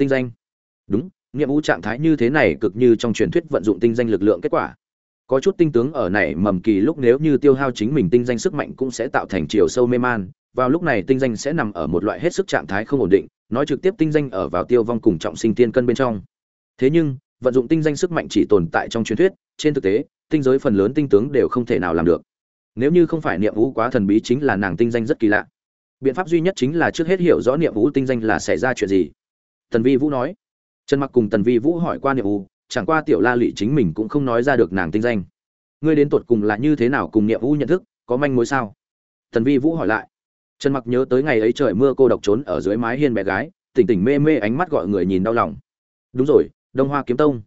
tinh danh. Đúng, nghiệm u trạng thái như thế này cực như trong truyền thuyết vận dụng tinh danh lực lượng kết quả. Có chút tinh tướng ở này mầm kỳ lúc nếu như tiêu hao chính mình tinh danh sức mạnh cũng sẽ tạo thành chiều sâu mê man. Vào lúc này tinh danh sẽ nằm ở một loại hết sức trạng thái không ổn định, nói trực tiếp tinh danh ở vào tiêu vong cùng trọng sinh tiên cân bên trong. Thế nhưng, vận dụng tinh danh sức mạnh chỉ tồn tại trong truyền thuyết, trên thực tế, tinh giới phần lớn tinh tướng đều không thể nào làm được. Nếu như không phải niệm vũ quá thần bí chính là nàng tinh danh rất kỳ lạ. Biện pháp duy nhất chính là trước hết hiểu rõ niệm vũ tinh danh là xảy ra chuyện gì tần vi vũ nói. Trần mặc cùng tần vi vũ hỏi qua niệm U, chẳng qua tiểu la lị chính mình cũng không nói ra được nàng tinh danh. Ngươi đến tột cùng là như thế nào cùng niệm U nhận thức có manh mối sao? Tần vi vũ hỏi lại. Trần mặc nhớ tới ngày ấy trời mưa cô độc trốn ở dưới mái hiên bé gái tỉnh tỉnh mê mê ánh mắt gọi người nhìn đau lòng. Đúng rồi đông hoa kiếm tông.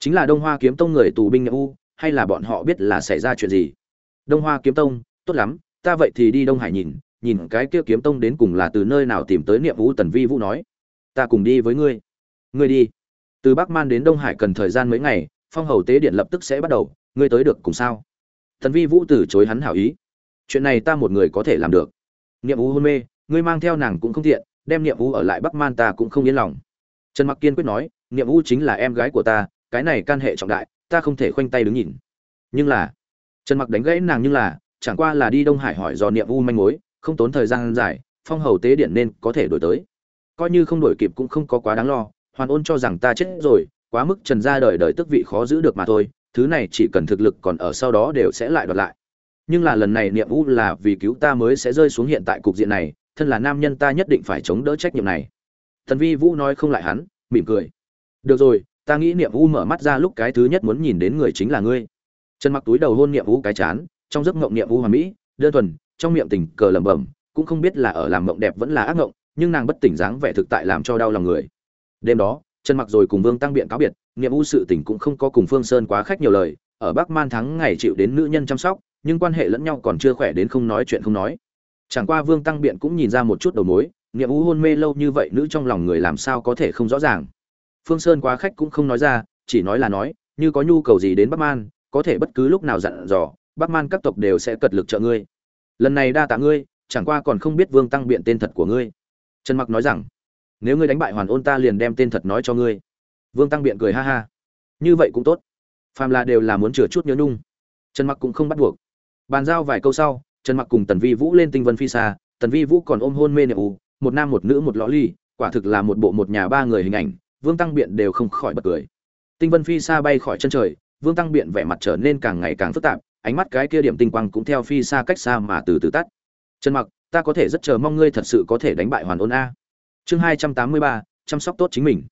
Chính là đông hoa kiếm tông người tù binh niệm u hay là bọn họ biết là xảy ra chuyện gì? Đông hoa kiếm tông tốt lắm ta vậy thì đi đông hải nhìn nhìn cái kia kiếm tông đến cùng là từ nơi nào tìm tới niệm vũ tần vi vũ nói ta cùng đi với ngươi. Ngươi đi. Từ bắc man đến đông hải cần thời gian mấy ngày, phong hầu tế điện lập tức sẽ bắt đầu, ngươi tới được cùng sao? Thần vi vũ từ chối hắn hảo ý. Chuyện này ta một người có thể làm được. Niệm vũ hôn mê, ngươi mang theo nàng cũng không thiện đem niệm vũ ở lại bắc man ta cũng không yên lòng. Trần mặc kiên quyết nói, niệm vũ chính là em gái của ta, cái này can hệ trọng đại, ta không thể khoanh tay đứng nhìn. Nhưng là, trần mặc đánh gãy nàng nhưng là, chẳng qua là đi đông hải hỏi do niệm u manh mối, không tốn thời gian dài, phong hầu tế điện nên có thể đổi tới coi như không đổi kịp cũng không có quá đáng lo, hoàn ôn cho rằng ta chết rồi, quá mức trần ra đời đời tức vị khó giữ được mà thôi, thứ này chỉ cần thực lực còn ở sau đó đều sẽ lại đoạt lại. Nhưng là lần này niệm u là vì cứu ta mới sẽ rơi xuống hiện tại cục diện này, thân là nam nhân ta nhất định phải chống đỡ trách nhiệm này. Thần vi vũ nói không lại hắn, mỉm cười. Được rồi, ta nghĩ niệm u mở mắt ra lúc cái thứ nhất muốn nhìn đến người chính là ngươi. Trần mặc túi đầu hôn niệm u cái chán, trong giấc mộng niệm u hoàn mỹ, đơn thuần, trong miệng tình cờ lẩm bẩm, cũng không biết là ở làm mộng đẹp vẫn là ác mộng nhưng nàng bất tỉnh dáng vẻ thực tại làm cho đau lòng người. Đêm đó, trần mặc rồi cùng vương tăng biện cáo biệt, niệm u sự tình cũng không có cùng phương sơn quá khách nhiều lời, ở bắc man thắng ngày chịu đến nữ nhân chăm sóc, nhưng quan hệ lẫn nhau còn chưa khỏe đến không nói chuyện không nói. Chẳng qua vương tăng biện cũng nhìn ra một chút đầu mối, niệm u hôn mê lâu như vậy nữ trong lòng người làm sao có thể không rõ ràng. Phương sơn quá khách cũng không nói ra, chỉ nói là nói, như có nhu cầu gì đến bắc man, có thể bất cứ lúc nào dặn dò, bắc man các tộc đều sẽ cật lực trợ ngươi. Lần này đa tạ ngươi, chẳng qua còn không biết vương tăng biện tên thật của ngươi trần mặc nói rằng, nếu ngươi đánh bại hoàn ôn ta liền đem tên thật nói cho ngươi. Vương tăng biện cười ha ha. Như vậy cũng tốt. Phàm là đều là muốn chừa chút nhớ nung trần mặc cũng không bắt buộc. Bàn giao vài câu sau, trần mặc cùng tần vi vũ lên tinh vân phi xa, tần vi vũ còn ôm hôn mê nệ ù, một nam một nữ một lõ ly, quả thực là một bộ một nhà ba người hình ảnh, vương tăng biện đều không khỏi bật cười. Tinh vân phi xa bay khỏi chân trời, vương tăng biện vẻ mặt trở nên càng ngày càng phức tạp, ánh mắt cái kia điểm tinh quang cũng theo phi xa cách xa mà từ từ tắt. Trần mặc ta có thể rất chờ mong ngươi thật sự có thể đánh bại hoàn ôn a. Chương hai trăm tám mươi ba, chăm sóc tốt chính mình.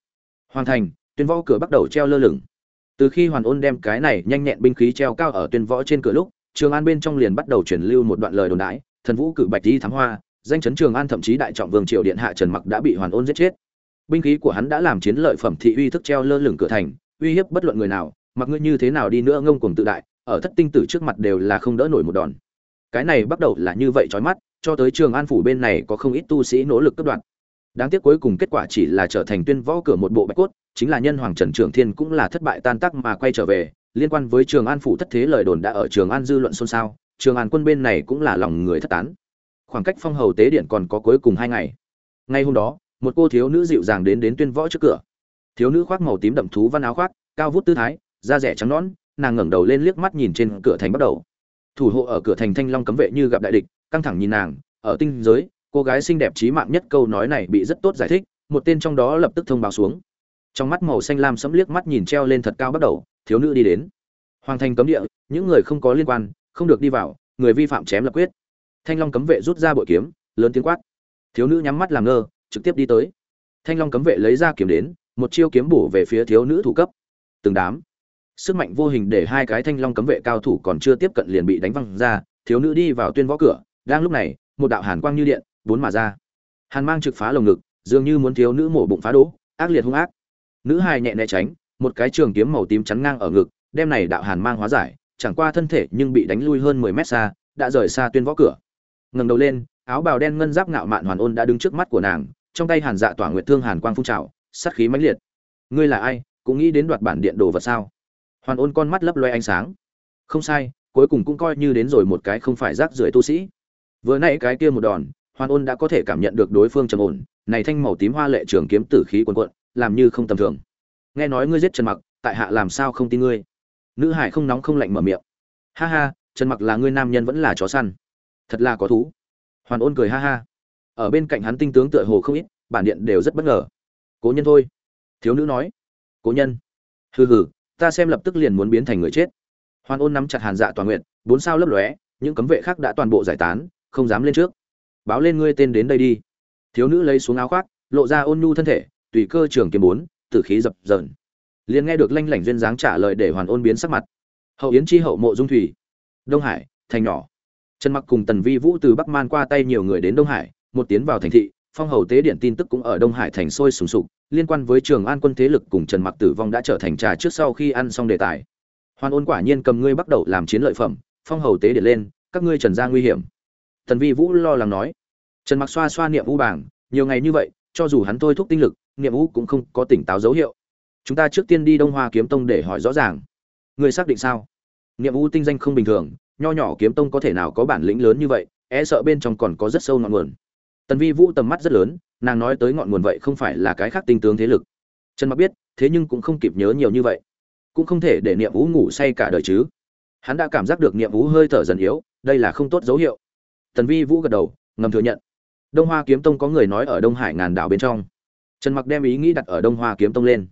Hoàn thành, tuyên võ cửa bắt đầu treo lơ lửng. Từ khi hoàn ôn đem cái này nhanh nhẹn binh khí treo cao ở tuyên võ trên cửa lúc, trường an bên trong liền bắt đầu truyền lưu một đoạn lời đồn đãi, thần vũ cử bạch đi thám hoa, danh chấn trường an thậm chí đại trọng vương triều điện hạ trần mặc đã bị hoàn ôn giết chết. Binh khí của hắn đã làm chiến lợi phẩm thị uy thức treo lơ lửng cửa thành, uy hiếp bất luận người nào, mặc ngươi như thế nào đi nữa ngông cuồng tự đại, ở thất tinh tử trước mặt đều là không đỡ nổi một đòn. Cái này bắt đầu là như vậy chói mắt cho tới trường an phủ bên này có không ít tu sĩ nỗ lực cấp đoạn. Đáng tiếc cuối cùng kết quả chỉ là trở thành tuyên võ cửa một bộ bạch cốt, chính là nhân hoàng trần trường thiên cũng là thất bại tan tác mà quay trở về, liên quan với trường an phủ thất thế lời đồn đã ở trường an dư luận xôn xao, trường an quân bên này cũng là lòng người thất tán. Khoảng cách phong hầu tế điện còn có cuối cùng hai ngày. Ngay hôm đó, một cô thiếu nữ dịu dàng đến đến tuyên võ trước cửa. Thiếu nữ khoác màu tím đậm thú văn áo khoác, cao vút tư thái, da rẻ trắng nõn, nàng ngẩng đầu lên liếc mắt nhìn trên cửa thành bắt đầu. Thủ hộ ở cửa thành thanh long cấm vệ như gặp đại địch căng thẳng nhìn nàng, ở tinh giới, cô gái xinh đẹp trí mạng nhất câu nói này bị rất tốt giải thích, một tên trong đó lập tức thông báo xuống. Trong mắt màu xanh lam sẫm liếc mắt nhìn treo lên thật cao bắt đầu, thiếu nữ đi đến. Hoàng thành cấm địa, những người không có liên quan, không được đi vào, người vi phạm chém lập quyết. Thanh long cấm vệ rút ra bội kiếm, lớn tiếng quát. Thiếu nữ nhắm mắt làm ngơ, trực tiếp đi tới. Thanh long cấm vệ lấy ra kiếm đến, một chiêu kiếm bổ về phía thiếu nữ thủ cấp. Từng đám. Sức mạnh vô hình để hai cái thanh long cấm vệ cao thủ còn chưa tiếp cận liền bị đánh văng ra, thiếu nữ đi vào tuyên võ cửa đang lúc này, một đạo hàn quang như điện, bốn mà ra. Hàn mang trực phá lồng ngực, dường như muốn thiếu nữ mổ bụng phá đỗ ác liệt hung ác. Nữ hài nhẹ né tránh, một cái trường kiếm màu tím chắn ngang ở ngực, đem này đạo hàn mang hóa giải, chẳng qua thân thể nhưng bị đánh lui hơn mười mét xa, đã rời xa tuyên võ cửa. Ngẩng đầu lên, áo bào đen ngân giáp ngạo mạn hoàn ôn đã đứng trước mắt của nàng, trong tay hàn dạ tỏa nguyệt thương hàn quang phun trào, sát khí mãnh liệt. Ngươi là ai, cũng nghĩ đến đoạt bản điện đồ vật sao? Hoàn ôn con mắt lấp loe ánh sáng. Không sai, cuối cùng cũng coi như đến rồi một cái không phải rác rưởi tu sĩ vừa nãy cái kia một đòn, Hoan ôn đã có thể cảm nhận được đối phương trầm ổn, này thanh màu tím hoa lệ trường kiếm tử khí quần quận làm như không tầm thường. Nghe nói ngươi giết trần mặc, tại hạ làm sao không tin ngươi? Nữ hải không nóng không lạnh mở miệng. Ha ha, trần mặc là ngươi nam nhân vẫn là chó săn. Thật là có thú. Hoàn ôn cười ha ha. Ở bên cạnh hắn tinh tướng tựa hồ không ít, bản điện đều rất bất ngờ. Cố nhân thôi. Thiếu nữ nói. Cố nhân. Hừ hừ, ta xem lập tức liền muốn biến thành người chết. Hoàn ôn nắm chặt hàn dạ toàn nguyện bốn sao lấp lóe, những cấm vệ khác đã toàn bộ giải tán không dám lên trước. Báo lên ngươi tên đến đây đi. Thiếu nữ lấy xuống áo khoác, lộ ra ôn nhu thân thể, tùy cơ trường kiếm bốn, tử khí dập dờn. Liền nghe được lanh lảnh duyên dáng trả lời để hoàn ôn biến sắc mặt. Hậu yến chi hậu mộ dung thủy. Đông hải, thành nhỏ. Trần mặc cùng tần vi vũ từ bắc man qua tay nhiều người đến đông hải, một tiến vào thành thị, phong hầu tế điện tin tức cũng ở đông hải thành sôi sùng sục, liên quan với trường an quân thế lực cùng trần mặc tử vong đã trở thành trà trước sau khi ăn xong đề tài. Hoàn ôn quả nhiên cầm ngươi bắt đầu làm chiến lợi phẩm, phong hầu tế điện lên, các ngươi trần gia nguy hiểm tần vi vũ lo lắng nói. Trần mặc xoa xoa niệm vũ bảng, nhiều ngày như vậy, cho dù hắn thôi thúc tinh lực, niệm vũ cũng không có tỉnh táo dấu hiệu. Chúng ta trước tiên đi đông hoa kiếm tông để hỏi rõ ràng. Người xác định sao? Niệm vũ tinh danh không bình thường, nho nhỏ kiếm tông có thể nào có bản lĩnh lớn như vậy e sợ bên trong còn có rất sâu ngọn nguồn. Tần vi vũ tầm mắt rất lớn, nàng nói tới ngọn nguồn vậy không phải là cái khác tinh tướng thế lực. Trần mặc biết, thế nhưng cũng không kịp nhớ nhiều như vậy. Cũng không thể để niệm vũ ngủ say cả đời chứ. Hắn đã cảm giác được niệm vũ hơi thở dần yếu, đây là không tốt dấu hiệu tần vi vũ gật đầu, ngầm thừa nhận. Đông hoa kiếm tông có người nói ở đông hải ngàn đảo bên trong. Trần mặc đem ý nghĩ đặt ở đông hoa kiếm tông lên.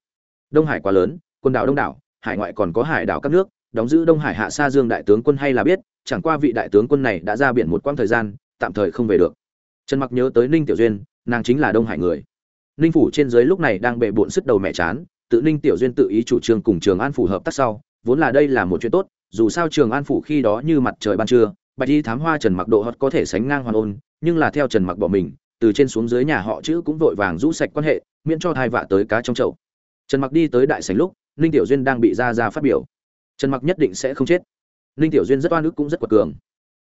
Đông hải quá lớn, quần đảo đông đảo, hải ngoại còn có hải đảo các nước, đóng giữ đông hải hạ sa dương đại tướng quân hay là biết, chẳng qua vị đại tướng quân này đã ra biển một quãng thời gian, tạm thời không về được. Trần mặc nhớ tới ninh tiểu duyên, nàng chính là đông hải người. Ninh phủ trên dưới lúc này đang bệ bộn sức đầu mẹ chán, tự ninh tiểu duyên tự ý chủ trương cùng trường an phủ hợp tác sau, vốn là đây là một chuyện tốt, dù sao trường an phủ khi đó như mặt trời ban trưa bạch y thám hoa trần mặc độ hot có thể sánh ngang hoàn ôn, nhưng là theo trần mặc bỏ mình, từ trên xuống dưới nhà họ chữ cũng vội vàng rũ sạch quan hệ, miễn cho thai vạ tới cá trong chậu. Trần mặc đi tới đại sảnh lúc, ninh tiểu duyên đang bị ra ra phát biểu. Trần mặc nhất định sẽ không chết. Ninh tiểu duyên rất oan ức cũng rất quật cường.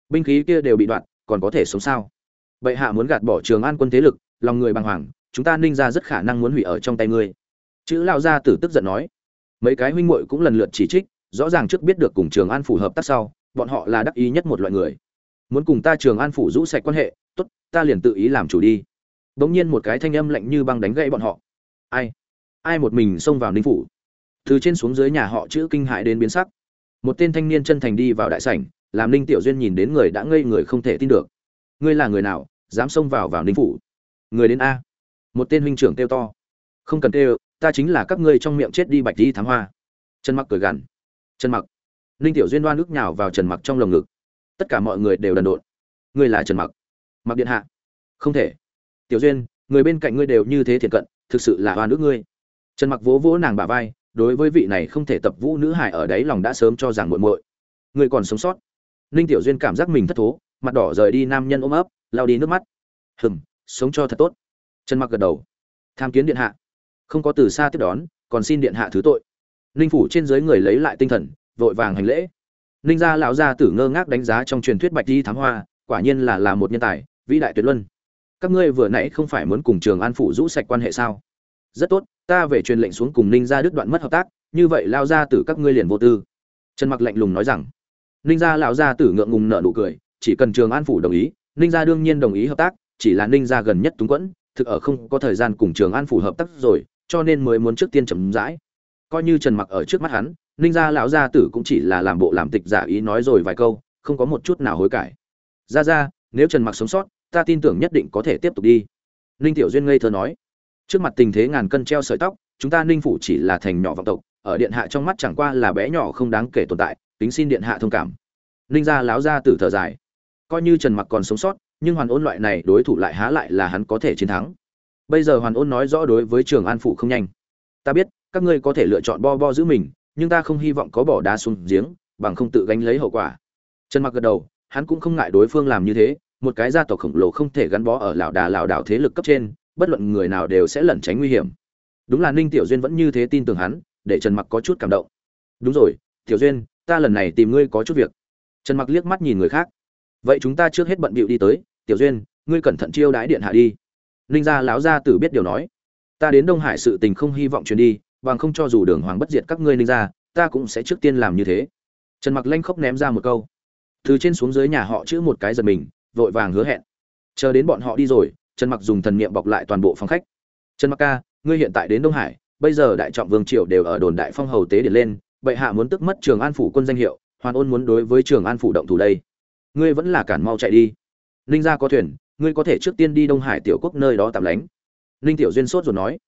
Binh khí kia đều bị đoạn còn có thể sống sao? Bệ hạ muốn gạt bỏ trường an quân thế lực, lòng người bàng hoàng, chúng ta ninh ra rất khả năng muốn hủy ở trong tay ngươi. Chữ lao gia tử tức giận nói. Mấy cái huynh muội cũng lần lượt chỉ trích, rõ ràng trước biết được cùng trường an phủ hợp tác sau bọn họ là đắc ý nhất một loại người. Muốn cùng ta trường an phủ rũ sạch quan hệ, tốt, ta liền tự ý làm chủ đi. Bỗng nhiên một cái thanh âm lạnh như băng đánh gãy bọn họ. Ai? Ai một mình xông vào ninh phủ? Từ trên xuống dưới nhà họ chữ kinh hại đến biến sắc. Một tên thanh niên chân thành đi vào đại sảnh, làm ninh tiểu duyên nhìn đến người đã ngây người không thể tin được. Ngươi là người nào, dám xông vào vào ninh phủ? Người đến a. Một tên huynh trưởng kêu to. Không cần kêu, ta chính là các ngươi trong miệng chết đi bạch đi thám hoa. Chân mặc cười gằn. Chân mặc ninh tiểu duyên đoan ước nhào vào trần mặc trong lồng ngực. Tất cả mọi người đều đần độn. Ngươi là trần mặc. Mặc điện hạ. Không thể. Tiểu duyên, người bên cạnh ngươi đều như thế thiện cận, thực sự là oan ước ngươi. Trần mặc vỗ vỗ nàng bả vai, đối với vị này không thể tập vũ nữ hải ở đấy lòng đã sớm cho rằng muội muội. Ngươi còn sống sót. Ninh tiểu duyên cảm giác mình thất thố, mặt đỏ rời đi nam nhân ôm ấp lao đi nước mắt. Hừm, sống cho thật tốt. Trần mặc gật đầu. Tham kiến điện hạ. Không có từ xa tiếp đón, còn xin điện hạ thứ tội. Ninh phủ trên dưới người lấy lại tinh thần vội vàng hành lễ. Ninh gia lão gia tử ngơ ngác đánh giá trong truyền thuyết bạch di thám hoa, quả nhiên là là một nhân tài, vĩ đại tuyệt luân. Các ngươi vừa nãy không phải muốn cùng trường an phủ rũ sạch quan hệ sao? Rất tốt, ta về truyền lệnh xuống cùng ninh gia đứt đoạn mất hợp tác, như vậy lao gia tử các ngươi liền vô tư. Trần mặc lạnh lùng nói rằng. Ninh gia lão gia tử ngượng ngùng nở nụ cười, chỉ cần trường an phủ đồng ý, ninh gia đương nhiên đồng ý hợp tác, chỉ là ninh gia gần nhất túng quẫn, thực ở không có thời gian cùng trường an phủ hợp tác rồi, cho nên mới muốn trước tiên chấm dãi coi như trần mặc ở trước mắt hắn ninh gia lão gia tử cũng chỉ là làm bộ làm tịch giả ý nói rồi vài câu, không có một chút nào hối cải. Ra ra nếu trần mặc sống sót, ta tin tưởng nhất định có thể tiếp tục đi. Ninh tiểu duyên ngây thơ nói, trước mặt tình thế ngàn cân treo sợi tóc, chúng ta ninh phủ chỉ là thành nhỏ vọng tộc, ở điện hạ trong mắt chẳng qua là bé nhỏ không đáng kể tồn tại tính xin điện hạ thông cảm. Ninh gia lão gia tử thở dài, coi như trần mặc còn sống sót, nhưng hoàn ôn loại này đối thủ lại há lại là hắn có thể chiến thắng. Bây giờ hoàn ôn nói rõ đối với trường an phủ không nhanh. Ta biết, các ngươi có thể lựa chọn bo bo giữ mình nhưng ta không hy vọng có bỏ đá xuống giếng, bằng không tự gánh lấy hậu quả. Trần mặc gật đầu, hắn cũng không ngại đối phương làm như thế, một cái gia tộc khổng lồ không thể gắn bó ở lão đà lão đảo thế lực cấp trên, bất luận người nào đều sẽ lẩn tránh nguy hiểm. Đúng là ninh tiểu duyên vẫn như thế tin tưởng hắn, để trần mặc có chút cảm động. Đúng rồi, tiểu duyên, ta lần này tìm ngươi có chút việc. Trần mặc liếc mắt nhìn người khác. Vậy chúng ta trước hết bận bịu đi tới. Tiểu duyên, ngươi cẩn thận chiêu đái điện hạ đi. Ninh gia lão gia tử biết điều nói. Ta đến đông hải sự tình không hy vọng truyền đi bằng không cho dù đường hoàng bất diệt các ngươi ninh gia ta cũng sẽ trước tiên làm như thế. Trần mặc lanh khóc ném ra một câu. Từ trên xuống dưới nhà họ chữ một cái giật mình, vội vàng hứa hẹn. Chờ đến bọn họ đi rồi, trần mặc dùng thần niệm bọc lại toàn bộ phòng khách. Trần mặc ca, ngươi hiện tại đến đông hải, bây giờ đại trọng vương triều đều ở đồn đại phong hầu tế để lên, bệ hạ muốn tức mất trường an phủ quân danh hiệu, hoàn ôn muốn đối với trường an phủ động thủ đây. Ngươi vẫn là cản mau chạy đi. Ninh gia có thuyền, ngươi có thể trước tiên đi đông hải tiểu quốc nơi đó tạm lánh. Ninh tiểu duyên sốt ruột nói.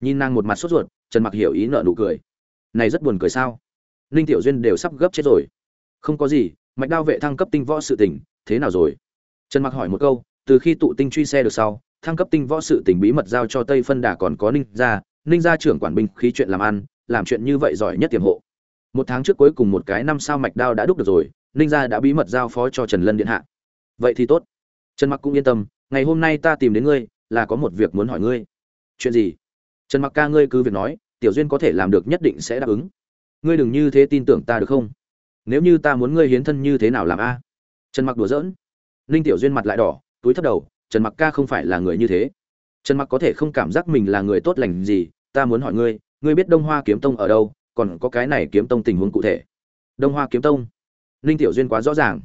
Nhìn nàng một mặt sốt ruột trần mặc hiểu ý nợ nụ cười. Này rất buồn cười sao? Ninh tiểu duyên đều sắp gấp chết rồi. Không có gì, mạch đao vệ thăng cấp tinh võ sự tỉnh thế nào rồi? Trần mặc hỏi một câu, từ khi tụ tinh truy xe được sau, thăng cấp tinh võ sự tỉnh bí mật giao cho tây phân đà còn có ninh gia ninh gia trưởng quản binh khí chuyện làm ăn, làm chuyện như vậy giỏi nhất tiềm hộ. Một tháng trước cuối cùng một cái năm sao mạch đao đã đúc được rồi, ninh gia đã bí mật giao phó cho trần lân điện hạ. Vậy thì tốt. Trần mặc cũng yên tâm, ngày hôm nay ta tìm đến ngươi, là có một việc muốn hỏi ngươi. Chuyện gì? Trần mặc ca ngươi cứ việc nói, tiểu duyên có thể làm được nhất định sẽ đáp ứng. Ngươi đừng như thế tin tưởng ta được không? Nếu như ta muốn ngươi hiến thân như thế nào làm a? Trần mặc đùa giỡn. Ninh tiểu duyên mặt lại đỏ, túi thấp đầu, trần mặc ca không phải là người như thế. Trần mặc có thể không cảm giác mình là người tốt lành gì, ta muốn hỏi ngươi ngươi biết đông hoa kiếm tông ở đâu, còn có cái này kiếm tông tình huống cụ thể? Đông hoa kiếm tông? Ninh tiểu duyên quá rõ ràng.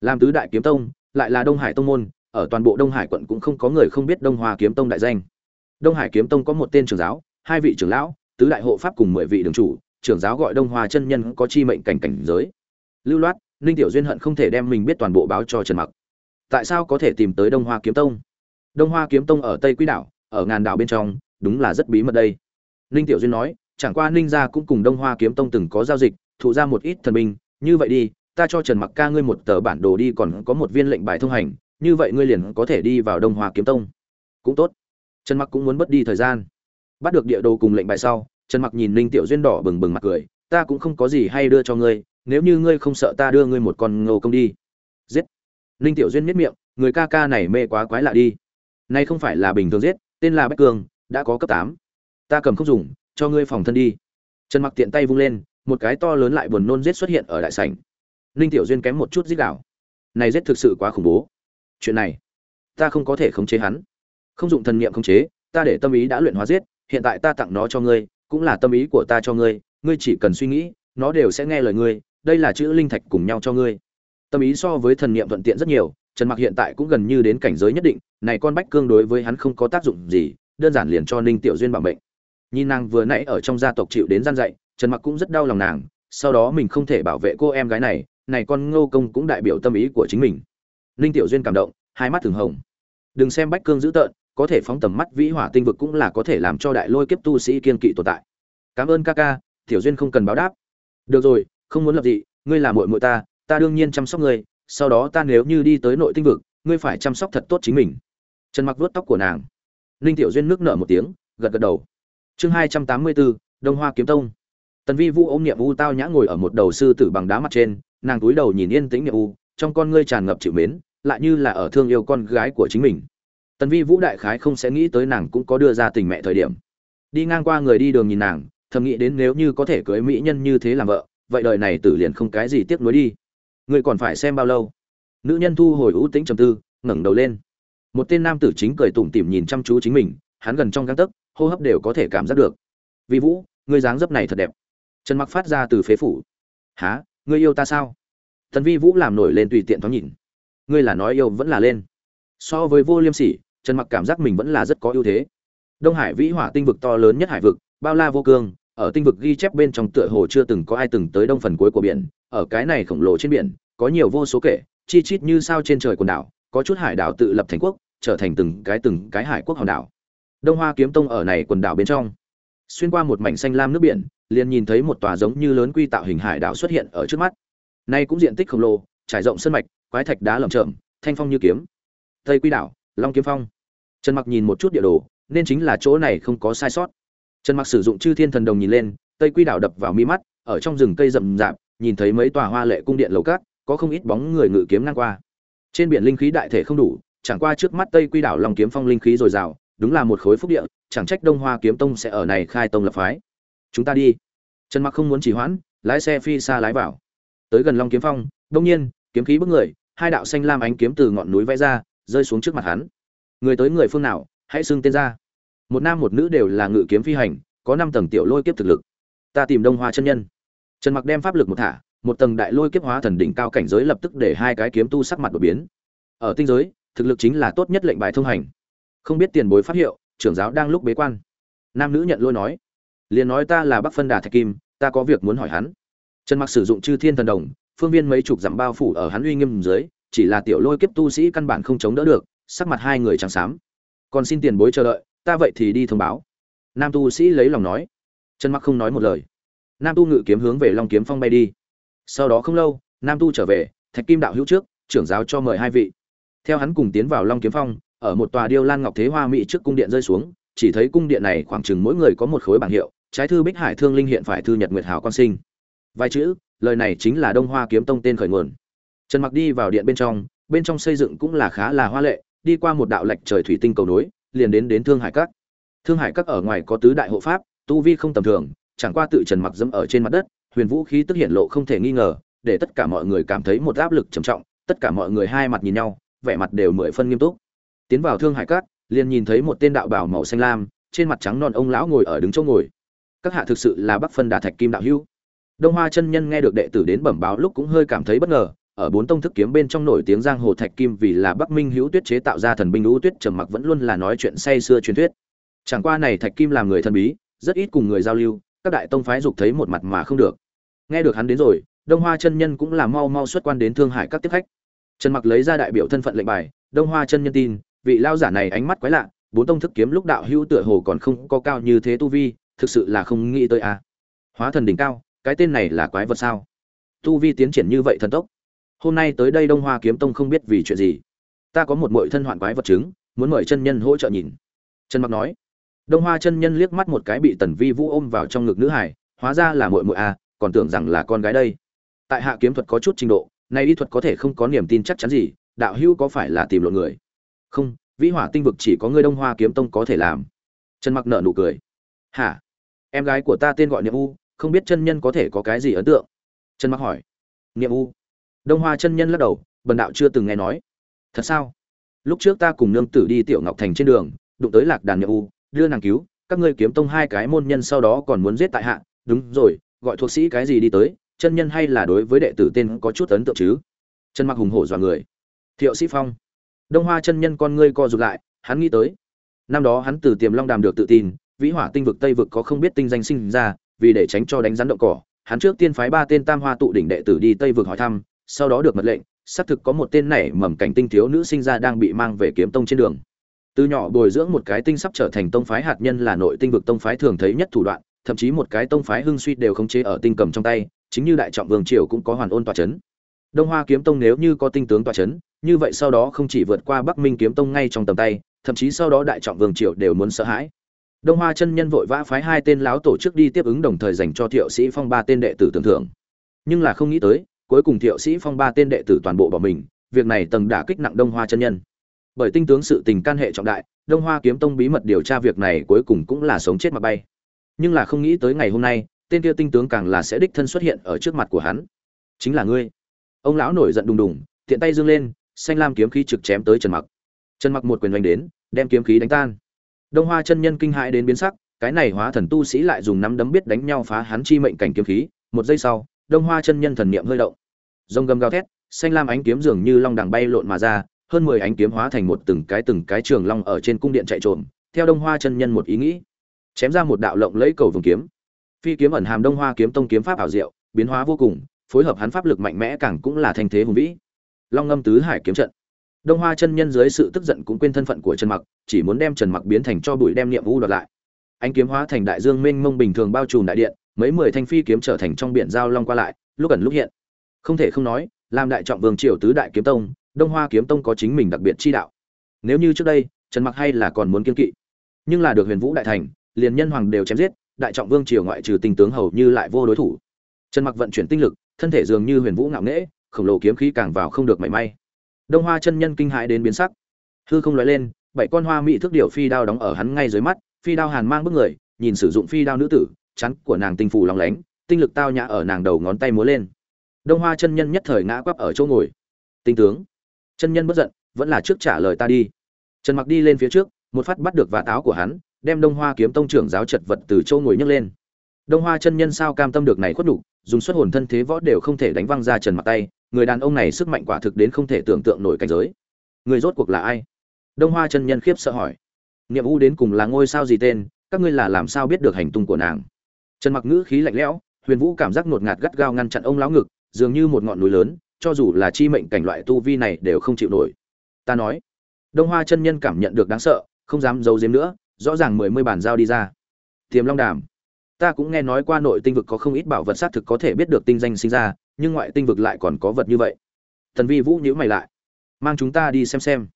Làm tứ đại kiếm tông, lại là đông hải tông môn, ở toàn bộ đông hải quận cũng không có người không biết đông hoa kiếm tông đại danh đông hải kiếm tông có một tên trưởng giáo, hai vị trưởng lão, tứ đại hộ pháp cùng mười vị đường chủ, trưởng giáo gọi đông hoa chân nhân có chi mệnh cảnh cảnh giới. Lưu loát, ninh tiểu duyên hận không thể đem mình biết toàn bộ báo cho trần mặc. Tại sao có thể tìm tới đông hoa kiếm tông? Đông hoa kiếm tông ở tây Quy đảo, ở ngàn đảo bên trong, đúng là rất bí mật đây. Ninh tiểu duyên nói, chẳng qua ninh gia cũng cùng đông hoa kiếm tông từng có giao dịch, thụ ra một ít thần binh, như vậy đi, ta cho trần mặc ca ngươi một tờ bản đồ đi còn có một viên lệnh bài thông hành, như vậy ngươi liền có thể đi vào đông hoa kiếm tông. Cũng tốt trần mặc cũng muốn mất đi thời gian. Bắt được địa đồ cùng lệnh bài sau, trần mặc nhìn ninh tiểu duyên đỏ bừng bừng mặt cười, ta cũng không có gì hay đưa cho ngươi, nếu như ngươi không sợ ta đưa ngươi một con ngô công đi. Giết. Ninh tiểu duyên miết miệng, người ca ca này mê quá quái lạ đi. Nay không phải là bình thường giết, tên là bách cường, đã có cấp tám. Ta cầm không dùng, cho ngươi phòng thân đi. Trần mặc tiện tay vung lên, một cái to lớn lại buồn nôn giết xuất hiện ở đại sảnh. Ninh tiểu duyên kém một chút giết đảo này giết thực sự quá khủng bố. Chuyện này, ta không có thể khống chế hắn không dụng thần niệm khống chế, ta để tâm ý đã luyện hóa giết, hiện tại ta tặng nó cho ngươi, cũng là tâm ý của ta cho ngươi ngươi chỉ cần suy nghĩ, nó đều sẽ nghe lời ngươi, đây là chữ linh thạch cùng nhau cho ngươi. Tâm ý so với thần niệm thuận tiện rất nhiều, trần mặc hiện tại cũng gần như đến cảnh giới nhất định, này con bách cương đối với hắn không có tác dụng gì, đơn giản liền cho ninh tiểu duyên bảo mệnh. Nhìn nàng vừa nãy ở trong gia tộc chịu đến gian dạy, trần mặc cũng rất đau lòng nàng, sau đó mình không thể bảo vệ cô em gái này này con ngô công cũng đại biểu tâm ý của chính mình. Ninh tiểu duyên cảm động, hai mắt thường hồng. Đừng xem bách cương dữ tợn có thể phóng tầm mắt vĩ hỏa tinh vực cũng là có thể làm cho đại lôi kiếp tu sĩ kiên kỵ tồn tại. Cảm ơn ca ca, tiểu duyên không cần báo đáp. Được rồi, không muốn lập dị, ngươi là muội muội ta ta đương nhiên chăm sóc ngươi, sau đó ta nếu như đi tới nội tinh vực, ngươi phải chăm sóc thật tốt chính mình. Trần mặc vuốt tóc của nàng. Ninh tiểu duyên nước nở một tiếng, gật gật đầu. Chương hai trăm tám mươi bốn đông hoa kiếm tông. Tần vi vũ ôm niệm u tao nhã ngồi ở một đầu sư tử bằng đá mặt trên, nàng túi đầu nhìn yên tĩnh niệm u, trong con ngươi tràn ngập chịu mến, lại như là ở thương yêu con gái của chính mình tần vi vũ đại khái không sẽ nghĩ tới nàng cũng có đưa ra tình mẹ thời điểm. Đi ngang qua người đi đường nhìn nàng, thầm nghĩ đến nếu như có thể cưới mỹ nhân như thế làm vợ, vậy đời này tử liền không cái gì tiếc nuối đi. Người còn phải xem bao lâu. Nữ nhân thu hồi ưu tĩnh trầm tư, ngẩng đầu lên. Một tên nam tử chính cười tủm tỉm nhìn chăm chú chính mình, hắn gần trong găng tấc, hô hấp đều có thể cảm giác được. Vi vũ, ngươi dáng dấp này thật đẹp. Trần mặc phát ra từ phế phủ. Há ngươi yêu ta sao? Tần vi vũ làm nổi lên tùy tiện thoáng nhìn. Ngươi là nói yêu vẫn là lên. So với vô liêm sỉ trần mặc cảm giác mình vẫn là rất có ưu thế. Đông hải vĩ hỏa tinh vực to lớn nhất hải vực, bao la vô cương, ở tinh vực ghi chép bên trong tựa hồ chưa từng có ai từng tới đông phần cuối của biển, ở cái này khổng lồ trên biển, có nhiều vô số kể, chi chít như sao trên trời quần đảo, có chút hải đảo tự lập thành quốc, trở thành từng cái từng cái hải quốc hòn đảo. Đông hoa kiếm tông ở này quần đảo bên trong, xuyên qua một mảnh xanh lam nước biển, liền nhìn thấy một tòa giống như lớn quy tạo hình hải đảo xuất hiện ở trước mắt. Nay cũng diện tích khổng lồ, trải rộng sân mạch, quái thạch đá lởm chởm, thanh phong như kiếm. Tây quy đảo long kiếm phong. Trần mặc nhìn một chút địa đồ, nên chính là chỗ này không có sai sót. Trần mặc sử dụng chư thiên thần đồng nhìn lên, tây quy đảo đập vào mi mắt, ở trong rừng cây rậm rạp, nhìn thấy mấy tòa hoa lệ cung điện lầu cát, có không ít bóng người ngự kiếm ngang qua. Trên biển linh khí đại thể không đủ, chẳng qua trước mắt tây quy đảo long kiếm phong linh khí dồi dào, đúng là một khối phúc địa, chẳng trách đông hoa kiếm tông sẽ ở này khai tông lập phái. Chúng ta đi. Trần mặc không muốn trì hoãn, lái xe phi xa lái vào. Tới gần long kiếm phong đông nhiên, kiếm khí bức người, hai đạo xanh lam ánh kiếm từ ngọn núi vẽ ra rơi xuống trước mặt hắn. Người tới người phương nào, hãy xưng tên ra. Một nam một nữ đều là ngự kiếm phi hành, có năm tầng tiểu lôi kiếp thực lực. Ta tìm đông hoa chân nhân. Trần mặc đem pháp lực một thả, một tầng đại lôi kiếp hóa thần đỉnh cao cảnh giới lập tức để hai cái kiếm tu sắc mặt đột biến. Ở tinh giới, thực lực chính là tốt nhất lệnh bài thông hành. Không biết tiền bối phát hiệu, trưởng giáo đang lúc bế quan. Nam nữ nhận lôi nói, liền nói ta là bắc phân đà thạch kim, ta có việc muốn hỏi hắn. Trần mặc sử dụng chư thiên thần đồng, phương viên mấy chục dặm bao phủ ở hắn uy nghiêm dưới chỉ là tiểu lôi kiếp tu sĩ căn bản không chống đỡ được, sắc mặt hai người trắng xám. Còn xin tiền bối chờ đợi, ta vậy thì đi thông báo. Nam tu sĩ lấy lòng nói. Trần mặc không nói một lời. Nam tu ngự kiếm hướng về long kiếm phong bay đi. Sau đó không lâu, nam tu trở về, thạch kim đạo hữu trước, trưởng giáo cho mời hai vị. Theo hắn cùng tiến vào long kiếm phong, ở một tòa điêu lan ngọc thế hoa mỹ trước cung điện rơi xuống, chỉ thấy cung điện này khoảng chừng mỗi người có một khối bảng hiệu, trái thư bích hải thương linh hiện phải thư nhật nguyệt hào quan sinh. Vài chữ, lời này chính là đông hoa kiếm tông tên khởi nguồn trần mặc đi vào điện bên trong bên trong xây dựng cũng là khá là hoa lệ, đi qua một đạo lệch trời thủy tinh cầu nối, liền đến đến thương hải các. Thương hải các ở ngoài có tứ đại hộ pháp, tu vi không tầm thường, chẳng qua tự trần mặc dẫm ở trên mặt đất, huyền vũ khí tức hiện lộ không thể nghi ngờ, để tất cả mọi người cảm thấy một áp lực trầm trọng, tất cả mọi người hai mặt nhìn nhau, vẻ mặt đều mười phân nghiêm túc. Tiến vào thương hải các, liền nhìn thấy một tên đạo bào màu xanh lam, trên mặt trắng non ông lão ngồi ở đứng chỗ ngồi. Các hạ thực sự là bắc phân đà thạch kim đạo hữu. Đông hoa chân nhân nghe được đệ tử đến bẩm báo lúc cũng hơi cảm thấy bất ngờ ở bốn tông thức kiếm bên trong nổi tiếng giang hồ thạch kim vì là bắc minh hữu tuyết chế tạo ra thần binh lũ tuyết trầm mặc vẫn luôn là nói chuyện say xưa truyền thuyết. Chẳng qua này thạch kim làm người thần bí, rất ít cùng người giao lưu, các đại tông phái dục thấy một mặt mà không được. Nghe được hắn đến rồi, đông hoa chân nhân cũng là mau mau xuất quan đến thương hải các tiếp khách. Trần mặc lấy ra đại biểu thân phận lệnh bài, đông hoa chân nhân tin, vị lao giả này ánh mắt quái lạ, bốn tông thức kiếm lúc đạo hữu tựa hồ còn không có cao như thế tu vi, thực sự là không nghĩ tới à. hóa thần đỉnh cao, cái tên này là quái vật sao? Tu vi tiến triển như vậy thần tốc hôm nay tới đây đông hoa kiếm tông không biết vì chuyện gì. Ta có một mội thân hoạn quái vật chứng, muốn mời chân nhân hỗ trợ nhìn. Trần mặc nói. Đông hoa chân nhân liếc mắt một cái bị tần vi vũ ôm vào trong ngực nữ hải hóa ra là mội mội a còn tưởng rằng là con gái đây. Tại hạ kiếm thuật có chút trình độ, nay y thuật có thể không có niềm tin chắc chắn gì, đạo hữu có phải là tìm lộn người? Không, vĩ hỏa tinh vực chỉ có người đông hoa kiếm tông có thể làm. Trần mặc nợ nụ cười. Hả? Em gái của ta tên gọi niệm u, không biết chân nhân có thể có cái gì ấn tượng? Trần mặc hỏi. Niệm u đông hoa chân nhân lắc đầu, bần đạo chưa từng nghe nói. Thật sao? Lúc trước ta cùng nương tử đi tiểu ngọc thành trên đường, đụng tới lạc đàn nhậu u, đưa nàng cứu, các ngươi kiếm tông hai cái môn nhân sau đó còn muốn giết tại hạ. Đúng rồi, gọi thuộc sĩ cái gì đi tới, chân nhân hay là đối với đệ tử tên có chút ấn tượng chứ? Chân mặc hùng hổ dọa người. Thiệu sĩ phong. Đông hoa chân nhân con ngươi co rụt lại, hắn nghĩ tới. Năm đó hắn từ tiềm long đàm được tự tin, vĩ hỏa tinh vực tây vực có không biết tinh danh sinh ra, vì để tránh cho đánh rắn động cỏ, hắn trước tiên phái ba tên tam hoa tụ đỉnh đệ tử đi tây vực hỏi thăm sau đó được mật lệnh, xác thực có một tên này mầm cảnh tinh thiếu nữ sinh ra đang bị mang về kiếm tông trên đường. Từ nhỏ bồi dưỡng một cái tinh sắp trở thành tông phái hạt nhân là nội tinh vực tông phái thường thấy nhất thủ đoạn, thậm chí một cái tông phái hưng suy đều khống chế ở tinh cầm trong tay, chính như đại trọng vương triều cũng có hoàn ôn tòa chấn. Đông hoa kiếm tông nếu như có tinh tướng tòa chấn, như vậy sau đó không chỉ vượt qua bắc minh kiếm tông ngay trong tầm tay, thậm chí sau đó đại trọng vương triều đều muốn sợ hãi. Đông hoa chân nhân vội vã phái hai tên láo tổ chức đi tiếp ứng đồng thời dành cho thiệu sĩ phong ba tên đệ tử tưởng thưởng. Nhưng là không nghĩ tới cuối cùng thiệu sĩ phong ba tên đệ tử toàn bộ bỏ mình, việc này tầng đả kích nặng đông hoa chân nhân. Bởi tinh tướng sự tình can hệ trọng đại, đông hoa kiếm tông bí mật điều tra việc này cuối cùng cũng là sống chết mà bay. Nhưng là không nghĩ tới ngày hôm nay, tên kia tinh tướng càng là sẽ đích thân xuất hiện ở trước mặt của hắn. Chính là ngươi. Ông lão nổi giận đùng đùng, tiện tay giương lên, xanh lam kiếm khí trực chém tới trần mặc. Trần mặc một quyền đánh đến, đem kiếm khí đánh tan. Đông hoa chân nhân kinh hãi đến biến sắc, cái này hóa thần tu sĩ lại dùng nắm đấm biết đánh nhau phá hắn chi mệnh cảnh kiếm khí, một giây sau đông hoa chân nhân thần niệm hơi động. Rồng gầm gào thét, xanh lam ánh kiếm dường như long đằng bay lộn mà ra, hơn mười ánh kiếm hóa thành một từng cái từng cái trường long ở trên cung điện chạy trộm theo đông hoa chân nhân một ý nghĩ, chém ra một đạo lộng lẫy cầu vồng kiếm. Phi kiếm ẩn hàm đông hoa kiếm tông kiếm pháp ảo diệu, biến hóa vô cùng, phối hợp hắn pháp lực mạnh mẽ càng cũng là thanh thế hùng vĩ. Long ngâm tứ hải kiếm trận. Đông hoa chân nhân dưới sự tức giận cũng quên thân phận của trần mặc, chỉ muốn đem trần mặc biến thành cho bụi đem niệm vũ đoạt lại. Anh kiếm hóa thành đại dương mênh mông bình thường bao trùm đại điện mấy mười thanh phi kiếm trở thành trong biển giao long qua lại, lúc ẩn lúc hiện. Không thể không nói, làm đại trọng vương triều tứ đại kiếm tông, đông hoa kiếm tông có chính mình đặc biệt chi đạo. Nếu như trước đây, trần mặc hay là còn muốn kiên kỵ, nhưng là được huyền vũ đại thành, liền nhân hoàng đều chém giết, đại trọng vương triều ngoại trừ tinh tướng hầu như lại vô đối thủ. Trần mặc vận chuyển tinh lực, thân thể dường như huyền vũ ngạo nghễ, khổng lồ kiếm khí càng vào không được mảy may. Đông hoa chân nhân kinh hãi đến biến sắc. Hư không nói lên, bảy con hoa mỹ thước điểu phi đao đóng ở hắn ngay dưới mắt, phi đao hàn mang bức người, nhìn sử dụng phi đao nữ tử chắn của nàng tinh phủ lóng lánh, tinh lực tao nhã ở nàng đầu ngón tay múa lên. Đông hoa chân nhân nhất thời ngã quắp ở chỗ ngồi. Tinh tướng, chân nhân bất giận, vẫn là trước trả lời ta đi. Trần mặc đi lên phía trước, một phát bắt được vạt áo của hắn, đem đông hoa kiếm tông trưởng giáo chật vật từ chỗ ngồi nhấc lên. Đông hoa chân nhân sao cam tâm được này khuất đủ dùng xuất hồn thân thế võ đều không thể đánh văng ra trần mặc tay, người đàn ông này sức mạnh quả thực đến không thể tưởng tượng nổi cảnh giới. Người rốt cuộc là ai? Đông hoa chân nhân khiếp sợ hỏi. Niệm u đến cùng là ngôi sao gì tên, các ngươi là làm sao biết được hành tung của nàng? Trần mặc ngữ khí lạnh lẽo, huyền vũ cảm giác ngột ngạt gắt gao ngăn chặn ông lão ngực, dường như một ngọn núi lớn, cho dù là chi mệnh cảnh loại tu vi này đều không chịu nổi. Ta nói, đông hoa chân nhân cảm nhận được đáng sợ, không dám giấu giếm nữa, rõ ràng mười mươi bản giao đi ra. Tiềm long đàm, ta cũng nghe nói qua nội tinh vực có không ít bảo vật xác thực có thể biết được tinh danh sinh ra, nhưng ngoại tinh vực lại còn có vật như vậy. Thần vi vũ nhíu mày lại, mang chúng ta đi xem xem.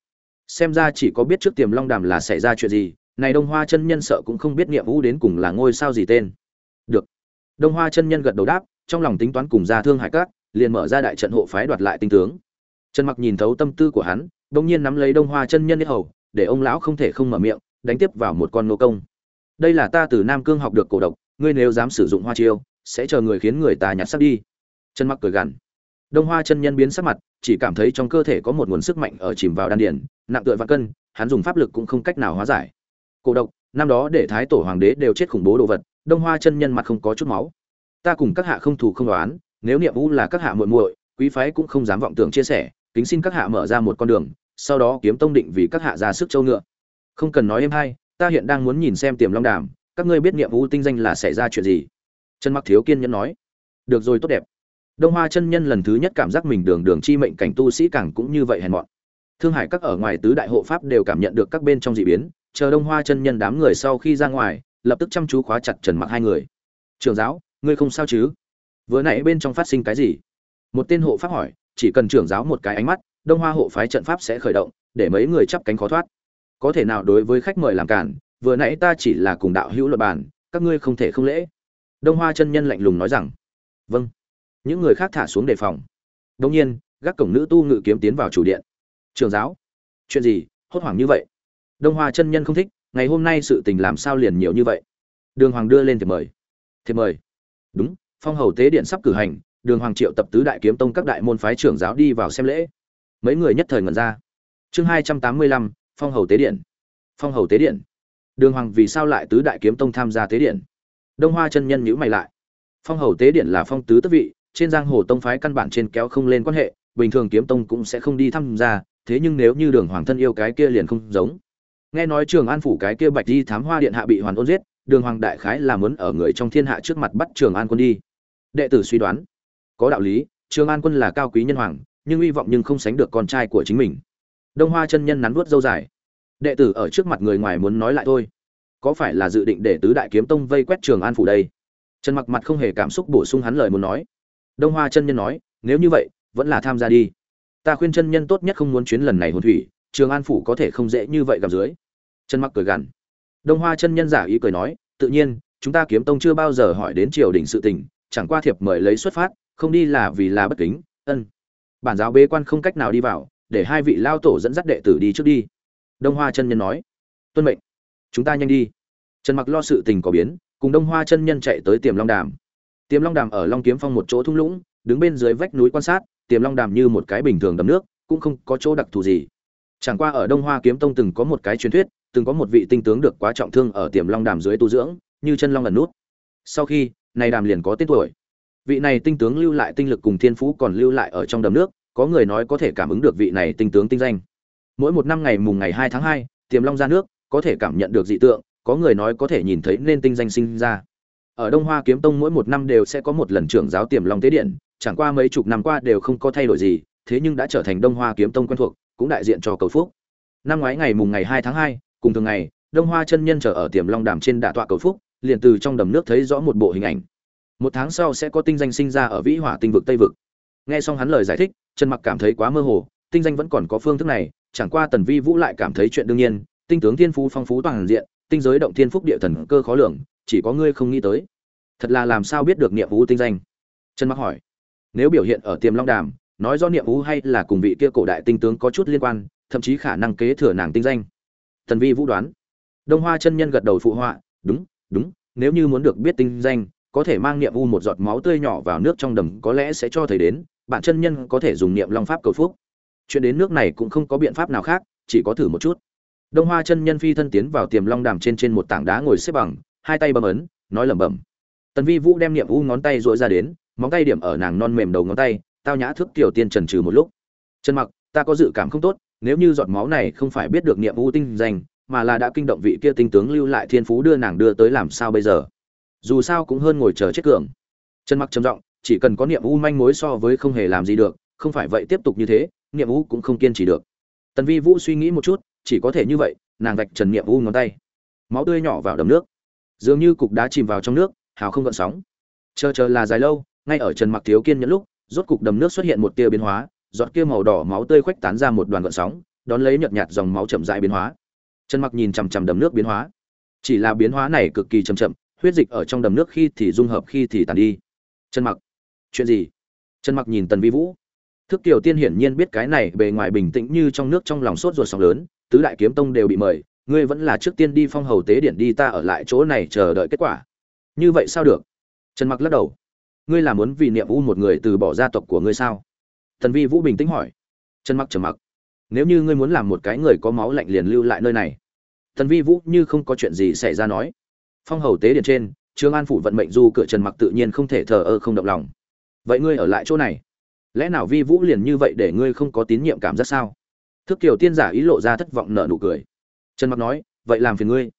Xem ra chỉ có biết trước tiềm long đàm là xảy ra chuyện gì, này đông hoa chân nhân sợ cũng không biết niệm vũ đến cùng là ngôi sao gì tên được. Đông hoa chân nhân gật đầu đáp, trong lòng tính toán cùng ra thương hải các, liền mở ra đại trận hộ phái đoạt lại tinh tướng. Trần mặc nhìn thấu tâm tư của hắn, bỗng nhiên nắm lấy đông hoa chân nhân nhất hầu, để ông lão không thể không mở miệng, đánh tiếp vào một con nô công. Đây là ta từ nam cương học được cổ độc, ngươi nếu dám sử dụng hoa chiêu, sẽ chờ người khiến người ta nhặt sắc đi. Trần mặc cười gằn. Đông hoa chân nhân biến sắc mặt, chỉ cảm thấy trong cơ thể có một nguồn sức mạnh ở chìm vào đan điền, nặng tựa và cân, hắn dùng pháp lực cũng không cách nào hóa giải. Cổ độc, năm đó để thái tổ hoàng đế đều chết khủng bố đồ vật đông hoa chân nhân mặt không có chút máu. Ta cùng các hạ không thù không đoán nếu niệm vũ là các hạ muội muội, quý phái cũng không dám vọng tưởng chia sẻ, kính xin các hạ mở ra một con đường, sau đó kiếm tông định vì các hạ ra sức châu ngựa. Không cần nói em hay, ta hiện đang muốn nhìn xem tiềm long đàm, các ngươi biết niệm vũ tinh danh là xảy ra chuyện gì? Trần mặc thiếu kiên nhẫn nói. Được rồi, tốt đẹp. Đông hoa chân nhân lần thứ nhất cảm giác mình đường đường chi mệnh cảnh tu sĩ càng cũng như vậy hèn mọn. Thương hải các ở ngoài tứ đại hộ pháp đều cảm nhận được các bên trong dị biến, chờ đông hoa chân nhân đám người sau khi ra ngoài lập tức chăm chú khóa chặt trần mặc hai người. Trường giáo, ngươi không sao chứ? Vừa nãy bên trong phát sinh cái gì? Một tên hộ pháp hỏi, chỉ cần trưởng giáo một cái ánh mắt, đông hoa hộ phái trận pháp sẽ khởi động, để mấy người chắp cánh khó thoát. Có thể nào đối với khách mời làm cản, vừa nãy ta chỉ là cùng đạo hữu luật bàn, các ngươi không thể không lễ. Đông hoa chân nhân lạnh lùng nói rằng vâng. Những người khác thả xuống đề phòng. Đông nhiên, gác cổng nữ tu ngự kiếm tiến vào chủ điện. Trường giáo, chuyện gì hốt hoảng như vậy? Đông hoa chân nhân không thích ngày hôm nay sự tình làm sao liền nhiều như vậy? Đường hoàng đưa lên thiệp mời. Thiệp mời? Đúng, phong hầu tế điện sắp cử hành, đường hoàng triệu tập tứ đại kiếm tông các đại môn phái trưởng giáo đi vào xem lễ. Mấy người nhất thời ngẩn ra. Chương hai trăm tám mươi lăm, phong hầu tế điện. Phong hầu tế điện. Đường hoàng vì sao lại tứ đại kiếm tông tham gia tế điện? Đông hoa chân nhân nhữ mày lại. Phong hầu tế điện là phong tứ tức vị, trên giang hồ tông phái căn bản trên kéo không lên quan hệ, bình thường kiếm tông cũng sẽ không đi tham gia, thế nhưng nếu như đường hoàng thân yêu cái kia liền không giống nghe nói trường an phủ cái kia bạch di thám hoa điện hạ bị hoàn ôn giết, đường hoàng đại khái là muốn ở người trong thiên hạ trước mặt bắt trường an quân đi. Đệ tử suy đoán, có đạo lý, trường an quân là cao quý nhân hoàng, nhưng hy vọng nhưng không sánh được con trai của chính mình. Đông hoa chân nhân nắn vuốt dâu dài. Đệ tử ở trước mặt người ngoài muốn nói lại thôi. Có phải là dự định để tứ đại kiếm tông vây quét trường an phủ đây? Trần mặc mặt không hề cảm xúc bổ sung hắn lời muốn nói. Đông hoa chân nhân nói, nếu như vậy, vẫn là tham gia đi. Ta khuyên chân nhân tốt nhất không muốn chuyến lần này hồn thủy, trường an phủ có thể không dễ như vậy gặp dưới trần mặc cười gằn. Đông hoa chân nhân giả ý cười nói, tự nhiên, chúng ta kiếm tông chưa bao giờ hỏi đến triều đình sự tình, chẳng qua thiệp mời lấy xuất phát, không đi là vì là bất kính, ân. Bản giáo bế quan không cách nào đi vào, để hai vị lao tổ dẫn dắt đệ tử đi trước đi. Đông hoa chân nhân nói, tuân mệnh, chúng ta nhanh đi. Trần mặc lo sự tình có biến, cùng đông hoa chân nhân chạy tới tiềm long đàm. Tiềm long đàm ở long kiếm phong một chỗ thung lũng, đứng bên dưới vách núi quan sát, tiềm long đàm như một cái bình thường đầm nước, cũng không có chỗ đặc thù gì. Chẳng qua ở đông hoa kiếm tông từng có một cái truyền thuyết từng có một vị tinh tướng được quá trọng thương ở tiềm long đàm dưới tu dưỡng, như chân long lần nút. Sau khi, này đàm liền có tên tuổi. Vị này tinh tướng lưu lại tinh lực cùng thiên phú còn lưu lại ở trong đầm nước, có người nói có thể cảm ứng được vị này tinh tướng tinh danh. Mỗi một năm ngày mùng ngày hai tháng hai, tiềm long ra nước, có thể cảm nhận được dị tượng, có người nói có thể nhìn thấy nên tinh danh sinh ra. Ở đông hoa kiếm tông mỗi một năm đều sẽ có một lần trưởng giáo tiềm long tế điện, chẳng qua mấy chục năm qua đều không có thay đổi gì, thế nhưng đã trở thành đông hoa kiếm tông quen thuộc, cũng đại diện cho cầu phúc. Năm ngoái ngày mùng ngày hai tháng hai cùng thường ngày, đông hoa chân nhân chờ ở tiềm long đàm trên đả tọa cầu phúc, liền từ trong đầm nước thấy rõ một bộ hình ảnh. Một tháng sau sẽ có tinh danh sinh ra ở vĩ hỏa tinh vực tây vực. Nghe xong hắn lời giải thích, trần mặc cảm thấy quá mơ hồ, tinh danh vẫn còn có phương thức này, chẳng qua tần vi vũ lại cảm thấy chuyện đương nhiên, tinh tướng thiên phú phong phú toàn diện, tinh giới động thiên phúc địa thần cơ khó lường, chỉ có ngươi không nghĩ tới. Thật là làm sao biết được niệm vũ tinh danh? Trần mặc hỏi. Nếu biểu hiện ở tiềm long đàm, nói do niệm vũ hay là cùng vị kia cổ đại tinh tướng có chút liên quan, thậm chí khả năng kế thừa nàng tinh danh tần vi vũ đoán. Đông hoa chân nhân gật đầu phụ họa, đúng đúng, nếu như muốn được biết tinh danh, có thể mang niệm u một giọt máu tươi nhỏ vào nước trong đầm có lẽ sẽ cho thầy đến, bạn chân nhân có thể dùng niệm long pháp cầu phúc. Chuyện đến nước này cũng không có biện pháp nào khác, chỉ có thử một chút. Đông hoa chân nhân phi thân tiến vào tiềm long đàm trên trên một tảng đá ngồi xếp bằng, hai tay bấm ấn, nói lẩm bẩm. Tần vi vũ đem niệm u ngón tay dội ra đến, móng tay điểm ở nàng non mềm đầu ngón tay, tao nhã thước tiểu tiên trần trừ một lúc. Chân mặc, ta có dự cảm không tốt nếu như giọt máu này không phải biết được niệm u tinh danh, mà là đã kinh động vị kia tinh tướng lưu lại thiên phú đưa nàng đưa tới làm sao bây giờ? Dù sao cũng hơn ngồi chờ chết cường. Trần mặc trầm giọng, chỉ cần có niệm u manh mối so với không hề làm gì được, không phải vậy tiếp tục như thế, niệm u cũng không kiên trì được. Tần vi vũ suy nghĩ một chút, chỉ có thể như vậy, nàng vạch trần niệm u ngón tay. Máu tươi nhỏ vào đầm nước. Dường như cục đá chìm vào trong nước, hào không gợn sóng. Chờ chờ là dài lâu, ngay ở trần mặc thiếu kiên nhẫn lúc, rốt cục đầm nước xuất hiện một tia biến hóa giọt kia màu đỏ máu tươi khuếch tán ra một đoàn gợn sóng, đón lấy nhợt nhạt dòng máu chậm rãi biến hóa. Trần mặc nhìn chằm chằm đầm nước biến hóa. Chỉ là biến hóa này cực kỳ chậm chậm, huyết dịch ở trong đầm nước khi thì dung hợp khi thì tàn đi. Trần mặc, chuyện gì? Trần mặc nhìn tần vi vũ. Thức kiều tiên hiển nhiên biết cái này, bề ngoài bình tĩnh như trong nước trong lòng sốt ruột sóng lớn, tứ đại kiếm tông đều bị mời, ngươi vẫn là trước tiên đi phong hầu tế điện đi, ta ở lại chỗ này chờ đợi kết quả. Như vậy sao được? Trần mặc lắc đầu. Ngươi là muốn vì niệm u một người từ bỏ gia tộc của ngươi sao? Thần vi vũ bình tĩnh hỏi. Trần mặc trầm mặc. Nếu như ngươi muốn làm một cái người có máu lạnh liền lưu lại nơi này. Thần vi vũ như không có chuyện gì xảy ra nói. Phong hầu tế điện trên, trương an phủ vận mệnh du cửa trần mặc tự nhiên không thể thờ ơ không động lòng. Vậy ngươi ở lại chỗ này? Lẽ nào vi vũ liền như vậy để ngươi không có tín nhiệm cảm giác sao? Thức kiều tiên giả ý lộ ra thất vọng nở nụ cười. Trần mặc nói, vậy làm phiền ngươi.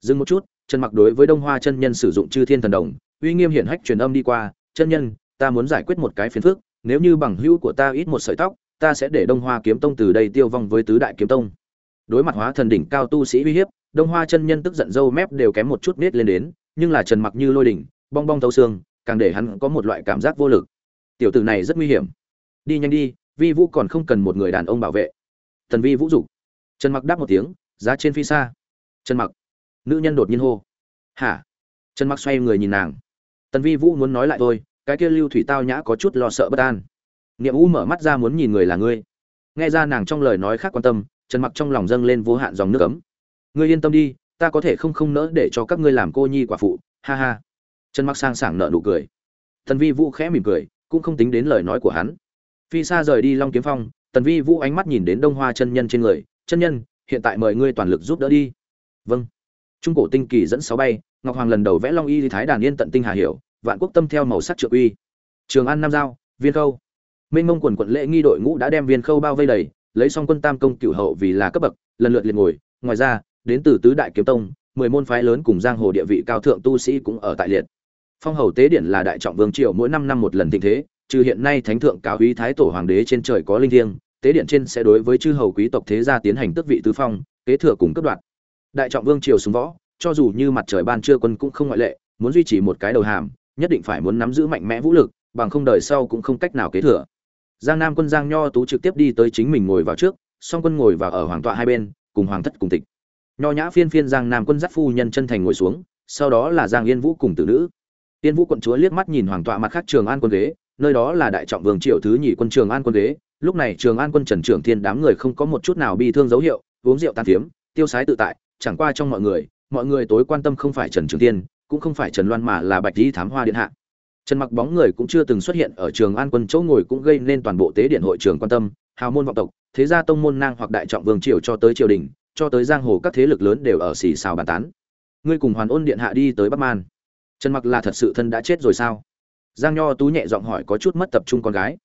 Dừng một chút, trần mặc đối với đông hoa chân nhân sử dụng chư thiên thần đồng, uy nghiêm hiển hách truyền âm đi qua. Chân nhân, ta muốn giải quyết một cái phiền phức nếu như bằng hữu của ta ít một sợi tóc, ta sẽ để đông hoa kiếm tông từ đây tiêu vong với tứ đại kiếm tông. Đối mặt hóa thần đỉnh cao tu sĩ uy hiếp, đông hoa chân nhân tức giận dâu mép đều kém một chút nết lên đến, nhưng là trần mặc như lôi đỉnh, bong bong thấu xương, càng để hắn có một loại cảm giác vô lực. Tiểu tử này rất nguy hiểm. Đi nhanh đi, vi vũ còn không cần một người đàn ông bảo vệ. Thần vi vũ dục. Trần mặc đáp một tiếng, giá trên phi xa. Trần mặc. Nữ nhân đột nhiên hô. Hả? Trần mặc xoay người nhìn nàng. Tần vi vũ muốn nói lại thôi cái kia lưu thủy tao nhã có chút lo sợ bất an. Niệm u mở mắt ra muốn nhìn người là ngươi. Nghe ra nàng trong lời nói khác quan tâm, trần mặc trong lòng dâng lên vô hạn dòng nước ấm. Ngươi yên tâm đi, ta có thể không không nỡ để cho các ngươi làm cô nhi quả phụ, ha ha. Trần mặc sang sảng nợ nụ cười. Tần vi vũ khẽ mỉm cười, cũng không tính đến lời nói của hắn. Phi xa rời đi long kiếm phong, tần vi vũ ánh mắt nhìn đến đông hoa chân nhân trên người, chân nhân, hiện tại mời ngươi toàn lực giúp đỡ đi. Vâng. Trung cổ tinh kỳ dẫn sáu bay, ngọc hoàng lần đầu vẽ long y thái đàn yên tận tinh hà hiểu vạn quốc tâm theo màu sắc trượng uy. Trường an nam giao, viên khâu. Minh mông quần quận lễ nghi đội ngũ đã đem viên khâu bao vây đầy, lấy xong quân tam công cửu hậu vì là cấp bậc, lần lượt liệt ngồi. Ngoài ra, đến từ tứ đại kiếm tông, mười môn phái lớn cùng giang hồ địa vị cao thượng tu sĩ cũng ở tại liệt. Phong hầu tế điện là đại trọng vương triều mỗi năm năm một lần tình thế, trừ hiện nay thánh thượng cáo úy thái tổ hoàng đế trên trời có linh thiêng, tế điện trên sẽ đối với chư hầu quý tộc thế gia tiến hành tước vị tứ phong, kế thừa cùng cấp đoạn đại trọng vương triều xuống võ, cho dù như mặt trời ban trưa quân cũng không ngoại lệ, muốn duy trì một cái đầu hàm nhất định phải muốn nắm giữ mạnh mẽ vũ lực, bằng không đời sau cũng không cách nào kế thừa. Giang nam quân giang nho tú trực tiếp đi tới chính mình ngồi vào trước, song quân ngồi vào ở hoàng tọa hai bên, cùng hoàng thất cùng tịch. Nho nhã phiên phiên giang nam quân dắt phu nhân chân thành ngồi xuống, sau đó là giang yên vũ cùng tử nữ. Yên vũ quận chúa liếc mắt nhìn hoàng tọa mặt khác trường an quân ghế, nơi đó là đại trọng vương triệu thứ nhị quân trường an quân ghế. Lúc này trường an quân trần trưởng thiên đám người không có một chút nào bi thương dấu hiệu, uống rượu tan phiếm, tiêu sái tự tại, chẳng qua trong mọi người mọi người tối quan tâm không phải trần trường thiên cũng không phải trần loan mà là bạch di thám hoa điện hạ. Trần mặc bóng người cũng chưa từng xuất hiện ở trường an quân chỗ ngồi cũng gây nên toàn bộ tế điện hội trường quan tâm, hào môn vọng tộc, thế gia tông môn nang hoặc đại trọng vương triều cho tới triều đình, cho tới giang hồ các thế lực lớn đều ở xì xào bàn tán. Ngươi cùng hoàn ôn điện hạ đi tới bắc man. Trần mặc là thật sự thân đã chết rồi sao? Giang nho tú nhẹ giọng hỏi có chút mất tập trung con gái.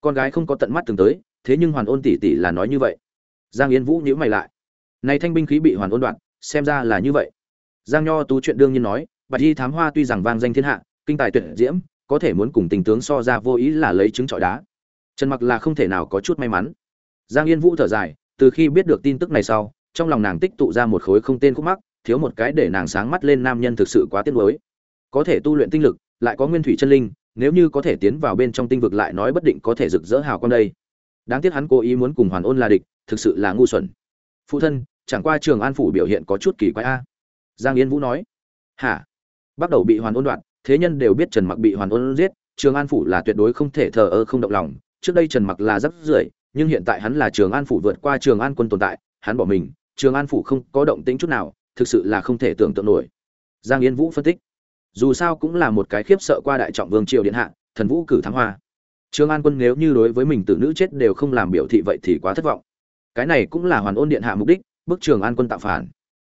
Con gái không có tận mắt từng tới, thế nhưng hoàn ôn tỷ tỷ là nói như vậy. Giang yên vũ nhíu mày lại. Này thanh binh khí bị hoàn ôn đoạn xem ra là như vậy. Giang nho tú chuyện đương nhiên nói bạch y thám hoa tuy rằng vang danh thiên hạ, kinh tài tuyệt diễm, có thể muốn cùng tình tướng so ra vô ý là lấy trứng trọi đá. Trần mặc là không thể nào có chút may mắn. Giang yên vũ thở dài, từ khi biết được tin tức này sau, trong lòng nàng tích tụ ra một khối không tên khúc mắc, thiếu một cái để nàng sáng mắt lên nam nhân thực sự quá tiếc nuối. Có thể tu luyện tinh lực, lại có nguyên thủy chân linh, nếu như có thể tiến vào bên trong tinh vực lại nói bất định có thể rực rỡ hào con đây. Đáng tiếc hắn cố ý muốn cùng hoàn ôn là địch, thực sự là ngu xuẩn. Phụ thân, chẳng qua trường an phủ biểu hiện có chút kỳ quái a. Giang yên vũ nói, hả? Bắt đầu bị hoàn ôn đoạn, thế nhân đều biết trần mặc bị hoàn ôn giết, trường an phủ là tuyệt đối không thể thờ ơ không động lòng. Trước đây trần mặc là rất rưởi, nhưng hiện tại hắn là trường an phủ vượt qua trường an quân tồn tại, hắn bỏ mình, trường an phủ không có động tĩnh chút nào, thực sự là không thể tưởng tượng nổi. Giang yên vũ phân tích. Dù sao cũng là một cái khiếp sợ qua đại trọng vương triều điện hạ, thần vũ cử thắng hoa. Trường an quân nếu như đối với mình tử nữ chết đều không làm biểu thị vậy thì quá thất vọng. Cái này cũng là hoàn ôn điện hạ mục đích bức trường an quân tạo phản.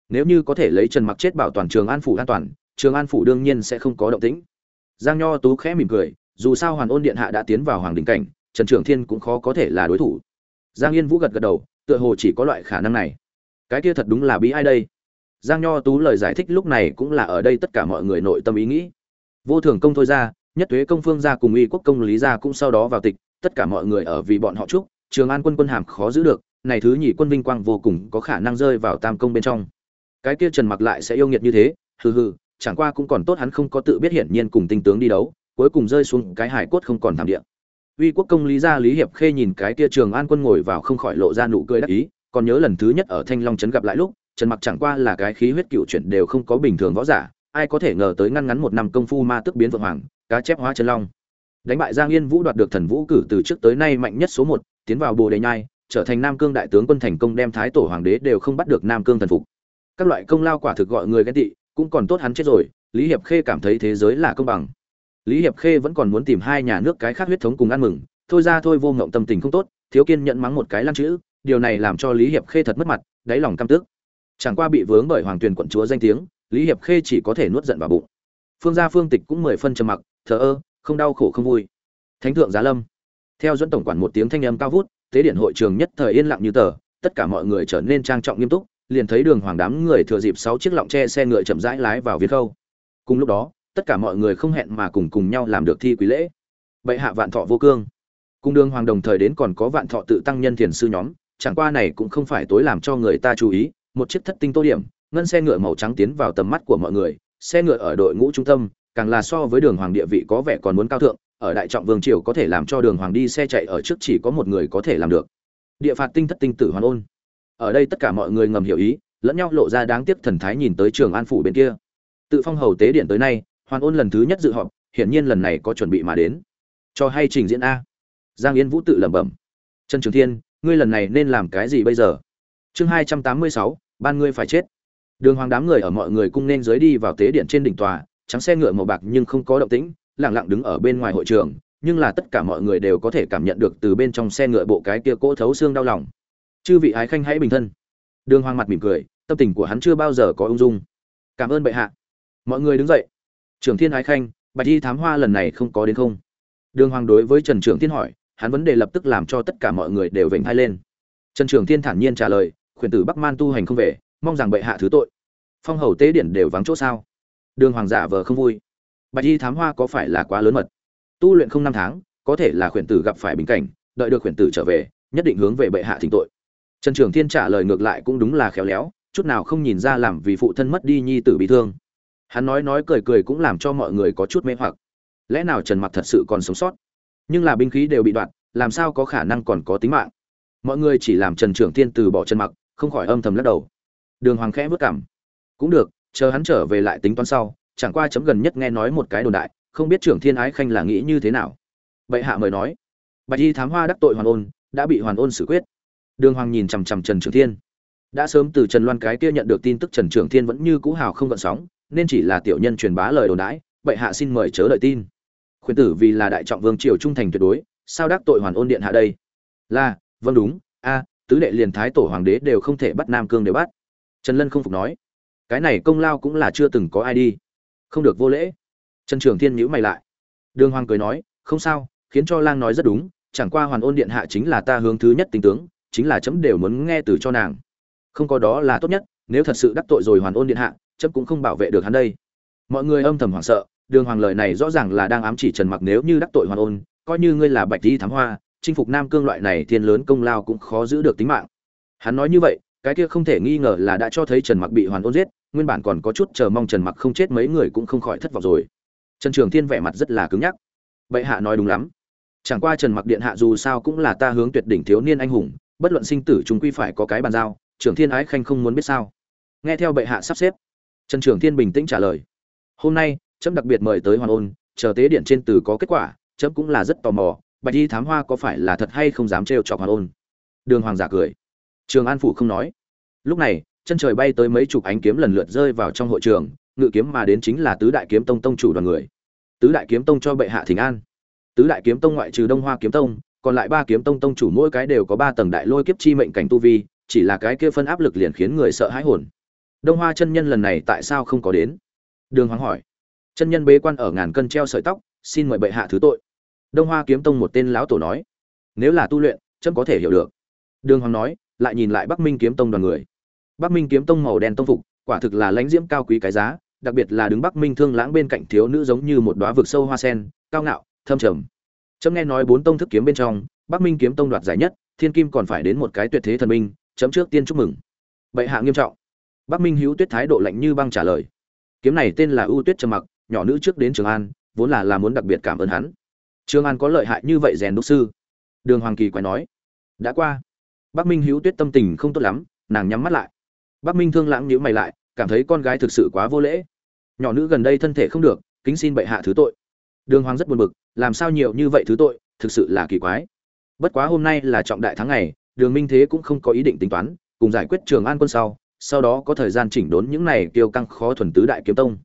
Nếu như có thể lấy trần mặc chết bảo toàn trường an phủ an toàn trường an phủ đương nhiên sẽ không có động tĩnh. Giang nho tú khẽ mỉm cười, dù sao hoàn ôn điện hạ đã tiến vào hoàng đình cảnh, trần trường thiên cũng khó có thể là đối thủ. Giang yên vũ gật gật đầu, tựa hồ chỉ có loại khả năng này. Cái kia thật đúng là bí ai đây? Giang nho tú lời giải thích lúc này cũng là ở đây tất cả mọi người nội tâm ý nghĩ. Vô thường công thôi ra, nhất thuế công phương gia cùng y quốc công lý gia cũng sau đó vào tịch, tất cả mọi người ở vì bọn họ chúc, trường an quân quân hàm khó giữ được, này thứ nhị quân vinh quang vô cùng có khả năng rơi vào tam công bên trong. Cái kia trần mặc lại sẽ yêu nghiệt như thế, hừ hừ chẳng qua cũng còn tốt hắn không có tự biết hiển nhiên cùng tinh tướng đi đấu, cuối cùng rơi xuống cái hải cốt không còn thảm địa. Uy quốc công lý gia lý hiệp khê nhìn cái kia trường an quân ngồi vào không khỏi lộ ra nụ cười đắc ý, còn nhớ lần thứ nhất ở thanh long trấn gặp lại lúc, trần mặc chẳng qua là cái khí huyết cựu chuyển đều không có bình thường võ giả, ai có thể ngờ tới ngăn ngắn một năm công phu ma tức biến vượng hoàng, cá chép hóa chân long. Đánh bại giang yên vũ đoạt được thần vũ cử từ trước tới nay mạnh nhất số một, tiến vào bồ đề nhai, trở thành nam cương đại tướng quân thành công đem thái tổ hoàng đế đều không bắt được nam cương thần phục. Các loại công lao quả thực gọi người ghen tị cũng còn tốt hắn chết rồi, lý hiệp khê cảm thấy thế giới là công bằng. Lý hiệp khê vẫn còn muốn tìm hai nhà nước cái khác huyết thống cùng ăn mừng, thôi ra thôi vô ngộng tâm tình không tốt, thiếu kiên nhận mắng một cái lăn chữ, điều này làm cho lý hiệp khê thật mất mặt, đáy lòng căm tức. Chẳng qua bị vướng bởi hoàng tuyền quận chúa danh tiếng, lý hiệp khê chỉ có thể nuốt giận vào bụng. Phương gia phương tịch cũng mười phân trầm mặc, thờ ơ, không đau khổ không vui. Thánh thượng giá lâm. Theo dẫn tổng quản một tiếng thanh âm cao vút, tế điện hội trường nhất thời yên lặng như tờ, tất cả mọi người trở nên trang trọng nghiêm túc liền thấy đường hoàng đám người thừa dịp sáu chiếc lọng tre xe ngựa chậm rãi lái vào viên khâu. Cùng lúc đó, tất cả mọi người không hẹn mà cùng cùng nhau làm được thi quý lễ. Bệ hạ vạn thọ vô cương. Cung đường hoàng đồng thời đến còn có vạn thọ tự tăng nhân thiền sư nhóm, chẳng qua này cũng không phải tối làm cho người ta chú ý, một chiếc thất tinh tô điểm, ngân xe ngựa màu trắng tiến vào tầm mắt của mọi người, xe ngựa ở đội ngũ trung tâm, càng là so với đường hoàng địa vị có vẻ còn muốn cao thượng, ở đại trọng vương triều có thể làm cho đường hoàng đi xe chạy ở trước chỉ có một người có thể làm được. Địa phạt tinh thất tinh tử hoàn ôn ở đây tất cả mọi người ngầm hiểu ý, lẫn nhau lộ ra đáng tiếc thần thái nhìn tới trường an phủ bên kia. Tự phong hầu tế điện tới nay, hoàn ôn lần thứ nhất dự họp, hiển nhiên lần này có chuẩn bị mà đến. Cho hay trình diễn a? Giang yên vũ tự lẩm bẩm. Trần trường thiên, ngươi lần này nên làm cái gì bây giờ? Chương hai trăm tám mươi sáu, ban ngươi phải chết. Đường hoàng đám người ở mọi người cung nên dưới đi vào tế điện trên đỉnh tòa, trắng xe ngựa màu bạc nhưng không có động tĩnh lẳng lặng đứng ở bên ngoài hội trường, nhưng là tất cả mọi người đều có thể cảm nhận được từ bên trong xe ngựa bộ cái kia cỗ thấu xương đau lòng chư vị ái khanh hãy bình thân. Đường hoàng mặt mỉm cười, tâm tình của hắn chưa bao giờ có ung dung. Cảm ơn bệ hạ. Mọi người đứng dậy. Trưởng thiên ái khanh, bạch y thám hoa lần này không có đến không? Đường hoàng đối với trần trưởng thiên hỏi, hắn vấn đề lập tức làm cho tất cả mọi người đều vểnh thai lên. Trần trưởng thiên thản nhiên trả lời, khuyển tử bắc man tu hành không về, mong rằng bệ hạ thứ tội. Phong hầu tế điển đều vắng chỗ sao? Đường hoàng giả vờ không vui. Bạch y thám hoa có phải là quá lớn mật? Tu luyện không năm tháng, có thể là khuyển tử gặp phải bình cảnh, đợi được khuyển tử trở về, nhất định hướng về bệ hạ thỉnh tội trần trường thiên trả lời ngược lại cũng đúng là khéo léo, chút nào không nhìn ra làm vì phụ thân mất đi nhi tử bị thương. Hắn nói nói cười cười cũng làm cho mọi người có chút mê hoặc. Lẽ nào trần mặc thật sự còn sống sót? Nhưng là binh khí đều bị đoạn, làm sao có khả năng còn có tính mạng? Mọi người chỉ làm trần trưởng thiên từ bỏ trần mặc, không khỏi âm thầm lắc đầu. Đường hoàng khẽ vất cảm. Cũng được, chờ hắn trở về lại tính toán sau, chẳng qua chấm gần nhất nghe nói một cái đồn đại, không biết trưởng thiên ái khanh là nghĩ như thế nào. Bệ hạ mời nói. Bạch y thám hoa đắc tội hoàn ôn, đã bị hoàn ôn xử quyết đường hoàng nhìn chằm chằm trần Trường thiên. Đã sớm từ trần loan cái kia nhận được tin tức trần Trường thiên vẫn như cũ hào không gợn sóng, nên chỉ là tiểu nhân truyền bá lời đồn đãi, bệ hạ xin mời chớ đợi tin. Khuyên tử vì là đại trọng vương triều trung thành tuyệt đối, sao đắc tội hoàn ôn điện hạ đây? Là vâng đúng, a, tứ đệ liền thái tổ hoàng đế đều không thể bắt nam cương để bắt. Trần lân không phục nói. Cái này công lao cũng là chưa từng có ai đi. Không được vô lễ. Trần trường thiên nhữ mày lại. Đường hoàng cười nói, không sao, khiến cho lang nói rất đúng, chẳng qua hoàn ôn điện hạ chính là ta hướng thứ nhất tình tướng chính là chấm đều muốn nghe từ cho nàng. Không có đó là tốt nhất, nếu thật sự đắc tội rồi hoàn ôn điện hạ, chấm cũng không bảo vệ được hắn đây. Mọi người âm thầm hoảng sợ, đường hoàng lời này rõ ràng là đang ám chỉ trần mặc nếu như đắc tội hoàn ôn, coi như ngươi là bạch di thám hoa, chinh phục nam cương loại này thiên lớn công lao cũng khó giữ được tính mạng. Hắn nói như vậy, cái kia không thể nghi ngờ là đã cho thấy trần mặc bị hoàn ôn giết, nguyên bản còn có chút chờ mong trần mặc không chết mấy người cũng không khỏi thất vọng rồi. Trần trường thiên vẻ mặt rất là cứng nhắc. Bệ hạ nói đúng lắm. Chẳng qua trần mặc điện hạ dù sao cũng là ta hướng tuyệt đỉnh thiếu niên anh hùng bất luận sinh tử chúng quy phải có cái bàn giao, trưởng thiên ái khanh không muốn biết sao. Nghe theo bệ hạ sắp xếp, trần trường thiên bình tĩnh trả lời. Hôm nay trẫm đặc biệt mời tới hoàn ôn, chờ tế điện trên từ có kết quả trẫm cũng là rất tò mò, bạch y thám hoa có phải là thật hay không dám trêu chọc hoàn ôn? Đường hoàng giả cười. Trường an phủ không nói. Lúc này, chân trời bay tới mấy chục ánh kiếm lần lượt rơi vào trong hội trường, ngự kiếm mà đến chính là tứ đại kiếm tông tông chủ đoàn người. Tứ đại kiếm tông cho bệ hạ thỉnh an. Tứ đại kiếm tông ngoại trừ đông hoa kiếm tông còn lại ba kiếm tông tông chủ mỗi cái đều có ba tầng đại lôi kiếp chi mệnh cảnh tu vi, chỉ là cái kia phân áp lực liền khiến người sợ hãi hồn. Đông hoa chân nhân lần này tại sao không có đến? Đường hoàng hỏi. Chân nhân bế quan ở ngàn cân treo sợi tóc, xin mời bệ hạ thứ tội. Đông hoa kiếm tông một tên lão tổ nói. Nếu là tu luyện chân có thể hiểu được. Đường hoàng nói, lại nhìn lại bắc minh kiếm tông đoàn người. Bắc minh kiếm tông màu đen tông phục, quả thực là lãnh diễm cao quý cái giá, đặc biệt là đứng bắc minh thương lãng bên cạnh thiếu nữ giống như một đóa vực sâu hoa sen, cao ngạo, thâm trầm chấm nghe nói bốn tông thức kiếm bên trong, bắc minh kiếm tông đoạt giải nhất, thiên kim còn phải đến một cái tuyệt thế thần minh, chấm trước tiên chúc mừng. Bệ hạ nghiêm trọng. Bắc minh hữu tuyết thái độ lạnh như băng trả lời. Kiếm này tên là ưu tuyết trầm mặc, nhỏ nữ trước đến trường an, vốn là là muốn đặc biệt cảm ơn hắn. Trường an có lợi hại như vậy rèn đúc sư? Đường hoàng kỳ quay nói. Đã qua. Bắc minh hữu tuyết tâm tình không tốt lắm, nàng nhắm mắt lại. Bắc minh thương lãng nhíu mày lại, cảm thấy con gái thực sự quá vô lễ. Nhỏ nữ gần đây thân thể không được, kính xin bệ hạ thứ tội đường hoàng rất buồn bực, làm sao nhiều như vậy thứ tội, thực sự là kỳ quái. Bất quá hôm nay là trọng đại tháng ngày, đường minh thế cũng không có ý định tính toán, cùng giải quyết trường an quân sau sau đó có thời gian chỉnh đốn những này kiêu căng khó thuần tứ đại kiếm tông.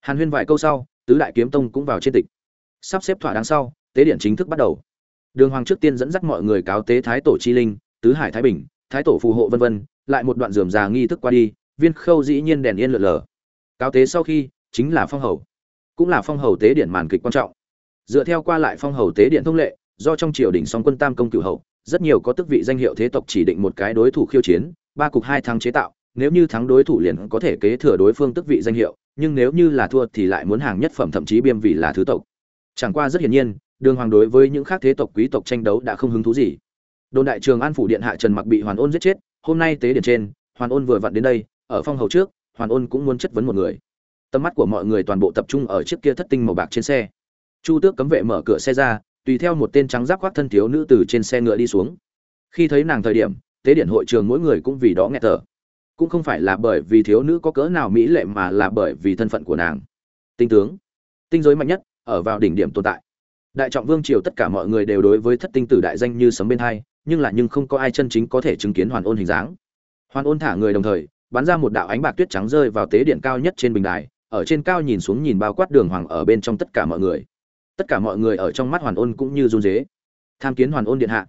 Hàn huyên vài câu sau, tứ đại kiếm tông cũng vào trên tịch. Sắp xếp thỏa đáng sau, tế điện chính thức bắt đầu. Đường hoàng trước tiên dẫn dắt mọi người cáo tế thái tổ chi linh, tứ hải thái bình, thái tổ phù hộ vân vân, lại một đoạn dườm già nghi thức qua đi, viên khâu dĩ nhiên đèn yên lượn lờ. Cáo tế sau khi, chính là phong hầu cũng là phong hầu tế điện màn kịch quan trọng. Dựa theo qua lại phong hầu tế điện thông lệ, do trong triều đình song quân tam công cửu hậu, rất nhiều có tước vị danh hiệu thế tộc chỉ định một cái đối thủ khiêu chiến, ba cục hai thắng chế tạo, nếu như thắng đối thủ liền có thể kế thừa đối phương tước vị danh hiệu, nhưng nếu như là thua thì lại muốn hàng nhất phẩm thậm chí biêm vị là thứ tộc. Chẳng qua rất hiển nhiên, đường hoàng đối với những khác thế tộc quý tộc tranh đấu đã không hứng thú gì. Đồn đại trường an phủ điện hạ trần mặc bị hoàn ôn giết chết, hôm nay tế điện trên, hoàn ôn vừa vặn đến đây, ở phong hầu trước, hoàn ôn cũng muốn chất vấn một người tầm mắt của mọi người toàn bộ tập trung ở chiếc kia thất tinh màu bạc trên xe. Chu tước cấm vệ mở cửa xe ra, tùy theo một tên trắng giáp khoác thân thiếu nữ từ trên xe ngựa đi xuống. Khi thấy nàng thời điểm, tế điện hội trường mỗi người cũng vì đó nghe thở. Cũng không phải là bởi vì thiếu nữ có cỡ nào mỹ lệ mà là bởi vì thân phận của nàng. Tinh tướng, tinh giới mạnh nhất, ở vào đỉnh điểm tồn tại. Đại trọng vương triều tất cả mọi người đều đối với thất tinh tử đại danh như sấm bên hai, nhưng là nhưng không có ai chân chính có thể chứng kiến hoàn ôn hình dáng. Hoàn ôn thả người đồng thời, bắn ra một đạo ánh bạc tuyết trắng rơi vào tế điện cao nhất trên bình đài ở trên cao nhìn xuống nhìn bao quát đường hoàng ở bên trong tất cả mọi người. Tất cả mọi người ở trong mắt hoàn ôn cũng như run dế tham kiến hoàn ôn điện hạ.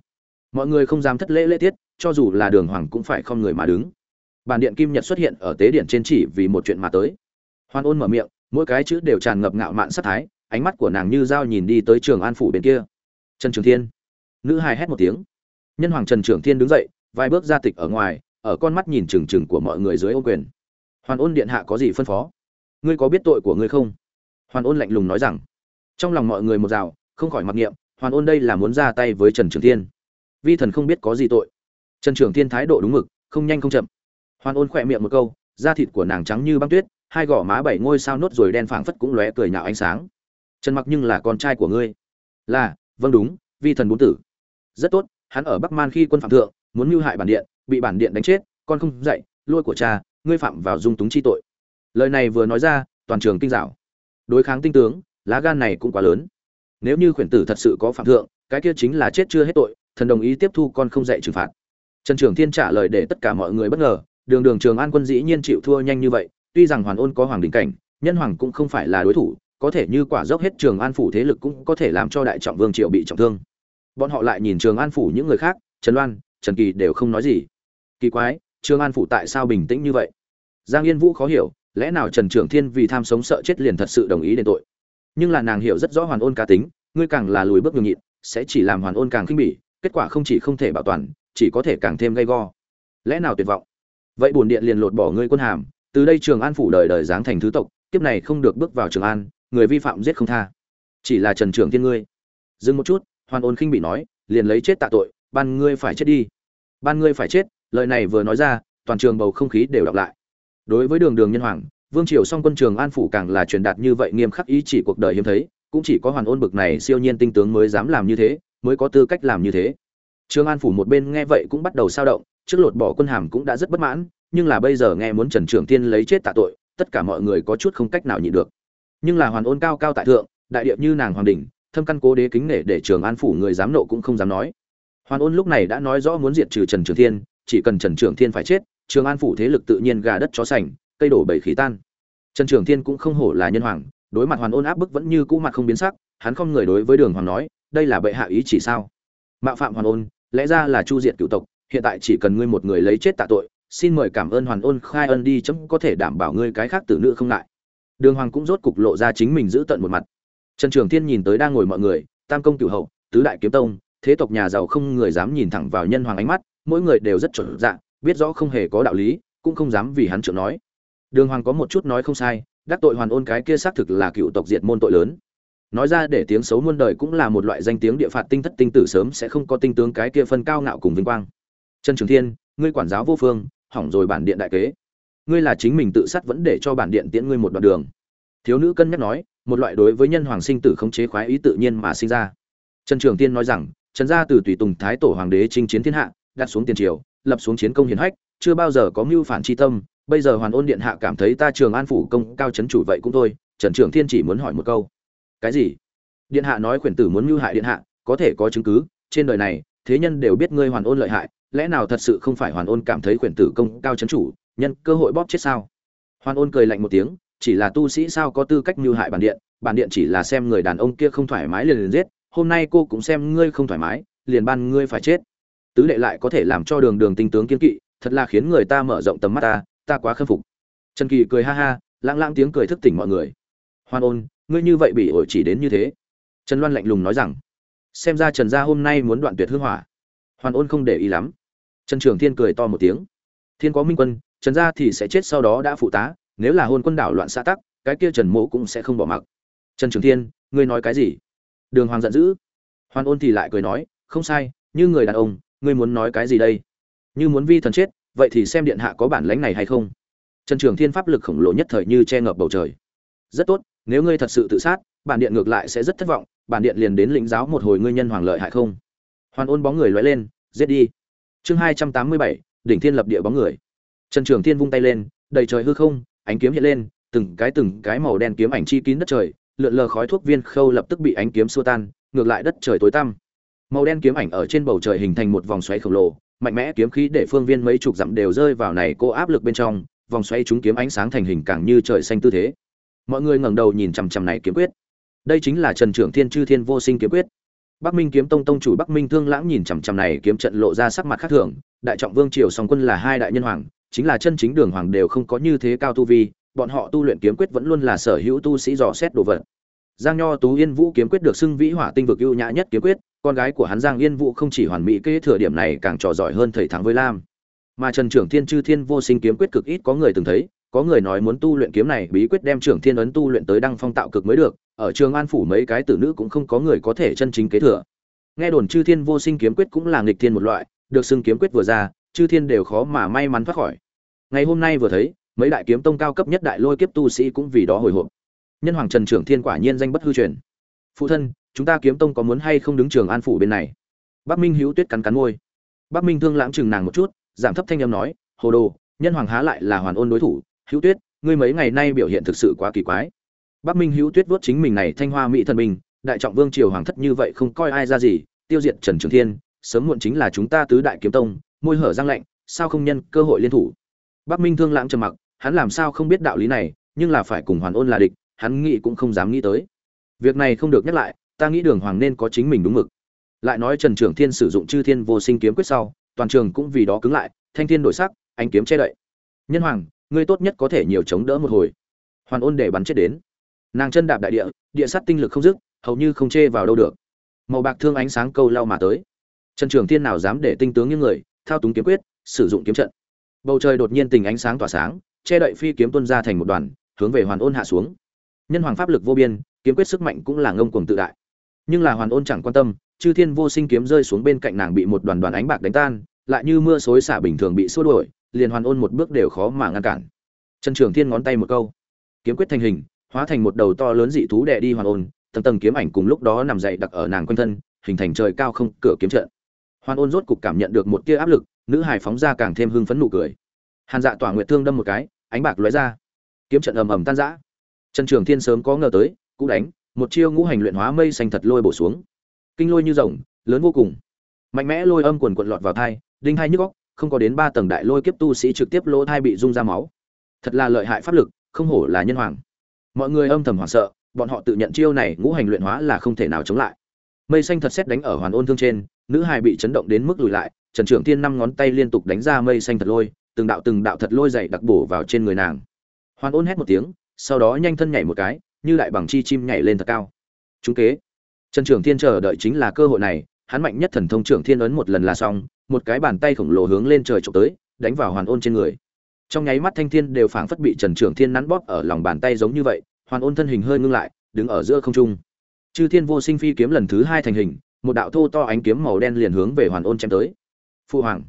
Mọi người không dám thất lễ lễ tiết, cho dù là đường hoàng cũng phải không người mà đứng. Bản điện kim nhật xuất hiện ở tế điện trên chỉ vì một chuyện mà tới. Hoàn ôn mở miệng, mỗi cái chữ đều tràn ngập ngạo mạn sắc thái, ánh mắt của nàng như dao nhìn đi tới trường an phủ bên kia. Trần trường thiên. Nữ hài hét một tiếng. Nhân hoàng trần trường thiên đứng dậy, vài bước ra tịch ở ngoài, ở con mắt nhìn trừng trừng của mọi người dưới ô quyền. Hoàn ôn điện hạ có gì phân phó? Ngươi có biết tội của ngươi không? Hoàn ôn lạnh lùng nói rằng. Trong lòng mọi người một rào, không khỏi mặc niệm, hoàn ôn đây là muốn ra tay với trần trường thiên. Vi thần không biết có gì tội. Trần trường thiên thái độ đúng mực, không nhanh không chậm. Hoàn ôn khỏe miệng một câu, da thịt của nàng trắng như băng tuyết, hai gò má bảy ngôi sao nốt rồi đen phảng phất cũng lóe cười nhạo ánh sáng. Trần mặc nhưng là con trai của ngươi. Là vâng đúng, vi thần bốn tử. Rất tốt, hắn ở bắc man khi quân phạm thượng, muốn mưu hại bản điện, bị bản điện đánh chết, con không dạy, lôi của cha, ngươi phạm vào dung túng chi tội lời này vừa nói ra, toàn trường kinh dạo. Đối kháng tinh tướng, lá gan này cũng quá lớn. Nếu như khuyển tử thật sự có phạm thượng, cái kia chính là chết chưa hết tội, thần đồng ý tiếp thu con không dạy trừng phạt. Trần trường thiên trả lời để tất cả mọi người bất ngờ, đường đường trường an quân dĩ nhiên chịu thua nhanh như vậy, tuy rằng hoàn ôn có hoàng đình cảnh, nhân hoàng cũng không phải là đối thủ, có thể như quả dốc hết trường an phủ thế lực cũng có thể làm cho đại trọng vương triệu bị trọng thương. Bọn họ lại nhìn trường an phủ những người khác, trần loan trần kỳ đều không nói gì. Kỳ quái, trường an phủ tại sao bình tĩnh như vậy? Giang yên vũ khó hiểu lẽ nào trần trường thiên vì tham sống sợ chết liền thật sự đồng ý đền tội? Nhưng là nàng hiểu rất rõ hoàn ôn cá tính, ngươi càng là lùi bước nhường nhịn, sẽ chỉ làm hoàn ôn càng khinh bỉ, kết quả không chỉ không thể bảo toàn, chỉ có thể càng thêm gay go. Lẽ nào tuyệt vọng? Vậy bổn điện liền lột bỏ ngươi quân hàm, từ đây trường an phủ đời đời giáng thành thứ tộc, kiếp này không được bước vào trường an, người vi phạm giết không tha. Chỉ là trần trường thiên ngươi. Dừng một chút, hoàn ôn khinh bị nói, liền lấy chết tạ tội, ban ngươi phải chết đi. Ban ngươi phải chết, lời này vừa nói ra, toàn trường bầu không khí đều đọc lại đối với đường đường nhân hoàng, vương triều song quân trường an phủ càng là truyền đạt như vậy nghiêm khắc ý chỉ cuộc đời hiếm thấy, cũng chỉ có hoàn ôn bực này siêu nhiên tinh tướng mới dám làm như thế, mới có tư cách làm như thế. Trường an phủ một bên nghe vậy cũng bắt đầu sao động, trước lột bỏ quân hàm cũng đã rất bất mãn, nhưng là bây giờ nghe muốn trần trường tiên lấy chết tạ tội, tất cả mọi người có chút không cách nào nhịn được. Nhưng là hoàn ôn cao cao tại thượng, đại điệp như nàng hoàng đình thâm căn cố đế kính nể để trường an phủ người dám nộ cũng không dám nói. Hoàn ôn lúc này đã nói rõ muốn diệt trừ trần trường thiên chỉ cần trần trường thiên phải chết trường an phủ thế lực tự nhiên gà đất chó sành, cây đổ bầy khí tan. Trần trường thiên cũng không hổ là nhân hoàng, đối mặt hoàn ôn áp bức vẫn như cũ mặt không biến sắc, hắn không người đối với đường hoàng nói, đây là bệ hạ ý chỉ sao? Mạo phạm hoàn ôn, lẽ ra là chu diệt cựu tộc, hiện tại chỉ cần ngươi một người lấy chết tạ tội, xin mời cảm ơn hoàn ôn khai ân đi chấm có thể đảm bảo ngươi cái khác tử nữ không ngại. Đường hoàng cũng rốt cục lộ ra chính mình giữ tận một mặt. Trần trường thiên nhìn tới đang ngồi mọi người, tam công cửu hậu, tứ đại kiếm tông, thế tộc nhà giàu không người dám nhìn thẳng vào nhân hoàng ánh mắt, mỗi người đều rất chuẩn dạng biết rõ không hề có đạo lý, cũng không dám vì hắn trượng nói. Đường hoàng có một chút nói không sai, đắc tội hoàn ôn cái kia xác thực là cựu tộc diệt môn tội lớn. Nói ra để tiếng xấu muôn đời cũng là một loại danh tiếng địa phạt tinh thất tinh tử sớm sẽ không có tinh tướng cái kia phân cao ngạo cùng vinh quang. Trần trường thiên, ngươi quản giáo vô phương, hỏng rồi bản điện đại kế. Ngươi là chính mình tự sát vẫn để cho bản điện tiễn ngươi một đoạn đường. Thiếu nữ cân nhắc nói, một loại đối với nhân hoàng sinh tử khống chế khoái ý tự nhiên mà sinh ra. Trần trường tiên nói rằng, trần gia từ tùy tùng thái tổ hoàng đế chinh chiến thiên hạ, đặt xuống tiền triều lập xuống chiến công hiển hách, chưa bao giờ có mưu phản chi tâm, bây giờ hoàn ôn điện hạ cảm thấy ta trường an phủ công cao chấn chủ vậy cũng thôi, trần trường thiên chỉ muốn hỏi một câu. Cái gì? Điện hạ nói khuyển tử muốn mưu hại điện hạ, có thể có chứng cứ, trên đời này, thế nhân đều biết ngươi hoàn ôn lợi hại, lẽ nào thật sự không phải hoàn ôn cảm thấy khuyển tử công cao chấn chủ, nhân cơ hội bóp chết sao? Hoàn ôn cười lạnh một tiếng, chỉ là tu sĩ sao có tư cách mưu hại bản điện bản điện chỉ là xem người đàn ông kia không thoải mái liền liền giết, hôm nay cô cũng xem ngươi không thoải mái, liền ban ngươi phải chết tứ đệ lại có thể làm cho đường đường tinh tướng kiên kỵ, thật là khiến người ta mở rộng tầm mắt ta ta quá khâm phục. Trần kỳ cười ha ha, lãng lãng tiếng cười thức tỉnh mọi người. Hoan ôn, ngươi như vậy bị ổi chỉ đến như thế. Trần loan lạnh lùng nói rằng, xem ra trần gia hôm nay muốn đoạn tuyệt hư hỏa. Hoàn ôn không để ý lắm. Trần trường thiên cười to một tiếng. Thiên có minh quân, trần gia thì sẽ chết sau đó đã phụ tá, nếu là hôn quân đảo loạn xã tắc, cái kia trần mộ cũng sẽ không bỏ mặc. Trần trường thiên, ngươi nói cái gì? Đường hoàng giận dữ. Hoàn ôn thì lại cười nói, không sai, như người đàn ông ngươi muốn nói cái gì đây? Như muốn vi thần chết, vậy thì xem điện hạ có bản lãnh này hay không? Trần trường thiên pháp lực khổng lồ nhất thời như che ngập bầu trời. Rất tốt, nếu ngươi thật sự tự sát, bản điện ngược lại sẽ rất thất vọng, bản điện liền đến lĩnh giáo một hồi ngươi nhân hoàng lợi hại không? Hoàn ôn bóng người lóe lên, giết đi. Chương hai trăm tám mươi bảy, đỉnh thiên lập địa bóng người. Trần trường thiên vung tay lên, đầy trời hư không, ánh kiếm hiện lên, từng cái từng cái màu đen kiếm ảnh chi kín đất trời, lượn lờ khói thuốc viên khâu lập tức bị ánh kiếm xua tan, ngược lại đất trời tối tăm màu đen kiếm ảnh ở trên bầu trời hình thành một vòng xoáy khổng lồ, mạnh mẽ kiếm khí để phương viên mấy chục dặm đều rơi vào này cô áp lực bên trong, vòng xoáy chúng kiếm ánh sáng thành hình càng như trời xanh tư thế. Mọi người ngẩng đầu nhìn chằm chằm này kiếm quyết. Đây chính là trần trưởng thiên chư thiên vô sinh kiếm quyết. Bắc minh kiếm tông tông chủ bắc minh thương lãng nhìn chằm chằm này kiếm trận lộ ra sắc mặt khác thường, đại trọng vương triều song quân là hai đại nhân hoàng, chính là chân chính đường hoàng đều không có như thế cao tu vi, bọn họ tu luyện kiếm quyết vẫn luôn là sở hữu tu sĩ dò xét đồ vật. Giang nho tú yên vũ kiếm quyết được xưng vĩ hỏa tinh vực ưu nhã nhất kiếm quyết con gái của hắn giang yên vũ không chỉ hoàn mỹ kế thừa điểm này, càng trò giỏi hơn thầy thắng với lam. Mà trần trưởng thiên chư thiên vô sinh kiếm quyết cực ít, có người từng thấy, có người nói muốn tu luyện kiếm này, bí quyết đem trưởng thiên ấn tu luyện tới đăng phong tạo cực mới được, ở trường an phủ mấy cái tử nữ cũng không có người có thể chân chính kế thừa. Nghe đồn chư thiên vô sinh kiếm quyết cũng là nghịch thiên một loại, được xưng kiếm quyết vừa ra, chư thiên đều khó mà may mắn thoát khỏi. Ngày hôm nay vừa thấy, mấy đại kiếm tông cao cấp nhất đại lôi kiếp tu sĩ cũng vì đó hồi hộp. Nhân hoàng trần trưởng thiên quả nhiên danh bất hư truyền phụ thân, chúng ta kiếm tông có muốn hay không đứng trường an phủ bên này? Bắc minh hữu tuyết cắn cắn môi. Bắc minh thương lãng chừng nàng một chút, giảm thấp thanh âm nói, hồ đồ, nhân hoàng há lại là hoàn ôn đối thủ? Hữu tuyết, ngươi mấy ngày nay biểu hiện thực sự quá kỳ quái. Bắc minh hữu tuyết vuốt chính mình này thanh hoa mỹ thần minh đại trọng vương triều hoàng thất như vậy không coi ai ra gì, tiêu diệt trần trường thiên, sớm muộn chính là chúng ta tứ đại kiếm tông, môi hở răng lạnh, sao không nhân cơ hội liên thủ? Bắc minh thương lãng trầm mặc, hắn làm sao không biết đạo lý này, nhưng là phải cùng hoàn ôn là địch, hắn nghĩ cũng không dám nghĩ tới việc này không được nhắc lại, ta nghĩ đường hoàng nên có chính mình đúng mực. Lại nói trần trưởng thiên sử dụng chư thiên vô sinh kiếm quyết sau, toàn trường cũng vì đó cứng lại, thanh thiên đổi sắc anh kiếm che đậy. Nhân hoàng, ngươi tốt nhất có thể nhiều chống đỡ một hồi. Hoàn ôn để bắn chết đến. Nàng chân đạp đại địa địa sát tinh lực không dứt, hầu như không chê vào đâu được. Màu bạc thương ánh sáng câu lao mà tới. Trần trường thiên nào dám để tinh tướng những người, thao túng kiếm quyết, sử dụng kiếm trận. Bầu trời đột nhiên tình ánh sáng tỏa sáng, che đậy phi kiếm tuân ra thành một đoàn, hướng về hoàn ôn hạ xuống. Nhân hoàng pháp lực vô biên kiếm quyết sức mạnh cũng là ngông cuồng tự đại. Nhưng là hoàn ôn chẳng quan tâm, chư thiên vô sinh kiếm rơi xuống bên cạnh nàng bị một đoàn đoàn ánh bạc đánh tan, lại như mưa xối xả bình thường bị xua đuổi, liền hoàn ôn một bước đều khó mà ngăn cản. Trần trường thiên ngón tay một câu, kiếm quyết thành hình, hóa thành một đầu to lớn dị thú đè đi hoàn ôn, tầng tầng kiếm ảnh cùng lúc đó nằm dậy đặc ở nàng quanh thân, hình thành trời cao không cửa kiếm trận. Hoàn ôn rốt cục cảm nhận được một tia áp lực, nữ hải phóng ra càng thêm hưng phấn nụ cười. Hàn dạ tỏa nguyệt thương đâm một cái, ánh bạc lóe ra. Kiếm trận ầm ầm tan rã. Trần trường thiên sớm có ngờ tới cũ đánh, một chiêu ngũ hành luyện hóa mây xanh thật lôi bổ xuống. Kinh lôi như rồng, lớn vô cùng. Mạnh mẽ lôi âm quần quận lọt vào thai, đinh hai nhức góc không có đến ba tầng đại lôi kiếp tu sĩ trực tiếp lỗ thai bị rung ra máu. Thật là lợi hại pháp lực, không hổ là nhân hoàng. Mọi người âm thầm hoảng sợ, bọn họ tự nhận chiêu này ngũ hành luyện hóa là không thể nào chống lại. Mây xanh thật xét đánh ở hoàn ôn thương trên, nữ hài bị chấn động đến mức lùi lại, trần trưởng thiên năm ngón tay liên tục đánh ra mây xanh thật lôi, từng đạo từng đạo thật lôi dày đặc bổ vào trên người nàng. Hoàn ôn hét một tiếng, sau đó nhanh thân nhảy một cái như lại bằng chi chim nhảy lên thật cao. Chúng kế. Trần trưởng thiên chờ đợi chính là cơ hội này, hắn mạnh nhất thần thông trưởng thiên ấn một lần là xong, một cái bàn tay khổng lồ hướng lên trời trộm tới, đánh vào hoàn ôn trên người. Trong nháy mắt thanh thiên đều phảng phất bị trần trưởng thiên nắn bóp ở lòng bàn tay giống như vậy, hoàn ôn thân hình hơi ngưng lại, đứng ở giữa không trung. Chư thiên vô sinh phi kiếm lần thứ hai thành hình, một đạo thô to ánh kiếm màu đen liền hướng về hoàn ôn chém tới. Phu hoàng.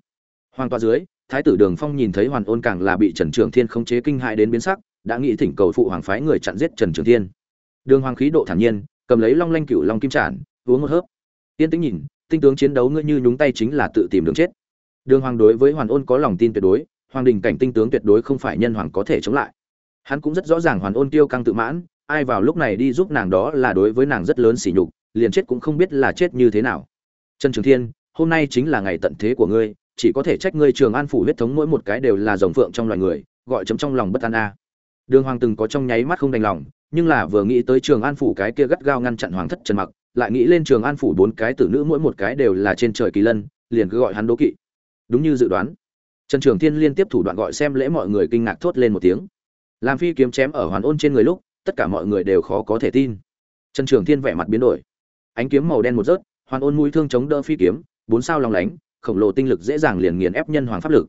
Hoàng toa dưới, thái tử đường phong nhìn thấy hoàn ôn càng là bị trần trưởng thiên khống chế kinh hại đến biến sắc đã nghĩ thỉnh cầu phụ hoàng phái người chặn giết trần trường thiên. Đường hoàng khí độ thản nhiên, cầm lấy long lanh cựu long kim trản uống một hớp. Tiên tĩnh nhìn, tinh tướng chiến đấu ngươi như nhúng tay chính là tự tìm đường chết. Đường hoàng đối với hoàn ôn có lòng tin tuyệt đối, hoàng đình cảnh tinh tướng tuyệt đối không phải nhân hoàng có thể chống lại. Hắn cũng rất rõ ràng hoàn ôn tiêu căng tự mãn, ai vào lúc này đi giúp nàng đó là đối với nàng rất lớn sỉ nhục, liền chết cũng không biết là chết như thế nào. Trần trường thiên, hôm nay chính là ngày tận thế của ngươi, chỉ có thể trách ngươi trường an phủ huyết thống mỗi một cái đều là rồng phượng trong loài người, gọi chấm trong lòng bất an a đường hoàng từng có trong nháy mắt không đành lòng, nhưng là vừa nghĩ tới trường an phủ cái kia gắt gao ngăn chặn hoàng thất trần mặc, lại nghĩ lên trường an phủ bốn cái tử nữ mỗi một cái đều là trên trời kỳ lân, liền cứ gọi hắn đố kỵ. Đúng như dự đoán, trần trường thiên liên tiếp thủ đoạn gọi xem lễ mọi người kinh ngạc thốt lên một tiếng. Làm phi kiếm chém ở hoàn ôn trên người lúc, tất cả mọi người đều khó có thể tin. Trần trường thiên vẻ mặt biến đổi. Ánh kiếm màu đen một rớt, hoàn ôn mũi thương chống đỡ phi kiếm, bốn sao long lánh, khổng lồ tinh lực dễ dàng liền nghiền ép nhân hoàng pháp lực.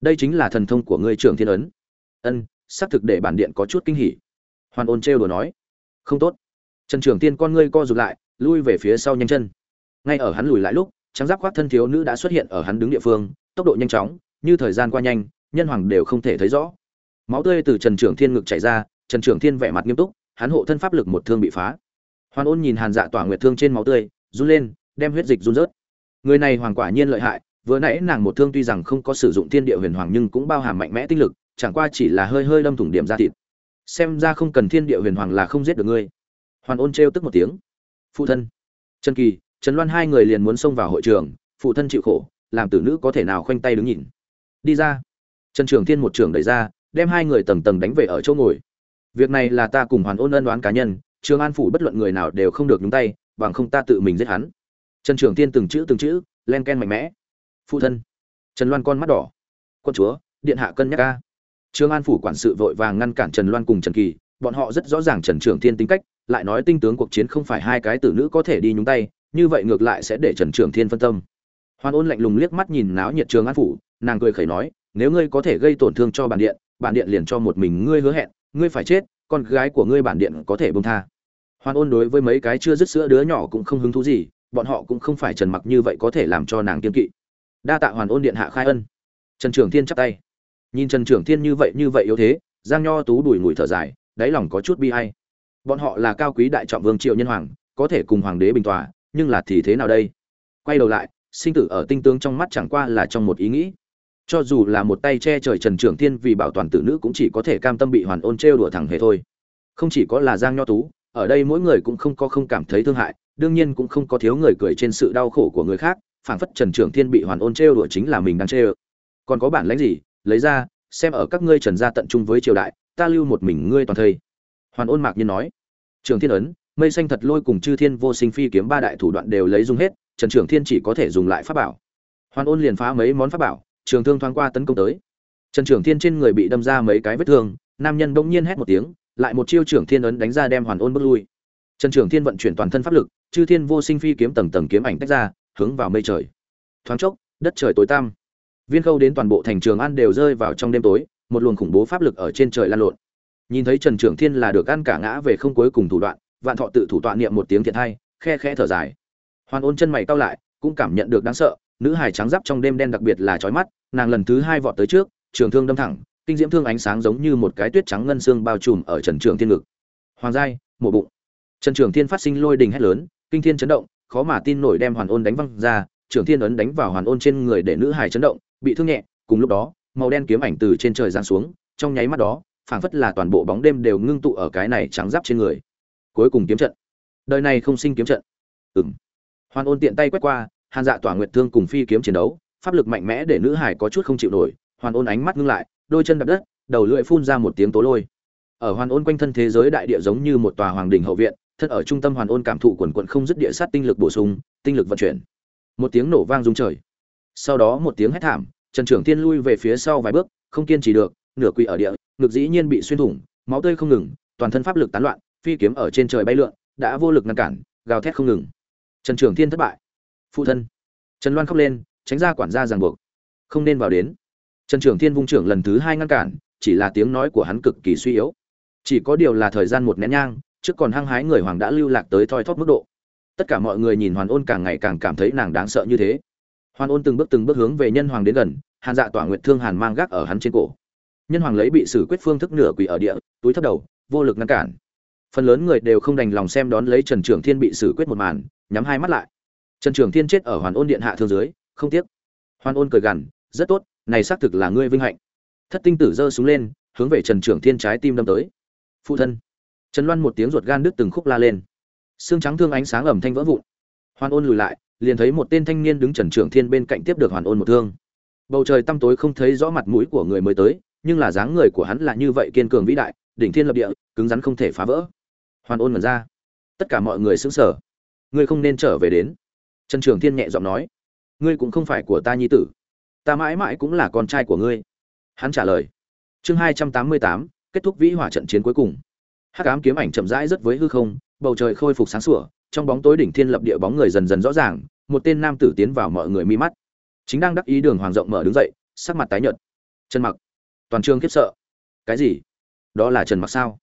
Đây chính là thần thông của ngươi Trường thiên ấn. Ân xác thực để bản điện có chút kinh hỉ. Hoàn ôn trêu đùa nói, không tốt. Trần trường tiên con ngươi co rụt lại, lui về phía sau nhanh chân. Ngay ở hắn lùi lại lúc, trắng giáp khoác thân thiếu nữ đã xuất hiện ở hắn đứng địa phương, tốc độ nhanh chóng, như thời gian qua nhanh, nhân hoàng đều không thể thấy rõ. Máu tươi từ trần trường thiên ngực chảy ra, trần trường thiên vẻ mặt nghiêm túc, hắn hộ thân pháp lực một thương bị phá. Hoàn ôn nhìn hàn dạ tỏa nguyệt thương trên máu tươi, run lên, đem huyết dịch run rớt. Người này hoàng quả nhiên lợi hại, vừa nãy nàng một thương tuy rằng không có sử dụng thiên địa huyền hoàng nhưng cũng bao hàm mạnh mẽ tinh lực chẳng qua chỉ là hơi hơi đâm thủng điểm ra thịt. Xem ra không cần thiên địa huyền hoàng là không giết được ngươi. Hoàn ôn trêu tức một tiếng. Phụ thân. Trần kỳ, trần loan hai người liền muốn xông vào hội trường, phụ thân chịu khổ, làm tử nữ có thể nào khoanh tay đứng nhìn. Đi ra. Trần trường thiên một trường đẩy ra, đem hai người tầng tầng đánh về ở chỗ ngồi. Việc này là ta cùng hoàn ôn ân đoán cá nhân, trường an phủ bất luận người nào đều không được nhúng tay, bằng không ta tự mình giết hắn. Trần trường thiên từng chữ từng chữ, len ken mạnh mẽ. Phụ thân. Trần loan con mắt đỏ. Quân chúa, điện hạ cân nhắc ca trương an phủ quản sự vội vàng ngăn cản trần loan cùng trần kỳ, bọn họ rất rõ ràng trần trường thiên tính cách, lại nói tinh tướng cuộc chiến không phải hai cái tử nữ có thể đi nhúng tay, như vậy ngược lại sẽ để trần trường thiên phân tâm. Hoan ôn lạnh lùng liếc mắt nhìn náo nhiệt Trương an phủ, nàng cười khẩy nói, nếu ngươi có thể gây tổn thương cho bản điện bản điện liền cho một mình ngươi hứa hẹn, ngươi phải chết, con gái của ngươi bản điện có thể buông tha. Hoan ôn đối với mấy cái chưa dứt sữa đứa nhỏ cũng không hứng thú gì, bọn họ cũng không phải trần mặc như vậy có thể làm cho nàng kiêng kỵ. Đa tạ hoàn ôn điện hạ khai ân. Trần trường thiên chắp tay nhìn trần trường thiên như vậy như vậy yếu thế, giang nho tú đùi ngùi thở dài, đáy lòng có chút bi hay bọn họ là cao quý đại trọng vương triệu nhân hoàng, có thể cùng hoàng đế bình tòa, nhưng là thì thế nào đây? Quay đầu lại, sinh tử ở tinh tướng trong mắt chẳng qua là trong một ý nghĩ. Cho dù là một tay che trời trần trường thiên vì bảo toàn tử nữ cũng chỉ có thể cam tâm bị hoàn ôn trêu đùa thẳng hề thôi. Không chỉ có là giang nho tú, ở đây mỗi người cũng không có không cảm thấy thương hại, đương nhiên cũng không có thiếu người cười trên sự đau khổ của người khác, phảng phất trần trường thiên bị hoàn ôn trêu đùa chính là mình đang trêu. Còn có bản lãnh gì? Lấy ra, xem ở các ngươi trần gia tận trung với triều đại, ta lưu một mình ngươi toàn thây. Hoàn ôn mạc nhiên nói. Trường thiên ấn, mây xanh thật lôi cùng chư thiên vô sinh phi kiếm ba đại thủ đoạn đều lấy dùng hết, trần trường thiên chỉ có thể dùng lại pháp bảo. Hoàn ôn liền phá mấy món pháp bảo, trường thương thoáng qua tấn công tới. Trần trường thiên trên người bị đâm ra mấy cái vết thương, nam nhân bỗng nhiên hét một tiếng, lại một chiêu trưởng thiên ấn đánh ra đem hoàn ôn bước lui. Trần trường thiên vận chuyển toàn thân pháp lực, chư thiên vô sinh phi kiếm tầng tầng kiếm ảnh tách ra, hướng vào mây trời. Thoáng chốc, đất trời tối tăm viên khâu đến toàn bộ thành trường ăn đều rơi vào trong đêm tối, một luồng khủng bố pháp lực ở trên trời lan lộn. Nhìn thấy trần trường thiên là được ăn cả ngã về không cuối cùng thủ đoạn, vạn thọ tự thủ tọa niệm một tiếng thiệt hay, khe khẽ thở dài. Hoàn ôn chân mày cau lại, cũng cảm nhận được đáng sợ, nữ hài trắng giáp trong đêm đen đặc biệt là chói mắt, nàng lần thứ hai vọt tới trước, trường thương đâm thẳng, kinh diễm thương ánh sáng giống như một cái tuyết trắng ngân xương bao trùm ở trần trường thiên ngực. Hoàng giai, mổ bụng. Trần trường thiên phát sinh lôi đình hét lớn, kinh thiên chấn động, khó mà tin nổi đem hoàn ôn đánh văng ra, trường thiên ấn đánh vào hoàn ôn trên người để nữ hài chấn động bị thương nhẹ, cùng lúc đó, màu đen kiếm ảnh từ trên trời giáng xuống, trong nháy mắt đó, phảng phất là toàn bộ bóng đêm đều ngưng tụ ở cái này trắng giáp trên người. Cuối cùng kiếm trận. Đời này không sinh kiếm trận. Ừng hoàn ôn tiện tay quét qua, hàn dạ tỏa nguyệt thương cùng phi kiếm chiến đấu, pháp lực mạnh mẽ để nữ hải có chút không chịu nổi, hoàn ôn ánh mắt ngưng lại, đôi chân đập đất, đầu lưỡi phun ra một tiếng tố lôi. Ở hoàn ôn quanh thân thế giới đại địa giống như một tòa hoàng đình hậu viện thân ở trung tâm hoàn ôn cảm thụ quần quận không dứt địa sát tinh lực bổ sung, tinh lực vận chuyển. Một tiếng nổ vang rung trời. Sau đó một tiếng hét thảm trần trưởng thiên lui về phía sau vài bước, không kiên trì được, nửa quỳ ở địa, ngực dĩ nhiên bị xuyên thủng, máu tươi không ngừng, toàn thân pháp lực tán loạn, phi kiếm ở trên trời bay lượn, đã vô lực ngăn cản, gào thét không ngừng. Trần trưởng thiên thất bại. Phụ thân. Trần loan khóc lên, tránh ra quản gia ràng buộc. Không nên vào đến. Trần trường thiên vung trưởng lần thứ hai ngăn cản, chỉ là tiếng nói của hắn cực kỳ suy yếu. Chỉ có điều là thời gian một nén nhang, trước còn hăng hái người hoàng đã lưu lạc tới thoi thóp mức độ. Tất cả mọi người nhìn hoàn ôn càng ngày càng cảm thấy nàng đáng sợ như thế hoàn ôn từng bước từng bước hướng về nhân hoàng đến gần, hàn dạ tỏa nguyệt thương hàn mang gác ở hắn trên cổ. Nhân hoàng lấy bị xử quyết phương thức nửa quỷ ở địa, túi thấp đầu, vô lực ngăn cản. Phần lớn người đều không đành lòng xem đón lấy trần trường thiên bị xử quyết một màn, nhắm hai mắt lại. Trần trường thiên chết ở hoàn ôn điện hạ thương dưới, không tiếc. Hoàn ôn cười gằn, rất tốt, này xác thực là ngươi vinh hạnh. Thất tinh tử giơ súng lên, hướng về trần trường thiên trái tim đâm tới. Phụ thân. Trần loan một tiếng ruột gan đứt từng khúc la lên. Xương trắng thương ánh sáng ẩm thanh vỡ vụn. Hoàn ôn lùi lại liền thấy một tên thanh niên đứng trần trường thiên bên cạnh tiếp được hoàn ôn một thương. Bầu trời tăm tối không thấy rõ mặt mũi của người mới tới, nhưng là dáng người của hắn là như vậy kiên cường vĩ đại, đỉnh thiên lập địa, cứng rắn không thể phá vỡ. Hoàn ôn mật ra. Tất cả mọi người xứng sở ngươi không nên trở về đến. Trần trường thiên nhẹ giọng nói. Ngươi cũng không phải của ta nhi tử. Ta mãi mãi cũng là con trai của ngươi. Hắn trả lời. Chương hai trăm tám mươi tám, kết thúc vĩ hỏa trận chiến cuối cùng. Hắc ám kiếm ảnh chậm rãi rất với hư không, bầu trời khôi phục sáng sủa trong bóng tối đỉnh thiên lập địa bóng người dần dần rõ ràng, một tên nam tử tiến vào mọi người mi mắt. Chính đang đắc ý đường hoàng rộng mở đứng dậy, sắc mặt tái nhợt. Trần mặc, toàn trường khiếp sợ. Cái gì? Đó là trần mặc sao?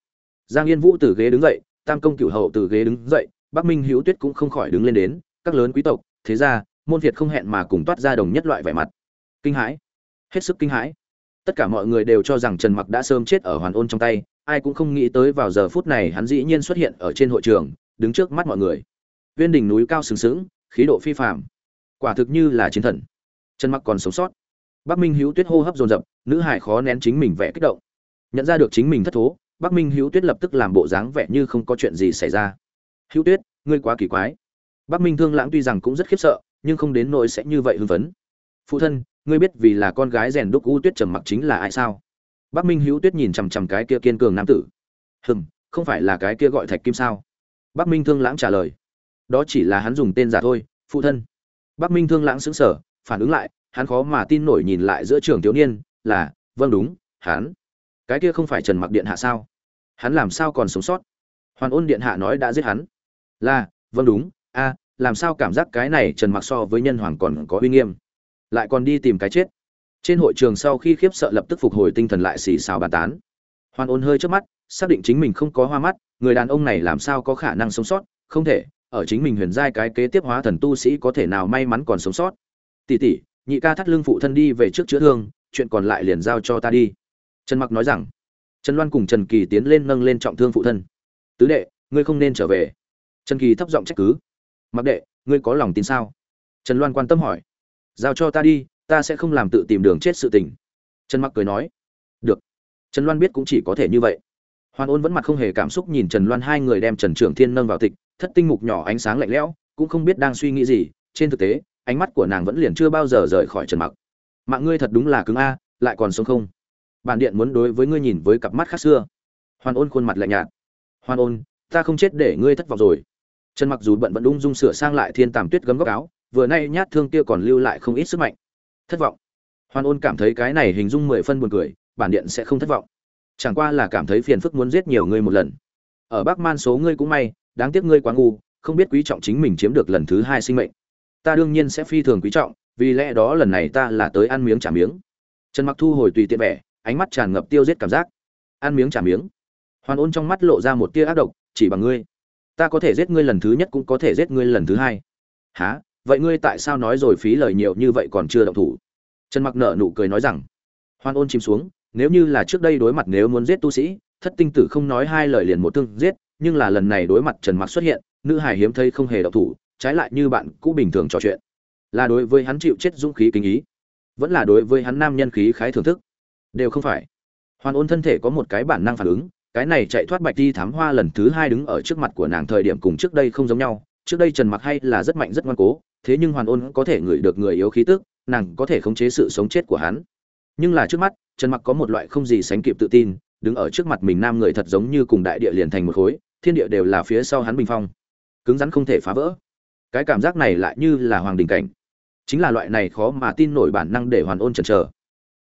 Giang yên vũ từ ghế đứng dậy, tam công cửu hậu từ ghế đứng dậy, bắc minh hữu tuyết cũng không khỏi đứng lên đến, các lớn quý tộc, thế ra môn việt không hẹn mà cùng toát ra đồng nhất loại vẻ mặt. Kinh hãi. Hết sức kinh hãi. Tất cả mọi người đều cho rằng trần mặc đã sớm chết ở hoàn ôn trong tay, ai cũng không nghĩ tới vào giờ phút này hắn dĩ nhiên xuất hiện ở trên hội trường đứng trước mắt mọi người. Viên đỉnh núi cao sừng sững, khí độ phi phàm. Quả thực như là chiến thần. Trần mặc còn sống sót. Bắc minh hữu tuyết hô hấp dồn dập, nữ hải khó nén chính mình vẻ kích động. Nhận ra được chính mình thất thố, bắc minh hữu tuyết lập tức làm bộ dáng vẻ như không có chuyện gì xảy ra. Hữu tuyết, ngươi quá kỳ quái. Bắc minh thương lãng tuy rằng cũng rất khiếp sợ, nhưng không đến nỗi sẽ như vậy hưng phấn. Phụ thân, ngươi biết vì là con gái rèn đúc u tuyết trầm mặc chính là ai sao? Bắc minh hữu tuyết nhìn chằm chằm cái kia kiên cường nam tử. Hừm, không phải là cái kia gọi thạch kim sao? Bắc minh thương lãng trả lời. Đó chỉ là hắn dùng tên giả thôi phụ thân. Bắc minh thương lãng sững sờ, phản ứng lại hắn khó mà tin nổi nhìn lại giữa trường thiếu niên là vâng đúng hắn. Cái kia không phải trần mặc điện hạ sao? Hắn làm sao còn sống sót? Hoàn ôn điện hạ nói đã giết hắn. Là vâng đúng a làm sao cảm giác cái này trần mặc so với nhân hoàng còn có uy nghiêm? Lại còn đi tìm cái chết. Trên hội trường sau khi khiếp sợ lập tức phục hồi tinh thần lại xì xào bàn tán hoàn ôn hơi trước mắt, xác định chính mình không có hoa mắt, người đàn ông này làm sao có khả năng sống sót? Không thể, ở chính mình huyền giai cái kế tiếp hóa thần tu sĩ có thể nào may mắn còn sống sót? Tỷ tỷ, nhị ca thắt lưng phụ thân đi về trước chữa thương, chuyện còn lại liền giao cho ta đi. Trần mặc nói rằng, trần loan cùng trần kỳ tiến lên nâng lên trọng thương phụ thân. Tứ đệ, ngươi không nên trở về. Trần kỳ thấp giọng trách cứ. Mặc đệ, ngươi có lòng tin sao? Trần loan quan tâm hỏi. Giao cho ta đi, ta sẽ không làm tự tìm đường chết sự tình. Trần mặc cười nói trần loan biết cũng chỉ có thể như vậy. Hoàn ôn vẫn mặt không hề cảm xúc nhìn trần loan hai người đem trần trưởng thiên nâng vào tịch, thất tinh mục nhỏ ánh sáng lạnh lẽo, cũng không biết đang suy nghĩ gì, trên thực tế, ánh mắt của nàng vẫn liền chưa bao giờ rời khỏi trần mặc. Mạng ngươi thật đúng là cứng a, lại còn sống không? Bản điện muốn đối với ngươi nhìn với cặp mắt khác xưa. Hoàn ôn khuôn mặt lạnh nhạt. Hoàn ôn, ta không chết để ngươi thất vọng rồi. Trần mặc dù bận vẫn ung dung sửa sang lại thiên tàm tuyết gấm góc áo, vừa nay nhát thương kia còn lưu lại không ít sức mạnh. Thất vọng. Hoàn ôn cảm thấy cái này hình dung mười phân buồn cười bản điện sẽ không thất vọng. Chẳng qua là cảm thấy phiền phức muốn giết nhiều ngươi một lần. Ở bắc man số ngươi cũng may, đáng tiếc ngươi quá ngu, không biết quý trọng chính mình chiếm được lần thứ hai sinh mệnh. Ta đương nhiên sẽ phi thường quý trọng, vì lẽ đó lần này ta là tới ăn miếng trả miếng. Trần mặc thu hồi tùy tiện vẻ, ánh mắt tràn ngập tiêu giết cảm giác. Ăn miếng trả miếng. Hoàn ôn trong mắt lộ ra một tia ác độc, chỉ bằng ngươi. Ta có thể giết ngươi lần thứ nhất cũng có thể giết ngươi lần thứ hai. Há vậy ngươi tại sao nói rồi phí lời nhiều như vậy còn chưa động thủ? Trần mặc nợ nụ cười nói rằng. Hoan ôn chìm xuống nếu như là trước đây đối mặt nếu muốn giết tu sĩ, thất tinh tử không nói hai lời liền một thương giết, nhưng là lần này đối mặt trần mặc xuất hiện, nữ hải hiếm thấy không hề động thủ, trái lại như bạn cũ bình thường trò chuyện. Là đối với hắn chịu chết dũng khí kinh ý, vẫn là đối với hắn nam nhân khí khái thưởng thức. Đều không phải. Hoàn ôn thân thể có một cái bản năng phản ứng, cái này chạy thoát bạch đi thám hoa lần thứ hai đứng ở trước mặt của nàng thời điểm cùng trước đây không giống nhau, trước đây trần mặc hay là rất mạnh rất ngoan cố, thế nhưng hoàn ôn có thể ngửi được người yếu khí tức, nàng có thể khống chế sự sống chết của hắn. Nhưng là trước mắt trần mặc có một loại không gì sánh kịp tự tin, đứng ở trước mặt mình nam người thật giống như cùng đại địa liền thành một khối, thiên địa đều là phía sau hắn bình phong. Cứng rắn không thể phá vỡ. Cái cảm giác này lại như là hoàng đỉnh cảnh. Chính là loại này khó mà tin nổi bản năng để hoàn ôn chần chờ.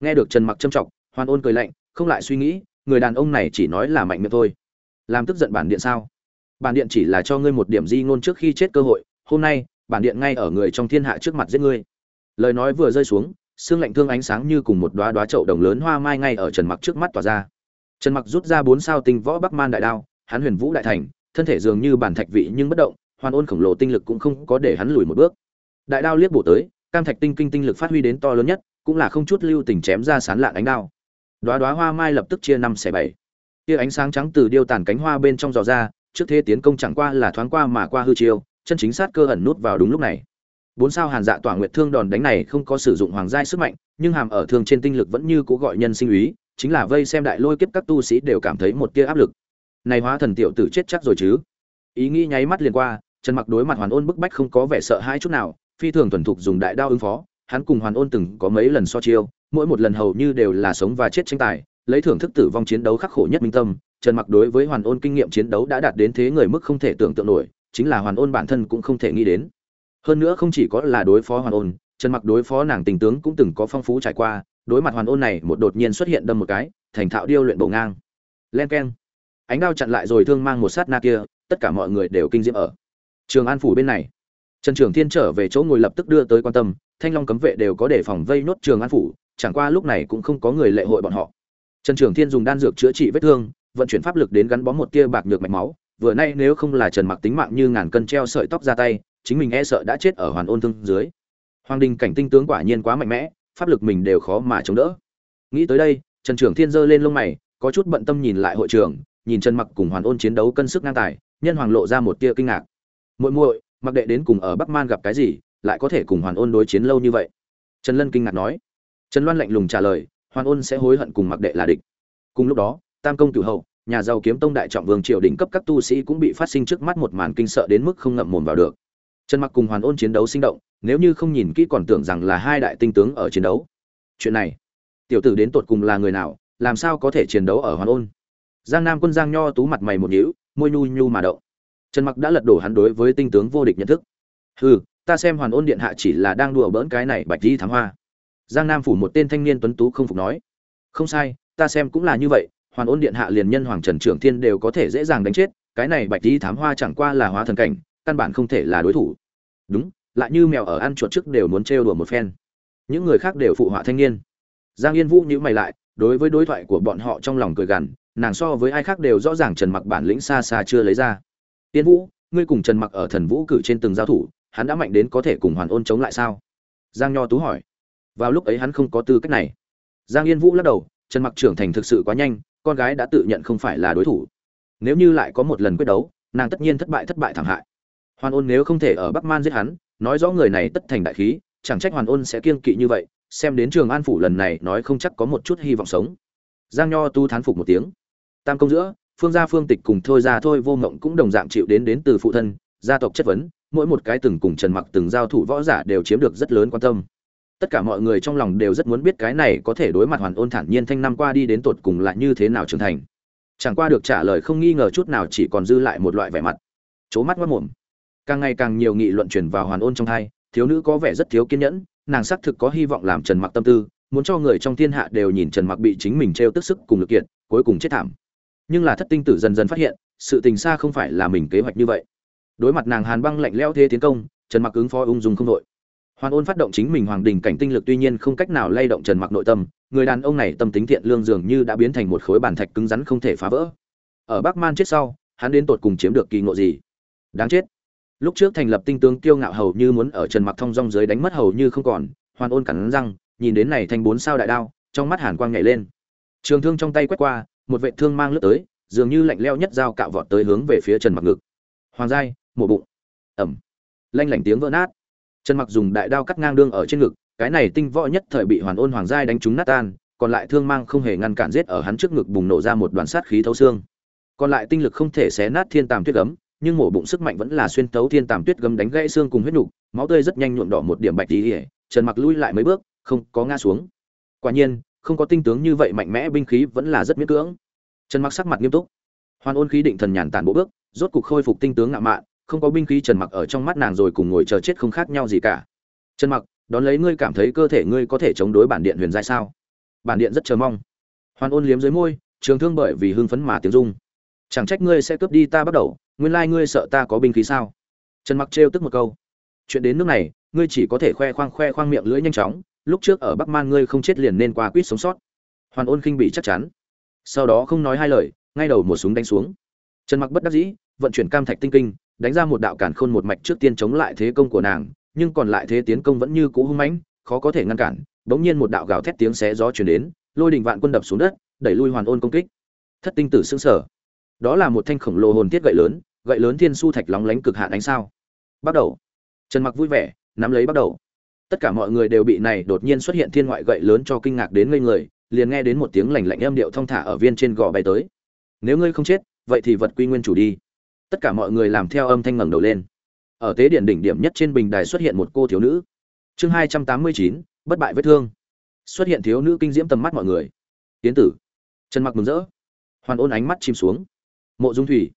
Nghe được trần mặc châm trọng hoàn ôn cười lạnh, không lại suy nghĩ, người đàn ông này chỉ nói là mạnh miệng thôi. Làm tức giận bản điện sao? Bản điện chỉ là cho ngươi một điểm di ngôn trước khi chết cơ hội, hôm nay, bản điện ngay ở người trong thiên hạ trước mặt giết ngươi. Lời nói vừa rơi xuống xương lạnh thương ánh sáng như cùng một đóa đóa chậu đồng lớn hoa mai ngay ở trần mặc trước mắt tỏa ra. Trần mặc rút ra bốn sao tinh võ bắc man đại đao, hắn huyền vũ đại thành, thân thể dường như bản thạch vị nhưng bất động, hoàn ôn khổng lồ tinh lực cũng không có để hắn lùi một bước. Đại đao liếc bổ tới, cam thạch tinh kinh tinh lực phát huy đến to lớn nhất, cũng là không chút lưu tình chém ra sán lạn ánh đao. Đóa đóa hoa mai lập tức chia năm xẻ bảy. Tia ánh sáng trắng từ điêu tàn cánh hoa bên trong dò ra, trước thế tiến công chẳng qua là thoáng qua mà qua hư chiêu, chân chính sát cơ ẩn nút vào đúng lúc này bốn sao hàn dạ tỏa nguyệt thương đòn đánh này không có sử dụng hoàng giai sức mạnh, nhưng hàm ở thương trên tinh lực vẫn như cố gọi nhân sinh úy chính là vây xem đại lôi kiếp các tu sĩ đều cảm thấy một tia áp lực. Này hóa thần tiểu tử chết chắc rồi chứ? Ý nghĩ nháy mắt liền qua, trần mặc đối mặt hoàn ôn bức bách không có vẻ sợ hãi chút nào, phi thường thuần thục dùng đại đao ứng phó, hắn cùng hoàn ôn từng có mấy lần so chiêu, mỗi một lần hầu như đều là sống và chết tranh tài, lấy thưởng thức tử vong chiến đấu khắc khổ nhất minh tâm, trần mặc đối với hoàn ôn kinh nghiệm chiến đấu đã đạt đến thế người mức không thể tưởng tượng nổi, chính là hoàn ôn bản thân cũng không thể nghĩ đến hơn nữa không chỉ có là đối phó hoàn ôn, trần mặc đối phó nàng tình tướng cũng từng có phong phú trải qua, đối mặt hoàn ôn này một đột nhiên xuất hiện đâm một cái, thành thạo điêu luyện bổ ngang. Len keng. Ánh đao chặn lại rồi thương mang một sát na kia, tất cả mọi người đều kinh diễm ở. Trường an phủ bên này. Trần trường thiên trở về chỗ ngồi lập tức đưa tới quan tâm, thanh long cấm vệ đều có đề phòng vây nốt trường an phủ, chẳng qua lúc này cũng không có người lệ hội bọn họ. Trần trường thiên dùng đan dược chữa trị vết thương, vận chuyển pháp lực đến gắn bó một tia bạc nhược mạch máu, vừa nay nếu không là trần mặc tính mạng như ngàn cân treo sợi tóc ra tay chính mình e sợ đã chết ở hoàn ôn thương dưới. Hoàng đình cảnh tinh tướng quả nhiên quá mạnh mẽ, pháp lực mình đều khó mà chống đỡ. Nghĩ tới đây, trần trưởng thiên giơ lên lông mày, có chút bận tâm nhìn lại hội trưởng nhìn trần mặc cùng hoàn ôn chiến đấu cân sức ngang tài, nhân hoàng lộ ra một tia kinh ngạc. Muội muội, mặc đệ đến cùng ở bắc man gặp cái gì, lại có thể cùng hoàn ôn đối chiến lâu như vậy? Trần lân kinh ngạc nói. Trần loan lạnh lùng trả lời, hoàn ôn sẽ hối hận cùng mặc đệ là địch. Cùng lúc đó, tam công cửu hậu, nhà giàu kiếm tông đại trọng vương triều đỉnh cấp các tu sĩ cũng bị phát sinh trước mắt một màn kinh sợ đến mức không ngậm mồm vào được trần mặc cùng hoàn ôn chiến đấu sinh động, nếu như không nhìn kỹ còn tưởng rằng là hai đại tinh tướng ở chiến đấu. Chuyện này, tiểu tử đến tột cùng là người nào, làm sao có thể chiến đấu ở hoàn ôn? Giang nam quân giang nho tú mặt mày một nhíu, môi nhu nhu mà động. Trần mặc đã lật đổ hắn đối với tinh tướng vô địch nhận thức. Hừ, ta xem hoàn ôn điện hạ chỉ là đang đùa bỡn cái này bạch di thám hoa. Giang nam phủ một tên thanh niên tuấn tú không phục nói. Không sai, ta xem cũng là như vậy, hoàn ôn điện hạ liền nhân hoàng trần trưởng thiên đều có thể dễ dàng đánh chết, cái này bạch di thám hoa chẳng qua là hóa thần cảnh căn bản không thể là đối thủ. Đúng, lại như mèo ở ăn chuột trước đều muốn trêu đùa một phen. Những người khác đều phụ họa thanh niên. Giang yên vũ nhữ mày lại, đối với đối thoại của bọn họ trong lòng cười gằn, nàng so với ai khác đều rõ ràng trần mặc bản lĩnh xa xa chưa lấy ra. Yên vũ, ngươi cùng trần mặc ở thần vũ cử trên từng giao thủ, hắn đã mạnh đến có thể cùng hoàn ôn chống lại sao? Giang nho tú hỏi. Vào lúc ấy hắn không có tư cách này. Giang yên vũ lắc đầu, trần mặc trưởng thành thực sự quá nhanh, con gái đã tự nhận không phải là đối thủ. Nếu như lại có một lần quyết đấu, nàng tất nhiên thất bại thất bại thảm hại hoàn ôn nếu không thể ở bắc man giết hắn, nói rõ người này tất thành đại khí, chẳng trách hoàn ôn sẽ kiêng kỵ như vậy, xem đến trường an phủ lần này nói không chắc có một chút hy vọng sống. Giang nho tu thán phục một tiếng. Tam công giữa, phương gia phương tịch cùng thôi ra thôi vô mộng cũng đồng dạng chịu đến đến từ phụ thân, gia tộc chất vấn, mỗi một cái từng cùng trần mặc từng giao thủ võ giả đều chiếm được rất lớn quan tâm. Tất cả mọi người trong lòng đều rất muốn biết cái này có thể đối mặt hoàn ôn thản nhiên thanh năm qua đi đến tột cùng là như thế nào trưởng thành. Chẳng qua được trả lời không nghi ngờ chút nào chỉ còn dư lại một loại vẻ mặt. Chố mắt mất mồm càng ngày càng nhiều nghị luận chuyển vào hoàn ôn trong thai, thiếu nữ có vẻ rất thiếu kiên nhẫn, nàng xác thực có hy vọng làm trần mặc tâm tư, muốn cho người trong thiên hạ đều nhìn trần mặc bị chính mình trêu tức sức cùng lực kiện cuối cùng chết thảm. Nhưng là thất tinh tử dần dần phát hiện, sự tình xa không phải là mình kế hoạch như vậy. Đối mặt nàng hàn băng lạnh lẽo thế tiến công, trần mặc ứng phó ung dung không đội. Hoàn ôn phát động chính mình hoàng đình cảnh tinh lực tuy nhiên không cách nào lay động trần mặc nội tâm, người đàn ông này tâm tính thiện lương dường như đã biến thành một khối bàn thạch cứng rắn không thể phá vỡ. Ở bắc man chết sau, hắn đến tột cùng chiếm được kỳ ngộ gì? Đáng chết lúc trước thành lập tinh tướng tiêu ngạo hầu như muốn ở trần mặc thông rong dưới đánh mất hầu như không còn, hoàn ôn cắn răng, nhìn đến này thành bốn sao đại đao, trong mắt hàn quang nhảy lên. Trường thương trong tay quét qua, một vệ thương mang lướt tới, dường như lạnh leo nhất dao cạo vọt tới hướng về phía trần mặc ngực. Hoàng giai, mổ bụng. Ẩm. Lanh lảnh tiếng vỡ nát. Trần mặc dùng đại đao cắt ngang đương ở trên ngực, cái này tinh võ nhất thời bị hoàn ôn hoàng giai đánh trúng nát tan, còn lại thương mang không hề ngăn cản giết ở hắn trước ngực bùng nổ ra một đoàn sát khí thấu xương. Còn lại tinh lực không thể xé nát thiên tàm tuyết gấm nhưng mổ bụng sức mạnh vẫn là xuyên tấu thiên tàm tuyết gấm đánh gãy xương cùng huyết nục, máu tươi rất nhanh nhuộm đỏ một điểm bạch tí trần mặc lui lại mấy bước, không có ngã xuống. Quả nhiên, không có tinh tướng như vậy mạnh mẽ, binh khí vẫn là rất miễn cưỡng. Trần mặc sắc mặt nghiêm túc. Hoàn ôn khí định thần nhàn tản bộ bước, rốt cục khôi phục tinh tướng ngạo mạn, không có binh khí trần mặc ở trong mắt nàng rồi cùng ngồi chờ chết không khác nhau gì cả. Trần mặc, đón lấy ngươi cảm thấy cơ thể ngươi có thể chống đối bản điện huyền giai sao? Bản điện rất chờ mong. Hoàn ôn liếm dưới môi, trường thương bởi vì hưng phấn mà tiếng dung chẳng trách ngươi sẽ cướp đi ta bắt đầu nguyên lai ngươi sợ ta có binh khí sao? Trần mặc trêu tức một câu. Chuyện đến nước này, ngươi chỉ có thể khoe khoang khoe khoang miệng lưỡi nhanh chóng, lúc trước ở bắc man ngươi không chết liền nên qua quýt sống sót. Hoàn ôn khinh bị chắc chắn. Sau đó không nói hai lời, ngay đầu một súng đánh xuống. Trần mặc bất đắc dĩ, vận chuyển cam thạch tinh kinh, đánh ra một đạo cản khôn một mạch trước tiên chống lại thế công của nàng, nhưng còn lại thế tiến công vẫn như cũ hung mãnh, khó có thể ngăn cản. Bỗng nhiên một đạo gào thét tiếng xé gió truyền đến, lôi đình vạn quân đập xuống đất, đẩy lui hoàn ôn công kích. Thất tinh tử xương sở đó là một thanh khổng lồ hồn thiết gậy lớn gậy lớn thiên su thạch lóng lánh cực hạn ánh sao. Bắt đầu. Trần mặc vui vẻ, nắm lấy bắt đầu. Tất cả mọi người đều bị này đột nhiên xuất hiện thiên ngoại gậy lớn cho kinh ngạc đến ngây người, liền nghe đến một tiếng lành lạnh âm điệu thong thả ở viên trên gò bay tới. Nếu ngươi không chết, vậy thì vật quy nguyên chủ đi. Tất cả mọi người làm theo âm thanh ngẩng đầu lên. Ở tế điện đỉnh điểm nhất trên bình đài xuất hiện một cô thiếu nữ. Chương hai trăm tám mươi chín, bất bại vết thương. Xuất hiện thiếu nữ kinh diễm tầm mắt mọi người. Tiến tử. Trần mặc mừng rỡ. Hoàn ôn ánh mắt chìm xuống. Mộ dung thủy.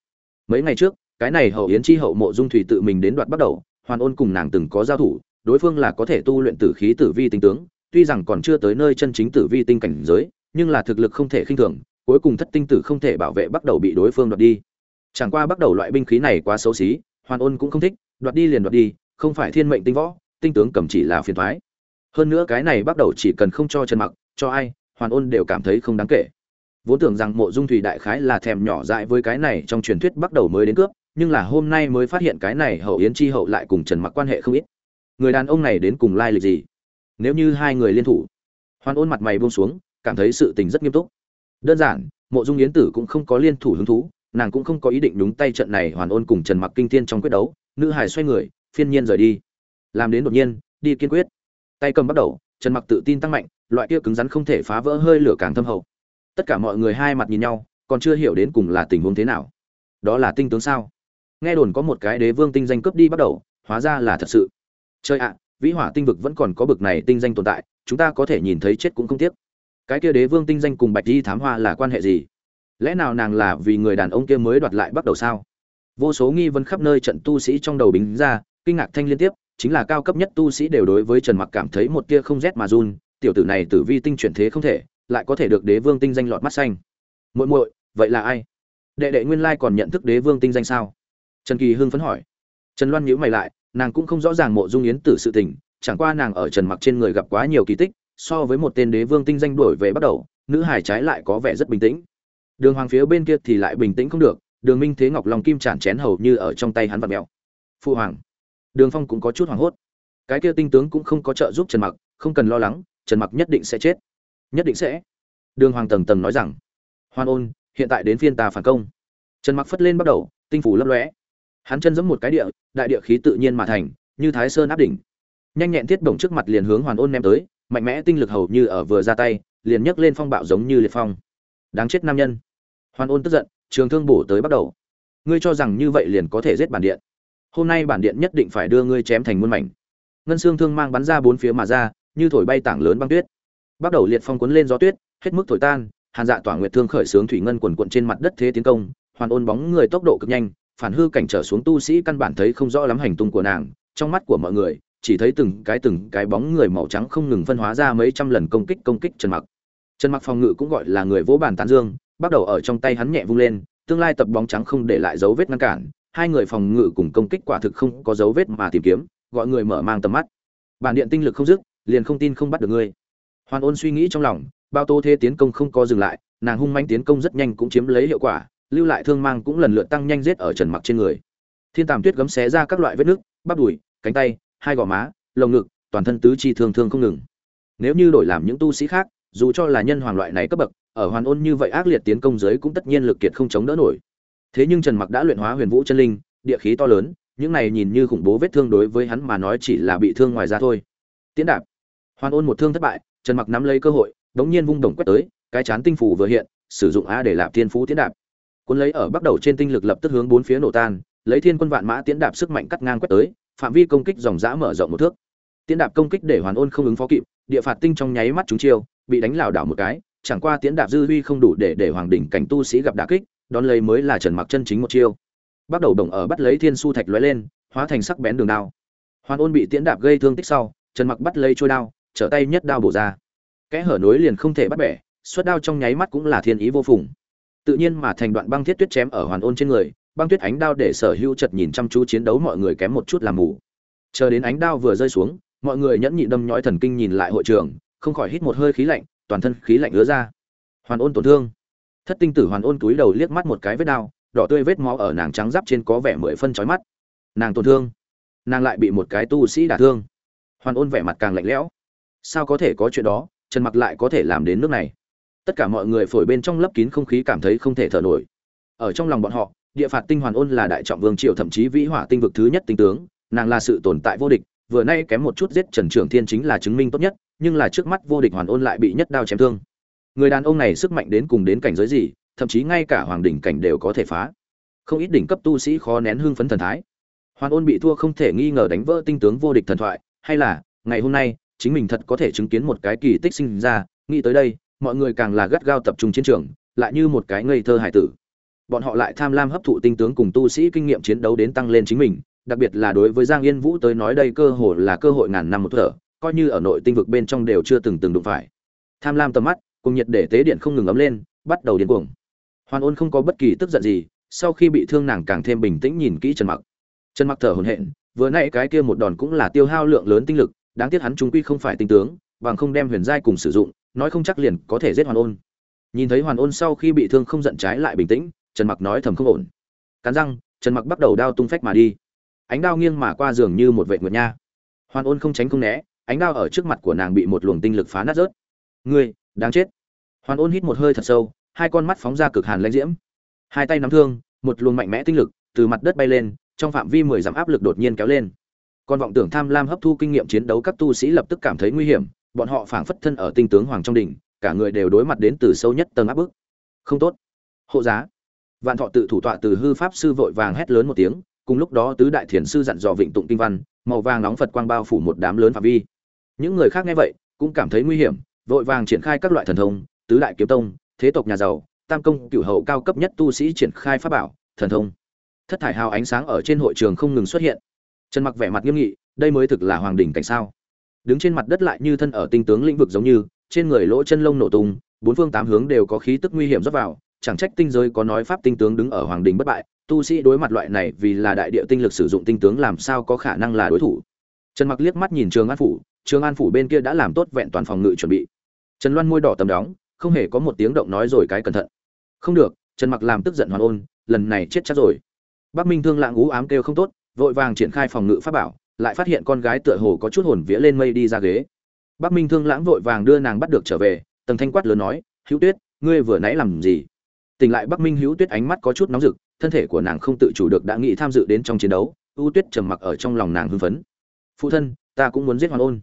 Mấy ngày trước cái này hậu yến chi hậu mộ dung thủy tự mình đến đoạt bắt đầu, hoàn ôn cùng nàng từng có giao thủ, đối phương là có thể tu luyện tử khí tử vi tinh tướng, tuy rằng còn chưa tới nơi chân chính tử vi tinh cảnh giới, nhưng là thực lực không thể khinh thường, cuối cùng thất tinh tử không thể bảo vệ bắt đầu bị đối phương đoạt đi. Chẳng qua bắt đầu loại binh khí này quá xấu xí, hoàn ôn cũng không thích, đoạt đi liền đoạt đi, không phải thiên mệnh tinh võ, tinh tướng cầm chỉ là phiền thoái hơn nữa cái này bắt đầu chỉ cần không cho trần mặc, cho ai, hoàn ôn đều cảm thấy không đáng kể. Vốn tưởng rằng mộ dung thủy đại khái là thèm nhỏ dại với cái này trong truyền thuyết bắt đầu mới đến cướp nhưng là hôm nay mới phát hiện cái này hậu yến chi hậu lại cùng trần mặc quan hệ không ít. Người đàn ông này đến cùng lai lịch gì? Nếu như hai người liên thủ hoàn ôn mặt mày buông xuống, cảm thấy sự tình rất nghiêm túc. Đơn giản, mộ dung yến tử cũng không có liên thủ hứng thú, nàng cũng không có ý định đúng tay trận này hoàn ôn cùng trần mặc kinh thiên trong quyết đấu. Nữ hải xoay người, phiên nhiên rời đi. Làm đến đột nhiên, đi kiên quyết. Tay cầm bắt đầu, trần mặc tự tin tăng mạnh, loại kia cứng rắn không thể phá vỡ hơi lửa càng thâm hậu. Tất cả mọi người hai mặt nhìn nhau, còn chưa hiểu đến cùng là tình huống thế nào. Đó là tinh tướng sao? Nghe đồn có một cái đế vương tinh danh cướp đi bắt đầu, hóa ra là thật sự. Chơi ạ, vĩ hỏa tinh vực vẫn còn có bực này tinh danh tồn tại, chúng ta có thể nhìn thấy chết cũng không tiếc. Cái kia đế vương tinh danh cùng bạch di thám hoa là quan hệ gì? Lẽ nào nàng là vì người đàn ông kia mới đoạt lại bắt đầu sao? Vô số nghi vấn khắp nơi trận tu sĩ trong đầu bính ra, kinh ngạc thanh liên tiếp, chính là cao cấp nhất tu sĩ đều đối với trần mặc cảm thấy một tia không rét mà run, tiểu tử này tử vi tinh chuyển thế không thể, lại có thể được đế vương tinh danh lọt mắt xanh. Muội muội, vậy là ai? Đệ đệ nguyên lai còn nhận thức đế vương tinh danh sao? Trần kỳ hưng phấn hỏi. Trần loan nhíu mày lại, nàng cũng không rõ ràng mộ dung yến tử sự tình, chẳng qua nàng ở trần mặc trên người gặp quá nhiều kỳ tích, so với một tên đế vương tinh danh đổi về bắt đầu, nữ hải trái lại có vẻ rất bình tĩnh. Đường hoàng phía bên kia thì lại bình tĩnh không được, đường minh thế ngọc lòng kim chản chén hầu như ở trong tay hắn vặt mèo. Phụ hoàng. Đường phong cũng có chút hoảng hốt. Cái kia tinh tướng cũng không có trợ giúp trần mặc, không cần lo lắng, trần mặc nhất định sẽ chết. Nhất định sẽ. Đường hoàng tầng tầng nói rằng. Hoan ôn, hiện tại đến phiên ta phản công. Trần mặc phất lên bắt đầu, tinh phủ lấp lóe hắn chân giẫm một cái địa, đại địa khí tự nhiên mà thành, như thái sơn áp đỉnh. Nhanh nhẹn thiết bổng trước mặt liền hướng hoàn ôn ném tới, mạnh mẽ tinh lực hầu như ở vừa ra tay, liền nhấc lên phong bạo giống như liệt phong. Đáng chết nam nhân. Hoàn ôn tức giận, trường thương bổ tới bắt đầu. Ngươi cho rằng như vậy liền có thể giết bản điện. Hôm nay bản điện nhất định phải đưa ngươi chém thành muôn mảnh. Ngân xương thương mang bắn ra bốn phía mà ra, như thổi bay tảng lớn băng tuyết. Bắt đầu liệt phong cuốn lên gió tuyết, hết mức thổi tan, hàn dạ tỏa nguyệt thương khởi sướng thủy ngân quần quận trên mặt đất thế tiến công, hoàn ôn bóng người tốc độ cực nhanh phản hư cảnh trở xuống tu sĩ căn bản thấy không rõ lắm hành tung của nàng, trong mắt của mọi người, chỉ thấy từng cái từng cái bóng người màu trắng không ngừng phân hóa ra mấy trăm lần công kích công kích trần mặc. Trần mặc phòng ngự cũng gọi là người vỗ bàn tán dương, bắt đầu ở trong tay hắn nhẹ vung lên, tương lai tập bóng trắng không để lại dấu vết ngăn cản, hai người phòng ngự cùng công kích quả thực không có dấu vết mà tìm kiếm, gọi người mở mang tầm mắt. Bản điện tinh lực không dứt, liền không tin không bắt được ngươi. Hoàn ôn suy nghĩ trong lòng, bao tô thế tiến công không có dừng lại, nàng hung manh tiến công rất nhanh cũng chiếm lấy hiệu quả lưu lại thương mang cũng lần lượt tăng nhanh giết ở trần mặc trên người. Thiên tàm tuyết gấm xé ra các loại vết nước bắp đùi, cánh tay, hai gò má, lồng ngực, toàn thân tứ chi thương thương không ngừng. Nếu như đổi làm những tu sĩ khác, dù cho là nhân hoàng loại này cấp bậc, ở hoàn ôn như vậy ác liệt tiến công giới cũng tất nhiên lực kiệt không chống đỡ nổi. Thế nhưng trần mặc đã luyện hóa huyền vũ chân linh, địa khí to lớn, những này nhìn như khủng bố vết thương đối với hắn mà nói chỉ là bị thương ngoài ra thôi. Tiến đạp. Hoàn ôn một thương thất bại, trần mặc nắm lấy cơ hội, đống nhiên vung đồng quét tới, cái chán tinh phủ vừa hiện, sử dụng a để lạp thiên phú tiến đạp cuốn lấy ở bắt đầu trên tinh lực lập tức hướng bốn phía nổ tan, lấy thiên quân vạn mã tiến đạp sức mạnh cắt ngang quét tới, phạm vi công kích dòng dã mở rộng một thước. Tiến đạp công kích để hoàn ôn không ứng phó kịp, địa phạt tinh trong nháy mắt chúng chiêu, bị đánh lảo đảo một cái, chẳng qua tiến đạp dư huy không đủ để để hoàng đỉnh cảnh tu sĩ gặp đả kích, đón lấy mới là trần mặc chân chính một chiêu. Bắt đầu đồng ở bắt lấy thiên su thạch lóe lên, hóa thành sắc bén đường đao. Hoàn ôn bị tiến đạp gây thương tích sau, trần mặc bắt lấy trôi đao, trở tay nhất đao bổ ra. Kẽ hở nối liền không thể bắt bẻ, xuất đao trong nháy mắt cũng là thiên ý vô phùng tự nhiên mà thành đoạn băng thiết tuyết chém ở hoàn ôn trên người, băng tuyết ánh đao để sở hữu chật nhìn chăm chú chiến đấu mọi người kém một chút làm mù. Chờ đến ánh đao vừa rơi xuống, mọi người nhẫn nhị đâm nhói thần kinh nhìn lại hội trường, không khỏi hít một hơi khí lạnh, toàn thân khí lạnh ứa ra. Hoàn ôn tổn thương. Thất tinh tử hoàn ôn túi đầu liếc mắt một cái vết đau đỏ tươi vết máu ở nàng trắng giáp trên có vẻ mười phân chói mắt. Nàng tổn thương. Nàng lại bị một cái tu sĩ đả thương. Hoàn ôn vẻ mặt càng lạnh lẽo. Sao có thể có chuyện đó, trần mặc lại có thể làm đến nước này? Tất cả mọi người phổi bên trong lấp kín không khí cảm thấy không thể thở nổi. Ở trong lòng bọn họ, địa phạt tinh hoàn ôn là đại trọng vương triều thậm chí vĩ hỏa tinh vực thứ nhất tinh tướng, nàng là sự tồn tại vô địch, vừa nay kém một chút giết trần trưởng thiên chính là chứng minh tốt nhất, nhưng là trước mắt vô địch hoàn ôn lại bị nhất đao chém thương. Người đàn ông này sức mạnh đến cùng đến cảnh giới gì, thậm chí ngay cả hoàng đỉnh cảnh đều có thể phá. Không ít đỉnh cấp tu sĩ khó nén hưng phấn thần thái. Hoàn ôn bị thua không thể nghi ngờ đánh vỡ tinh tướng vô địch thần thoại, hay là, ngày hôm nay, chính mình thật có thể chứng kiến một cái kỳ tích sinh ra, nghĩ tới đây mọi người càng là gắt gao tập trung chiến trường, lại như một cái ngây thơ hải tử. Bọn họ lại tham lam hấp thụ tinh tướng cùng tu sĩ kinh nghiệm chiến đấu đến tăng lên chính mình, đặc biệt là đối với giang yên vũ tới nói đây cơ hội là cơ hội ngàn năm một thở, coi như ở nội tinh vực bên trong đều chưa từng từng đụng phải. Tham lam tầm mắt, cùng nhiệt để tế điện không ngừng ấm lên, bắt đầu điên cuồng. Hoàn ôn không có bất kỳ tức giận gì, sau khi bị thương nàng càng thêm bình tĩnh nhìn kỹ trần mặc. Trần mặc thở hổn hển, vừa nãy cái kia một đòn cũng là tiêu hao lượng lớn tinh lực, đáng tiếc hắn trung quy không phải tinh tướng, bằng không đem huyền giai cùng sử dụng nói không chắc liền có thể giết hoàn ôn. Nhìn thấy hoàn ôn sau khi bị thương không giận trái lại bình tĩnh, trần mặc nói thầm không ổn. Cắn răng, trần mặc bắt đầu đao tung phách mà đi. Ánh đao nghiêng mà qua giường như một vệ nguyệt nha. Hoàn ôn không tránh không né, ánh đao ở trước mặt của nàng bị một luồng tinh lực phá nát rớt. Ngươi, đáng chết. Hoàn ôn hít một hơi thật sâu, hai con mắt phóng ra cực hàn lãnh diễm. Hai tay nắm thương, một luồng mạnh mẽ tinh lực từ mặt đất bay lên, trong phạm vi mười dặm áp lực đột nhiên kéo lên. Còn vọng tưởng tham lam hấp thu kinh nghiệm chiến đấu các tu sĩ lập tức cảm thấy nguy hiểm bọn họ phảng phất thân ở tinh tướng hoàng trong đỉnh, cả người đều đối mặt đến từ sâu nhất tầng áp bức. Không tốt. Hộ giá. Vạn thọ tự thủ tọa từ hư pháp sư vội vàng hét lớn một tiếng, cùng lúc đó tứ đại thiền sư dặn dò vịnh tụng kinh văn, màu vàng nóng phật quang bao phủ một đám lớn phạm vi. Những người khác nghe vậy, cũng cảm thấy nguy hiểm, vội vàng triển khai các loại thần thông, tứ đại kiếm tông, thế tộc nhà giàu, tam công, cửu hậu cao cấp nhất tu sĩ triển khai pháp bảo, thần thông. Thất thải hào ánh sáng ở trên hội trường không ngừng xuất hiện. Trần mặc vẻ mặt nghiêm nghị, đây mới thực là hoàng đỉnh cảnh sao? Đứng trên mặt đất lại như thân ở tinh tướng lĩnh vực giống như, trên người lỗ chân lông nổ tung, bốn phương tám hướng đều có khí tức nguy hiểm rót vào, chẳng trách tinh giới có nói pháp tinh tướng đứng ở hoàng đình bất bại, tu sĩ đối mặt loại này vì là đại địa tinh lực sử dụng tinh tướng làm sao có khả năng là đối thủ. Trần mặc liếc mắt nhìn trường an phủ, trường an phủ bên kia đã làm tốt vẹn toàn phòng ngự chuẩn bị. Trần loan môi đỏ tầm đóng, không hề có một tiếng động nói rồi cái cẩn thận. Không được, trần mặc làm tức giận hoàn ôn, lần này chết chắc rồi. Bắc minh thương lạng ú ám kêu không tốt, vội vàng triển khai phòng ngự pháp bảo lại phát hiện con gái tựa hồ có chút hồn vía lên mây đi ra ghế. Bắc minh thương lãng vội vàng đưa nàng bắt được trở về tầng thanh quát lớn nói, hữu tuyết, ngươi vừa nãy làm gì? Tỉnh lại bắc minh hữu tuyết ánh mắt có chút nóng rực, thân thể của nàng không tự chủ được đã nghĩ tham dự đến trong chiến đấu ưu tuyết trầm mặc ở trong lòng nàng hưng phấn. Phụ thân, ta cũng muốn giết hoàn ôn.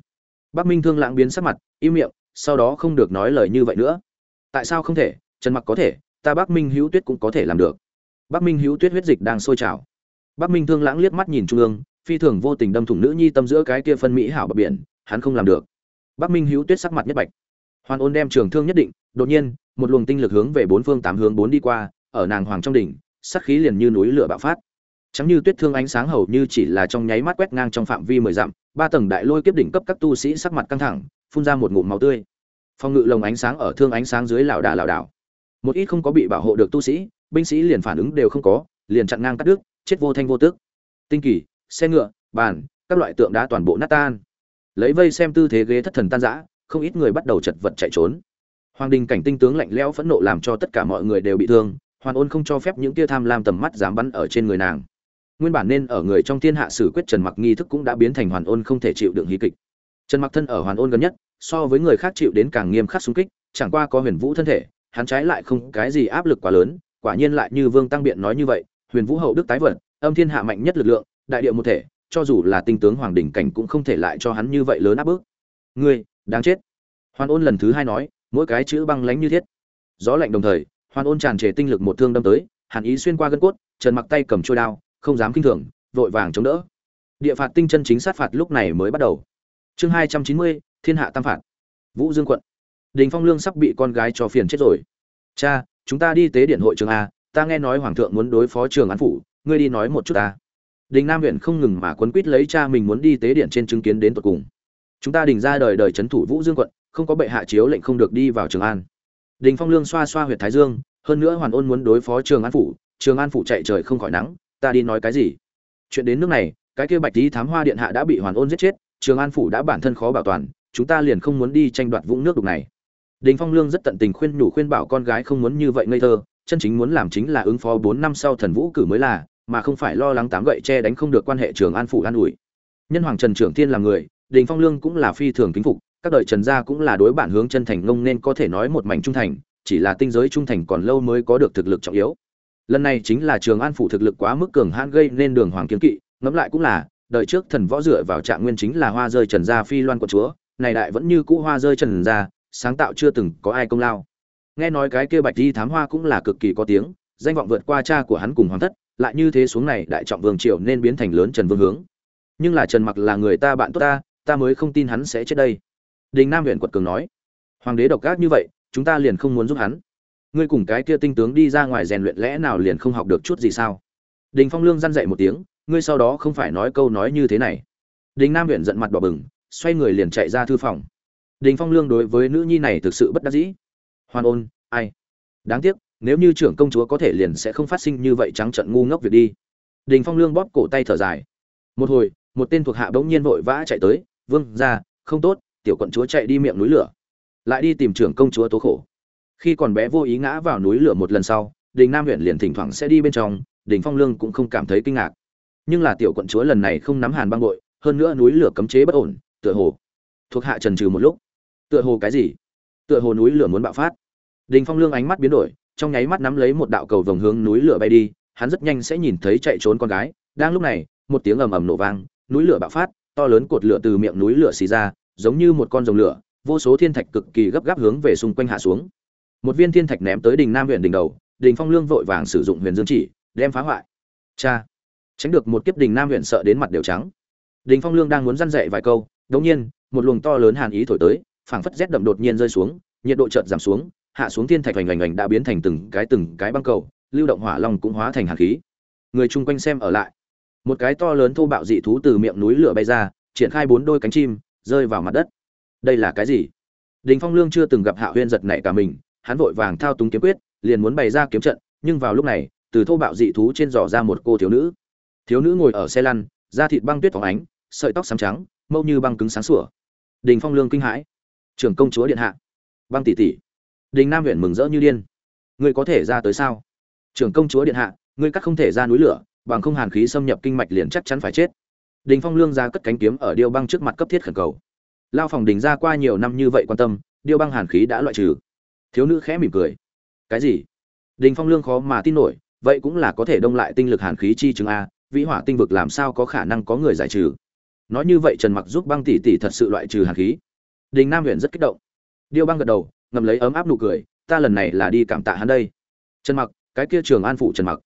Bắc minh thương lãng biến sắc mặt, im miệng, sau đó không được nói lời như vậy nữa. Tại sao không thể? Trần mặc có thể, ta bắc minh hữu tuyết cũng có thể làm được. Bắc minh hữu tuyết huyết dịch đang sôi trào. Bắc minh thương lãng liếc mắt nhìn trung ương phi thường vô tình đâm thủng nữ nhi tâm giữa cái kia phân mỹ hảo bờ biển, hắn không làm được. Bắc minh hữu tuyết sắc mặt nhất bạch. Hoàn ôn đem trường thương nhất định, đột nhiên, một luồng tinh lực hướng về bốn phương tám hướng bốn đi qua, ở nàng hoàng trong đỉnh sắc khí liền như núi lửa bạo phát. Trắng như tuyết thương ánh sáng hầu như chỉ là trong nháy mắt quét ngang trong phạm vi mười dặm, ba tầng đại lôi kiếp đỉnh cấp các tu sĩ sắc mặt căng thẳng, phun ra một ngụm máu tươi. Phong ngự lồng ánh sáng ở thương ánh sáng dưới lảo đà lảo đảo. Một ít không có bị bảo hộ được tu sĩ, binh sĩ liền phản ứng đều không có, liền chặn ngang cắt đứt, chết vô thanh vô tức. Tinh kỳ xe ngựa, bàn, các loại tượng đá toàn bộ nát tan. Lấy vây xem tư thế ghế thất thần tan rã, không ít người bắt đầu chật vật chạy trốn. Hoàng đình cảnh tinh tướng lạnh lẽo phẫn nộ làm cho tất cả mọi người đều bị thương, hoàn ôn không cho phép những tia tham lam tầm mắt dám bắn ở trên người nàng. Nguyên bản nên ở người trong thiên hạ xử quyết trần mặc nghi thức cũng đã biến thành hoàn ôn không thể chịu đựng hí kịch. Trần mặc thân ở hoàn ôn gần nhất, so với người khác chịu đến càng nghiêm khắc xung kích, chẳng qua có huyền vũ thân thể, hắn trái lại không cái gì áp lực quá lớn, quả nhiên lại như vương tăng biện nói như vậy, huyền vũ hậu đức tái vận, âm thiên hạ mạnh nhất lực lượng đại địa một thể, cho dù là tinh tướng hoàng đỉnh cảnh cũng không thể lại cho hắn như vậy lớn áp bức. Ngươi, đáng chết. Hoàn ôn lần thứ hai nói, mỗi cái chữ băng lánh như thiết. Gió lạnh đồng thời hoàn ôn tràn trề tinh lực một thương đâm tới, hàn ý xuyên qua gân cốt, trần mặc tay cầm trôi đao, không dám kinh thường, vội vàng chống đỡ. Địa phạt tinh chân chính sát phạt lúc này mới bắt đầu. Chương hai trăm chín mươi, thiên hạ tam phạt. Vũ dương quận. Đình phong lương sắp bị con gái cho phiền chết rồi. Cha, chúng ta đi tế điện hội trường a, ta nghe nói hoàng thượng muốn đối phó trường án phủ, ngươi đi nói một chút ta đình nam huyện không ngừng mà quấn quýt lấy cha mình muốn đi tế điện trên chứng kiến đến tận cùng. Chúng ta đình ra đời đời chấn thủ vũ dương quận, không có bệ hạ chiếu lệnh không được đi vào trường an. Đình phong lương xoa xoa huyệt thái dương, hơn nữa hoàn ôn muốn đối phó trường an phủ, trường an phủ chạy trời không khỏi nắng, ta đi nói cái gì? Chuyện đến nước này, cái kia bạch tý thám hoa điện hạ đã bị hoàn ôn giết chết, trường an phủ đã bản thân khó bảo toàn, chúng ta liền không muốn đi tranh đoạt vũng nước đục này. Đình phong lương rất tận tình khuyên nhủ khuyên bảo con gái không muốn như vậy ngây thơ, chân chính muốn làm chính là ứng phó bốn năm sau thần vũ cử mới là mà không phải lo lắng tám gậy che đánh không được quan hệ trường an phủ an ủi. Nhân hoàng trần trưởng thiên là người, đình phong lương cũng là phi thường kính phục, các đời trần gia cũng là đối bản hướng chân thành ngông nên có thể nói một mảnh trung thành, chỉ là tinh giới trung thành còn lâu mới có được thực lực trọng yếu. Lần này chính là trường an phủ thực lực quá mức cường hãn gây nên đường hoàng kiến kỵ, ngẫm lại cũng là, đời trước thần võ dựa vào trạng nguyên chính là hoa rơi trần gia phi loan quận chúa, này đại vẫn như cũ hoa rơi trần gia, sáng tạo chưa từng có ai công lao. Nghe nói cái kia bạch di thám hoa cũng là cực kỳ có tiếng, danh vọng vượt qua cha của hắn cùng hoàng thất lại như thế xuống này đại trọng vương triều nên biến thành lớn trần vương hướng. Nhưng là trần mặc là người ta bạn tốt ta ta mới không tin hắn sẽ chết đây. Đình nam huyện quật cường nói, hoàng đế độc ác như vậy, chúng ta liền không muốn giúp hắn. Ngươi cùng cái kia tinh tướng đi ra ngoài rèn luyện lẽ nào liền không học được chút gì sao? Đình phong lương răn dậy một tiếng, ngươi sau đó không phải nói câu nói như thế này. Đình nam huyện giận mặt bỏ bừng, xoay người liền chạy ra thư phòng. Đình phong lương đối với nữ nhi này thực sự bất đắc dĩ. Hoàn ôn, ai? Đáng tiếc nếu như trưởng công chúa có thể liền sẽ không phát sinh như vậy trắng trận ngu ngốc việc đi. Đình phong lương bóp cổ tay thở dài. Một hồi, một tên thuộc hạ bỗng nhiên vội vã chạy tới, vương ra không tốt, tiểu quận chúa chạy đi miệng núi lửa. Lại đi tìm trưởng công chúa tố khổ. Khi còn bé vô ý ngã vào núi lửa một lần sau, đình nam huyện liền thỉnh thoảng sẽ đi bên trong, đình phong lương cũng không cảm thấy kinh ngạc. Nhưng là tiểu quận chúa lần này không nắm hàn băng bội, hơn nữa núi lửa cấm chế bất ổn, tựa hồ thuộc hạ trần trừ một lúc. Tựa hồ cái gì? Tựa hồ núi lửa muốn bạo phát. Đình phong lương ánh mắt biến đổi trong nháy mắt nắm lấy một đạo cầu vồng hướng núi lửa bay đi, hắn rất nhanh sẽ nhìn thấy chạy trốn con gái. Đang lúc này, một tiếng ầm ầm nổ vang, núi lửa bạo phát, to lớn cột lửa từ miệng núi lửa xì ra, giống như một con rồng lửa, vô số thiên thạch cực kỳ gấp gáp hướng về xung quanh hạ xuống. Một viên thiên thạch ném tới đỉnh nam huyện đỉnh đầu đỉnh phong lương vội vàng sử dụng huyền dương chỉ, đem phá hoại. Cha! Tránh được một kiếp đỉnh nam huyện sợ đến mặt đều trắng. Đỉnh phong lương đang muốn răn dạy vài câu, đột nhiên, một luồng to lớn hàn ý thổi tới, phảng phất rét đậm đột nhiên rơi xuống, nhiệt độ chợt giảm xuống hạ xuống thiên thạch hoành hoành hoành đã biến thành từng cái từng cái băng cầu, lưu động hỏa long cũng hóa thành hạt khí. Người chung quanh xem ở lại. Một cái to lớn thô bạo dị thú từ miệng núi lửa bay ra, triển khai bốn đôi cánh chim, rơi vào mặt đất. Đây là cái gì? Đình phong lương chưa từng gặp hạ huyên giật nảy cả mình, hắn vội vàng thao túng kiếm quyết, liền muốn bày ra kiếm trận, nhưng vào lúc này, từ thô bạo dị thú trên giỏ ra một cô thiếu nữ. Thiếu nữ ngồi ở xe lăn, da thịt băng tuyết phóng ánh, sợi tóc xám trắng, mâu như băng cứng sáng sủa. Đình phong lương kinh hãi. Trưởng công chúa điện hạ. Băng tỷ tỷ đình nam huyện mừng rỡ như điên. Ngươi có thể ra tới sao? Trưởng công chúa điện hạ, ngươi cắt không thể ra núi lửa, bằng không hàn khí xâm nhập kinh mạch liền chắc chắn phải chết. Đình phong lương ra cất cánh kiếm ở điêu băng trước mặt cấp thiết khẩn cầu. Lao phòng đình ra qua nhiều năm như vậy quan tâm, điêu băng hàn khí đã loại trừ. Thiếu nữ khẽ mỉm cười. Cái gì? Đình phong lương khó mà tin nổi, vậy cũng là có thể đông lại tinh lực hàn khí chi chứng a, vĩ hỏa tinh vực làm sao có khả năng có người giải trừ? Nói như vậy trần mặc giúp băng tỷ tỷ thật sự loại trừ hàn khí. Đình nam huyện rất kích động. Điêu băng gật đầu ngầm lấy ấm áp nụ cười, ta lần này là đi cảm tạ hắn đây. Trần mặc, cái kia trường an phụ trần mặc.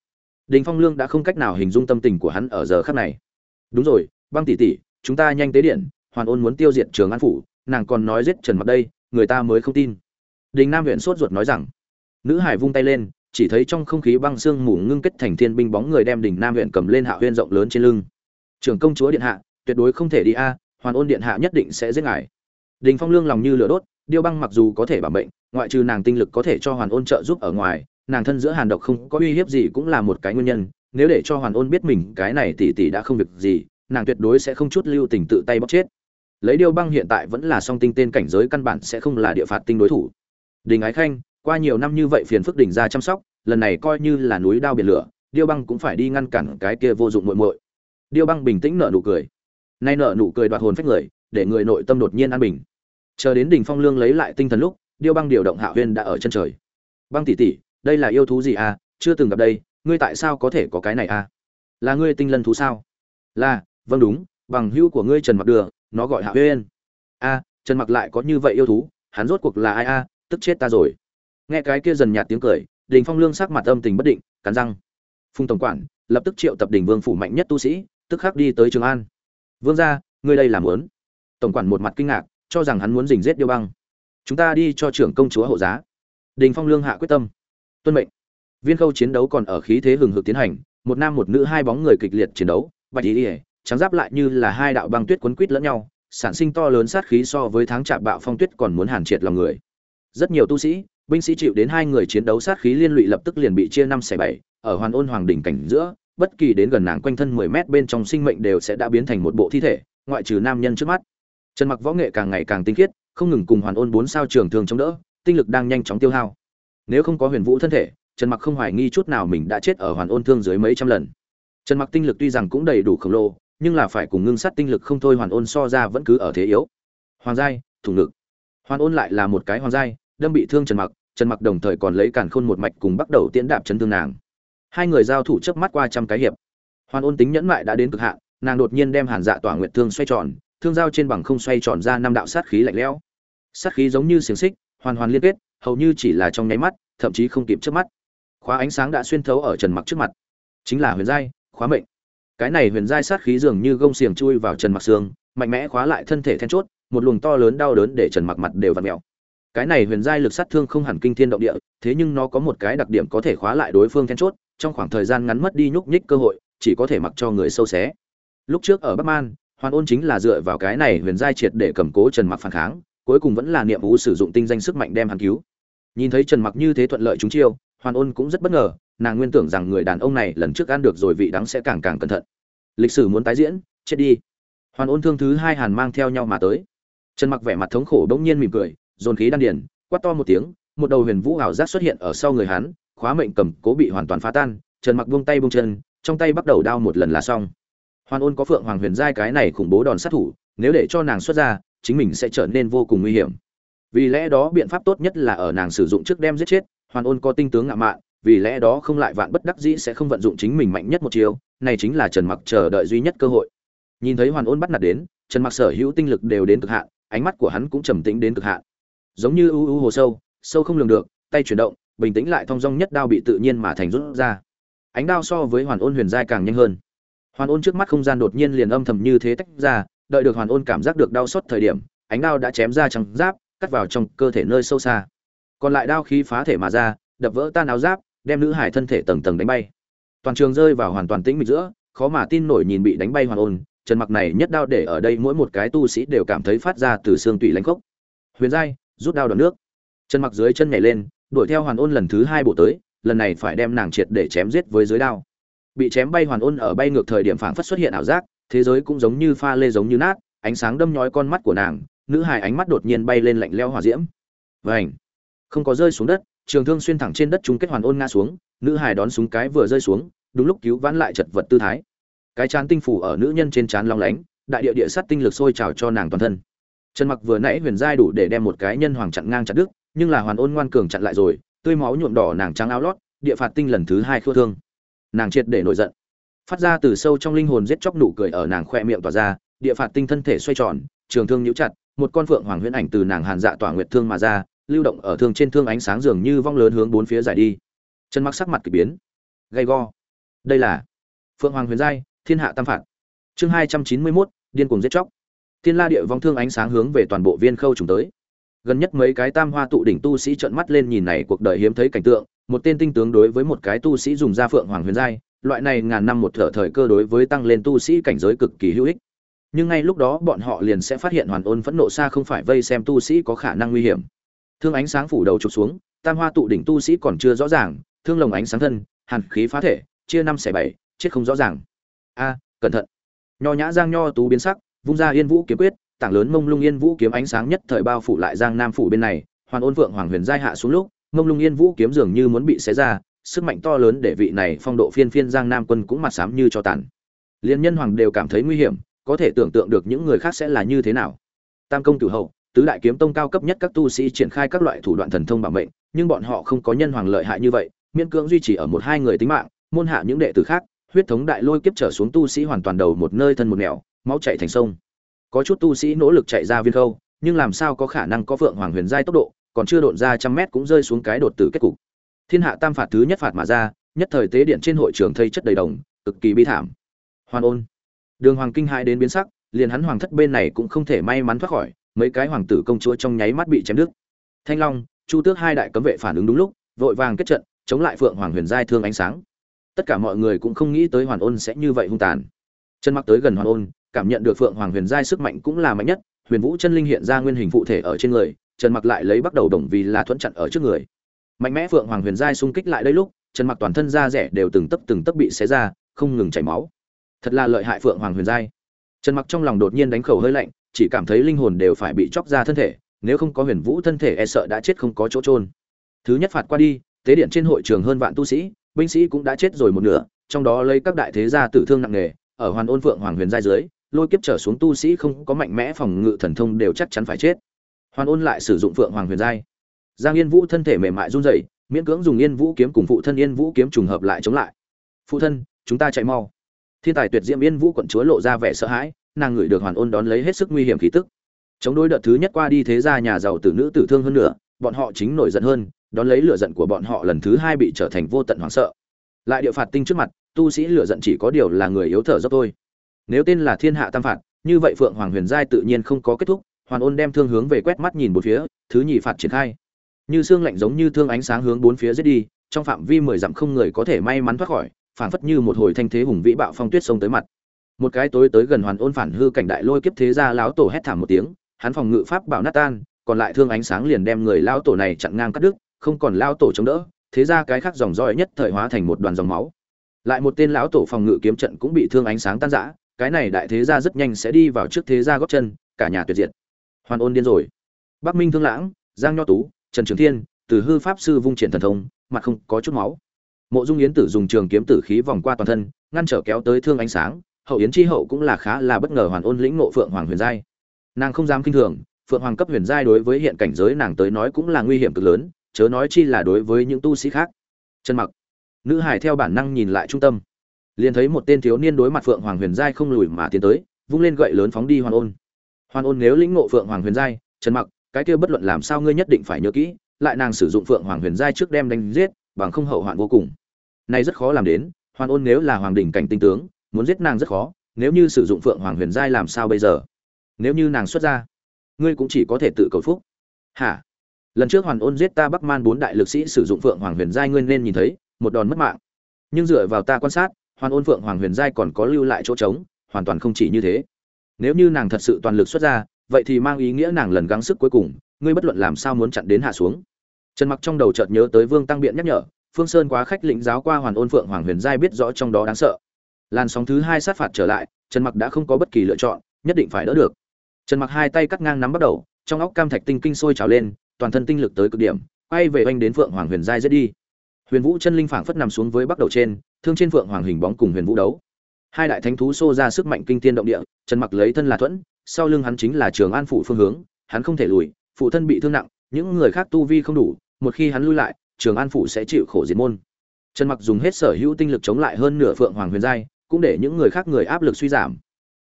Đình phong lương đã không cách nào hình dung tâm tình của hắn ở giờ khắc này. Đúng rồi, băng tỷ tỷ, chúng ta nhanh tế điện, hoàn ôn muốn tiêu diệt trường an phủ, nàng còn nói giết trần mặc đây, người ta mới không tin. Đình nam huyện sốt ruột nói rằng. Nữ hải vung tay lên, chỉ thấy trong không khí băng xương mù ngưng kết thành thiên binh bóng người đem đình nam huyện cầm lên hạ huyên rộng lớn trên lưng. Trưởng công chúa điện hạ, tuyệt đối không thể đi a, hoàn ôn điện hạ nhất định sẽ giết ngài. Đình phong lương lòng như lửa đốt điêu băng mặc dù có thể bảo mệnh, ngoại trừ nàng tinh lực có thể cho hoàn ôn trợ giúp ở ngoài, nàng thân giữa hàn độc không có uy hiếp gì cũng là một cái nguyên nhân, nếu để cho hoàn ôn biết mình cái này tỷ tỷ đã không việc gì, nàng tuyệt đối sẽ không chút lưu tình tự tay bóc chết. Lấy điêu băng hiện tại vẫn là song tinh tên cảnh giới căn bản sẽ không là địa phạt tinh đối thủ. Đình ái khanh, qua nhiều năm như vậy phiền phức đỉnh ra chăm sóc, lần này coi như là núi đao biển lửa, điêu băng cũng phải đi ngăn cản cái kia vô dụng muội muội. Điêu băng bình tĩnh nở nụ cười. Nay nở nụ cười đoạt hồn phách người, để người nội tâm đột nhiên an bình chờ đến đỉnh phong lương lấy lại tinh thần lúc, điêu băng điều động hạ huyên đã ở chân trời. Băng tỷ tỷ, đây là yêu thú gì à? Chưa từng gặp đây, ngươi tại sao có thể có cái này à? Là ngươi tinh lân thú sao? Là vâng đúng, bằng hữu của ngươi trần mặc đường nó gọi hạ huyên a à, trần mặc lại có như vậy yêu thú, hắn rốt cuộc là ai a tức chết ta rồi. Nghe cái kia dần nhạt tiếng cười đình phong lương sắc mặt âm tình bất định, cắn răng. Phùng tổng quản, lập tức triệu tập đình vương phủ mạnh nhất tu sĩ, tức khắc đi tới trường an. Vương gia, ngươi đây làm muốn tổng quản một mặt kinh ngạc cho rằng hắn muốn dình giết điêu băng. Chúng ta đi cho trưởng công chúa hộ giá. Đình phong lương hạ quyết tâm. Tuân mệnh. Viên khâu chiến đấu còn ở khí thế hừng hực tiến hành, một nam một nữ hai bóng người kịch liệt chiến đấu, bạch ý ỉa trắng giáp lại như là hai đạo băng tuyết quấn quít lẫn nhau, sản sinh to lớn sát khí so với tháng chạm bạo phong tuyết còn muốn hàn triệt lòng người. Rất nhiều tu sĩ, binh sĩ chịu đến hai người chiến đấu sát khí liên lụy lập tức liền bị chia năm xẻ bảy, ở hoàn ôn hoàng đỉnh cảnh giữa, bất kỳ đến gần nàng quanh thân 10 mét bên trong sinh mệnh đều sẽ đã biến thành một bộ thi thể, ngoại trừ nam nhân trước mắt trần mặc võ nghệ càng ngày càng tinh khiết, không ngừng cùng hoàn ôn bốn sao trường thường chống đỡ, tinh lực đang nhanh chóng tiêu hao. Nếu không có huyền vũ thân thể, trần mặc không hoài nghi chút nào mình đã chết ở hoàn ôn thương dưới mấy trăm lần. Trần mặc tinh lực tuy rằng cũng đầy đủ khổng lồ, nhưng là phải cùng ngưng sát tinh lực không thôi hoàn ôn so ra vẫn cứ ở thế yếu. Hoàng giai, thủ ngực. Hoàn ôn lại là một cái hoàng giai, đâm bị thương trần mặc trần mặc đồng thời còn lấy càn khôn một mạch cùng bắt đầu tiễn đạp chấn thương nàng. Hai người giao thủ chớp mắt qua trăm cái hiệp. Hoàn ôn tính nhẫn mại đã đến cực hạn, nàng đột nhiên đem hàn dạ tỏa nguyện thương xoay tròn thương giao trên bằng không xoay tròn ra năm đạo sát khí lạnh lẽo. Sát khí giống như xiềng xích, hoàn hoàn liên kết, hầu như chỉ là trong nháy mắt, thậm chí không kịp trước mắt. Khóa ánh sáng đã xuyên thấu ở trần mặc trước mặt. Chính là huyền giai, khóa mệnh. Cái này huyền giai sát khí dường như gông xiềng chui vào trần mặc xương, mạnh mẽ khóa lại thân thể then chốt, một luồng to lớn đau đớn để trần mặc mặt đều vặn mèo. Cái này huyền giai lực sát thương không hẳn kinh thiên động địa, thế nhưng nó có một cái đặc điểm có thể khóa lại đối phương then chốt, trong khoảng thời gian ngắn mất đi nhúc nhích cơ hội, chỉ có thể mặc cho người sâu xé. Lúc trước ở bắc man hoàn ôn chính là dựa vào cái này huyền giai triệt để cầm cố trần mặc phản kháng, cuối cùng vẫn là niệm vũ sử dụng tinh danh sức mạnh đem hắn cứu. Nhìn thấy trần mặc như thế thuận lợi chúng chiêu, hoàn ôn cũng rất bất ngờ, nàng nguyên tưởng rằng người đàn ông này lần trước ăn được rồi vị đắng sẽ càng càng cẩn thận. Lịch sử muốn tái diễn, chết đi. Hoàn ôn thương thứ hai hàn mang theo nhau mà tới. Trần mặc vẻ mặt thống khổ bỗng nhiên mỉm cười, dồn khí đan điền, quát to một tiếng, một đầu huyền vũ ảo giác xuất hiện ở sau người hắn, khóa mệnh cầm cố bị hoàn toàn phá tan, trần mặc buông tay buông chân, trong tay bắt đầu đao một lần là xong hoàn ôn có phượng hoàng huyền giai cái này khủng bố đòn sát thủ, nếu để cho nàng xuất ra, chính mình sẽ trở nên vô cùng nguy hiểm. Vì lẽ đó biện pháp tốt nhất là ở nàng sử dụng trước đem giết chết hoàn ôn có tinh tướng ngạo mạn, vì lẽ đó không lại vạn bất đắc dĩ sẽ không vận dụng chính mình mạnh nhất một chiều này chính là trần mặc chờ đợi duy nhất cơ hội. Nhìn thấy hoàn ôn bắt nạt đến, trần mặc sở hữu tinh lực đều đến cực hạn, ánh mắt của hắn cũng trầm tĩnh đến cực hạn. Giống như u u hồ sâu sâu không lường được, tay chuyển động, bình tĩnh lại thong dong nhất đao bị tự nhiên mà thành rút ra. Ánh đao so với hoàn ôn huyền giai càng nhanh hơn hoàn ôn trước mắt không gian đột nhiên liền âm thầm như thế tách ra, đợi được hoàn ôn cảm giác được đau xót thời điểm, ánh đao đã chém ra trắng giáp, cắt vào trong cơ thể nơi sâu xa. Còn lại đao khí phá thể mà ra, đập vỡ tan áo giáp, đem nữ hải thân thể tầng tầng đánh bay. Toàn trường rơi vào hoàn toàn tĩnh mịch giữa, khó mà tin nổi nhìn bị đánh bay hoàn ôn, trần mặc này nhất đao để ở đây mỗi một cái tu sĩ đều cảm thấy phát ra từ xương tủy lãnh khốc. Huyền giai, rút đao đòn nước. Trần mặc dưới chân nhảy lên, đuổi theo hoàn ôn lần thứ hai bộ tới, lần này phải đem nàng triệt để chém giết với dưới đao bị chém bay hoàn ôn ở bay ngược thời điểm phảng phất xuất hiện ảo giác, thế giới cũng giống như pha lê giống như nát, ánh sáng đâm nhói con mắt của nàng, nữ hài ánh mắt đột nhiên bay lên lạnh leo hỏa diễm. Vảnh không có rơi xuống đất, trường thương xuyên thẳng trên đất chung kết hoàn ôn ngã xuống, nữ hài đón súng cái vừa rơi xuống, đúng lúc cứu vãn lại chật vật tư thái. Cái chán tinh phủ ở nữ nhân trên trán long lánh, đại địa địa sát tinh lực sôi trào cho nàng toàn thân. Trần mặc vừa nãy huyền giai đủ để đem một cái nhân hoàng chặn ngang chặt đứt, nhưng là hoàn ôn ngoan cường chặn lại rồi, tươi máu nhuộm đỏ nàng trắng áo lót, địa phạt tinh lần thứ hai khua thương nàng triệt để nổi giận. Phát ra từ sâu trong linh hồn giết chóc nụ cười ở nàng khoe miệng tỏa ra, địa phạt tinh thân thể xoay tròn, trường thương nhíu chặt, một con phượng hoàng huyễn ảnh từ nàng hàn dạ tỏa nguyệt thương mà ra, lưu động ở thương trên thương ánh sáng dường như vong lớn hướng bốn phía giải đi. Chân mắc sắc mặt kỳ biến. Gay go. Đây là phượng hoàng huyền giai, thiên hạ tam phạt. Chương hai trăm chín mươi mốt, điên cuồng giết chóc. Thiên la địa vong thương ánh sáng hướng về toàn bộ viên khâu trùng tới. Gần nhất mấy cái tam hoa tụ đỉnh tu sĩ trợn mắt lên nhìn này cuộc đời hiếm thấy cảnh tượng một tên tinh tướng đối với một cái tu sĩ dùng ra phượng hoàng huyền giai, loại này ngàn năm một thở thời cơ đối với tăng lên tu sĩ cảnh giới cực kỳ hữu ích. Nhưng ngay lúc đó bọn họ liền sẽ phát hiện hoàn ôn phẫn nộ xa không phải vây xem tu sĩ có khả năng nguy hiểm. Thương ánh sáng phủ đầu trục xuống, tam hoa tụ đỉnh tu sĩ còn chưa rõ ràng, thương lồng ánh sáng thân, hàn khí phá thể, chia năm xẻ bảy, chết không rõ ràng. A, cẩn thận. Nho nhã giang nho tú biến sắc, vung ra yên vũ kiếm quyết, tảng lớn mông lung yên vũ kiếm ánh sáng nhất thời bao phủ lại giang nam phủ bên này, hoàn ôn vượng hoàng huyền giai hạ xuống lúc mông lung yên vũ kiếm dường như muốn bị xé ra, sức mạnh to lớn để vị này phong độ phiên phiên giang nam quân cũng mặt sám như cho tàn. Liên nhân hoàng đều cảm thấy nguy hiểm, có thể tưởng tượng được những người khác sẽ là như thế nào. Tam công cửu hậu, tứ đại kiếm tông cao cấp nhất các tu sĩ triển khai các loại thủ đoạn thần thông bảo mệnh, nhưng bọn họ không có nhân hoàng lợi hại như vậy, miễn cưỡng duy trì ở một hai người tính mạng, môn hạ những đệ tử khác, huyết thống đại lôi kiếp trở xuống tu sĩ hoàn toàn đầu một nơi thân một nẻo, máu chảy thành sông. Có chút tu sĩ nỗ lực chạy ra viên khâu, nhưng làm sao có khả năng có phượng hoàng huyền giai tốc độ còn chưa độn ra trăm mét cũng rơi xuống cái đột tử kết cục. Thiên hạ tam phạt thứ nhất phạt mà ra, nhất thời tế điện trên hội trường thây chất đầy đồng, cực kỳ bi thảm. Hoàn ôn. Đường hoàng kinh hãi đến biến sắc, liền hắn hoàng thất bên này cũng không thể may mắn thoát khỏi, mấy cái hoàng tử công chúa trong nháy mắt bị chém đứt. Thanh long, chu tước hai đại cấm vệ phản ứng đúng lúc, vội vàng kết trận, chống lại phượng hoàng huyền giai thương ánh sáng. Tất cả mọi người cũng không nghĩ tới hoàn ôn sẽ như vậy hung tàn. Chân mắc tới gần hoàn ôn, cảm nhận được phượng hoàng huyền giai sức mạnh cũng là mạnh nhất, huyền vũ chân linh hiện ra nguyên hình phụ thể ở trên người trần mặc lại lấy bắt đầu đồng vì là thuẫn chặn ở trước người. Mạnh mẽ phượng hoàng huyền giai xung kích lại đây lúc, trần mặc toàn thân da rẻ đều từng tấc từng tấc bị xé ra, không ngừng chảy máu. Thật là lợi hại phượng hoàng huyền giai. Trần mặc trong lòng đột nhiên đánh khẩu hơi lạnh, chỉ cảm thấy linh hồn đều phải bị chóc ra thân thể, nếu không có huyền vũ thân thể e sợ đã chết không có chỗ trôn thứ nhất phạt qua đi, tế điện trên hội trường hơn vạn tu sĩ, binh sĩ cũng đã chết rồi một nửa, trong đó lấy các đại thế gia tử thương nặng nề, ở hoàn ôn phượng hoàng huyền giai dưới, lôi kiếp trở xuống tu sĩ không có mạnh mẽ phòng ngự thần thông đều chắc chắn phải chết hoàn ôn lại sử dụng phượng hoàng huyền giai. Giang yên vũ thân thể mềm mại run rẩy, miễn cưỡng dùng yên vũ kiếm cùng phụ thân yên vũ kiếm trùng hợp lại chống lại. Phụ thân, chúng ta chạy mau. Thiên tài tuyệt diễm yên vũ quận chúa lộ ra vẻ sợ hãi, nàng ngửi được hoàn ôn đón lấy hết sức nguy hiểm khí tức. Chống đối đợt thứ nhất qua đi thế gia nhà giàu tử nữ tử thương hơn nữa, bọn họ chính nổi giận hơn, đón lấy lửa giận của bọn họ lần thứ hai bị trở thành vô tận hoảng sợ. Lại địa phạt tinh trước mặt, tu sĩ lửa giận chỉ có điều là người yếu thở dốc thôi. Nếu tên là thiên hạ tam phạt, như vậy phượng hoàng huyền giai tự nhiên không có kết thúc hoàn ôn đem thương hướng về quét mắt nhìn bốn phía, thứ nhì phạt triển khai. Như xương lạnh giống như thương ánh sáng hướng bốn phía giết đi, trong phạm vi mười dặm không người có thể may mắn thoát khỏi, phảng phất như một hồi thanh thế hùng vĩ bạo phong tuyết sông tới mặt. Một cái tối tới gần hoàn ôn phản hư cảnh đại lôi kiếp thế ra lão tổ hét thảm một tiếng, hắn phòng ngự pháp bảo nát tan, còn lại thương ánh sáng liền đem người lão tổ này chặn ngang cắt đứt, không còn lão tổ chống đỡ, thế ra cái khác dòng roi nhất thời hóa thành một đoàn dòng máu. Lại một tên lão tổ phòng ngự kiếm trận cũng bị thương ánh sáng tan rã, cái này đại thế gia rất nhanh sẽ đi vào trước thế gia góp chân, cả nhà tuyệt diệt hoàn ôn điên rồi. Bắc minh thương lãng, giang nho tú, trần trường thiên, từ hư pháp sư vung triển thần thông, mặt không có chút máu. Mộ dung yến tử dùng trường kiếm tử khí vòng qua toàn thân, ngăn trở kéo tới thương ánh sáng. Hậu yến chi hậu cũng là khá là bất ngờ hoàn ôn lĩnh ngộ phượng hoàng huyền giai. Nàng không dám kinh thường, phượng hoàng cấp huyền giai đối với hiện cảnh giới nàng tới nói cũng là nguy hiểm cực lớn, chớ nói chi là đối với những tu sĩ khác. Trần mặc. Nữ hải theo bản năng nhìn lại trung tâm. Liền thấy một tên thiếu niên đối mặt phượng hoàng huyền giai không lùi mà tiến tới, vung lên gậy lớn phóng đi hoàn ôn. Hoan ôn nếu lĩnh ngộ phượng hoàng huyền giai, trần mặc, cái kia bất luận làm sao ngươi nhất định phải nhớ kỹ, lại nàng sử dụng phượng hoàng huyền giai trước đem đánh giết, bằng không hậu hoạn vô cùng. Này rất khó làm đến, Hoan ôn nếu là hoàng đỉnh cảnh tinh tướng, muốn giết nàng rất khó, nếu như sử dụng phượng hoàng huyền giai làm sao bây giờ? Nếu như nàng xuất ra, ngươi cũng chỉ có thể tự cầu phúc. Hả? Lần trước hoàn ôn giết ta bắc man bốn đại lực sĩ sử dụng phượng hoàng huyền giai ngươi nên nhìn thấy, một đòn mất mạng. Nhưng dựa vào ta quan sát hoàn ôn phượng hoàng huyền giai còn có lưu lại chỗ trống, hoàn toàn không chỉ như thế nếu như nàng thật sự toàn lực xuất ra, vậy thì mang ý nghĩa nàng lần gắng sức cuối cùng, ngươi bất luận làm sao muốn chặn đến hạ xuống. Trần mặc trong đầu chợt nhớ tới vương tăng biện nhắc nhở, phương sơn quá khách lĩnh giáo qua hoàn ôn phượng hoàng huyền giai biết rõ trong đó đáng sợ. Làn sóng thứ hai sát phạt trở lại, trần mặc đã không có bất kỳ lựa chọn, nhất định phải đỡ được. Trần mặc hai tay cắt ngang nắm bắt đầu, trong óc cam thạch tinh kinh sôi trào lên, toàn thân tinh lực tới cực điểm, quay về oanh đến phượng hoàng huyền giai giết đi. Huyền vũ chân linh phảng phất nằm xuống với bắt đầu trên, thương trên phượng hoàng hình bóng cùng huyền vũ đấu hai đại thánh thú xô ra sức mạnh kinh thiên động địa, trần mặc lấy thân là thuẫn, sau lưng hắn chính là trường an phủ phương hướng, hắn không thể lùi, phụ thân bị thương nặng, những người khác tu vi không đủ, một khi hắn lui lại, trường an phủ sẽ chịu khổ diệt môn. Trần mặc dùng hết sở hữu tinh lực chống lại hơn nửa phượng hoàng huyền giai, cũng để những người khác người áp lực suy giảm.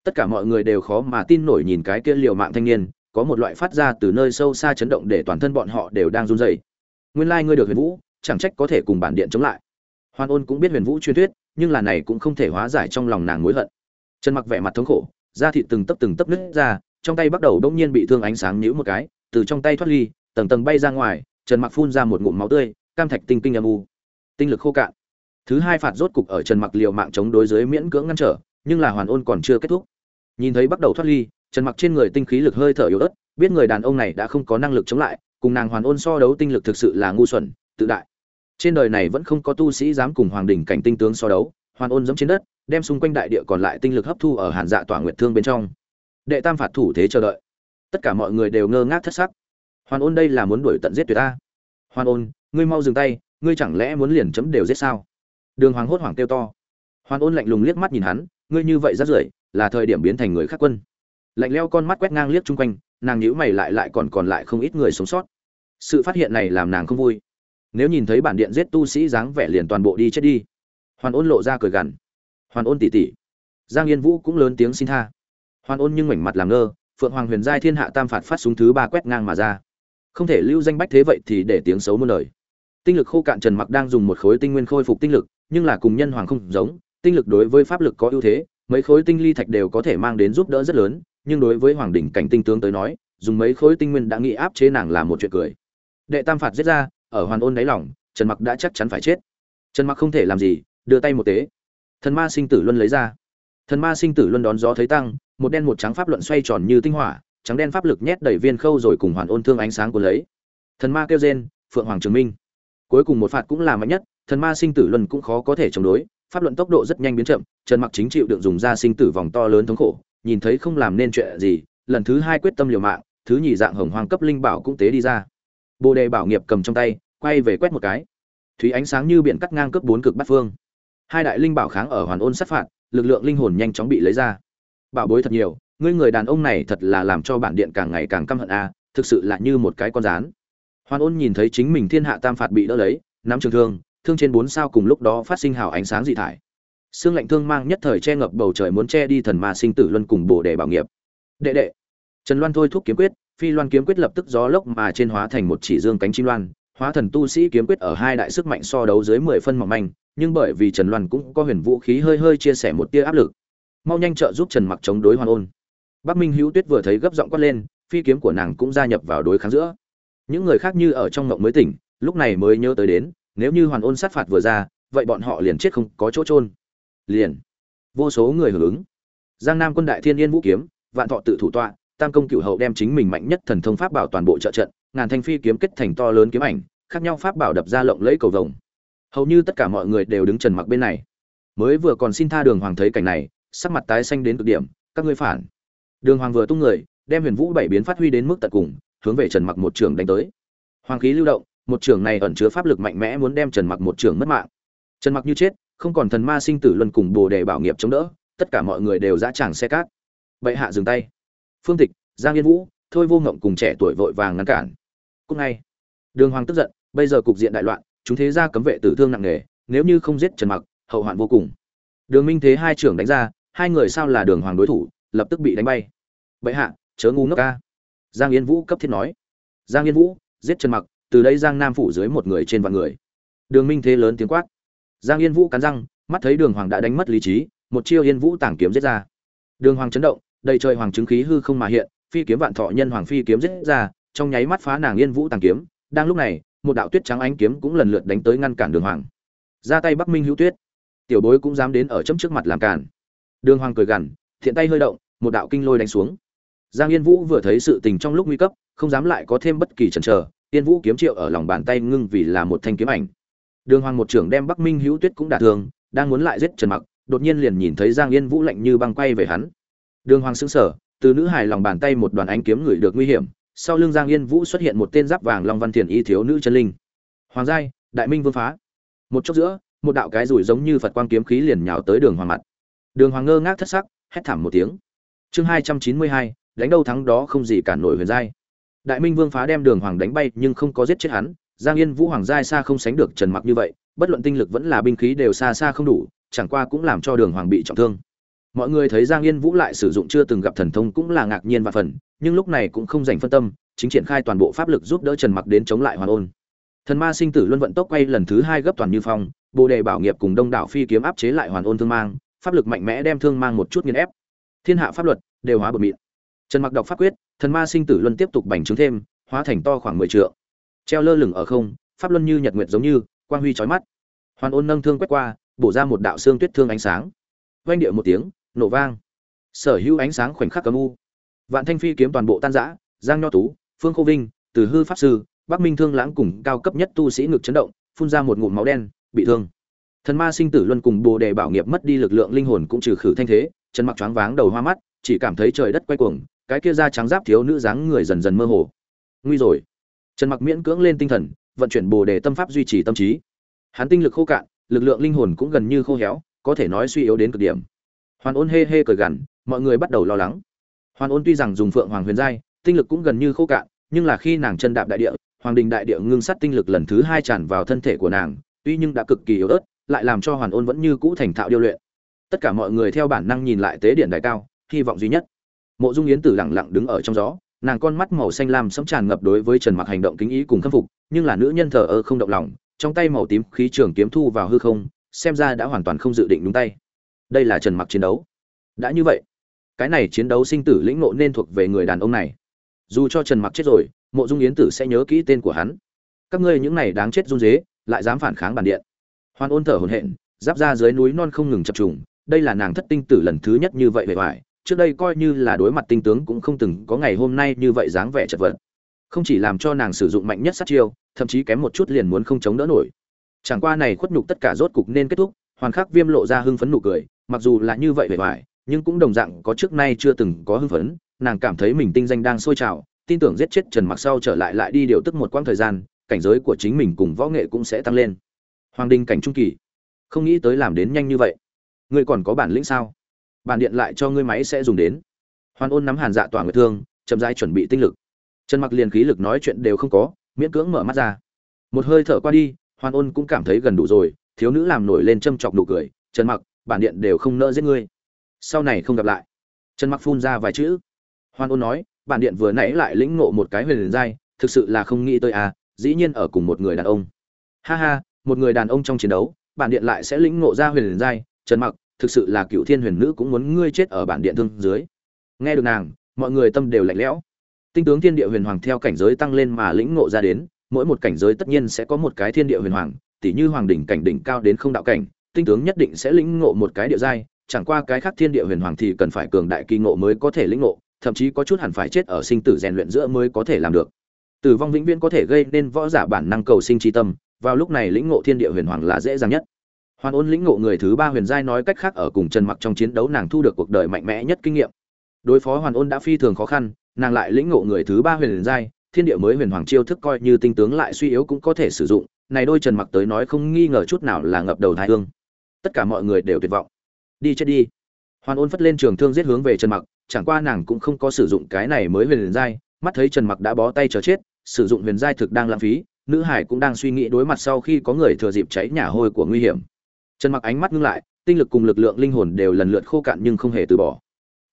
Tất cả mọi người đều khó mà tin nổi nhìn cái kia liều mạng thanh niên, có một loại phát ra từ nơi sâu xa chấn động để toàn thân bọn họ đều đang run rẩy. Nguyên lai like ngươi được huyền vũ, chẳng trách có thể cùng bản điện chống lại. Hoan ôn cũng biết huyền vũ truyền thuyết nhưng là này cũng không thể hóa giải trong lòng nàng mối hận. Trần mặc vẻ mặt thống khổ, da thịt từng tấc từng tấc nứt ra, trong tay bắt đầu đông nhiên bị thương ánh sáng nhíu một cái, từ trong tay thoát ly, tầng tầng bay ra ngoài, trần mặc phun ra một ngụm máu tươi, cam thạch tinh tinh âm u. Tinh lực khô cạn. Thứ hai phạt rốt cục ở trần mặc liều mạng chống đối dưới miễn cưỡng ngăn trở, nhưng là hoàn ôn còn chưa kết thúc. Nhìn thấy bắt đầu thoát ly, trần mặc trên người tinh khí lực hơi thở yếu ớt, biết người đàn ông này đã không có năng lực chống lại, cùng nàng hoàn ôn so đấu tinh lực thực sự là ngu xuẩn, tự đại trên đời này vẫn không có tu sĩ dám cùng hoàng đình cảnh tinh tướng so đấu, hoàn ôn dẫm trên đất, đem xung quanh đại địa còn lại tinh lực hấp thu ở hàn dạ tỏa nguyệt thương bên trong. Đệ tam phạt thủ thế chờ đợi. Tất cả mọi người đều ngơ ngác thất sắc. Hoàn ôn đây là muốn đuổi tận giết tuyệt ta. Hoàn ôn, ngươi mau dừng tay, ngươi chẳng lẽ muốn liền chấm đều giết sao? Đường hoàng hốt hoảng kêu to. Hoàn ôn lạnh lùng liếc mắt nhìn hắn, ngươi như vậy rất rưởi, là thời điểm biến thành người khác quân. Lạnh leo con mắt quét ngang liếc chung quanh, nàng nhíu mày lại lại còn còn lại không ít người sống sót. Sự phát hiện này làm nàng không vui nếu nhìn thấy bản điện giết tu sĩ dáng vẻ liền toàn bộ đi chết đi. Hoàn ôn lộ ra cười gằn. Hoàn ôn tỉ tỉ. Giang yên vũ cũng lớn tiếng xin tha. Hoàn ôn nhưng mảnh mặt làm ngơ phượng hoàng huyền giai thiên hạ tam phạt phát súng thứ ba quét ngang mà ra. Không thể lưu danh bách thế vậy thì để tiếng xấu muôn lời, tinh lực khô cạn trần mặc đang dùng một khối tinh nguyên khôi phục tinh lực nhưng là cùng nhân hoàng không giống tinh lực đối với pháp lực có ưu thế mấy khối tinh ly thạch đều có thể mang đến giúp đỡ rất lớn nhưng đối với hoàng đỉnh cảnh tinh tướng tới nói dùng mấy khối tinh nguyên đã nghĩ áp chế nàng là một chuyện cười. Đệ tam phạt giết ra ở hoàn ôn đáy lòng, trần mặc đã chắc chắn phải chết. Trần mặc không thể làm gì, đưa tay một tế. Thần ma sinh tử luân lấy ra. Thần ma sinh tử luân đón gió thấy tăng, một đen một trắng pháp luận xoay tròn như tinh hỏa, trắng đen pháp lực nhét đầy viên khâu rồi cùng hoàn ôn thương ánh sáng của lấy. Thần ma kêu rên, phượng hoàng trường minh. Cuối cùng một phạt cũng là mạnh nhất, thần ma sinh tử luân cũng khó có thể chống đối, pháp luận tốc độ rất nhanh biến chậm, trần mặc chính chịu đựng dùng ra sinh tử vòng to lớn thống khổ, nhìn thấy không làm nên chuyện gì, lần thứ hai quyết tâm liều mạng, thứ nhì dạng hồng hoang cấp linh bảo cũng tế đi ra. Bồ đề bảo nghiệp cầm trong tay quay về quét một cái. Thúy ánh sáng như biển cắt ngang cướp bốn cực bát phương. Hai đại linh bảo kháng ở hoàn ôn sát phạt, lực lượng linh hồn nhanh chóng bị lấy ra. Bảo bối thật nhiều, ngươi người đàn ông này thật là làm cho bản điện càng ngày càng căm hận a, thực sự là như một cái con rán. Hoàn ôn nhìn thấy chính mình thiên hạ tam phạt bị đỡ lấy, nắm trường thương thương trên bốn sao cùng lúc đó phát sinh hào ánh sáng dị thải. Xương lạnh thương mang nhất thời che ngập bầu trời muốn che đi thần ma sinh tử luân cùng bồ đề bảo nghiệp. Đệ đệ, trần loan thôi thúc kiếm quyết, phi loan kiếm quyết lập tức gió lốc mà trên hóa thành một chỉ dương cánh chim loan hóa thần tu sĩ kiếm quyết ở hai đại sức mạnh so đấu dưới mười phân mỏng manh, nhưng bởi vì trần loan cũng có huyền vũ khí hơi hơi chia sẻ một tia áp lực. Mau nhanh trợ giúp trần mặc chống đối hoàn ôn. Bắc minh hữu tuyết vừa thấy gấp giọng quát lên, phi kiếm của nàng cũng gia nhập vào đối kháng giữa. Những người khác như ở trong ngộng mới tỉnh, lúc này mới nhớ tới đến, nếu như hoàn ôn sát phạt vừa ra, vậy bọn họ liền chết không có chỗ trôn liền. Vô số người hưởng ứng. Giang nam quân đại thiên yên vũ kiếm, vạn thọ tự thủ tọa, tam công cửu hậu đem chính mình mạnh nhất thần thông pháp bảo toàn bộ trợ trận ngàn thanh phi kiếm kết thành to lớn kiếm ảnh, khác nhau pháp bảo đập ra lộng lẫy cầu vồng. Hầu như tất cả mọi người đều đứng trần mặc bên này. Mới vừa còn xin tha đường hoàng thấy cảnh này, sắc mặt tái xanh đến cực điểm, các ngươi phản. Đường hoàng vừa tung người, đem huyền vũ bảy biến phát huy đến mức tận cùng, hướng về trần mặc một trường đánh tới. Hoàng khí lưu động, một trường này ẩn chứa pháp lực mạnh mẽ muốn đem trần mặc một trường mất mạng. Trần mặc như chết, không còn thần ma sinh tử luân cùng bồ đề bảo nghiệp chống đỡ, tất cả mọi người đều dã tràng xe cát. Bệ hạ dừng tay. Phương tịch, giang yên vũ, thôi vô ngộng cùng trẻ tuổi vội vàng ngăn cản cúc ngay. Đường hoàng tức giận, bây giờ cục diện đại loạn, chúng thế ra cấm vệ tử thương nặng nề, nếu như không giết trần mặc, hậu hoạn vô cùng. Đường minh thế hai trưởng đánh ra, hai người sao là đường hoàng đối thủ, lập tức bị đánh bay. Bệ hạ, chớ ngu ngốc ca. Giang yên vũ cấp thiết nói. Giang yên vũ, giết trần mặc, từ đây giang nam phủ dưới một người trên vạn người. Đường minh thế lớn tiếng quát. Giang yên vũ cắn răng, mắt thấy đường hoàng đã đánh mất lý trí, một chiêu yên vũ tảng kiếm giết ra. Đường hoàng chấn động, đầy trời hoàng chứng khí hư không mà hiện, phi kiếm vạn thọ nhân hoàng phi kiếm giết ra trong nháy mắt phá nàng yên vũ tàng kiếm, đang lúc này, một đạo tuyết trắng ánh kiếm cũng lần lượt đánh tới ngăn cản đường hoàng. Ra tay bắc minh hữu tuyết. Tiểu bối cũng dám đến ở chấm trước mặt làm cản. Đường hoàng cười gằn, thiện tay hơi động, một đạo kinh lôi đánh xuống. Giang yên vũ vừa thấy sự tình trong lúc nguy cấp, không dám lại có thêm bất kỳ chần chờ, yên vũ kiếm triệu ở lòng bàn tay ngưng vì là một thanh kiếm ảnh. Đường hoàng một trưởng đem bắc minh hữu tuyết cũng đả thương, đang muốn lại giết trần mặc, đột nhiên liền nhìn thấy giang yên vũ lạnh như băng quay về hắn. Đường hoàng sững sờ, từ nữ hài lòng bàn tay một đoàn ánh kiếm người được nguy hiểm sau lưng giang yên vũ xuất hiện một tên giáp vàng long văn thiền y thiếu nữ chân linh. Hoàng giai, đại minh vương phá. Một chốc giữa, một đạo cái rủi giống như phật quang kiếm khí liền nhào tới đường hoàng mặt. Đường hoàng ngơ ngác thất sắc, hét thảm một tiếng. Chương hai trăm chín mươi hai, đánh đâu thắng đó không gì cản nổi huyền giai. Đại minh vương phá đem đường hoàng đánh bay nhưng không có giết chết hắn, giang yên vũ hoàng giai xa không sánh được trần mặc như vậy, bất luận tinh lực vẫn là binh khí đều xa xa không đủ, chẳng qua cũng làm cho đường hoàng bị trọng thương mọi người thấy giang yên vũ lại sử dụng chưa từng gặp thần thông cũng là ngạc nhiên và phần, nhưng lúc này cũng không dành phân tâm, chính triển khai toàn bộ pháp lực giúp đỡ trần mặc đến chống lại hoàn ôn. Thần ma sinh tử luân vận tốc quay lần thứ hai gấp toàn như phong, bồ đề bảo nghiệp cùng đông đảo phi kiếm áp chế lại hoàn ôn thương mang, pháp lực mạnh mẽ đem thương mang một chút nghiên ép. Thiên hạ pháp luật đều hóa bờ mịn. Trần mặc đọc pháp quyết, thần ma sinh tử luân tiếp tục bành trướng thêm, hóa thành to khoảng mười trượng. Treo lơ lửng ở không, pháp luân như nhật nguyệt giống như, quang huy chói mắt. Hoàn ôn nâng thương quét qua, bổ ra một đạo xương tuyết thương ánh sáng. Vang điệu một tiếng nổ vang. Sở hữu ánh sáng khoảnh khắc cấm u. Vạn thanh phi kiếm toàn bộ tan rã, giang nho tú, phương khô vinh, từ hư pháp sư, bắc minh thương lãng cùng cao cấp nhất tu sĩ ngực chấn động, phun ra một ngụm máu đen, bị thương. Thần ma sinh tử luân cùng bồ đề bảo nghiệp mất đi lực lượng linh hồn cũng trừ khử thanh thế, chân mặc choáng váng đầu hoa mắt, chỉ cảm thấy trời đất quay cuồng, cái kia da trắng giáp thiếu nữ dáng người dần dần mơ hồ. Nguy rồi. Trần mặc miễn cưỡng lên tinh thần, vận chuyển bồ đề tâm pháp duy trì tâm trí. Hắn tinh lực khô cạn, lực lượng linh hồn cũng gần như khô héo, có thể nói suy yếu đến cực điểm hoàn ôn hê hê cười gằn, mọi người bắt đầu lo lắng. Hoàn ôn tuy rằng dùng phượng hoàng huyền giai, tinh lực cũng gần như khô cạn, nhưng là khi nàng chân đạp đại địa, hoàng đình đại địa ngưng sắt tinh lực lần thứ hai tràn vào thân thể của nàng, tuy nhưng đã cực kỳ yếu ớt, lại làm cho hoàn ôn vẫn như cũ thành thạo điêu luyện. Tất cả mọi người theo bản năng nhìn lại tế điện đại cao, hy vọng duy nhất. Mộ dung yến tử lặng lặng đứng ở trong gió, nàng con mắt màu xanh lam sẫm tràn ngập đối với trần mặc hành động kính ý cùng khâm phục, nhưng là nữ nhân thờ ơ không động lòng, trong tay màu tím khí trường kiếm thu vào hư không, xem ra đã hoàn toàn không dự định đúng tay đây là trần mặc chiến đấu. Đã như vậy, cái này chiến đấu sinh tử lĩnh nộ nên thuộc về người đàn ông này. Dù cho trần mặc chết rồi, mộ dung yến tử sẽ nhớ kỹ tên của hắn. Các ngươi những này đáng chết run dế lại dám phản kháng bản điện. Hoan ôn thở hổn hển, giáp ra dưới núi non không ngừng chập trùng, đây là nàng thất tinh tử lần thứ nhất như vậy vẻ vải trước đây coi như là đối mặt tinh tướng cũng không từng có ngày hôm nay như vậy dáng vẻ chật vật. Không chỉ làm cho nàng sử dụng mạnh nhất sát chiêu, thậm chí kém một chút liền muốn không chống đỡ nổi. Chẳng qua này khuất nhục tất cả rốt cục nên kết thúc hoàn khắc viêm lộ ra hưng phấn nụ cười mặc dù là như vậy vẻ vải, nhưng cũng đồng dạng có trước nay chưa từng có hưng phấn, nàng cảm thấy mình tinh danh đang sôi trào, tin tưởng giết chết trần mặc sau trở lại lại đi điều tức một quãng thời gian, cảnh giới của chính mình cùng võ nghệ cũng sẽ tăng lên. Hoàng đình cảnh trung kỳ, không nghĩ tới làm đến nhanh như vậy. Ngươi còn có bản lĩnh sao? Bản điện lại cho ngươi máy sẽ dùng đến. Hoàn ôn nắm hàn dạ tỏa người thương, chậm rãi chuẩn bị tinh lực. Trần mặc liền khí lực nói chuyện đều không có, miễn cưỡng mở mắt ra. Một hơi thở qua đi hoàn ôn cũng cảm thấy gần đủ rồi, thiếu nữ làm nổi lên châm chọc nụ cười, trần mặc bản điện đều không nỡ giết ngươi. Sau này không gặp lại. Trần mặc phun ra vài chữ. Hoan ôn nói, bản điện vừa nãy lại lĩnh ngộ một cái huyền liền giai, thực sự là không nghĩ tới à dĩ nhiên ở cùng một người đàn ông. Ha ha, một người đàn ông trong chiến đấu, bản điện lại sẽ lĩnh ngộ ra huyền liền giai. Trần mặc, thực sự là cựu thiên huyền nữ cũng muốn ngươi chết ở bản điện thương dưới. Nghe được nàng, mọi người tâm đều lạnh lẽo. Tinh tướng thiên địa huyền hoàng theo cảnh giới tăng lên mà lĩnh ngộ ra đến, mỗi một cảnh giới tất nhiên sẽ có một cái thiên địa huyền hoàng, tỉ như hoàng đỉnh cảnh đỉnh cao đến không đạo cảnh tinh tướng nhất định sẽ lĩnh ngộ một cái địa giai, chẳng qua cái khác thiên địa huyền hoàng thì cần phải cường đại kỳ ngộ mới có thể lĩnh ngộ, thậm chí có chút hẳn phải chết ở sinh tử rèn luyện giữa mới có thể làm được. Tử vong vĩnh viễn có thể gây nên võ giả bản năng cầu sinh chi tâm, vào lúc này lĩnh ngộ thiên địa huyền hoàng là dễ dàng nhất. Hoàn ôn lĩnh ngộ người thứ ba huyền giai nói cách khác ở cùng trần mặc trong chiến đấu nàng thu được cuộc đời mạnh mẽ nhất kinh nghiệm. Đối phó hoàn ôn đã phi thường khó khăn, nàng lại lĩnh ngộ người thứ ba huyền giai, thiên địa mới huyền hoàng chiêu thức coi như tinh tướng lại suy yếu cũng có thể sử dụng, này đôi trần mặc tới nói không nghi ngờ chút nào là ngập đầu thái hương tất cả mọi người đều tuyệt vọng. Đi chết đi. Hoàn ôn phất lên trường thương giết hướng về trần mặc, chẳng qua nàng cũng không có sử dụng cái này mới huyền giai, mắt thấy trần mặc đã bó tay chờ chết, sử dụng huyền giai thực đang lãng phí, nữ hải cũng đang suy nghĩ đối mặt sau khi có người thừa dịp cháy nhà hôi của nguy hiểm. Trần mặc ánh mắt ngưng lại, tinh lực cùng lực lượng linh hồn đều lần lượt khô cạn nhưng không hề từ bỏ.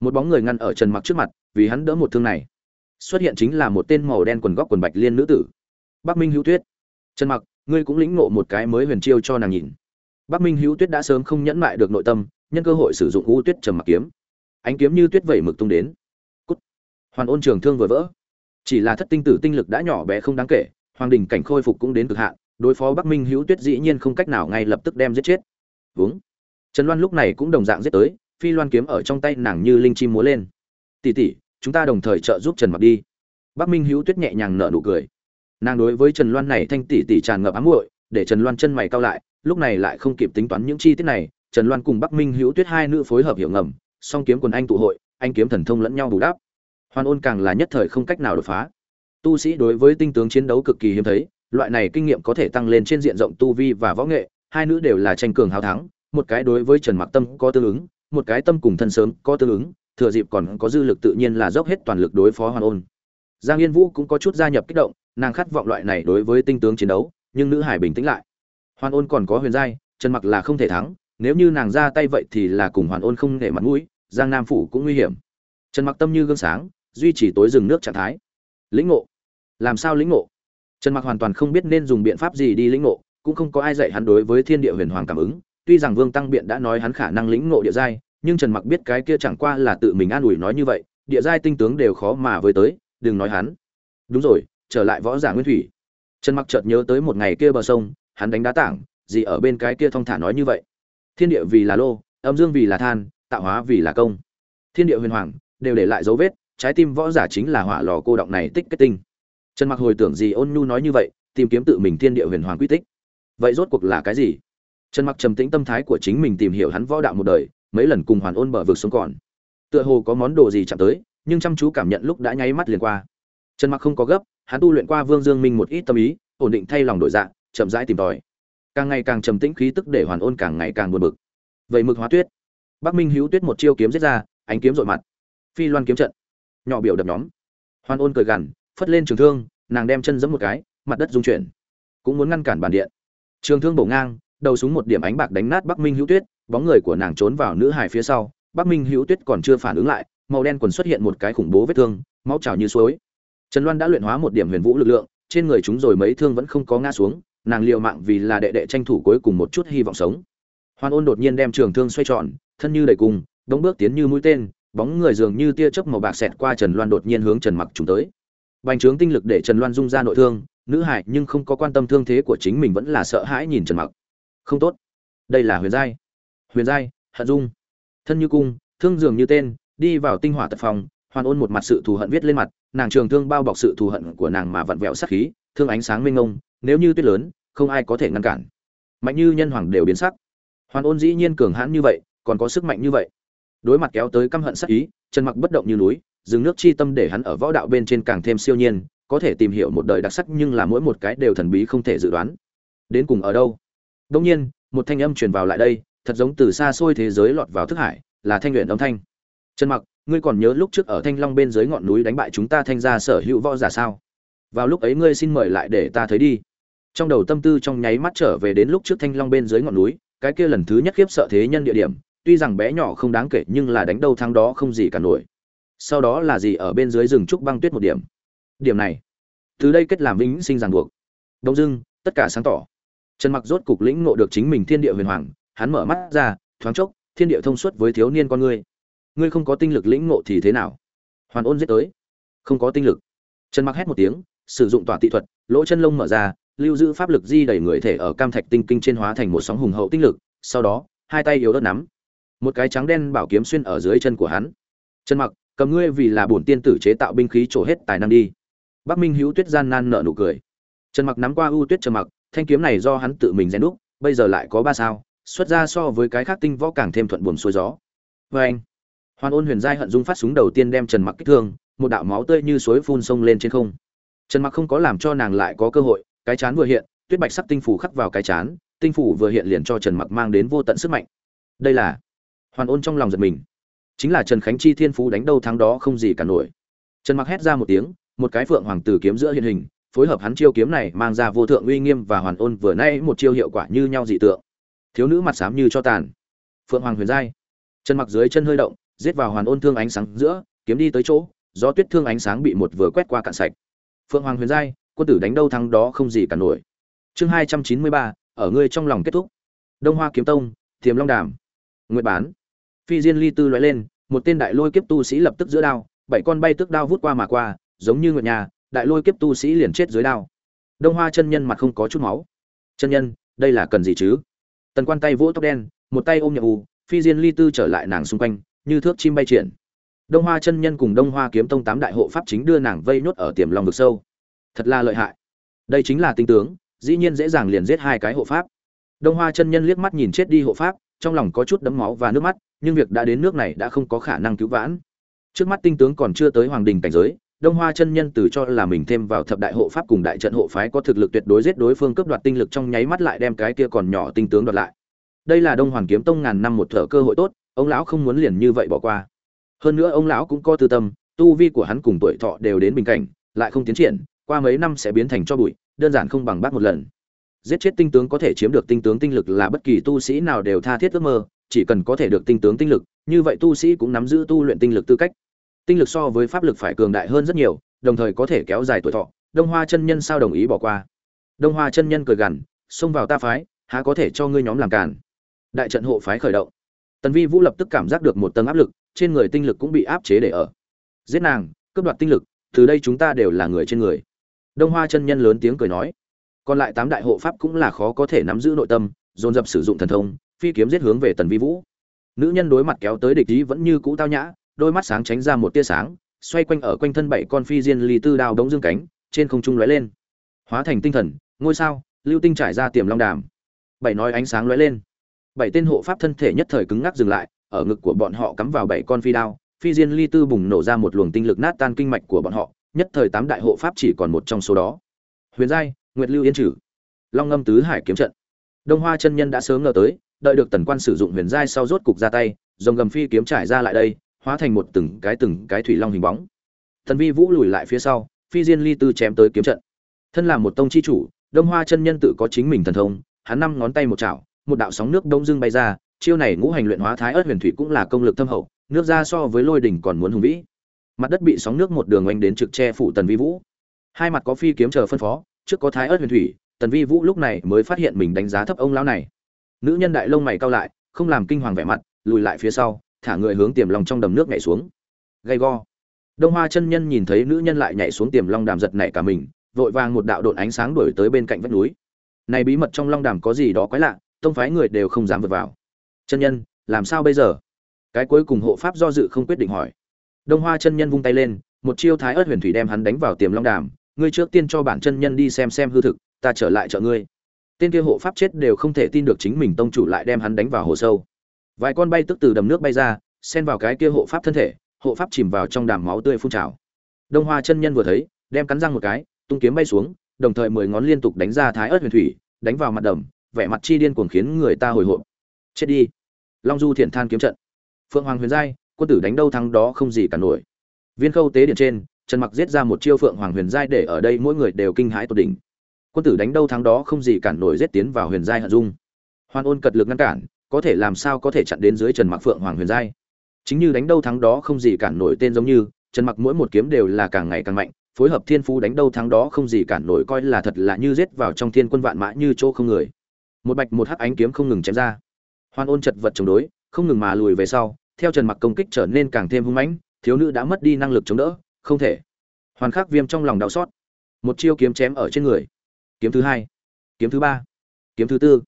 Một bóng người ngăn ở trần mặc trước mặt, vì hắn đỡ một thương này. Xuất hiện chính là một tên màu đen quần góc quần bạch liên nữ tử. Bắc minh hữu tuyết. Trần mặc, ngươi cũng lĩnh ngộ một cái mới huyền chiêu cho nàng nhìn bắc minh hữu tuyết đã sớm không nhẫn mại được nội tâm nhân cơ hội sử dụng u tuyết trầm mặc kiếm. Ánh kiếm như tuyết vẩy mực tung đến. Cút. Hoàn ôn trường thương vừa vỡ. Chỉ là thất tinh tử tinh lực đã nhỏ bé không đáng kể hoàng đỉnh cảnh khôi phục cũng đến cực hạn đối phó bắc minh hữu tuyết dĩ nhiên không cách nào ngay lập tức đem giết chết. Vướng. Trần loan lúc này cũng đồng dạng giết tới phi loan kiếm ở trong tay nàng như linh chim múa lên. Tỷ tỷ, chúng ta đồng thời trợ giúp trần mặc đi. Bắc minh hữu tuyết nhẹ nhàng nở nụ cười. Nàng đối với trần loan này thanh tỷ tỷ tràn ngập ám muội để trần loan chân mày cao lại lúc này lại không kịp tính toán những chi tiết này, trần loan cùng bắc minh hữu tuyết hai nữ phối hợp hiểu ngầm, song kiếm quần anh tụ hội, anh kiếm thần thông lẫn nhau bù đắp. Hoan ôn càng là nhất thời không cách nào đột phá. Tu sĩ đối với tinh tướng chiến đấu cực kỳ hiếm thấy, loại này kinh nghiệm có thể tăng lên trên diện rộng tu vi và võ nghệ, hai nữ đều là tranh cường hào thắng, một cái đối với trần mặc tâm có tương ứng, một cái tâm cùng thân sớm có tương ứng, thừa dịp còn có dư lực tự nhiên là dốc hết toàn lực đối phó hoàn ôn. Giang yên vũ cũng có chút gia nhập kích động, nàng khát vọng loại này đối với tinh tướng chiến đấu, nhưng nữ hải bình tĩnh lại hoàn ôn còn có huyền giai, trần mặc là không thể thắng, nếu như nàng ra tay vậy thì là cùng hoàn ôn không để mặt mũi, giang nam phủ cũng nguy hiểm. Trần mặc tâm như gương sáng, duy trì tối rừng nước trạng thái. Lĩnh ngộ. Làm sao lĩnh ngộ? Trần mặc hoàn toàn không biết nên dùng biện pháp gì đi lĩnh ngộ, cũng không có ai dạy hắn đối với thiên địa huyền hoàng cảm ứng. Tuy rằng vương tăng biện đã nói hắn khả năng lĩnh ngộ địa giai, nhưng trần mặc biết cái kia chẳng qua là tự mình an ủi nói như vậy, địa giai tinh tướng đều khó mà với tới, đừng nói hắn. Đúng rồi, trở lại võ giả nguyên thủy. Trần mặc chợt nhớ tới một ngày kia bờ sông hắn đánh đá tảng, gì ở bên cái kia thong thả nói như vậy. Thiên địa vì là lô, âm dương vì là than, tạo hóa vì là công. Thiên địa huyền hoàng, đều để lại dấu vết, trái tim võ giả chính là hỏa lò cô động này tích kết tinh. Trần mặc hồi tưởng gì ôn nhu nói như vậy, tìm kiếm tự mình thiên địa huyền hoàng quy tích. Vậy rốt cuộc là cái gì? Trần mặc trầm tĩnh tâm thái của chính mình tìm hiểu hắn võ đạo một đời, mấy lần cùng hoàn ôn bờ vực sống còn. Tựa hồ có món đồ gì chạm tới, nhưng chăm chú cảm nhận lúc đã nháy mắt liền qua. Trần mặc không có gấp, hắn tu luyện qua vương dương minh một ít tâm ý, ổn định thay lòng đổi dạng chậm rãi tìm tòi. Càng ngày càng trầm tĩnh khí tức để hoàn ôn càng ngày càng buồn bực. Vậy mực hóa tuyết. Bắc minh hữu tuyết một chiêu kiếm giết ra, ánh kiếm rội mặt. Phi loan kiếm trận. Nhỏ biểu đập nhóm. Hoàn ôn cười gằn, phất lên trường thương, nàng đem chân giẫm một cái, mặt đất rung chuyển. Cũng muốn ngăn cản bản điện. Trường thương bổ ngang, đầu súng một điểm ánh bạc đánh nát bắc minh hữu tuyết, bóng người của nàng trốn vào nữ hải phía sau. Bắc minh hữu tuyết còn chưa phản ứng lại, màu đen quần xuất hiện một cái khủng bố vết thương, máu trào như suối. Trần loan đã luyện hóa một điểm huyền vũ lực lượng, trên người chúng rồi mấy thương vẫn không có ngã xuống nàng liều mạng vì là đệ đệ tranh thủ cuối cùng một chút hy vọng sống. Hoan ôn đột nhiên đem trường thương xoay tròn, thân như đầy cung đống bước tiến như mũi tên, bóng người dường như tia chớp màu bạc xẹt qua trần loan đột nhiên hướng trần mặc trùng tới. Bành trướng tinh lực để trần loan dung ra nội thương, nữ hải nhưng không có quan tâm thương thế của chính mình vẫn là sợ hãi nhìn trần mặc. Không tốt. Đây là huyền giai. Huyền giai, hận dung. Thân như cung, thương dường như tên, đi vào tinh hỏa tật phòng hoàn ôn một mặt sự thù hận viết lên mặt, nàng trường thương bao bọc sự thù hận của nàng mà vặn vẹo sát khí, thương ánh sáng mênh ngông nếu như tuyết lớn, không ai có thể ngăn cản. Mạnh như nhân hoàng đều biến sắc. Hoàn ôn dĩ nhiên cường hãn như vậy, còn có sức mạnh như vậy. Đối mặt kéo tới căm hận sắc ý, trần mặc bất động như núi dừng nước chi tâm để hắn ở võ đạo bên trên càng thêm siêu nhiên, có thể tìm hiểu một đời đặc sắc nhưng là mỗi một cái đều thần bí không thể dự đoán. Đến cùng ở đâu? Đông nhiên, một thanh âm truyền vào lại đây, thật giống từ xa xôi thế giới lọt vào thức hải, là thanh luyện âm thanh. Trần mặc, ngươi còn nhớ lúc trước ở thanh long bên dưới ngọn núi đánh bại chúng ta thanh ra sở hữu võ giả sao? Vào lúc ấy ngươi xin mời lại để ta thấy đi trong đầu tâm tư trong nháy mắt trở về đến lúc trước thanh long bên dưới ngọn núi, cái kia lần thứ nhất khiếp sợ thế nhân địa điểm, tuy rằng bé nhỏ không đáng kể nhưng là đánh đâu thắng đó không gì cả nổi. Sau đó là gì ở bên dưới rừng trúc băng tuyết một điểm. Điểm này, từ đây kết làm vĩnh sinh ràng buộc. Đông dưng tất cả sáng tỏ. Trần mặc rốt cục lĩnh ngộ được chính mình thiên địa huyền hoàng, hắn mở mắt ra, thoáng chốc, thiên địa thông suốt với thiếu niên con ngươi. Ngươi không có tinh lực lĩnh ngộ thì thế nào? Hoàn ôn giết tới. Không có tinh lực. Trần mặc hét một tiếng, sử dụng tỏa tị thuật, lỗ chân lông mở ra lưu giữ pháp lực di đẩy người thể ở cam thạch tinh kinh trên hóa thành một sóng hùng hậu tinh lực, sau đó, hai tay yếu ớt nắm. Một cái trắng đen bảo kiếm xuyên ở dưới chân của hắn. Trần mặc, cầm ngươi vì là bổn tiên tử chế tạo binh khí trổ hết tài năng đi. Bắc minh hữu tuyết gian nan nở nụ cười. Trần mặc nắm qua ưu tuyết trần mặc, thanh kiếm này do hắn tự mình rèn đúc, bây giờ lại có ba sao, xuất ra so với cái khác tinh võ càng thêm thuận buồm xuôi gió. Vê anh, hoàn ôn huyền giai hận dung phát súng đầu tiên đem trần mặc kích thương, một đạo máu tươi như suối phun sông lên trên không. Trần mặc không có làm cho nàng lại có cơ hội cái chán vừa hiện, tuyết bạch sắc tinh phủ khắc vào cái chán, tinh phủ vừa hiện liền cho trần mặc mang đến vô tận sức mạnh. Đây là hoàn ôn trong lòng giật mình. Chính là trần khánh chi thiên phú đánh đâu thắng đó không gì cả nổi. Trần mặc hét ra một tiếng, một cái phượng hoàng tử kiếm giữa hiện hình, phối hợp hắn chiêu kiếm này mang ra vô thượng uy nghiêm và hoàn ôn vừa nay một chiêu hiệu quả như nhau dị tượng. Thiếu nữ mặt xám như cho tàn. Phượng hoàng huyền giai. Trần mặc dưới chân hơi động, giết vào hoàn ôn thương ánh sáng giữa, kiếm đi tới chỗ, gió tuyết thương ánh sáng bị một vừa quét qua cạn sạch. Phượng hoàng huyền giai quân tử đánh đâu thắng đó không gì cả nổi. Chương hai trăm chín mươi ba, ở ngươi trong lòng kết thúc. Đông hoa kiếm tông Tiềm long đàm. Nguyệt bán. Phi diên ly tư lóe lên, một tên đại lôi kiếp tu sĩ lập tức giữa đao, bảy con bay tức đao vút qua mà qua, giống như nguyệt nhà, đại lôi kiếp tu sĩ liền chết dưới đao. Đông hoa chân nhân mặt không có chút máu. Chân nhân, đây là cần gì chứ? Tần quan tay vỗ tóc đen, một tay ôm nhậm u phi diên ly tư trở lại nàng xung quanh, như thước chim bay triển. Đông hoa chân nhân cùng đông hoa kiếm tông tám đại hộ pháp chính đưa nàng vây nhốt ở tiềm long vực sâu thật là lợi hại. Đây chính là tinh tướng, dĩ nhiên dễ dàng liền giết hai cái hộ pháp. Đông hoa chân nhân liếc mắt nhìn chết đi hộ pháp, trong lòng có chút đấm máu và nước mắt, nhưng việc đã đến nước này đã không có khả năng cứu vãn. Trước mắt tinh tướng còn chưa tới hoàng đình cảnh giới, đông hoa chân nhân từ cho là mình thêm vào thập đại hộ pháp cùng đại trận hộ phái có thực lực tuyệt đối giết đối phương cướp đoạt tinh lực trong nháy mắt lại đem cái kia còn nhỏ tinh tướng đoạt lại. Đây là đông hoàng kiếm tông ngàn năm một thở cơ hội tốt, ông lão không muốn liền như vậy bỏ qua. Hơn nữa ông lão cũng có tư tâm, tu vi của hắn cùng tuổi thọ đều đến bình cảnh, lại không tiến triển qua mấy năm sẽ biến thành cho bụi, đơn giản không bằng bác một lần. Giết chết tinh tướng có thể chiếm được tinh tướng tinh lực là bất kỳ tu sĩ nào đều tha thiết ước mơ, chỉ cần có thể được tinh tướng tinh lực, như vậy tu sĩ cũng nắm giữ tu luyện tinh lực tư cách. Tinh lực so với pháp lực phải cường đại hơn rất nhiều, đồng thời có thể kéo dài tuổi thọ, đông hoa chân nhân sao đồng ý bỏ qua? Đông hoa chân nhân cười gằn, xông vào ta phái, há có thể cho ngươi nhóm làm cản đại trận hộ phái khởi động. Tần vi vũ lập tức cảm giác được một tầng áp lực, trên người tinh lực cũng bị áp chế để ở. Giết nàng, cướp đoạt tinh lực, từ đây chúng ta đều là người trên người đông hoa chân nhân lớn tiếng cười nói, còn lại tám đại hộ pháp cũng là khó có thể nắm giữ nội tâm, dồn dập sử dụng thần thông, phi kiếm giết hướng về tần vi vũ. Nữ nhân đối mặt kéo tới địch ý vẫn như cũ tao nhã, đôi mắt sáng tránh ra một tia sáng, xoay quanh ở quanh thân bảy con phi diên ly tư đao đống dương cánh, trên không trung lóe lên. Hóa thành tinh thần, ngôi sao, lưu tinh trải ra tiềm long đàm. Bảy nói ánh sáng lóe lên. Bảy tên hộ pháp thân thể nhất thời cứng ngắc dừng lại, ở ngực của bọn họ cắm vào bảy con phi đao, phi diên ly tư bùng nổ ra một luồng tinh lực nát tan kinh mạch của bọn họ nhất thời tám đại hộ pháp chỉ còn một trong số đó. Huyền giai, nguyệt lưu yên trừ, long ngâm tứ hải kiếm trận. Đông hoa chân nhân đã sớm ngờ tới, đợi được tần quan sử dụng huyền giai sau rốt cục ra tay, dòng gầm phi kiếm trải ra lại đây, hóa thành một từng cái từng cái thủy long hình bóng. Thần vi vũ lùi lại phía sau, phi diên ly tư chém tới kiếm trận. Thân là một tông chi chủ, đông hoa chân nhân tự có chính mình thần thông, hắn năm ngón tay một chảo, một đạo sóng nước đông dương bay ra, chiêu này ngũ hành luyện hóa thái ớt huyền thủy cũng là công lực thâm hậu, nước ra so với lôi đỉnh còn muốn hùng vĩ mặt đất bị sóng nước một đường oanh đến trực che phủ tần vi vũ. Hai mặt có phi kiếm chờ phân phó, trước có thái ớt huyền thủy, tần vi vũ lúc này mới phát hiện mình đánh giá thấp ông lão này. Nữ nhân đại lông mày cao lại, không làm kinh hoàng vẻ mặt, lùi lại phía sau, thả người hướng tiềm long trong đầm nước nhảy xuống. Gay go. Đông hoa chân nhân nhìn thấy nữ nhân lại nhảy xuống tiềm long đàm giật nảy cả mình, vội vàng một đạo đột ánh sáng đuổi tới bên cạnh vách núi. Này bí mật trong long đàm có gì đó quái lạ, tông phái người đều không dám vượt vào. Chân nhân, làm sao bây giờ? Cái cuối cùng hộ pháp do dự không quyết định hỏi đông hoa chân nhân vung tay lên, một chiêu thái ớt huyền thủy đem hắn đánh vào tiềm long đàm. Ngươi trước tiên cho bản chân nhân đi xem xem hư thực, ta trở lại trợ ngươi. Tên kia hộ pháp chết đều không thể tin được chính mình tông chủ lại đem hắn đánh vào hồ sâu. Vài con bay tức từ đầm nước bay ra, xen vào cái kia hộ pháp thân thể, hộ pháp chìm vào trong đàm máu tươi phun trào. Đông hoa chân nhân vừa thấy, đem cắn răng một cái, tung kiếm bay xuống, đồng thời mười ngón liên tục đánh ra thái ớt huyền thủy, đánh vào mặt đầm, vẻ mặt chi điên cuồng khiến người ta hồi hộp. Chết đi. Long du thiện than kiếm trận. Phượng hoàng huyền giai quân tử đánh đâu thắng đó không gì cả nổi. Viên khâu tế điện trên, trần mặc giết ra một chiêu phượng hoàng huyền giai để ở đây mỗi người đều kinh hãi tột đỉnh. Quân tử đánh đâu thắng đó không gì cản nổi giết tiến vào huyền giai hận dung. Hoan ôn cật lực ngăn cản, có thể làm sao có thể chặn đến dưới trần mặc phượng hoàng huyền giai? Chính như đánh đâu thắng đó không gì cản nổi tên giống như, trần mặc mỗi một kiếm đều là càng ngày càng mạnh, phối hợp thiên phú đánh đâu thắng đó không gì cản nổi coi là thật là như giết vào trong thiên quân vạn mã như chỗ không người. Một bạch một hắc ánh kiếm không ngừng chém ra. Hoan ôn chật vật chống đối, không ngừng mà lùi về sau theo trần mặc công kích trở nên càng thêm hung mãnh, thiếu nữ đã mất đi năng lực chống đỡ, không thể. Hoàn khắc viêm trong lòng đau xót. Một chiêu kiếm chém ở trên người. Kiếm thứ hai, kiếm thứ ba, kiếm thứ tư.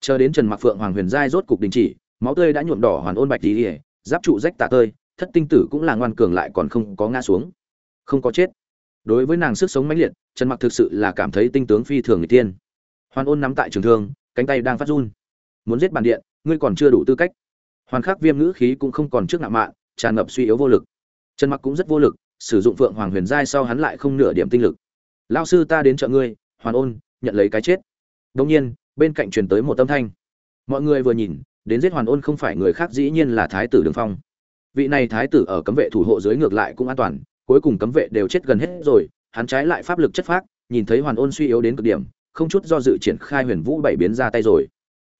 Chờ đến trần mặc phượng hoàng huyền giai rốt cục đình chỉ, máu tươi đã nhuộm đỏ hoàn ôn bạch tí giáp trụ rách tả tơi, thất tinh tử cũng là ngoan cường lại còn không có ngã xuống. Không có chết. Đối với nàng sức sống mãnh liệt, trần mặc thực sự là cảm thấy tinh tướng phi thường người tiên hoàn ôn nắm tại trường thương, cánh tay đang phát run. Muốn giết bản điện, ngươi còn chưa đủ tư cách hoàn khắc viêm ngữ khí cũng không còn trước ngạo mạn, tràn ngập suy yếu vô lực. Trần mặc cũng rất vô lực, sử dụng phượng hoàng huyền giai sau hắn lại không nửa điểm tinh lực. Lao sư ta đến chợ ngươi, hoàn ôn, nhận lấy cái chết. Đông nhiên, bên cạnh truyền tới một âm thanh. Mọi người vừa nhìn, đến giết hoàn ôn không phải người khác dĩ nhiên là thái tử đường phong. Vị này thái tử ở cấm vệ thủ hộ dưới ngược lại cũng an toàn, cuối cùng cấm vệ đều chết gần hết rồi, hắn trái lại pháp lực chất phác, nhìn thấy hoàn ôn suy yếu đến cực điểm, không chút do dự triển khai huyền vũ bảy biến ra tay rồi.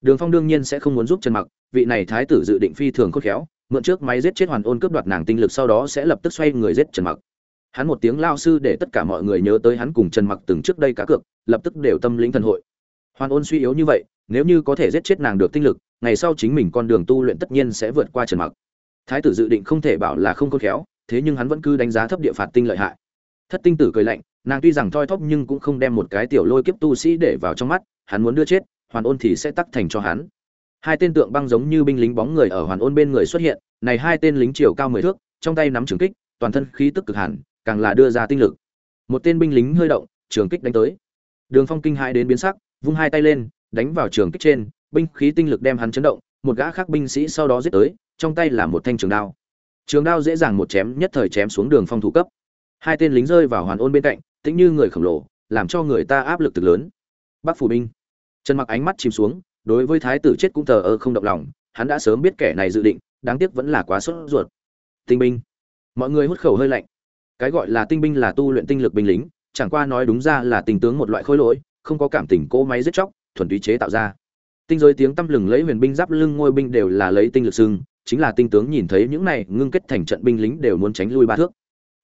Đường phong đương nhiên sẽ không muốn giúp trần mặc vị này thái tử dự định phi thường khôn khéo, mượn trước máy giết chết hoàn ôn cướp đoạt nàng tinh lực sau đó sẽ lập tức xoay người giết trần mặc. Hắn một tiếng lao sư để tất cả mọi người nhớ tới hắn cùng trần mặc từng trước đây cá cược, lập tức đều tâm lĩnh thần hội. Hoàn ôn suy yếu như vậy, nếu như có thể giết chết nàng được tinh lực, ngày sau chính mình con đường tu luyện tất nhiên sẽ vượt qua trần mặc. Thái tử dự định không thể bảo là không khôn khéo, thế nhưng hắn vẫn cứ đánh giá thấp địa phạt tinh lợi hại. Thất tinh tử cười lạnh, nàng tuy rằng thoi thóp nhưng cũng không đem một cái tiểu lôi kiếp tu sĩ để vào trong mắt, hắn muốn đưa chết, hoàn ôn thì sẽ tắc thành cho hắn hai tên tượng băng giống như binh lính bóng người ở hoàn ôn bên người xuất hiện, này hai tên lính chiều cao mười thước, trong tay nắm trường kích, toàn thân khí tức cực hẳn, càng là đưa ra tinh lực. Một tên binh lính hơi động, trường kích đánh tới. Đường phong kinh hãi đến biến sắc, vung hai tay lên, đánh vào trường kích trên, binh khí tinh lực đem hắn chấn động, một gã khác binh sĩ sau đó giết tới, trong tay là một thanh trường đao. Trường đao dễ dàng một chém, nhất thời chém xuống đường phong thủ cấp. Hai tên lính rơi vào hoàn ôn bên cạnh, tĩnh như người khổng lồ, làm cho người ta áp lực cực lớn. Bắc phủ binh. Trần mặc ánh mắt chìm xuống đối với thái tử chết cũng thờ ơ không động lòng, hắn đã sớm biết kẻ này dự định, đáng tiếc vẫn là quá sốt ruột. Tinh binh. Mọi người hút khẩu hơi lạnh. Cái gọi là tinh binh là tu luyện tinh lực binh lính, chẳng qua nói đúng ra là tình tướng một loại khối lỗi, không có cảm tình cỗ máy giết chóc, thuần túy chế tạo ra. Tinh giới tiếng tăm lừng lấy huyền binh giáp lưng ngôi binh đều là lấy tinh lực xưng, chính là tinh tướng nhìn thấy những này ngưng kết thành trận binh lính đều muốn tránh lui ba thước.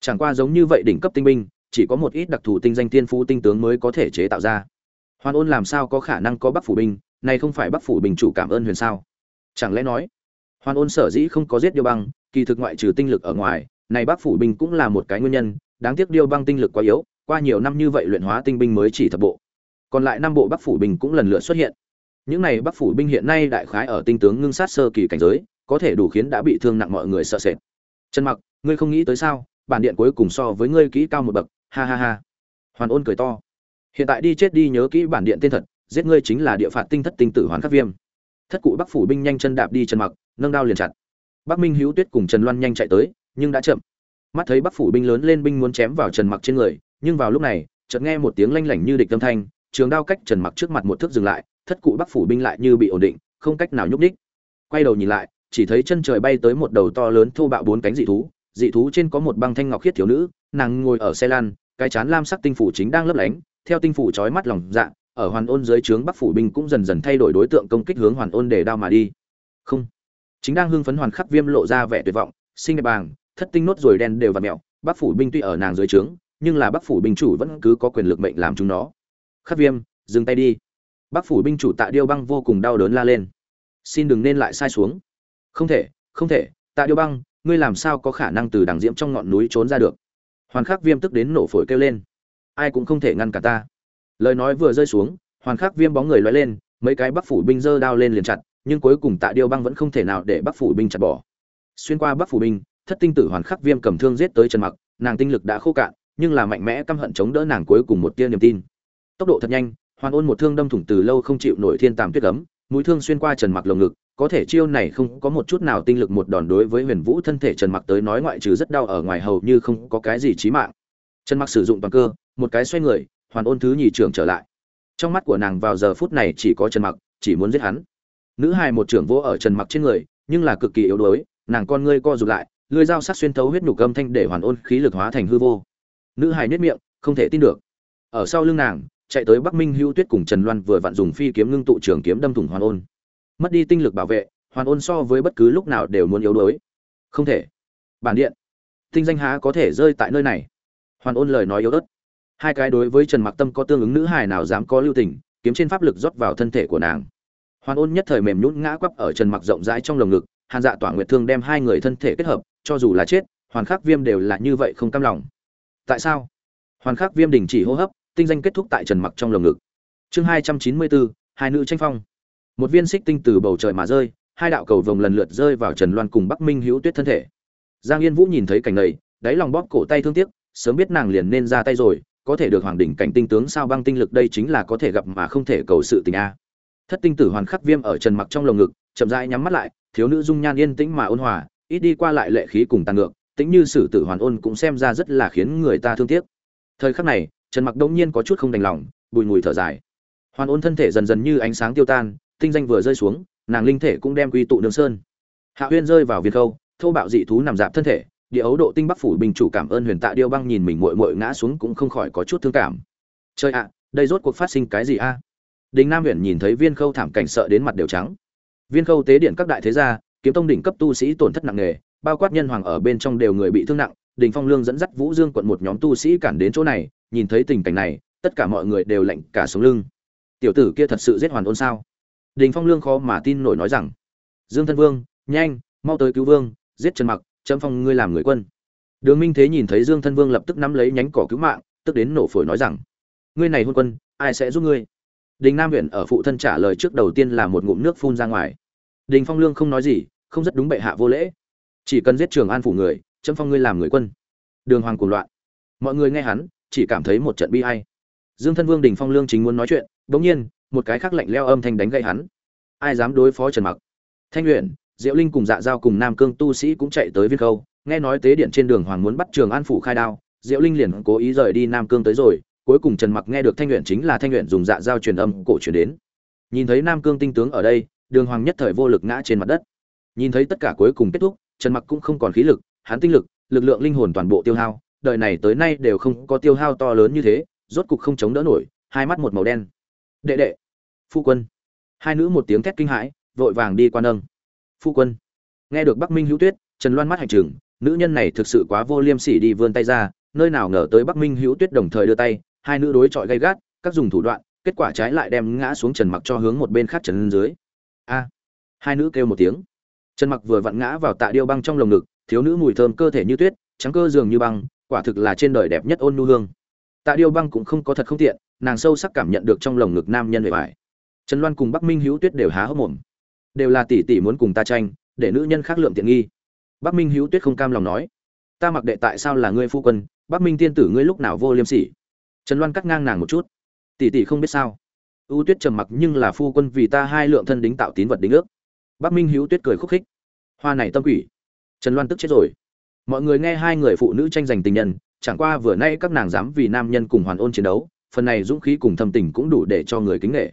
Chẳng qua giống như vậy đỉnh cấp tinh binh, chỉ có một ít đặc thù tinh danh tiên phú tinh tướng mới có thể chế tạo ra. Hoan ôn làm sao có khả năng có bắc phủ binh này không phải bắc phủ bình chủ cảm ơn huyền sao? Chẳng lẽ nói, hoàn ôn sở dĩ không có giết điêu băng, kỳ thực ngoại trừ tinh lực ở ngoài, này bắc phủ bình cũng là một cái nguyên nhân, đáng tiếc điêu băng tinh lực quá yếu, qua nhiều năm như vậy luyện hóa tinh binh mới chỉ thập bộ. Còn lại năm bộ bắc phủ bình cũng lần lượt xuất hiện. Những này bắc phủ binh hiện nay đại khái ở tinh tướng ngưng sát sơ kỳ cảnh giới, có thể đủ khiến đã bị thương nặng mọi người sợ sệt. Trần mặc, ngươi không nghĩ tới sao? Bản điện cuối cùng so với ngươi kỹ cao một bậc, ha ha ha. Hoàn ôn cười to. Hiện tại đi chết đi nhớ kỹ bản điện tên thật giết ngươi chính là địa phạt tinh thất tinh tử hoàn khắc viêm. Thất cụ bắc phủ binh nhanh chân đạp đi trần mặc, nâng đao liền chặt. Bắc minh hữu tuyết cùng trần loan nhanh chạy tới, nhưng đã chậm. Mắt thấy bắc phủ binh lớn lên binh muốn chém vào trần mặc trên người, nhưng vào lúc này, chợt nghe một tiếng lanh lảnh như địch âm thanh, trường đao cách trần mặc trước mặt một thước dừng lại, thất cụ bắc phủ binh lại như bị ổn định, không cách nào nhúc đích quay đầu nhìn lại, chỉ thấy chân trời bay tới một đầu to lớn thô bạo bốn cánh dị thú dị thú trên có một băng thanh ngọc khiết thiếu nữ, nàng ngồi ở xe lan cái chán lam sắc tinh phủ chính đang lấp lánh, theo tinh phủ chói mắt lòng dạ ở hoàn ôn dưới trướng bắc phủ binh cũng dần dần thay đổi đối tượng công kích hướng hoàn ôn để đao mà đi. Không. Chính đang hưng phấn hoàn khắc viêm lộ ra vẻ tuyệt vọng sinh đẹp bàng, thất tinh nốt rồi đen đều và mẹo, bắc phủ binh tuy ở nàng dưới trướng, nhưng là bắc phủ binh chủ vẫn cứ có quyền lực mệnh làm chúng nó. Khắc viêm, dừng tay đi. Bắc phủ binh chủ tạ điêu băng vô cùng đau đớn la lên. Xin đừng nên lại sai xuống. Không thể không thể, tạ điêu băng, ngươi làm sao có khả năng từ đằng diễm trong ngọn núi trốn ra được? Hoàn khắc viêm tức đến nổ phổi kêu lên. Ai cũng không thể ngăn cả ta lời nói vừa rơi xuống hoàn khắc viêm bóng người loay lên, mấy cái bắc phủ binh giơ đao lên liền chặt, nhưng cuối cùng tạ điêu băng vẫn không thể nào để bắc phủ binh chặt bỏ. Xuyên qua bắc phủ binh, thất tinh tử hoàn khắc viêm cầm thương giết tới trần mặc, nàng tinh lực đã khô cạn, nhưng là mạnh mẽ căm hận chống đỡ nàng cuối cùng một tia niềm tin. Tốc độ thật nhanh hoàn ôn một thương đâm thủng từ lâu không chịu nổi thiên tàm tuyết ấm, mũi thương xuyên qua trần mặc lồng ngực, có thể chiêu này không có một chút nào tinh lực một đòn đối với huyền vũ thân thể trần mặc tới nói ngoại trừ rất đau ở ngoài hầu như không có cái gì chí mạng. Trần mặc sử dụng toàn cơ, một cái xoay người hoàn ôn thứ nhì trưởng trở lại. Trong mắt của nàng vào giờ phút này chỉ có trần mặc, chỉ muốn giết hắn. Nữ hài một trưởng vỗ ở trần mặc trên người, nhưng là cực kỳ yếu đuối, nàng con ngươi co rụt lại, lưỡi dao sắc xuyên thấu huyết nhục âm thanh để hoàn ôn khí lực hóa thành hư vô. Nữ hài nhếch miệng, không thể tin được. Ở sau lưng nàng, chạy tới bắc minh hữu tuyết cùng trần loan vừa vặn dùng phi kiếm ngưng tụ trường kiếm đâm thủng hoàn ôn. Mất đi tinh lực bảo vệ, hoàn ôn so với bất cứ lúc nào đều muốn yếu đuối. Không thể. Bản điện. Tinh danh há có thể rơi tại nơi này. Hoàn ôn lời nói yếu ớt hai cái đối với trần mặc tâm có tương ứng nữ hài nào dám có lưu tình, kiếm trên pháp lực rót vào thân thể của nàng. Hoàn ôn nhất thời mềm nhũn ngã quắp ở trần mặc rộng rãi trong lồng ngực, hàn dạ tỏa nguyệt thương đem hai người thân thể kết hợp, cho dù là chết, hoàn khắc viêm đều là như vậy không cam lòng. Tại sao? Hoàn khắc viêm đình chỉ hô hấp, tinh danh kết thúc tại trần mặc trong lồng ngực. Chương hai trăm chín mươi bốn hai nữ tranh phong. Một viên xích tinh từ bầu trời mà rơi, hai đạo cầu vồng lần lượt rơi vào trần loan cùng bắc minh hữu tuyết thân thể. Giang yên vũ nhìn thấy cảnh này, đáy lòng bóp cổ tay thương tiếc, sớm biết nàng liền nên ra tay rồi có thể được hoàng đỉnh cảnh tinh tướng sao băng tinh lực đây chính là có thể gặp mà không thể cầu sự tình a. Thất tinh tử hoàn khắc viêm ở trần mặc trong lồng ngực, chậm rãi nhắm mắt lại, thiếu nữ dung nhan yên tĩnh mà ôn hòa, ít đi qua lại lệ khí cùng tàn ngược tĩnh như sử tử hoàn ôn cũng xem ra rất là khiến người ta thương tiếc. Thời khắc này, trần mặc đông nhiên có chút không đành lòng, bùi ngùi thở dài. Hoàn ôn thân thể dần dần như ánh sáng tiêu tan, tinh danh vừa rơi xuống, nàng linh thể cũng đem quy tụ nương sơn. Hạ huyên rơi vào viên khâu, thô bạo dị thú nằm dạp thân thể địa ấu độ tinh bắc phủ bình chủ cảm ơn huyền tạ điêu băng nhìn mình muội muội ngã xuống cũng không khỏi có chút thương cảm. Chơi ạ, đây rốt cuộc phát sinh cái gì a? Đình nam huyền nhìn thấy viên khâu thảm cảnh sợ đến mặt đều trắng. Viên khâu tế điện các đại thế gia, kiếm tông đỉnh cấp tu sĩ tổn thất nặng nề, bao quát nhân hoàng ở bên trong đều người bị thương nặng. Đình phong lương dẫn dắt vũ dương quận một nhóm tu sĩ cản đến chỗ này, nhìn thấy tình cảnh này, tất cả mọi người đều lạnh cả sống lưng. Tiểu tử kia thật sự giết hoàn ôn sao? Đình phong lương khó mà tin nổi nói rằng, dương thân vương, nhanh, mau tới cứu vương, giết trần mặc chấm phong ngươi làm người quân. Đường minh thế nhìn thấy dương thân vương lập tức nắm lấy nhánh cỏ cứu mạng, tức đến nổ phổi nói rằng, ngươi này hôn quân, ai sẽ giúp ngươi? Đình nam huyện ở phụ thân trả lời trước đầu tiên là một ngụm nước phun ra ngoài. Đình phong lương không nói gì, không rất đúng bệ hạ vô lễ. Chỉ cần giết trường an phủ người chấm phong ngươi làm người quân. Đường hoàng cuồng loạn. Mọi người nghe hắn, chỉ cảm thấy một trận bi hay dương thân vương đình phong lương chính muốn nói chuyện, bỗng nhiên, một cái khác lạnh leo âm thanh đánh gậy hắn. Ai dám đối phó trần mặc? Thanh luyện diệu linh cùng dạ giao cùng nam cương tu sĩ cũng chạy tới viên khâu, nghe nói tế điện trên đường hoàng muốn bắt trường an phủ khai đao, diệu linh liền cố ý rời đi nam cương tới rồi, cuối cùng trần mặc nghe được thanh nguyện chính là thanh nguyện dùng dạ giao truyền âm cổ truyền đến. Nhìn thấy nam cương tinh tướng ở đây, đường hoàng nhất thời vô lực ngã trên mặt đất. Nhìn thấy tất cả cuối cùng kết thúc, trần mặc cũng không còn khí lực, hắn tinh lực lực lượng linh hồn toàn bộ tiêu hao, đời này tới nay đều không có tiêu hao to lớn như thế, rốt cục không chống đỡ nổi, hai mắt một màu đen. Đệ đệ, phu quân. Hai nữ một tiếng thét kinh hãi, vội vàng đi qua nâng phu quân. Nghe được bắc minh hữu tuyết, trần loan mắt hành trường nữ nhân này thực sự quá vô liêm sỉ đi vươn tay ra, nơi nào ngờ tới bắc minh hữu tuyết đồng thời đưa tay, hai nữ đối chọi gay gắt, các dùng thủ đoạn, kết quả trái lại đem ngã xuống trần mặc cho hướng một bên khác trần dưới. A! Hai nữ kêu một tiếng. Trần mặc vừa vặn ngã vào tạ điêu băng trong lồng ngực, thiếu nữ mùi thơm cơ thể như tuyết, trắng cơ dường như băng, quả thực là trên đời đẹp nhất ôn nu hương. Tạ điêu băng cũng không có thật không tiện, nàng sâu sắc cảm nhận được trong lồng ngực nam nhân về vải. Trần loan cùng bắc minh hữu tuyết đều há hốc mồm đều là tỷ tỷ muốn cùng ta tranh, để nữ nhân khác lượng tiện nghi. Bắc minh hữu tuyết không cam lòng nói, ta mặc đệ tại sao là ngươi phu quân, bắc minh tiên tử ngươi lúc nào vô liêm sỉ? Trần loan cắt ngang nàng một chút. Tỷ tỷ không biết sao. Ưu tuyết trầm mặc nhưng là phu quân vì ta hai lượng thân đính tạo tín vật đính ước. Bắc minh hữu tuyết cười khúc khích. Hoa này tâm quỷ. Trần loan tức chết rồi. Mọi người nghe hai người phụ nữ tranh giành tình nhân, chẳng qua vừa nay các nàng dám vì nam nhân cùng hoàn ôn chiến đấu, phần này dũng khí cùng thâm tình cũng đủ để cho người kính nghệ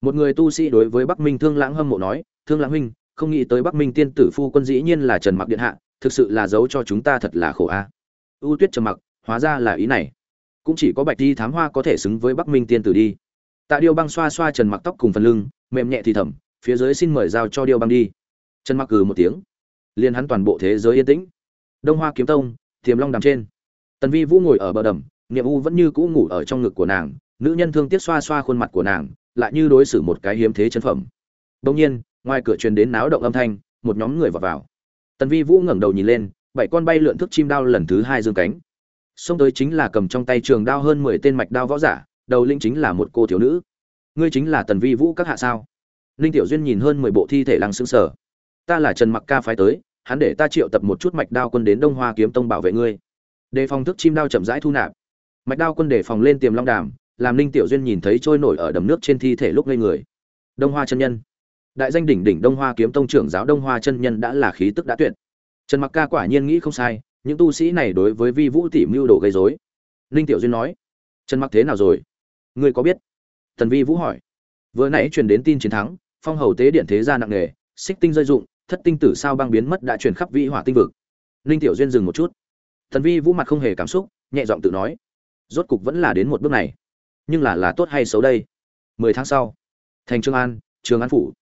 một người tu sĩ đối với bắc minh thương lãng hâm mộ nói, thương lãng huynh, không nghĩ tới bắc minh tiên tử phu quân dĩ nhiên là trần mặc điện hạ, thực sự là giấu cho chúng ta thật là khổ a. Ưu tuyết trầm mặc, hóa ra là ý này. Cũng chỉ có bạch đi thám hoa có thể xứng với bắc minh tiên tử đi. Tạ điêu băng xoa xoa trần mặc tóc cùng phần lưng, mềm nhẹ thì thầm, phía dưới xin mời giao cho điêu băng đi. Trần mặc cừ một tiếng. Liền hắn toàn bộ thế giới yên tĩnh. Đông hoa kiếm tông, tiềm long đàm trên. Tần vi vũ ngồi ở bờ đầm, niệm u vẫn như cũ ngủ ở trong ngực của nàng, nữ nhân thương tiếc xoa xoa khuôn mặt của nàng lại như đối xử một cái hiếm thế chân phẩm. Đông nhiên, ngoài cửa truyền đến náo động âm thanh, một nhóm người vào vào. Tần vi vũ ngẩng đầu nhìn lên, bảy con bay lượn thức chim đao lần thứ hai dương cánh. Xông tới chính là cầm trong tay trường đao hơn mười tên mạch đao võ giả, đầu linh chính là một cô thiếu nữ. Ngươi chính là tần vi vũ các hạ sao? Linh tiểu duyên nhìn hơn mười bộ thi thể lăng xương sở ta là trần mặc ca phái tới, hắn để ta triệu tập một chút mạch đao quân đến đông hoa kiếm tông bảo vệ ngươi. Đề phòng thức chim đao chậm rãi thu nạp. Mạch đao quân đề phòng lên tiềm long đàm làm ninh tiểu duyên nhìn thấy trôi nổi ở đầm nước trên thi thể lúc ngây người. Đông hoa chân nhân. Đại danh đỉnh đỉnh đông hoa kiếm tông trưởng giáo đông hoa chân nhân đã là khí tức đã tuyệt. Trần mặc ca quả nhiên nghĩ không sai, những tu sĩ này đối với vi vũ Tỉ mưu đồ gây rối. Ninh tiểu duyên nói, trần mặc thế nào rồi? Ngươi có biết? Tần vi vũ hỏi. Vừa nãy truyền đến tin chiến thắng, phong hầu tế điện thế gia nặng nề, xích tinh rơi dụng thất tinh tử sao băng biến mất đã truyền khắp vĩ hỏa tinh vực. Ninh tiểu duyên dừng một chút. Tần vi vũ mặt không hề cảm xúc, nhẹ giọng tự nói, rốt cục vẫn là đến một bước này nhưng là là tốt hay xấu đây? Mười tháng sau, thành trương an, trường an phủ.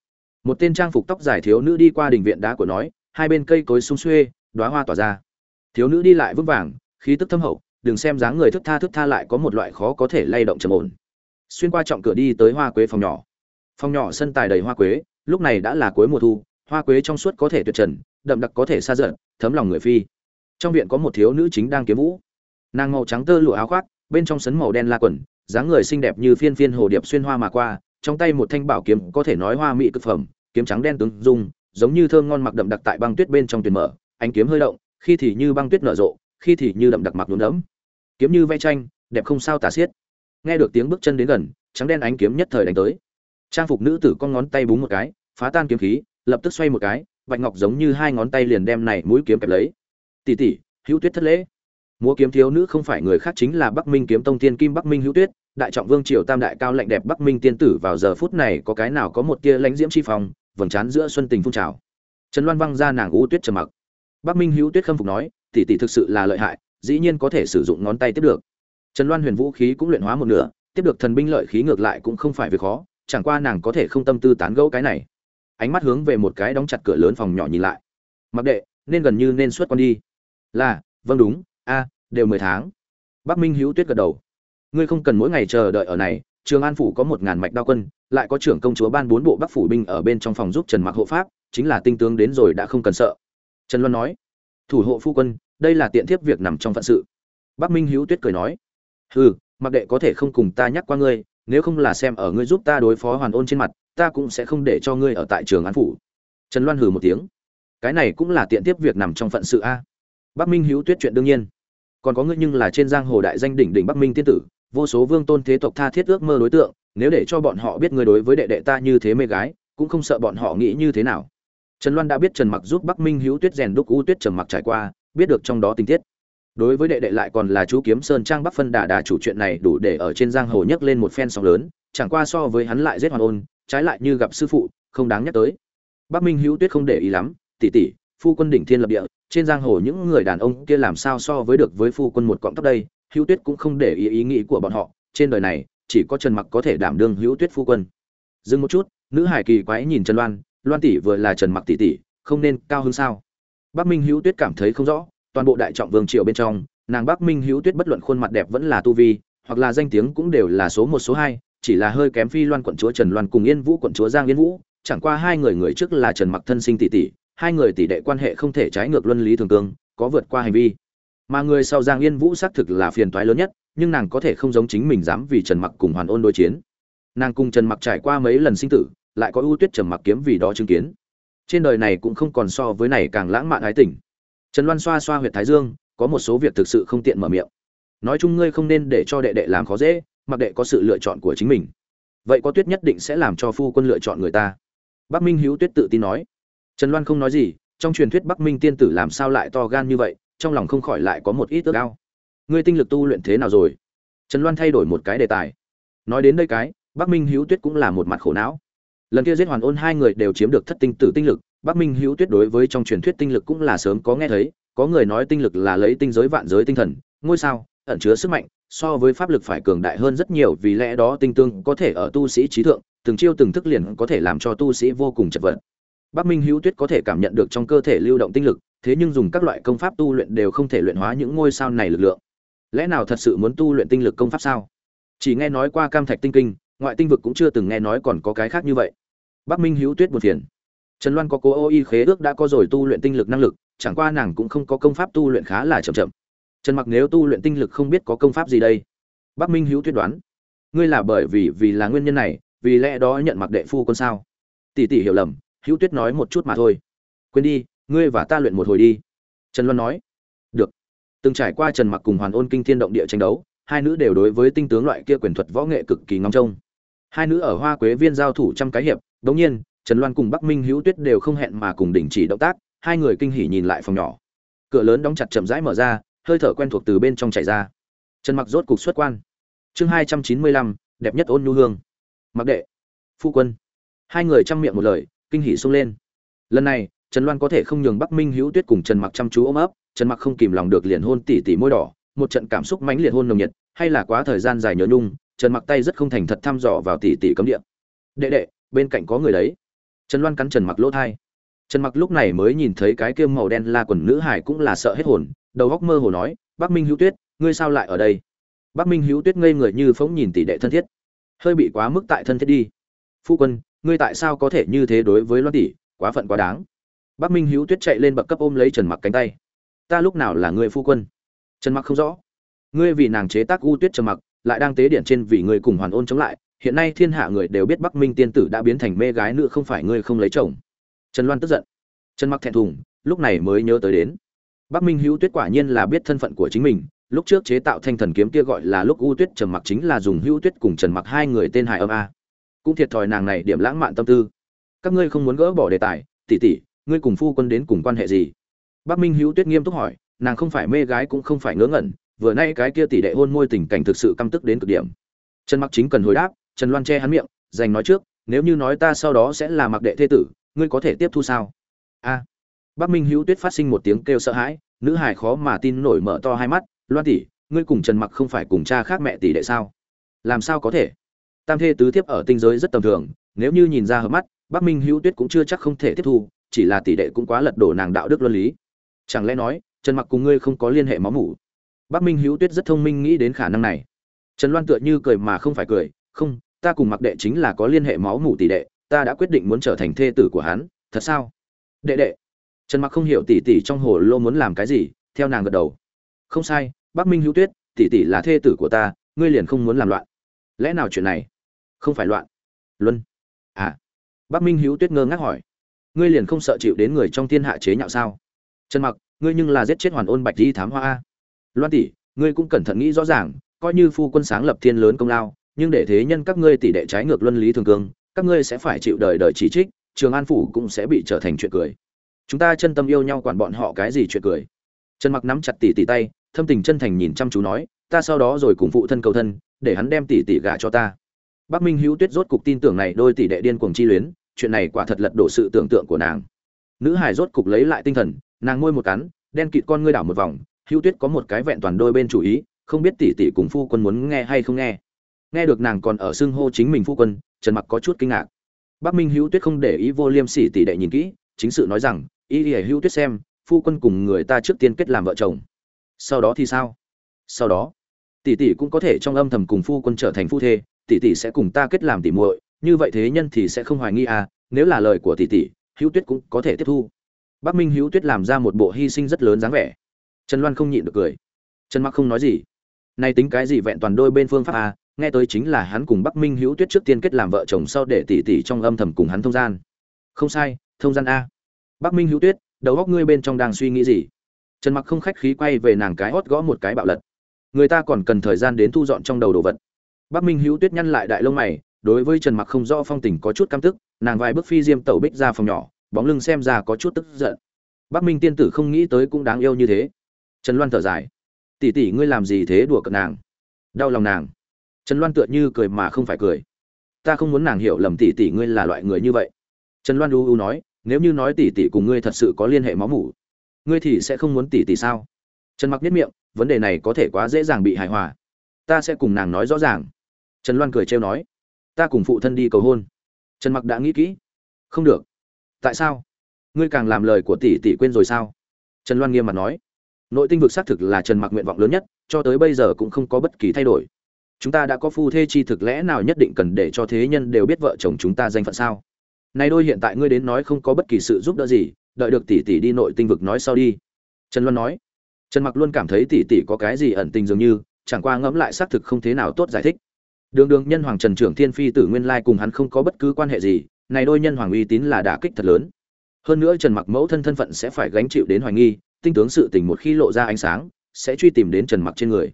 Một tên trang phục tóc dài thiếu nữ đi qua đình viện đá của nói, hai bên cây cối sung xuê, đóa hoa tỏa ra. Thiếu nữ đi lại vững vàng, khí tức thâm hậu, đừng xem dáng người thức tha thức tha lại có một loại khó có thể lay động trầm ổn. Xuyên qua trọng cửa đi tới hoa quế phòng nhỏ. Phòng nhỏ sân tài đầy hoa quế, lúc này đã là cuối mùa thu, hoa quế trong suốt có thể tuyệt trần, đậm đặc có thể xa giận thấm lòng người phi. Trong viện có một thiếu nữ chính đang kiếm vũ. Nàng màu trắng tơ lụa áo khoác, bên trong sấn màu đen la quần dáng người xinh đẹp như phiên phiên hồ điệp xuyên hoa mà qua, trong tay một thanh bảo kiếm có thể nói hoa mỹ cực phẩm, kiếm trắng đen tướng dung, giống như thơm ngon mặc đậm đặc tại băng tuyết bên trong tuyển mở, ánh kiếm hơi động, khi thì như băng tuyết nở rộ, khi thì như đậm đặc mặc nhuốm đẫm. Kiếm như vẽ tranh, đẹp không sao tả xiết. Nghe được tiếng bước chân đến gần, trắng đen ánh kiếm nhất thời đánh tới. Trang phục nữ tử con ngón tay búng một cái, phá tan kiếm khí, lập tức xoay một cái, bạch ngọc giống như hai ngón tay liền đem này mũi kiếm kẹp lấy. Tỷ tỷ, hữu tuyết thất lễ múa kiếm thiếu nữ không phải người khác chính là bắc minh kiếm tông tiên kim bắc minh hữu tuyết, đại trọng vương triều tam đại cao lạnh đẹp bắc minh tiên tử vào giờ phút này có cái nào có một tia lãnh diễm chi phong, vầng trán giữa xuân tình phun trào. Trần loan văng ra nàng u tuyết trầm mặc. Bắc minh hữu tuyết khâm phục nói, tỷ tỷ thực sự là lợi hại, dĩ nhiên có thể sử dụng ngón tay tiếp được. Trần loan huyền vũ khí cũng luyện hóa một nửa, tiếp được thần binh lợi khí ngược lại cũng không phải việc khó, chẳng qua nàng có thể không tâm tư tán gẫu cái này. Ánh mắt hướng về một cái đóng chặt cửa lớn phòng nhỏ nhìn lại. Mặc đệ, nên gần như nên xuất con đi. Là vâng đúng đều mười tháng. Bắc minh hữu tuyết gật đầu. Ngươi không cần mỗi ngày chờ đợi ở này, trường an phủ có một ngàn mạch đao quân, lại có trưởng công chúa ban bốn bộ bắc phủ binh ở bên trong phòng giúp trần mặc hộ pháp, chính là tinh tướng đến rồi đã không cần sợ. Trần loan nói, thủ hộ phu quân, đây là tiện thiếp việc nằm trong phận sự. Bắc minh hữu tuyết cười nói, hừ, mặc đệ có thể không cùng ta nhắc qua ngươi, nếu không là xem ở ngươi giúp ta đối phó hoàn ôn trên mặt, ta cũng sẽ không để cho ngươi ở tại trường an phủ. Trần loan hừ một tiếng, cái này cũng là tiện tiếp việc nằm trong phận sự a. Bắc minh hữu tuyết chuyện đương nhiên còn có ngươi nhưng là trên giang hồ đại danh đỉnh đỉnh bắc minh tiên tử, vô số vương tôn thế tộc tha thiết ước mơ đối tượng, nếu để cho bọn họ biết ngươi đối với đệ đệ ta như thế mê gái, cũng không sợ bọn họ nghĩ như thế nào. Trần loan đã biết trần mặc giúp bắc minh hữu tuyết rèn đúc u tuyết trầm mặc trải qua, biết được trong đó tình tiết. Đối với đệ đệ lại còn là chú kiếm sơn trang bắc phân đà đà chủ chuyện này đủ để ở trên giang hồ nhấc lên một phen sóng lớn, chẳng qua so với hắn lại giết hoàn ôn, trái lại như gặp sư phụ, không đáng nhắc tới. Bắc minh hữu tuyết không để ý lắm, tỷ tỷ, phu quân đỉnh thiên lập địa trên giang hồ những người đàn ông kia làm sao so với được với phu quân một cọng tóc đây, hữu tuyết cũng không để ý ý nghĩ của bọn họ, trên đời này, chỉ có trần mặc có thể đảm đương hữu tuyết phu quân. Dừng một chút, nữ hải kỳ quái nhìn trần loan loan tỷ vừa là trần mặc tỷ tỷ, không nên cao hơn sao? Bắc minh hữu tuyết cảm thấy không rõ, toàn bộ đại trọng vương triều bên trong, nàng bắc minh hữu tuyết bất luận khuôn mặt đẹp vẫn là tu vi, hoặc là danh tiếng cũng đều là số một, số hai, chỉ là hơi kém phi loan quận chúa trần loan cùng yên vũ quận chúa giang yên vũ, chẳng qua hai người người trước là trần mặc thân sinh tỷ tỷ hai người tỷ đệ quan hệ không thể trái ngược luân lý thường cương có vượt qua hành vi. Mà người sau giang yên vũ xác thực là phiền toái lớn nhất, nhưng nàng có thể không giống chính mình dám vì trần mặc cùng hoàn ôn đối chiến. Nàng cùng trần mặc trải qua mấy lần sinh tử, lại có ưu tuyết trần mặc kiếm vì đó chứng kiến. Trên đời này cũng không còn so với này càng lãng mạn ái tình. Trần loan xoa xoa huyệt thái dương, có một số việc thực sự không tiện mở miệng. Nói chung ngươi không nên để cho đệ đệ làm khó dễ, mặc đệ có sự lựa chọn của chính mình. Vậy có tuyết nhất định sẽ làm cho phu quân lựa chọn người ta. Bác minh hữu tuyết tự tin nói trần loan không nói gì, trong truyền thuyết bắc minh tiên tử làm sao lại to gan như vậy, trong lòng không khỏi lại có một ít ước ao. Ngươi tinh lực tu luyện thế nào rồi? Trần loan thay đổi một cái đề tài. Nói đến đây cái, bắc minh hữu tuyết cũng là một mặt khổ não. Lần kia giết hoàn ôn hai người đều chiếm được thất tinh tử tinh lực, bắc minh hữu tuyết đối với trong truyền thuyết tinh lực cũng là sớm có nghe thấy, có người nói tinh lực là lấy tinh giới vạn giới tinh thần, ngôi sao, ẩn chứa sức mạnh, so với pháp lực phải cường đại hơn rất nhiều, vì lẽ đó tinh tương có thể ở tu sĩ trí thượng, từng chiêu từng thức liền có thể làm cho tu sĩ vô cùng chật vật bắc minh hữu tuyết có thể cảm nhận được trong cơ thể lưu động tinh lực, thế nhưng dùng các loại công pháp tu luyện đều không thể luyện hóa những ngôi sao này lực lượng. Lẽ nào thật sự muốn tu luyện tinh lực công pháp sao? Chỉ nghe nói qua cam thạch tinh kinh, ngoại tinh vực cũng chưa từng nghe nói còn có cái khác như vậy. Bắc minh hữu tuyết buồn phiền. Trần loan có cố ô y khế ước đã có rồi tu luyện tinh lực năng lực, chẳng qua nàng cũng không có công pháp tu luyện khá là chậm chậm. Trần mặc nếu tu luyện tinh lực không biết có công pháp gì đây? Bắc minh hữu tuyết đoán. Ngươi là bởi vì vì là nguyên nhân này, vì lẽ đó nhận mặc đệ phu con sao? Tỷ tỷ hiểu lầm hữu tuyết nói một chút mà thôi. Quên đi, ngươi và ta luyện một hồi đi. Trần loan nói. Được. Từng trải qua trần mặc cùng hoàn ôn kinh thiên động địa tranh đấu, hai nữ đều đối với tinh tướng loại kia quyền thuật võ nghệ cực kỳ ngóng trông. Hai nữ ở hoa quế viên giao thủ trăm cái hiệp bỗng nhiên, trần loan cùng bắc minh, hữu tuyết đều không hẹn mà cùng đình chỉ động tác, hai người kinh hỉ nhìn lại phòng nhỏ. Cửa lớn đóng chặt chậm rãi mở ra, hơi thở quen thuộc từ bên trong chảy ra. Trần mặc rốt cục xuất quan. Chương hai trăm chín mươi lăm, đẹp nhất ôn nhu hương. Mặc đệ, phu quân. Hai người chăm miệng một lời kinh hỉ xông lên. Lần này, trần loan có thể không nhường bắc minh hữu tuyết cùng trần mặc chăm chú ôm ấp, trần mặc không kìm lòng được liền hôn tỉ tỉ môi đỏ, một trận cảm xúc mãnh liệt hôn nồng nhiệt, hay là quá thời gian dài nhớ nhung, trần mặc tay rất không thành thật thăm dò vào tỉ tỉ cấm địa. Đệ đệ, bên cạnh có người đấy. Trần loan cắn trần mặc lỗ thai. Trần mặc lúc này mới nhìn thấy cái kiêm màu đen la quần nữ hải cũng là sợ hết hồn, đầu góc mơ hồ nói, bắc minh hữu tuyết, ngươi sao lại ở đây? Bắc minh hữu tuyết ngây người như phóng nhìn tỷ đệ thân thiết. Hơi bị quá mức tại thân thiết đi. Phu quân ngươi tại sao có thể như thế đối với loan tỷ? Quá phận quá đáng. Bắc minh hữu tuyết chạy lên bậc cấp ôm lấy trần mặc cánh tay. Ta lúc nào là người phu quân? Trần mặc không rõ. Ngươi vì nàng chế tác u tuyết trần mặc, lại đang tế điện trên vì ngươi cùng hoàn ôn chống lại. Hiện nay thiên hạ người đều biết bắc minh tiên tử đã biến thành mê gái nữa không phải ngươi không lấy chồng. Trần loan tức giận. Trần mặc thẹn thùng, lúc này mới nhớ tới đến. Bắc minh hữu tuyết quả nhiên là biết thân phận của chính mình. Lúc trước chế tạo thanh thần kiếm kia gọi là lúc u tuyết trầm mặc chính là dùng hữu tuyết cùng trần mặc hai người tên hài âm a cũng thiệt thòi nàng này điểm lãng mạn tâm tư. Các ngươi không muốn gỡ bỏ đề tài, tỷ tỷ, ngươi cùng phu quân đến cùng quan hệ gì? Bắc minh hữu tuyết nghiêm túc hỏi, nàng không phải mê gái cũng không phải ngớ ngẩn, vừa nay cái kia tỷ đệ hôn môi tình cảnh thực sự căm tức đến cực điểm. Trần mặc chính cần hồi đáp, trần loan che hắn miệng, dành nói trước, nếu như nói ta sau đó sẽ là mặc đệ thế tử, ngươi có thể tiếp thu sao? A. Bắc minh hữu tuyết phát sinh một tiếng kêu sợ hãi, nữ hài khó mà tin nổi mở to hai mắt, loan tỷ, ngươi cùng trần mặc không phải cùng cha khác mẹ tỷ đệ sao? Làm sao có thể? Tam thê tứ thiếp ở tinh giới rất tầm thường, nếu như nhìn ra hợp mắt, bắc minh hữu tuyết cũng chưa chắc không thể tiếp thu, chỉ là tỷ đệ cũng quá lật đổ nàng đạo đức luân lý. Chẳng lẽ nói, trần mặc cùng ngươi không có liên hệ máu mủ? Bắc minh hữu tuyết rất thông minh nghĩ đến khả năng này. Trần loan tựa như cười mà không phải cười, không, ta cùng mặc đệ chính là có liên hệ máu mủ tỷ đệ, ta đã quyết định muốn trở thành thê tử của hắn, thật sao? Đệ đệ. Trần mặc không hiểu tỷ tỷ trong hồ lô muốn làm cái gì, theo nàng gật đầu. Không sai, bắc minh hữu tuyết, tỷ tỷ là thê tử của ta, ngươi liền không muốn làm loạn. Lẽ nào chuyện này? Không phải loạn. Luân. À. Bắc minh hữu tuyết ngơ ngác hỏi. Ngươi liền không sợ chịu đến người trong thiên hạ chế nhạo sao? Trần mặc, ngươi nhưng là giết chết hoàn ôn bạch di thám hoa a. Loan tỷ, ngươi cũng cẩn thận nghĩ rõ ràng, coi như phu quân sáng lập thiên lớn công lao, nhưng để thế nhân các ngươi tỷ đệ trái ngược luân lý thường cương, các ngươi sẽ phải chịu đời đời chỉ trích, trường an phủ cũng sẽ bị trở thành chuyện cười. Chúng ta chân tâm yêu nhau quản bọn họ cái gì chuyện cười? Trần mặc nắm chặt tỷ tỷ tay, thâm tình chân thành nhìn chăm chú nói, ta sau đó rồi cùng phụ thân cầu thân, để hắn đem tỷ tỷ gả cho ta bắc minh hữu tuyết rốt cục tin tưởng này đôi tỷ đệ điên cuồng chi luyến, chuyện này quả thật lật đổ sự tưởng tượng của nàng. Nữ hải rốt cục lấy lại tinh thần, nàng môi một cắn, đen kịt con ngươi đảo một vòng, hữu tuyết có một cái vẹn toàn đôi bên chủ ý, không biết tỷ tỷ cùng phu quân muốn nghe hay không nghe. Nghe được nàng còn ở xưng hô chính mình phu quân, trần mặc có chút kinh ngạc. Bắc minh hữu tuyết không để ý vô liêm sỉ tỷ đệ nhìn kỹ, chính sự nói rằng, y y hữu tuyết xem, phu quân cùng người ta trước tiên kết làm vợ chồng. Sau đó thì sao? Sau đó, tỷ tỷ cũng có thể trong âm thầm cùng phu quân trở thành phu thê tỷ tỷ sẽ cùng ta kết làm tỷ muội, như vậy thế nhân thì sẽ không hoài nghi à nếu là lời của tỷ tỷ, hữu tuyết cũng có thể tiếp thu. Bắc minh hữu tuyết làm ra một bộ hy sinh rất lớn dáng vẻ. Trần loan không nhịn được cười. Trần mặc không nói gì. Nay tính cái gì vẹn toàn đôi bên phương pháp à nghe tới chính là hắn cùng bắc minh hữu tuyết trước tiên kết làm vợ chồng sau để tỷ tỷ trong âm thầm cùng hắn thông gian. Không sai, thông gian a. Bắc minh hữu tuyết, đầu óc ngươi bên trong đang suy nghĩ gì? Trần mặc không khách khí quay về nàng cái hót gõ một cái bạo lật. Người ta còn cần thời gian đến thu dọn trong đầu đồ vật bắc minh hữu tuyết nhăn lại đại lông mày, đối với trần mặc không rõ phong tình có chút căm tức, nàng vài bước phi diêm tẩu bích ra phòng nhỏ, bóng lưng xem ra có chút tức giận. Bắc minh tiên tử không nghĩ tới cũng đáng yêu như thế. Trần loan thở dài. Tỷ tỷ, ngươi làm gì thế đùa cợt nàng? Đau lòng nàng. Trần loan tựa như cười mà không phải cười. Ta không muốn nàng hiểu lầm tỷ tỷ ngươi là loại người như vậy. Trần loan u u nói, nếu như nói tỷ tỷ cùng ngươi thật sự có liên hệ máu mủ, ngươi thì sẽ không muốn tỷ tỷ sao? Trần mặc nhất miệng, vấn đề này có thể quá dễ dàng bị hài hòa ta sẽ cùng nàng nói rõ ràng. Trần loan cười trêu nói, ta cùng phụ thân đi cầu hôn. Trần mặc đã nghĩ kỹ. Không được. Tại sao? Ngươi càng làm lời của tỷ tỷ quên rồi sao? Trần loan nghiêm mặt nói, nội tinh vực xác thực là trần mặc nguyện vọng lớn nhất, cho tới bây giờ cũng không có bất kỳ thay đổi. Chúng ta đã có phu thê chi thực lẽ nào nhất định cần để cho thế nhân đều biết vợ chồng chúng ta danh phận sao? Nay đôi hiện tại ngươi đến nói không có bất kỳ sự giúp đỡ gì, đợi được tỷ tỷ đi nội tinh vực nói sau đi. Trần loan nói, trần mặc luôn cảm thấy tỷ tỷ có cái gì ẩn tình dường như chẳng qua ngẫm lại xác thực không thế nào tốt giải thích. Đường đường nhân hoàng trần trưởng thiên phi tử nguyên lai cùng hắn không có bất cứ quan hệ gì, này đôi nhân hoàng uy tín là đả kích thật lớn. Hơn nữa trần mặc mẫu thân thân phận sẽ phải gánh chịu đến hoài nghi, tinh tướng sự tình một khi lộ ra ánh sáng, sẽ truy tìm đến trần mặc trên người.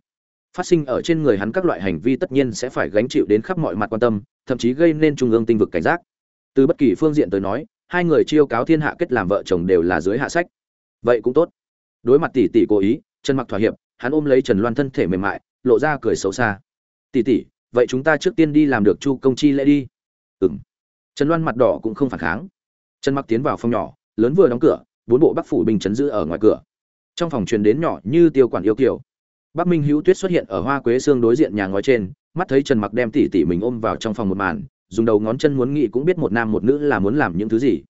Phát sinh ở trên người hắn các loại hành vi tất nhiên sẽ phải gánh chịu đến khắp mọi mặt quan tâm, thậm chí gây nên trung ương tinh vực cảnh giác. Từ bất kỳ phương diện tới nói, hai người chiêu cáo thiên hạ kết làm vợ chồng đều là dưới hạ sách. Vậy cũng tốt. Đối mặt tỷ tỷ cố ý, trần mặc thỏa hiệp hắn ôm lấy trần loan thân thể mềm mại, lộ ra cười xấu xa. Tỷ tỷ, vậy chúng ta trước tiên đi làm được chu công chi lễ đi. Ừng trần loan mặt đỏ cũng không phản kháng. Trần mặc tiến vào phòng nhỏ, lớn vừa đóng cửa, bốn bộ bắc phủ binh chấn giữ ở ngoài cửa. Trong phòng truyền đến nhỏ như tiêu quản yêu kiều. Bắc minh hữu tuyết xuất hiện ở hoa quế xương đối diện nhà ngói trên, mắt thấy trần mặc đem tỷ tỷ mình ôm vào trong phòng một màn, dùng đầu ngón chân muốn nghĩ cũng biết một nam một nữ là muốn làm những thứ gì.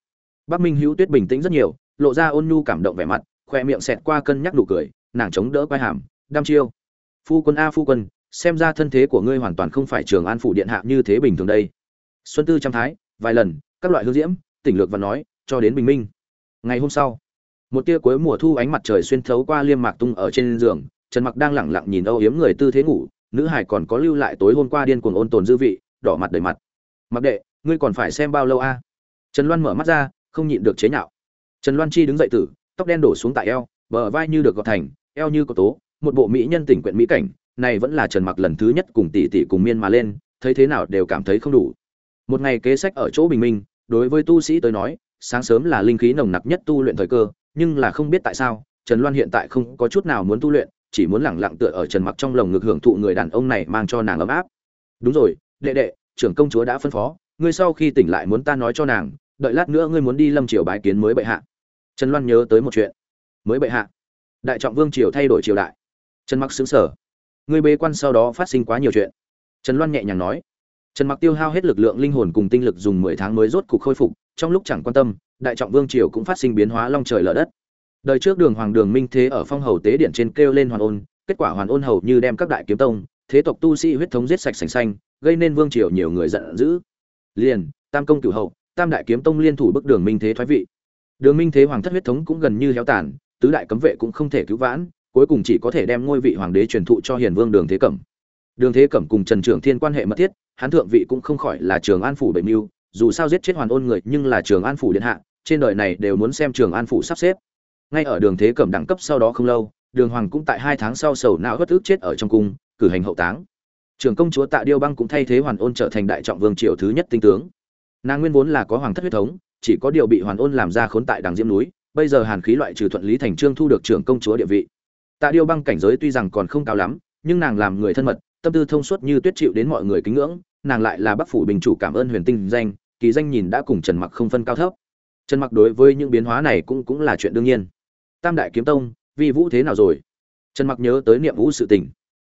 Bắc minh hữu tuyết bình tĩnh rất nhiều, lộ ra ôn nhu cảm động vẻ mặt, khoe miệng xẹt qua cân nhắc đủ cười nàng chống đỡ quai hàm, đăm chiêu. Phu quân a, phu quân, xem ra thân thế của ngươi hoàn toàn không phải trường an phủ điện hạ như thế bình thường đây. Xuân tư trăm thái, vài lần, các loại hương diễm, tỉnh lược và nói, cho đến bình minh. Ngày hôm sau, một tia cuối mùa thu ánh mặt trời xuyên thấu qua liêm mạc tung ở trên giường, trần mặc đang lẳng lặng nhìn âu yếm người tư thế ngủ, nữ hải còn có lưu lại tối hôm qua điên cuồng ôn tồn dư vị, đỏ mặt đầy mặt. Mặc đệ, ngươi còn phải xem bao lâu a? Trần loan mở mắt ra, không nhịn được chế nhạo. Trần loan chi đứng dậy tử, tóc đen đổ xuống tại eo, bờ vai như được gọt thành eo như có tố, một bộ mỹ nhân tỉnh quyện mỹ cảnh, này vẫn là trần mặc lần thứ nhất cùng tỷ tỷ cùng miên mà lên, thấy thế nào đều cảm thấy không đủ. Một ngày kế sách ở chỗ bình minh, đối với tu sĩ tới nói, sáng sớm là linh khí nồng nặc nhất tu luyện thời cơ, nhưng là không biết tại sao, trần loan hiện tại không có chút nào muốn tu luyện, chỉ muốn lẳng lặng tựa ở trần mặc trong lồng ngực hưởng thụ người đàn ông này mang cho nàng ấm áp. Đúng rồi, đệ đệ, trưởng công chúa đã phân phó, ngươi sau khi tỉnh lại muốn ta nói cho nàng, đợi lát nữa ngươi muốn đi lâm triều bái kiến mới bệ hạ. Trần loan nhớ tới một chuyện. Mới bệ hạ? Đại trọng vương triều thay đổi triều đại. Trần mặc xứng sở ngươi bê quan sau đó phát sinh quá nhiều chuyện. Trần loan nhẹ nhàng nói. Trần mặc tiêu hao hết lực lượng linh hồn cùng tinh lực dùng 10 tháng mới rốt cục khôi phục, trong lúc chẳng quan tâm, đại trọng vương triều cũng phát sinh biến hóa long trời lở đất. Đời trước đường hoàng đường minh thế ở phong hầu tế điện trên kêu lên hoàn ôn, kết quả hoàn ôn hầu như đem các đại kiếm tông, thế tộc tu sĩ huyết thống giết sạch sành xanh gây nên vương triều nhiều người giận dữ. Liền, tam công cửu hậu, tam đại kiếm tông liên thủ bức đường minh thế thoái vị. Đường minh thế hoàng thất huyết thống cũng gần như héo tàn tứ đại cấm vệ cũng không thể cứu vãn, cuối cùng chỉ có thể đem ngôi vị hoàng đế truyền thụ cho hiền vương đường thế cẩm. Đường thế cẩm cùng trần Trường thiên quan hệ mật thiết, hắn thượng vị cũng không khỏi là trường an phủ bệnh mưu, dù sao giết chết hoàn ôn người nhưng là trường an phủ điện hạ, trên đời này đều muốn xem trường an phủ sắp xếp. Ngay ở đường thế cẩm đẳng cấp sau đó không lâu, đường hoàng cũng tại hai tháng sau sầu não hất ức chết ở trong cung, cử hành hậu táng. Trường công chúa tạ điêu băng cũng thay thế hoàn ôn trở thành đại trọng vương triều thứ nhất tinh tướng. Nàng nguyên vốn là có hoàng thất huyết thống, chỉ có điều bị hoàn ôn làm ra khốn tại đằng diêm núi bây giờ hàn khí loại trừ thuận lý thành trương thu được trưởng công chúa địa vị. Tạ điêu băng cảnh giới tuy rằng còn không cao lắm, nhưng nàng làm người thân mật, tâm tư thông suốt như tuyết chịu đến mọi người kính ngưỡng, nàng lại là bắc phủ bình chủ cảm ơn huyền tinh danh, kỳ danh nhìn đã cùng trần mặc không phân cao thấp. Trần mặc đối với những biến hóa này cũng cũng là chuyện đương nhiên. Tam đại kiếm tông, vi vũ thế nào rồi? Trần mặc nhớ tới niệm vũ sự tình.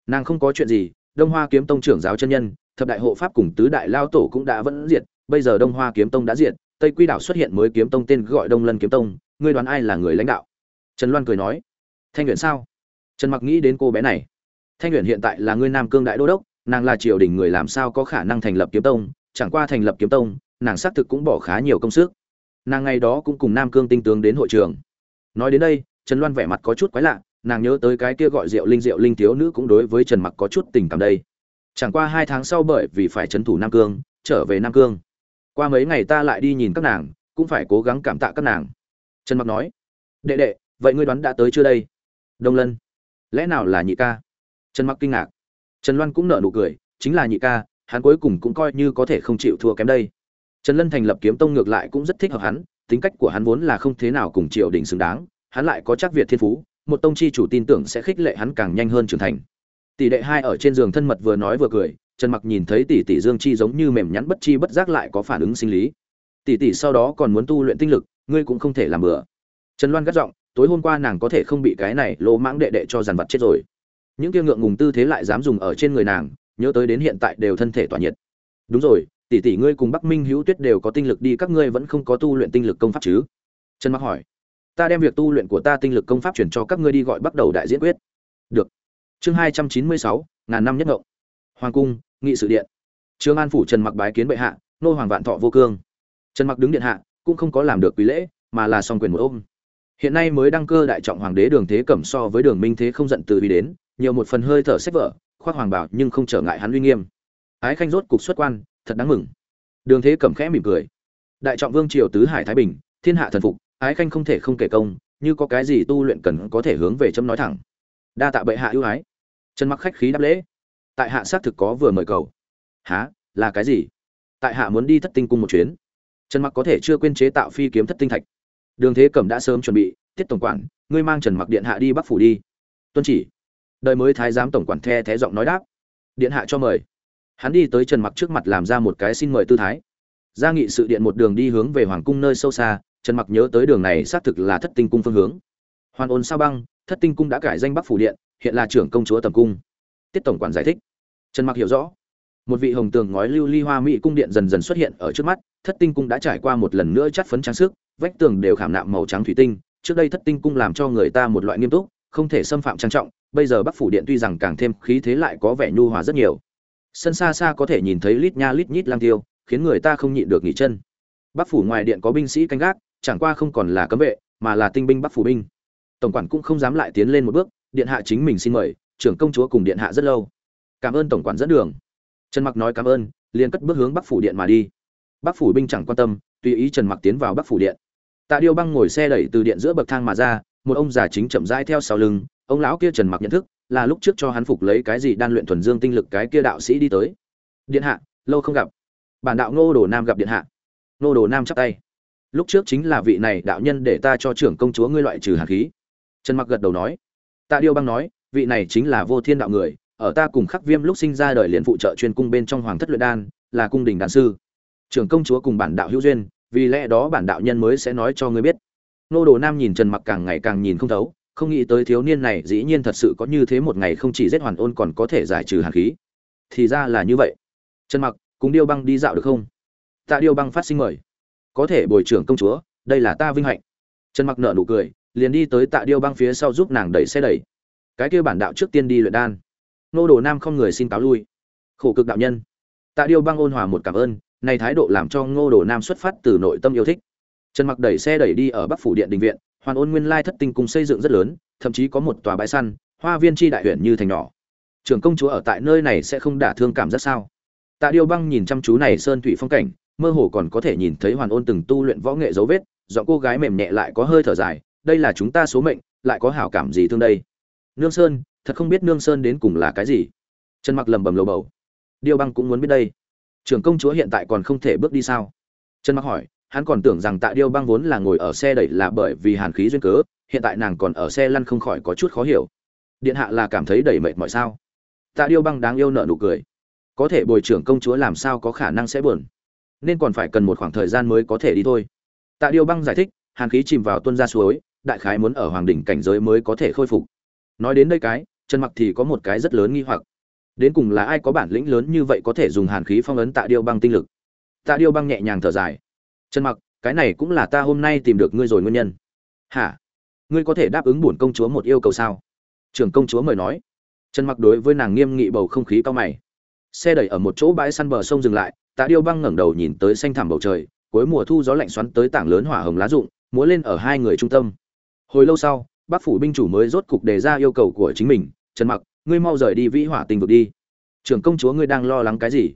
Nàng không có chuyện gì, đông hoa kiếm tông trưởng giáo chân nhân, thập đại hộ pháp cùng tứ đại lao tổ cũng đã vẫn diệt, bây giờ đông hoa kiếm tông đã diệt, tây quy đảo xuất hiện mới kiếm tông tên gọi đông lân kiếm tông ngươi đoán ai là người lãnh đạo? Trần loan cười nói. Thanh nguyện sao? Trần mặc nghĩ đến cô bé này. Thanh nguyện hiện tại là ngươi nam cương đại đô đốc, nàng là triều đình người làm sao có khả năng thành lập kiếm tông, chẳng qua thành lập kiếm tông, nàng xác thực cũng bỏ khá nhiều công sức. Nàng ngày đó cũng cùng nam cương tinh tướng đến hội trường. Nói đến đây, trần loan vẻ mặt có chút quái lạ, nàng nhớ tới cái kia gọi rượu linh rượu linh thiếu nữ cũng đối với trần mặc có chút tình cảm đây. Chẳng qua hai tháng sau bởi vì phải trấn thủ nam cương, trở về nam cương. Qua mấy ngày ta lại đi nhìn các nàng, cũng phải cố gắng cảm tạ các nàng trần mặc nói, đệ đệ, vậy ngươi đoán đã tới chưa đây? Đông lân. Lẽ nào là nhị ca? Trần mặc kinh ngạc. Trần loan cũng nở nụ cười, chính là nhị ca, hắn cuối cùng cũng coi như có thể không chịu thua kém đây. Trần lân thành lập kiếm tông ngược lại cũng rất thích hợp hắn, tính cách của hắn vốn là không thế nào cùng triều đình xứng đáng, hắn lại có chắc việt thiên phú, một tông chi chủ tin tưởng sẽ khích lệ hắn càng nhanh hơn trưởng thành. Tỷ đệ hai ở trên giường thân mật vừa nói vừa cười, trần mặc nhìn thấy tỷ tỷ dương chi giống như mềm nhắn bất chi bất giác lại có phản ứng sinh lý. Tỷ tỷ sau đó còn muốn tu luyện tinh lực ngươi cũng không thể làm bừa. Trần loan gắt giọng, tối hôm qua nàng có thể không bị cái này lỗ mãng đệ đệ cho dàn vật chết rồi. Những kia ngượng ngùng tư thế lại dám dùng ở trên người nàng, nhớ tới đến hiện tại đều thân thể tỏa nhiệt. Đúng rồi, tỷ tỷ ngươi cùng bắc minh hữu tuyết đều có tinh lực đi, các ngươi vẫn không có tu luyện tinh lực công pháp chứ? Trần mặc hỏi. Ta đem việc tu luyện của ta tinh lực công pháp chuyển cho các ngươi đi gọi bắt đầu đại diễn quyết. Được. Chương hai trăm chín mươi sáu, ngàn năm nhất ngộng. Hoàng cung, nghị sự điện. Trương an phủ trần mặc bái kiến bệ hạ, nô hoàng vạn thọ vô cương. Trần mặc đứng điện hạ cũng không có làm được quý lễ, mà là song quyền một ôm. Hiện nay mới đăng cơ đại trọng hoàng đế đường thế cẩm so với đường minh thế không giận từ vì đến, nhiều một phần hơi thở sách vở, khoác hoàng bảo nhưng không trở ngại hắn uy nghiêm. Ái khanh rốt cục xuất quan, thật đáng mừng. Đường thế cẩm khẽ mỉm cười. Đại trọng vương triều tứ hải thái bình, thiên hạ thần phục, ái khanh không thể không kể công, như có cái gì tu luyện cần có thể hướng về chấm nói thẳng. Đa tạ bệ hạ ưu ái. Trần mặc khách khí đáp lễ. Tại hạ xác thực có vừa mời cầu. Há là cái gì? Tại hạ muốn đi thất tinh cung một chuyến trần mặc có thể chưa quên chế tạo phi kiếm thất tinh thạch. Đường thế cẩm đã sớm chuẩn bị, tiết tổng quản, ngươi mang trần mặc điện hạ đi bắc phủ đi. Tuân chỉ. Đời mới thái giám tổng quản the thế giọng nói đáp. Điện hạ cho mời. Hắn đi tới trần mặc trước mặt làm ra một cái xin mời tư thái. Ra nghị sự điện một đường đi hướng về hoàng cung nơi sâu xa, trần mặc nhớ tới đường này xác thực là thất tinh cung phương hướng. Hoàn ôn sao băng, thất tinh cung đã cải danh bắc phủ điện, hiện là trưởng công chúa tầm cung. Tiết tổng quản giải thích. Trần mặc hiểu rõ. Một vị hồng tường ngói lưu ly hoa mỹ cung điện dần dần xuất hiện ở trước mắt thất tinh cung đã trải qua một lần nữa chắt phấn trang sức, vách tường đều khảm nạm màu trắng thủy tinh, trước đây thất tinh cung làm cho người ta một loại nghiêm túc, không thể xâm phạm trang trọng, bây giờ bắc phủ điện tuy rằng càng thêm khí thế lại có vẻ nhu hòa rất nhiều. Sân xa xa có thể nhìn thấy lít nha lít nhít lang tiêu, khiến người ta không nhịn được nghỉ chân. Bắc phủ ngoài điện có binh sĩ canh gác, chẳng qua không còn là cấm vệ, mà là tinh binh bắc phủ binh. Tổng quản cũng không dám lại tiến lên một bước, điện hạ chính mình xin mời, trưởng công chúa cùng điện hạ rất lâu. Cảm ơn tổng quản dẫn đường. Trần mặc nói cảm ơn, liền cất bước hướng bắc phủ điện mà đi bắc phủ binh chẳng quan tâm, tùy ý trần mặc tiến vào bắc phủ điện. Tạ điêu băng ngồi xe đẩy từ điện giữa bậc thang mà ra, một ông già chính chậm rãi theo sau lưng, ông lão kia trần mặc nhận thức, là lúc trước cho hắn phục lấy cái gì đan luyện thuần dương tinh lực cái kia đạo sĩ đi tới. Điện hạ, lâu không gặp. Bản đạo ngô đồ nam gặp điện hạ. Ngô đồ nam chắp tay. Lúc trước chính là vị này đạo nhân để ta cho trưởng công chúa ngươi loại trừ hạt khí. Trần mặc gật đầu nói. Tạ điêu băng nói, vị này chính là vô thiên đạo người, ở ta cùng khắc viêm lúc sinh ra đời liền phụ trợ chuyên cung bên trong hoàng thất luyện đan, là cung đình đàn sư trưởng công chúa cùng bản đạo hữu duyên, vì lẽ đó bản đạo nhân mới sẽ nói cho ngươi biết. Nô đồ nam nhìn trần mặc càng ngày càng nhìn không thấu, không nghĩ tới thiếu niên này dĩ nhiên thật sự có như thế một ngày không chỉ giết hoàn ôn còn có thể giải trừ hàn khí. Thì ra là như vậy. Trần mặc, cùng điêu băng đi dạo được không? Tạ điêu băng phát sinh mời. Có thể bồi trưởng công chúa, đây là ta vinh hạnh. Trần mặc nợ nụ cười, liền đi tới tạ điêu băng phía sau giúp nàng đẩy xe đẩy. Cái kia bản đạo trước tiên đi luyện đan. Nô đồ nam không người xin cáo lui. Khổ cực đạo nhân. Tạ điêu băng ôn hòa một cảm ơn này thái độ làm cho ngô đồ nam xuất phát từ nội tâm yêu thích. Trần mặc đẩy xe đẩy đi ở bắc phủ điện đình viện, hoàn ôn nguyên lai thất tinh cung xây dựng rất lớn, thậm chí có một tòa bãi săn, hoa viên chi đại huyện như thành nhỏ. Trưởng công chúa ở tại nơi này sẽ không đả thương cảm giác sao? Tạ điêu băng nhìn chăm chú này sơn thủy phong cảnh, mơ hồ còn có thể nhìn thấy hoàn ôn từng tu luyện võ nghệ dấu vết, giọng cô gái mềm nhẹ lại có hơi thở dài, đây là chúng ta số mệnh, lại có hảo cảm gì thương đây? Nương sơn, thật không biết nương sơn đến cùng là cái gì. Trần mặc lẩm bẩm lầu bầu. Điêu băng cũng muốn biết đây trưởng công chúa hiện tại còn không thể bước đi sao? Trần mặc hỏi, hắn còn tưởng rằng tạ điêu băng vốn là ngồi ở xe đẩy là bởi vì hàn khí duyên cớ, hiện tại nàng còn ở xe lăn không khỏi có chút khó hiểu. Điện hạ là cảm thấy đẩy mệt mọi sao? Tạ điêu băng đáng yêu nợ nụ cười. Có thể bồi trưởng công chúa làm sao có khả năng sẽ buồn? Nên còn phải cần một khoảng thời gian mới có thể đi thôi. Tạ điêu băng giải thích, hàn khí chìm vào tuân ra suối, đại khái muốn ở hoàng đỉnh cảnh giới mới có thể khôi phục. Nói đến đây cái, trần mặc thì có một cái rất lớn nghi hoặc đến cùng là ai có bản lĩnh lớn như vậy có thể dùng hàn khí phong ấn tạ điêu băng tinh lực? Tạ điêu băng nhẹ nhàng thở dài. Trần mặc, cái này cũng là ta hôm nay tìm được ngươi rồi nguyên nhân. Hả? Ngươi có thể đáp ứng bổn công chúa một yêu cầu sao? Trưởng công chúa mời nói. Trần mặc đối với nàng nghiêm nghị bầu không khí cao mày. Xe đẩy ở một chỗ bãi săn bờ sông dừng lại, tạ điêu băng ngẩng đầu nhìn tới xanh thẳm bầu trời, cuối mùa thu gió lạnh xoắn tới tảng lớn hỏa hồng lá rụng, múa lên ở hai người trung tâm. Hồi lâu sau, bác phủ binh chủ mới rốt cục đề ra yêu cầu của chính mình, trần mặc ngươi mau rời đi vĩ hỏa tình vực đi. Trưởng công chúa ngươi đang lo lắng cái gì?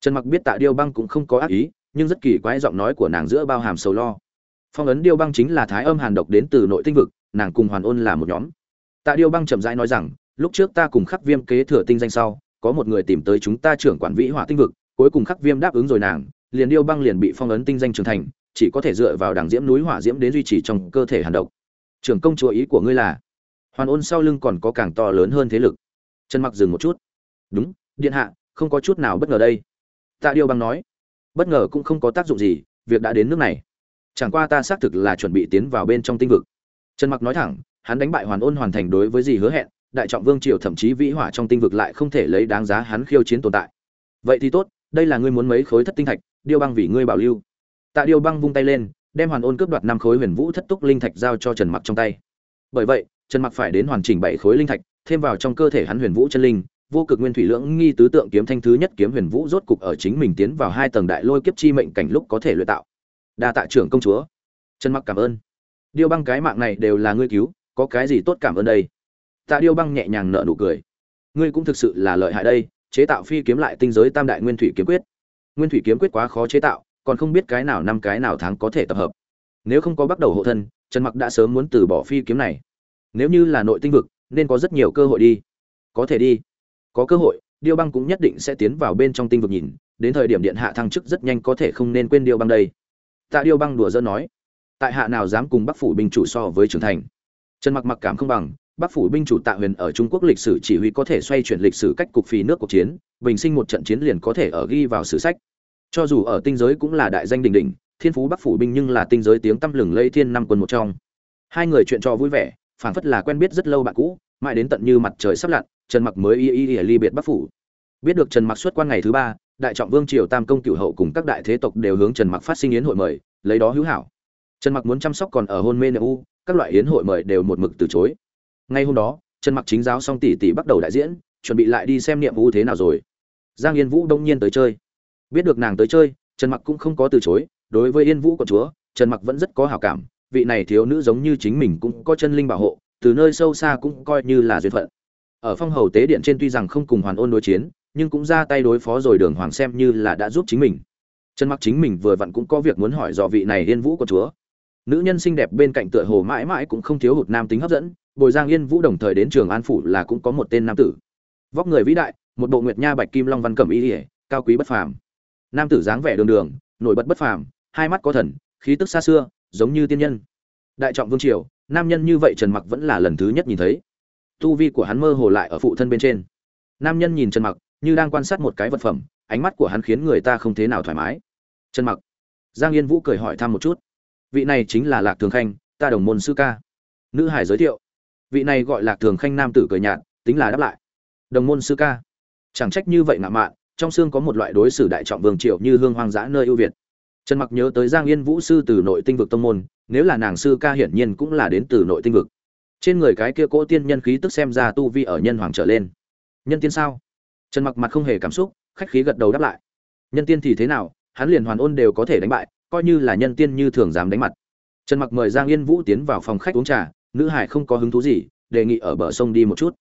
Trần mặc biết tạ điêu băng cũng không có ác ý, nhưng rất kỳ quái giọng nói của nàng giữa bao hàm sầu lo. Phong ấn điêu băng chính là thái âm hàn độc đến từ nội tinh vực, nàng cùng hoàn ôn là một nhóm. Tạ điêu băng chậm rãi nói rằng, lúc trước ta cùng khắc viêm kế thừa tinh danh sau, có một người tìm tới chúng ta trưởng quản vĩ hỏa tinh vực, cuối cùng khắc viêm đáp ứng rồi nàng, liền điêu băng liền bị phong ấn tinh danh trưởng thành, chỉ có thể dựa vào đảng diễm núi hỏa diễm đến duy trì trong cơ thể hàn độc. Trưởng công chúa ý của ngươi là? Hoàn ôn sau lưng còn có càng to lớn hơn thế lực trần mặc dừng một chút. Đúng, điện hạ, không có chút nào bất ngờ đây. Tạ điêu băng nói. Bất ngờ cũng không có tác dụng gì, việc đã đến nước này. Chẳng qua ta xác thực là chuẩn bị tiến vào bên trong tinh vực. Trần mặc nói thẳng, hắn đánh bại hoàn ôn hoàn thành đối với gì hứa hẹn, đại trọng vương triều thậm chí vĩ hỏa trong tinh vực lại không thể lấy đáng giá hắn khiêu chiến tồn tại. Vậy thì tốt, đây là ngươi muốn mấy khối thất tinh thạch điêu băng vì ngươi bảo lưu. Tạ điêu băng vung tay lên, đem hoàn ôn cướp đoạt năm khối huyền vũ thất túc linh thạch giao cho trần mặc trong tay. Bởi vậy, trần mặc phải đến hoàn chỉnh bảy khối linh thạch thêm vào trong cơ thể hắn huyền vũ chân linh, vô cực nguyên thủy lưỡng nghi tứ tượng kiếm thanh thứ nhất kiếm huyền vũ rốt cục ở chính mình tiến vào hai tầng đại lôi kiếp chi mệnh cảnh lúc có thể luyện tạo. Đa tạ trưởng công chúa. Trần mặc cảm ơn. Điêu băng cái mạng này đều là ngươi cứu, có cái gì tốt cảm ơn đây? Tạ điêu băng nhẹ nhàng nở nụ cười. Ngươi cũng thực sự là lợi hại đây, chế tạo phi kiếm lại tinh giới tam đại nguyên thủy kiếm quyết. Nguyên thủy kiếm quyết quá khó chế tạo, còn không biết cái nào năm cái nào tháng có thể tập hợp. Nếu không có bắt đầu hộ thân, trần mặc đã sớm muốn từ bỏ phi kiếm này. Nếu như là nội tinh vực nên có rất nhiều cơ hội đi. Có thể đi. Có cơ hội, điêu băng cũng nhất định sẽ tiến vào bên trong tinh vực nhìn, đến thời điểm điện hạ thăng chức rất nhanh có thể không nên quên điêu băng đây. Tạ điêu băng đùa giỡn nói, tại hạ nào dám cùng bắc phủ binh chủ so với trưởng thành. Trần mặc mặc cảm không bằng, bắc phủ binh chủ tạ huyền ở trung quốc lịch sử chỉ huy có thể xoay chuyển lịch sử cách cục phí nước cuộc chiến, bình sinh một trận chiến liền có thể ở ghi vào sử sách. Cho dù ở tinh giới cũng là đại danh đỉnh đỉnh, thiên phú bắc phủ binh nhưng là tinh giới tiếng tăm lừng lẫy thiên năm quân một trong. Hai người chuyện trò vui vẻ phảng phất là quen biết rất lâu bạn cũ, mãi đến tận như mặt trời sắp lặn, trần mặc mới y y y ly biệt bắc phủ. Biết được trần mặc xuất quan ngày thứ ba, đại trọng vương triều tam công cửu hậu cùng các đại thế tộc đều hướng trần mặc phát sinh yến hội mời, lấy đó hữu hảo. Trần mặc muốn chăm sóc còn ở hôn mê u, các loại yến hội mời đều một mực từ chối. Ngay hôm đó, trần mặc chính giáo xong tỷ tỷ bắt đầu đại diễn, chuẩn bị lại đi xem niệm u thế nào rồi. Giang yên vũ đông nhiên tới chơi. Biết được nàng tới chơi, trần mặc cũng không có từ chối, đối với yên vũ của chúa, trần mặc vẫn rất có hảo cảm vị này thiếu nữ giống như chính mình cũng có chân linh bảo hộ, từ nơi sâu xa cũng coi như là duyên phận. Ở phong hầu tế điện trên tuy rằng không cùng hoàn ôn đối chiến, nhưng cũng ra tay đối phó rồi đường hoàng xem như là đã giúp chính mình. Trần mặc chính mình vừa vặn cũng có việc muốn hỏi dò vị này yên vũ của chúa. Nữ nhân xinh đẹp bên cạnh tựa hồ mãi mãi cũng không thiếu hụt nam tính hấp dẫn, bồi giang yên vũ đồng thời đến trường an phủ là cũng có một tên nam tử. Vóc người vĩ đại, một bộ nguyệt nha bạch kim long văn cẩm y ỉa cao quý bất phàm. Nam tử dáng vẻ đường đường, nổi bật bất phàm, hai mắt có thần, khí tức xa xưa giống như tiên nhân. Đại trọng vương triều, nam nhân như vậy trần mặc vẫn là lần thứ nhất nhìn thấy. Tu vi của hắn mơ hồ lại ở phụ thân bên trên. Nam nhân nhìn trần mặc, như đang quan sát một cái vật phẩm, ánh mắt của hắn khiến người ta không thế nào thoải mái. Trần mặc. Giang yên vũ cười hỏi thăm một chút. Vị này chính là lạc thường khanh, ta đồng môn sư ca. Nữ hải giới thiệu. Vị này gọi lạc thường khanh nam tử cười nhạt, tính là đáp lại. Đồng môn sư ca. Chẳng trách như vậy ngạo mạn, trong xương có một loại đối xử đại trọng vương triều như hương hoang dã nơi ưu việt trần mặc nhớ tới giang yên vũ sư từ nội tinh vực tông môn, nếu là nàng sư ca hiển nhiên cũng là đến từ nội tinh vực. Trên người cái kia cỗ tiên nhân khí tức xem ra tu vi ở nhân hoàng trở lên. Nhân tiên sao? Trần mặc mặt không hề cảm xúc, khách khí gật đầu đáp lại. Nhân tiên thì thế nào, hắn liền hoàn ôn đều có thể đánh bại, coi như là nhân tiên như thường dám đánh mặt. Trần mặc mời giang yên vũ tiến vào phòng khách uống trà, nữ hải không có hứng thú gì, đề nghị ở bờ sông đi một chút.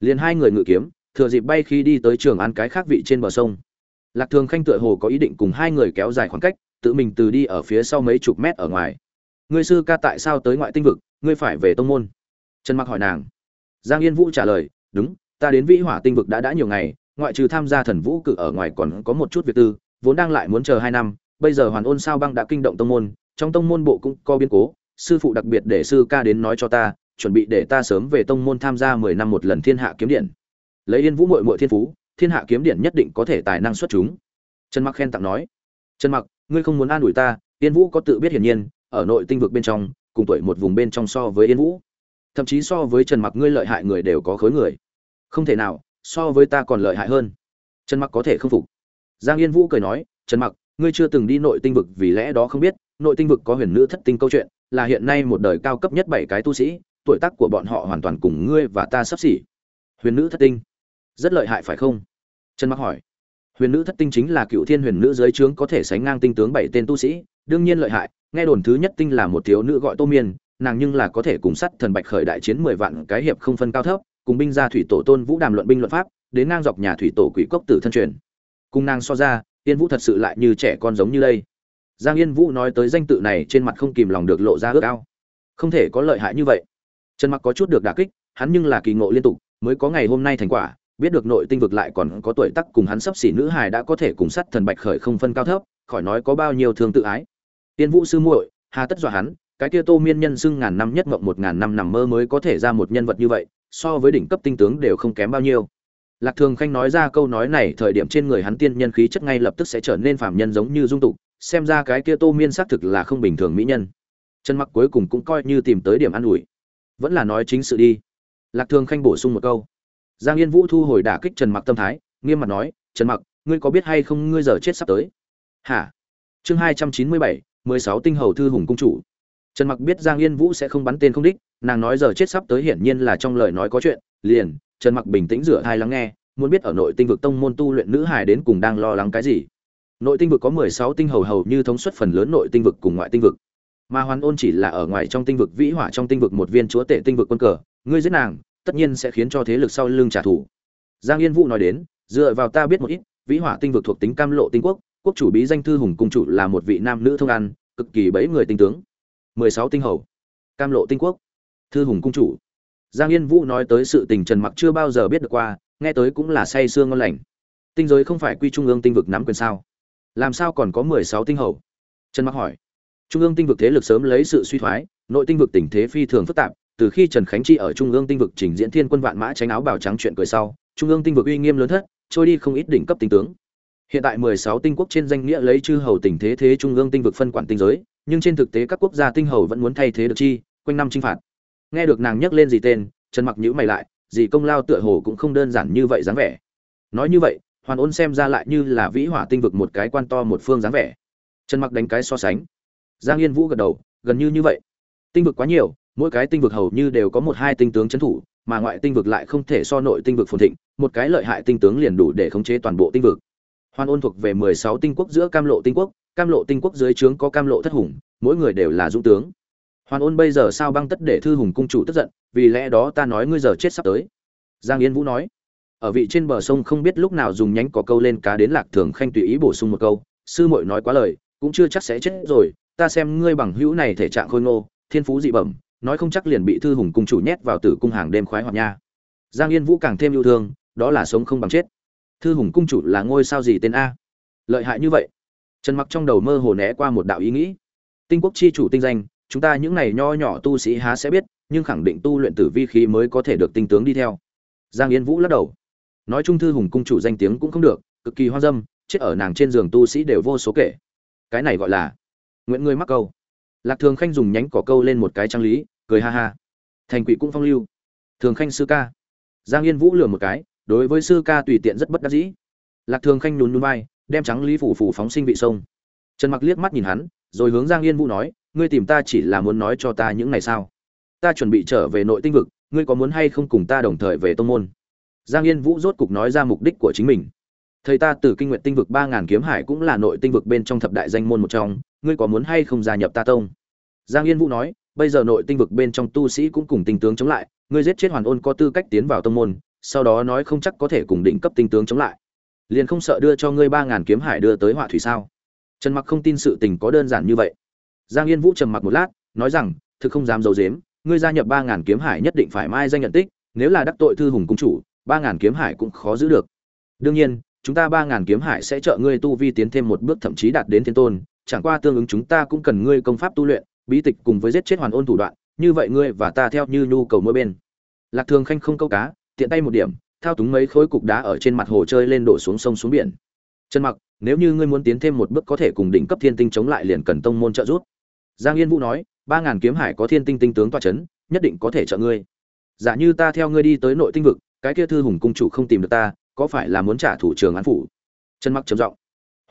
Liền hai người ngự kiếm, thừa dịp bay khi đi tới trường ăn cái khác vị trên bờ sông. Lạc thường khanh tựa hồ có ý định cùng hai người kéo dài khoảng cách tự mình từ đi ở phía sau mấy chục mét ở ngoài. Ngươi sư ca tại sao tới ngoại tinh vực, ngươi phải về tông môn? Trần mặc hỏi nàng. Giang yên vũ trả lời, đúng, ta đến vĩ hỏa tinh vực đã đã nhiều ngày, ngoại trừ tham gia thần vũ cự ở ngoài còn có một chút việc tư, vốn đang lại muốn chờ hai năm, bây giờ hoàn ôn sao băng đã kinh động tông môn, trong tông môn bộ cũng có biến cố, sư phụ đặc biệt để sư ca đến nói cho ta, chuẩn bị để ta sớm về tông môn tham gia mười năm một lần thiên hạ kiếm điện. Lấy yên vũ mội mội thiên phú, thiên hạ kiếm điện nhất định có thể tài năng xuất chúng. Trần mặc khen tặng nói. Trần mặc ngươi không muốn an ủi ta, yên vũ có tự biết hiển nhiên, ở nội tinh vực bên trong, cùng tuổi một vùng bên trong so với yên vũ. Thậm chí so với trần mặc ngươi lợi hại người đều có khối người. Không thể nào, so với ta còn lợi hại hơn. Trần mặc có thể không phục. Giang yên vũ cười nói, trần mặc, ngươi chưa từng đi nội tinh vực vì lẽ đó không biết, nội tinh vực có huyền nữ thất tinh câu chuyện, là hiện nay một đời cao cấp nhất bảy cái tu sĩ, tuổi tác của bọn họ hoàn toàn cùng ngươi và ta sắp xỉ. Huyền nữ thất tinh, rất lợi hại phải không? Trần mặc hỏi huyền nữ thất tinh chính là cựu thiên huyền nữ giới trướng có thể sánh ngang tinh tướng bảy tên tu sĩ, đương nhiên lợi hại, nghe đồn thứ nhất tinh là một thiếu nữ gọi tô miên, nàng nhưng là có thể cùng sắt thần bạch khởi đại chiến mười vạn cái hiệp không phân cao thấp, cùng binh gia thủy tổ tôn vũ đàm luận binh luận pháp, đến ngang dọc nhà thủy tổ quỷ cốc tử thân truyền. Cùng nàng so ra, yên vũ thật sự lại như trẻ con giống như đây. Giang yên vũ nói tới danh tự này trên mặt không kìm lòng được lộ ra ước ao. Không thể có lợi hại như vậy. Trần mặc có chút được đả kích, hắn nhưng là kỳ ngộ liên tục, mới có ngày hôm nay thành quả biết được nội tinh vực lại còn có tuổi tác cùng hắn sắp xỉ nữ hài đã có thể cùng sát thần bạch khởi không phân cao thấp, khỏi nói có bao nhiêu thương tự ái. Tiên vũ sư muội, hà tất dọa hắn, cái kia tô miên nhân xưng ngàn năm nhất mộng một ngàn năm nằm mơ mới có thể ra một nhân vật như vậy, so với đỉnh cấp tinh tướng đều không kém bao nhiêu. Lạc thường khanh nói ra câu nói này, thời điểm trên người hắn tiên nhân khí chất ngay lập tức sẽ trở nên phàm nhân giống như dung tục, xem ra cái kia tô miên xác thực là không bình thường mỹ nhân. Chân mặc cuối cùng cũng coi như tìm tới điểm an ủi. Vẫn là nói chính sự đi. Lạc thường khanh bổ sung một câu giang yên vũ thu hồi đả kích trần mặc tâm thái, nghiêm mặt nói, trần mặc, ngươi có biết hay không ngươi giờ chết sắp tới? Hả? Chương hai trăm chín mươi bảy, mười sáu tinh hầu thư hùng cung chủ. Trần mặc biết giang yên vũ sẽ không bắn tên không đích, nàng nói giờ chết sắp tới hiển nhiên là trong lời nói có chuyện, liền, trần mặc bình tĩnh rửa tai lắng nghe, muốn biết ở nội tinh vực tông môn tu luyện nữ hài đến cùng đang lo lắng cái gì. Nội tinh vực có mười sáu tinh hầu hầu như thống suất phần lớn nội tinh vực cùng ngoại tinh vực. Mà hoàn ôn chỉ là ở ngoài trong tinh vực vĩ hỏa trong tinh vực một viên chúa tể tinh vực quân cờ, ngươi giết nàng tất nhiên sẽ khiến cho thế lực sau lưng trả thù. Giang yên vũ nói đến, dựa vào ta biết một ít, vĩ hỏa tinh vực thuộc tính cam lộ tinh quốc quốc chủ bí danh thư hùng cung chủ là một vị nam nữ thông ăn, cực kỳ bấy người tinh tướng. Mười sáu tinh hầu, cam lộ tinh quốc, thư hùng cung chủ. Giang yên vũ nói tới sự tình trần mặc chưa bao giờ biết được qua, nghe tới cũng là say sương ngon lành. Tinh giới không phải quy trung ương tinh vực nắm quyền sao? Làm sao còn có mười sáu tinh hầu? Trần mặc hỏi. Trung ương tinh vực thế lực sớm lấy sự suy thoái, nội tinh vực tình thế phi thường phức tạp từ khi trần khánh chi ở trung ương tinh vực trình diễn thiên quân vạn mã tránh áo bào trắng chuyện cười sau, trung ương tinh vực uy nghiêm lớn thất, trôi đi không ít đỉnh cấp tinh tướng. Hiện tại 16 tinh quốc trên danh nghĩa lấy chư hầu tình thế thế trung ương tinh vực phân quản tinh giới, nhưng trên thực tế các quốc gia tinh hầu vẫn muốn thay thế được chi, quanh năm chinh phạt. Nghe được nàng nhắc lên gì tên, trần mặc nhíu mày lại gì công lao tựa hồ cũng không đơn giản như vậy dáng vẻ. Nói như vậy, hoàn ôn xem ra lại như là vĩ hỏa tinh vực một cái quan to một phương dáng vẻ. Trần mặc đánh cái so sánh. Giang yên vũ gật đầu, gần như như vậy. Tinh vực quá nhiều mỗi cái tinh vực hầu như đều có một hai tinh tướng trấn thủ, mà ngoại tinh vực lại không thể so nội tinh vực phồn thịnh, một cái lợi hại tinh tướng liền đủ để khống chế toàn bộ tinh vực. Hoàn ôn thuộc về 16 tinh quốc giữa cam lộ tinh quốc, cam lộ tinh quốc dưới trướng có cam lộ thất hùng, mỗi người đều là dũng tướng. Hoàn ôn bây giờ sao băng tất để thư hùng cung chủ tức giận, vì lẽ đó ta nói ngươi giờ chết sắp tới. Giang yên vũ nói, ở vị trên bờ sông không biết lúc nào dùng nhánh có câu lên cá đến lạc thường khanh tùy ý bổ sung một câu, sư muội nói quá lời, cũng chưa chắc sẽ chết rồi, ta xem ngươi bằng hữu này thể trạng khôi ngô, thiên phú dị bẩm nói không chắc liền bị thư hùng cung chủ nhét vào tử cung hàng đêm khoái hoạt nha. Giang yên vũ càng thêm yêu thương, đó là sống không bằng chết. Thư hùng cung chủ là ngôi sao gì tên a? Lợi hại như vậy. Trần mặc trong đầu mơ hồ né qua một đạo ý nghĩ. Tinh quốc chi chủ tinh danh, chúng ta những này nho nhỏ tu sĩ há sẽ biết, nhưng khẳng định tu luyện tử vi khí mới có thể được tinh tướng đi theo. Giang yên vũ lắc đầu. Nói chung thư hùng cung chủ danh tiếng cũng không được, cực kỳ hoang dâm, chết ở nàng trên giường tu sĩ đều vô số kể. Cái này gọi là nguyện ngươi mắc câu lạc thường khanh dùng nhánh cỏ câu lên một cái trang lý, cười ha ha. Thành quỷ cũng phong lưu. Thường khanh sư ca. Giang yên vũ lừa một cái, đối với sư ca tùy tiện rất bất đắc dĩ. Lạc thường khanh nhún nhún vai, đem trắng lý phủ phủ phóng sinh vị sông. Trần mặc liếc mắt nhìn hắn, rồi hướng giang yên vũ nói, ngươi tìm ta chỉ là muốn nói cho ta những ngày sao? Ta chuẩn bị trở về nội tinh vực, ngươi có muốn hay không cùng ta đồng thời về tông môn? Giang yên vũ rốt cục nói ra mục đích của chính mình. Thầy ta từ kinh nguyện tinh vực ba ngàn kiếm hải cũng là nội tinh vực bên trong thập đại danh môn một trong ngươi có muốn hay không gia nhập ta tông? Giang yên vũ nói, bây giờ nội tinh vực bên trong tu sĩ cũng cùng tinh tướng chống lại, ngươi giết chết hoàn ôn có tư cách tiến vào tông môn, sau đó nói không chắc có thể cùng định cấp tinh tướng chống lại. Liền không sợ đưa cho ngươi ba ngàn kiếm hải đưa tới họa thủy sao? Trần mặc không tin sự tình có đơn giản như vậy. Giang yên vũ trầm mặc một lát, nói rằng, thực không dám dầu dếm ngươi gia nhập ba ngàn kiếm hải nhất định phải mai danh nhận tích, nếu là đắc tội thư hùng cung chủ, ba ngàn kiếm hải cũng khó giữ được. Đương nhiên, chúng ta ba ngàn kiếm hải sẽ trợ ngươi tu vi tiến thêm một bước, thậm chí đạt đến thiên tôn chẳng qua tương ứng chúng ta cũng cần ngươi công pháp tu luyện, bí tịch cùng với giết chết hoàn ôn thủ đoạn, như vậy ngươi và ta theo như nhu cầu mỗi bên. Lạc thường khanh không câu cá, tiện tay một điểm, thao túng mấy khối cục đá ở trên mặt hồ chơi lên đổ xuống sông xuống biển. Trần mặc, nếu như ngươi muốn tiến thêm một bước có thể cùng đỉnh cấp thiên tinh chống lại liền cần tông môn trợ giúp. Giang yên vũ nói, ba ngàn kiếm hải có thiên tinh tinh tướng toa chấn, nhất định có thể trợ ngươi. Giả như ta theo ngươi đi tới nội tinh vực, cái kia thư hùng cung chủ không tìm được ta, có phải là muốn trả thủ trường án phủ? Trần mặc trầm giọng.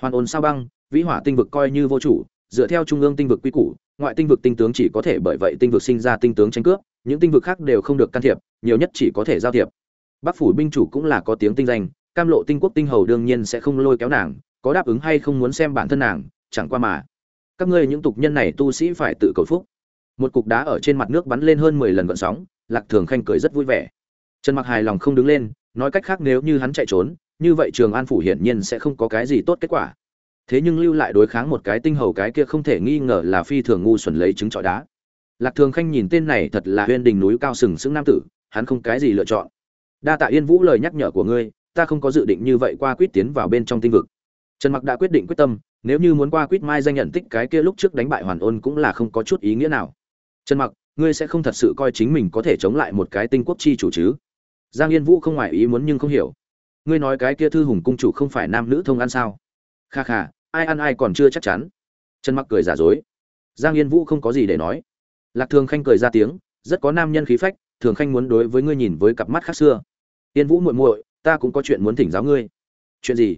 Hoàn ôn sao băng vĩ hỏa tinh vực coi như vô chủ, dựa theo trung ương tinh vực quy củ, ngoại tinh vực tinh tướng chỉ có thể bởi vậy tinh vực sinh ra tinh tướng tranh cướp, những tinh vực khác đều không được can thiệp, nhiều nhất chỉ có thể giao thiệp. Bắc phủ binh chủ cũng là có tiếng tinh danh, cam lộ tinh quốc tinh hầu đương nhiên sẽ không lôi kéo nàng, có đáp ứng hay không muốn xem bản thân nàng, chẳng qua mà. Các ngươi những tục nhân này tu sĩ phải tự cầu phúc. Một cục đá ở trên mặt nước bắn lên hơn mười lần gợn sóng, lạc thường khanh cười rất vui vẻ. Trần mặc hài lòng không đứng lên, nói cách khác nếu như hắn chạy trốn, như vậy trường an phủ hiển nhiên sẽ không có cái gì tốt kết quả thế nhưng lưu lại đối kháng một cái tinh hầu cái kia không thể nghi ngờ là phi thường ngu xuẩn lấy trứng trọi đá. Lạc thường khanh nhìn tên này thật là huyên đình núi cao sừng sững nam tử, hắn không cái gì lựa chọn. Đa tạ yên vũ lời nhắc nhở của ngươi, ta không có dự định như vậy qua quyết tiến vào bên trong tinh vực. Trần mặc đã quyết định quyết tâm, nếu như muốn qua quyết mai danh nhận tích cái kia lúc trước đánh bại hoàn ôn cũng là không có chút ý nghĩa nào. Trần mặc, ngươi sẽ không thật sự coi chính mình có thể chống lại một cái tinh quốc chi chủ chứ? Giang yên vũ không ngoài ý muốn nhưng không hiểu. Ngươi nói cái kia thư hùng cung chủ không phải nam nữ thông ăn sao? Kha kha ai ăn ai còn chưa chắc chắn. Trần mặc cười giả dối. Giang yên vũ không có gì để nói. Lạc thường khanh cười ra tiếng, rất có nam nhân khí phách, thường khanh muốn đối với ngươi nhìn với cặp mắt khác xưa. Yên vũ muội muội, ta cũng có chuyện muốn thỉnh giáo ngươi. Chuyện gì?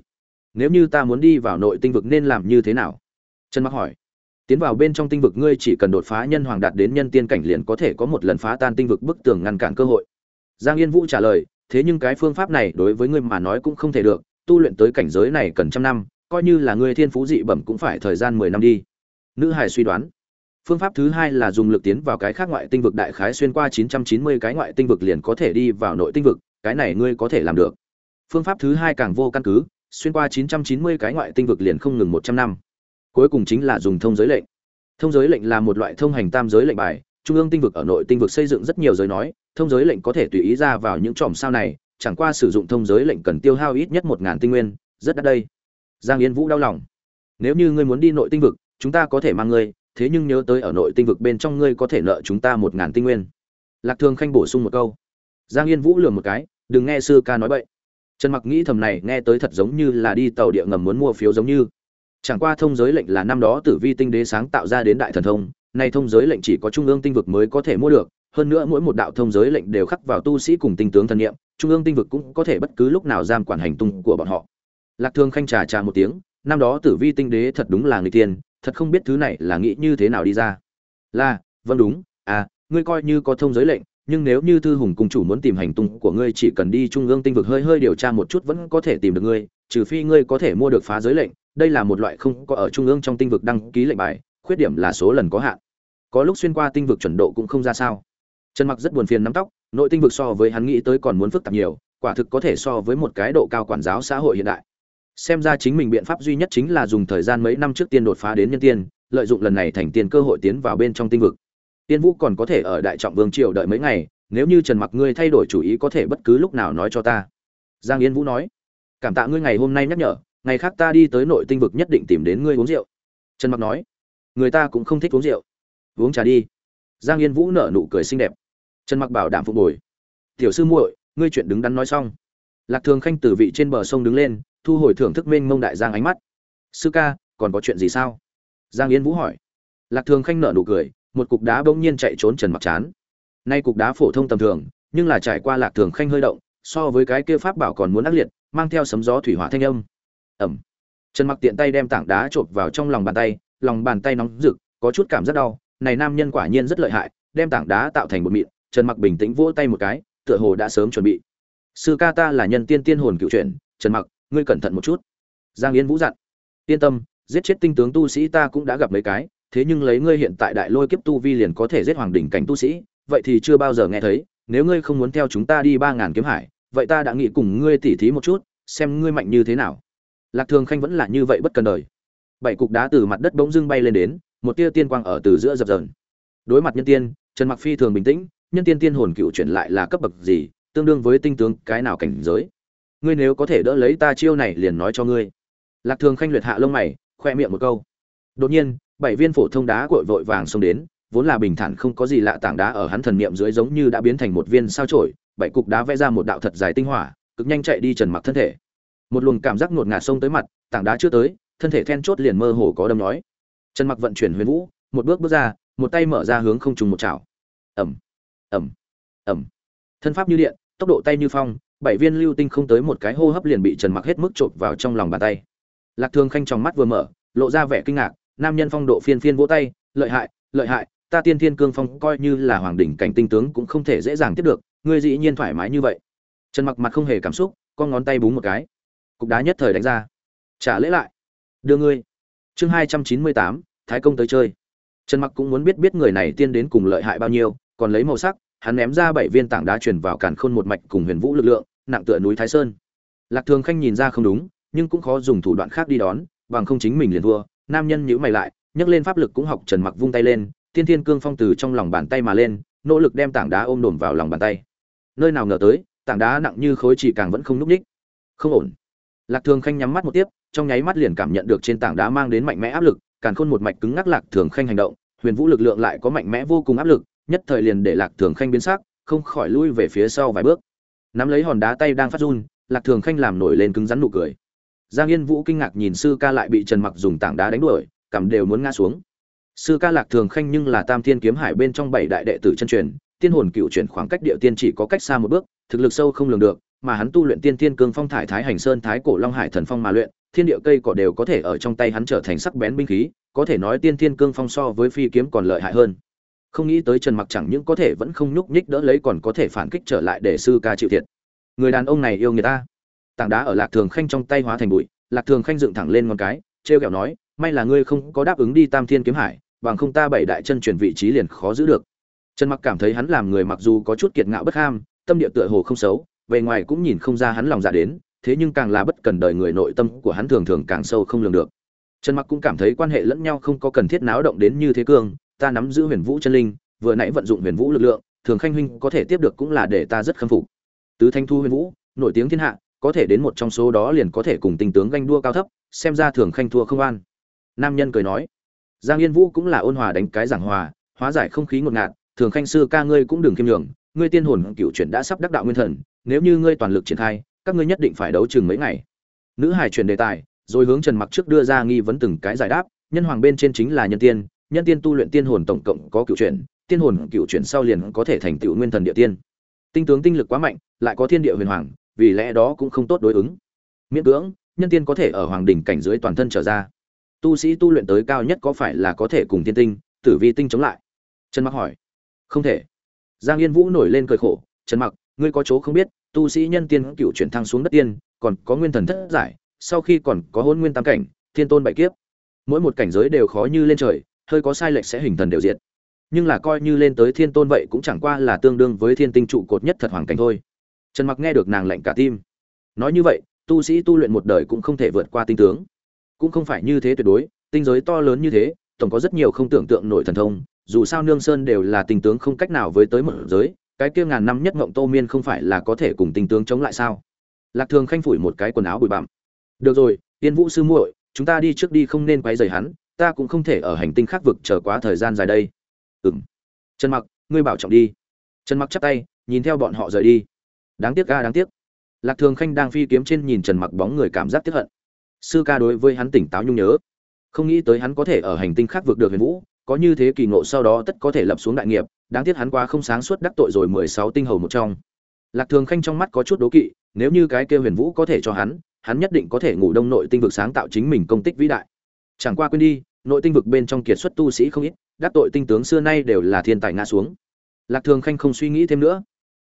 Nếu như ta muốn đi vào nội tinh vực nên làm như thế nào? Trần mặc hỏi. Tiến vào bên trong tinh vực ngươi chỉ cần đột phá nhân hoàng đạt đến nhân tiên cảnh liền có thể có một lần phá tan tinh vực bức tường ngăn cản cơ hội. Giang yên vũ trả lời, thế nhưng cái phương pháp này đối với ngươi mà nói cũng không thể được, tu luyện tới cảnh giới này cần trăm năm coi như là ngươi thiên phú dị bẩm cũng phải thời gian mười năm đi nữ hải suy đoán phương pháp thứ hai là dùng lực tiến vào cái khác ngoại tinh vực đại khái xuyên qua chín trăm chín mươi cái ngoại tinh vực liền có thể đi vào nội tinh vực cái này ngươi có thể làm được phương pháp thứ hai càng vô căn cứ xuyên qua 990 cái ngoại tinh vực liền không ngừng 100 năm. Cuối cùng chính là dùng thông giới lệnh. Thông giới lệnh là một loại thông hành tam giới lệnh bài, trung ương tinh vực ở nội tinh vực xây dựng rất nhiều giới nói, thông giới lệnh có thể tùy ý ra vào những tròm sao này, chẳng qua sử dụng thông giới lệnh cần tiêu hao ít nhất 1000 tinh nguyên, rất đắt đây. Giang Yên Vũ đau lòng. Nếu như ngươi muốn đi nội tinh vực, chúng ta có thể mang ngươi, thế nhưng nhớ tới ở nội tinh vực bên trong ngươi có thể nợ chúng ta một ngàn tinh nguyên. Lạc thường khanh bổ sung một câu. Giang yên vũ lừa một cái đừng nghe sư ca nói bậy. Trần mặc nghĩ thầm này nghe tới thật giống như là đi tàu địa ngầm muốn mua phiếu giống như. Chẳng qua thông giới lệnh là năm đó tử vi tinh đế sáng tạo ra đến đại thần thông nay thông giới lệnh chỉ có trung ương tinh vực mới có thể mua được hơn nữa mỗi một đạo thông giới lệnh đều khắc vào tu sĩ cùng tinh tướng thần nghiệm trung ương tinh vực cũng có thể bất cứ lúc nào giam quản hành tung của bọn họ lạc thương khanh trà trà một tiếng, năm đó tử vi tinh đế thật đúng là người tiên, thật không biết thứ này là nghĩ như thế nào đi ra. Là vâng đúng à ngươi coi như có thông giới lệnh, nhưng nếu như thư hùng cung chủ muốn tìm hành tung của ngươi chỉ cần đi trung ương tinh vực hơi hơi điều tra một chút vẫn có thể tìm được ngươi, trừ phi ngươi có thể mua được phá giới lệnh, đây là một loại không có ở trung ương trong tinh vực đăng ký lệnh bài, khuyết điểm là số lần có hạn. Có lúc xuyên qua tinh vực chuẩn độ cũng không ra sao. Trần mặc rất buồn phiền nắm tóc, nội tinh vực so với hắn nghĩ tới còn muốn phức tạp nhiều, quả thực có thể so với một cái độ cao quản giáo xã hội hiện đại xem ra chính mình biện pháp duy nhất chính là dùng thời gian mấy năm trước tiên đột phá đến nhân tiên, lợi dụng lần này thành tiên cơ hội tiến vào bên trong tinh vực. Tiên vũ còn có thể ở đại trọng vương triều đợi mấy ngày, nếu như trần mặc ngươi thay đổi chủ ý có thể bất cứ lúc nào nói cho ta. Giang yên vũ nói. Cảm tạ ngươi ngày hôm nay nhắc nhở, ngày khác ta đi tới nội tinh vực nhất định tìm đến ngươi uống rượu. Trần mặc nói. Người ta cũng không thích uống rượu. Uống trà đi. Giang yên vũ nở nụ cười xinh đẹp. Trần mặc bảo đảm phục hồi. Tiểu sư muội, ngươi chuyện đứng đắn nói xong lạc thường khanh từ vị trên bờ sông đứng lên, thu hồi thưởng thức mênh mông đại giang ánh mắt. Sư ca, còn có chuyện gì sao? Giang yên vũ hỏi. Lạc thường khanh nở nụ cười, một cục đá bỗng nhiên chạy trốn trần mặc chán. Nay cục đá phổ thông tầm thường, nhưng là trải qua lạc thường khanh hơi động, so với cái kia pháp bảo còn muốn ác liệt, mang theo sấm gió thủy hỏa thanh âm. Ẩm. Trần mặc tiện tay đem tảng đá chộp vào trong lòng bàn tay, lòng bàn tay nóng rực, có chút cảm giác đau, này nam nhân quả nhiên rất lợi hại, đem tảng đá tạo thành một mịn, trần mặc bình tĩnh vỗ tay một cái, tựa hồ đã sớm chuẩn bị sư ca ta là nhân tiên tiên hồn cựu truyện, trần mặc, ngươi cẩn thận một chút. Giang yến vũ dặn, yên tâm, giết chết tinh tướng tu sĩ ta cũng đã gặp mấy cái, thế nhưng lấy ngươi hiện tại đại lôi kiếp tu vi liền có thể giết hoàng đỉnh cảnh tu sĩ, vậy thì chưa bao giờ nghe thấy, nếu ngươi không muốn theo chúng ta đi ba ngàn kiếm hải, vậy ta đã nghĩ cùng ngươi tỉ thí một chút, xem ngươi mạnh như thế nào. Lạc thường khanh vẫn là như vậy bất cần đời. Bảy cục đá từ mặt đất bỗng dưng bay lên đến, một tia tiên quang ở từ giữa dập dờn. Đối mặt nhân tiên, trần mặc phi thường bình tĩnh, nhân tiên tiên hồn cựu chuyển lại là cấp bậc gì tương đương với tinh tướng cái nào cảnh giới. Ngươi nếu có thể đỡ lấy ta chiêu này liền nói cho ngươi. Lạc thường khanh luyện hạ lông mày, khoe miệng một câu. Đột nhiên, bảy viên phổ thông đá cội vội vàng xông đến, vốn là bình thản không có gì lạ tảng đá ở hắn thần niệm dưới giống như đã biến thành một viên sao chổi, bảy cục đá vẽ ra một đạo thật dài tinh hỏa, cực nhanh chạy đi trần mặc thân thể. Một luồng cảm giác ngột ngạt sông tới mặt, tảng đá chưa tới, thân thể then chốt liền mơ hồ có đâm nói trần mặc vận chuyển huyền vũ, một bước bước ra, một tay mở ra hướng không trùng một chảo. Ẩm ẩm ẩm thân pháp như điện tốc độ tay như phong, bảy viên lưu tinh không tới một cái hô hấp liền bị trần mặc hết mức trộn vào trong lòng bàn tay. Lạc thương khanh trong mắt vừa mở, lộ ra vẻ kinh ngạc, nam nhân phong độ phiên phiên vỗ tay, lợi hại lợi hại, ta tiên thiên cương phong coi như là hoàng đỉnh cảnh tinh tướng cũng không thể dễ dàng tiếp được, ngươi dĩ nhiên thoải mái như vậy. Trần mặc mặt không hề cảm xúc, con ngón tay búng một cái. Cục đá nhất thời đánh ra. Trả lễ lại. Đưa ngươi. Chương hai trăm chín mươi tám, thái công tới chơi. Trần mặc cũng muốn biết biết người này tiên đến cùng lợi hại bao nhiêu, còn lấy màu sắc hắn ném ra bảy viên tảng đá truyền vào càn khôn một mạch cùng huyền vũ lực lượng, nặng tựa núi thái sơn. Lạc thường khanh nhìn ra không đúng, nhưng cũng khó dùng thủ đoạn khác đi đón, bằng không chính mình liền thua. Nam nhân nhíu mày lại, nhấc lên pháp lực cũng học trần mặc vung tay lên, tiên thiên cương phong từ trong lòng bàn tay mà lên, nỗ lực đem tảng đá ôm đồm vào lòng bàn tay. Nơi nào ngờ tới, tảng đá nặng như khối chỉ càng vẫn không núp ních. Không ổn. Lạc thường khanh nhắm mắt một tiếp, trong nháy mắt liền cảm nhận được trên tảng đá mang đến mạnh mẽ áp lực, càn khôn một mạch cứng ngắc lạc thường khanh hành động, huyền vũ lực lượng lại có mạnh mẽ vô cùng áp lực nhất thời liền để lạc thường khanh biến sắc, không khỏi lui về phía sau vài bước. Nắm lấy hòn đá tay đang phát run, lạc thường khanh làm nổi lên cứng rắn nụ cười. Giang yên vũ kinh ngạc nhìn sư ca lại bị trần mặc dùng tảng đá đánh đuổi, cảm đều muốn ngã xuống. Sư ca lạc thường khanh nhưng là tam thiên kiếm hải bên trong bảy đại đệ tử chân truyền, tiên hồn cựu chuyển khoảng cách địa tiên chỉ có cách xa một bước, thực lực sâu không lường được, mà hắn tu luyện tiên thiên cương phong thải thái hành sơn, thái cổ long hải thần phong mà luyện, thiên địa cây cỏ đều có thể ở trong tay hắn trở thành sắc bén binh khí, có thể nói tiên thiên cương phong so với phi kiếm còn lợi hại hơn không nghĩ tới trần mặc chẳng những có thể vẫn không nhúc nhích đỡ lấy còn có thể phản kích trở lại để sư ca chịu thiệt. Người đàn ông này yêu người ta. Tảng đá ở lạc thường khanh trong tay hóa thành bụi, lạc thường khanh dựng thẳng lên ngón cái, trêu kẹo nói, may là ngươi không có đáp ứng đi tam thiên kiếm hải, bằng không ta bảy đại chân chuyển vị trí liền khó giữ được. Trần mặc cảm thấy hắn làm người mặc dù có chút kiệt ngạo bất ham, tâm địa tựa hồ không xấu về ngoài cũng nhìn không ra hắn lòng dạ đến, thế nhưng càng là bất cần đời người nội tâm của hắn thường thường càng sâu không lường được. Trần mặc cũng cảm thấy quan hệ lẫn nhau không có cần thiết náo động đến như thế cương ta nắm giữ huyền vũ chân linh, vừa nãy vận dụng huyền vũ lực lượng, thường khanh huynh có thể tiếp được cũng là để ta rất khâm phục. Tứ thanh thu huyền vũ, nổi tiếng thiên hạ, có thể đến một trong số đó liền có thể cùng tình tướng ganh đua cao thấp, xem ra thường khanh thua không an. Nam nhân cười nói, giang yên vũ cũng là ôn hòa đánh cái giảng hòa, hóa giải không khí ngột ngạt, thường khanh sư ca ngươi cũng đừng kiêm nhường, ngươi tiên hồn cựu chuyển đã sắp đắc đạo nguyên thần, nếu như ngươi toàn lực triển khai, các ngươi nhất định phải đấu chừng mấy ngày. Nữ hải chuyển đề tài, rồi hướng trần mặc trước đưa ra nghi vấn từng cái giải đáp, nhân hoàng bên trên chính là nhân tiên nhân tiên tu luyện tiên hồn tổng cộng có cựu chuyển, tiên hồn cựu chuyển sau liền có thể thành tựu nguyên thần địa tiên. Tinh tướng tinh lực quá mạnh, lại có thiên địa huyền hoàng, vì lẽ đó cũng không tốt đối ứng. Miễn cưỡng, nhân tiên có thể ở hoàng đỉnh cảnh dưới toàn thân trở ra. Tu sĩ tu luyện tới cao nhất có phải là có thể cùng tiên tinh, tử vi tinh chống lại? Trần mặc hỏi. Không thể. Giang yên vũ nổi lên cười khổ. Trần mặc, ngươi có chỗ không biết, tu sĩ nhân tiên cựu chuyển thăng xuống đất tiên, còn có nguyên thần thất giải, sau khi còn có hôn nguyên tam cảnh, thiên tôn bảy kiếp. Mỗi một cảnh giới đều khó như lên trời hơi có sai lệch sẽ hình thần đều diệt. Nhưng là coi như lên tới thiên tôn vậy cũng chẳng qua là tương đương với thiên tinh trụ cột nhất thật hoàng cảnh thôi. Trần mặc nghe được nàng lạnh cả tim. Nói như vậy, tu sĩ tu luyện một đời cũng không thể vượt qua tinh tướng. Cũng không phải như thế tuyệt đối, tinh giới to lớn như thế, tổng có rất nhiều không tưởng tượng nổi thần thông, dù sao nương sơn đều là tinh tướng không cách nào với tới một giới, cái kia ngàn năm nhất ngộng tô miên không phải là có thể cùng tinh tướng chống lại sao? Lạc thường khanh phủi một cái quần áo bụi bặm. Được rồi tiên vũ sư muội, chúng ta đi trước đi không nên quấy rầy hắn ta cũng không thể ở hành tinh khác vực chờ quá thời gian dài đây. Ừng trần mặc, ngươi bảo trọng đi. Trần mặc chắp tay, nhìn theo bọn họ rời đi. Đáng tiếc ga đáng tiếc. Lạc thường khanh đang phi kiếm trên nhìn trần mặc bóng người cảm giác tiếc hận. Sư ca đối với hắn tỉnh táo nhung nhớ. Không nghĩ tới hắn có thể ở hành tinh khác vượt được huyền vũ, có như thế kỳ ngộ sau đó tất có thể lập xuống đại nghiệp, đáng tiếc hắn quá không sáng suốt đắc tội rồi mười sáu tinh hầu một trong. Lạc thường khanh trong mắt có chút đố kỵ, nếu như cái kia huyền vũ có thể cho hắn hắn nhất định có thể ngủ đông nội tinh vực sáng tạo chính mình công tích vĩ đại chẳng qua quên đi, nội tinh vực bên trong kiệt xuất tu sĩ không ít đắc tội tinh tướng xưa nay đều là thiên tài ngã xuống. Lạc thường khanh không suy nghĩ thêm nữa.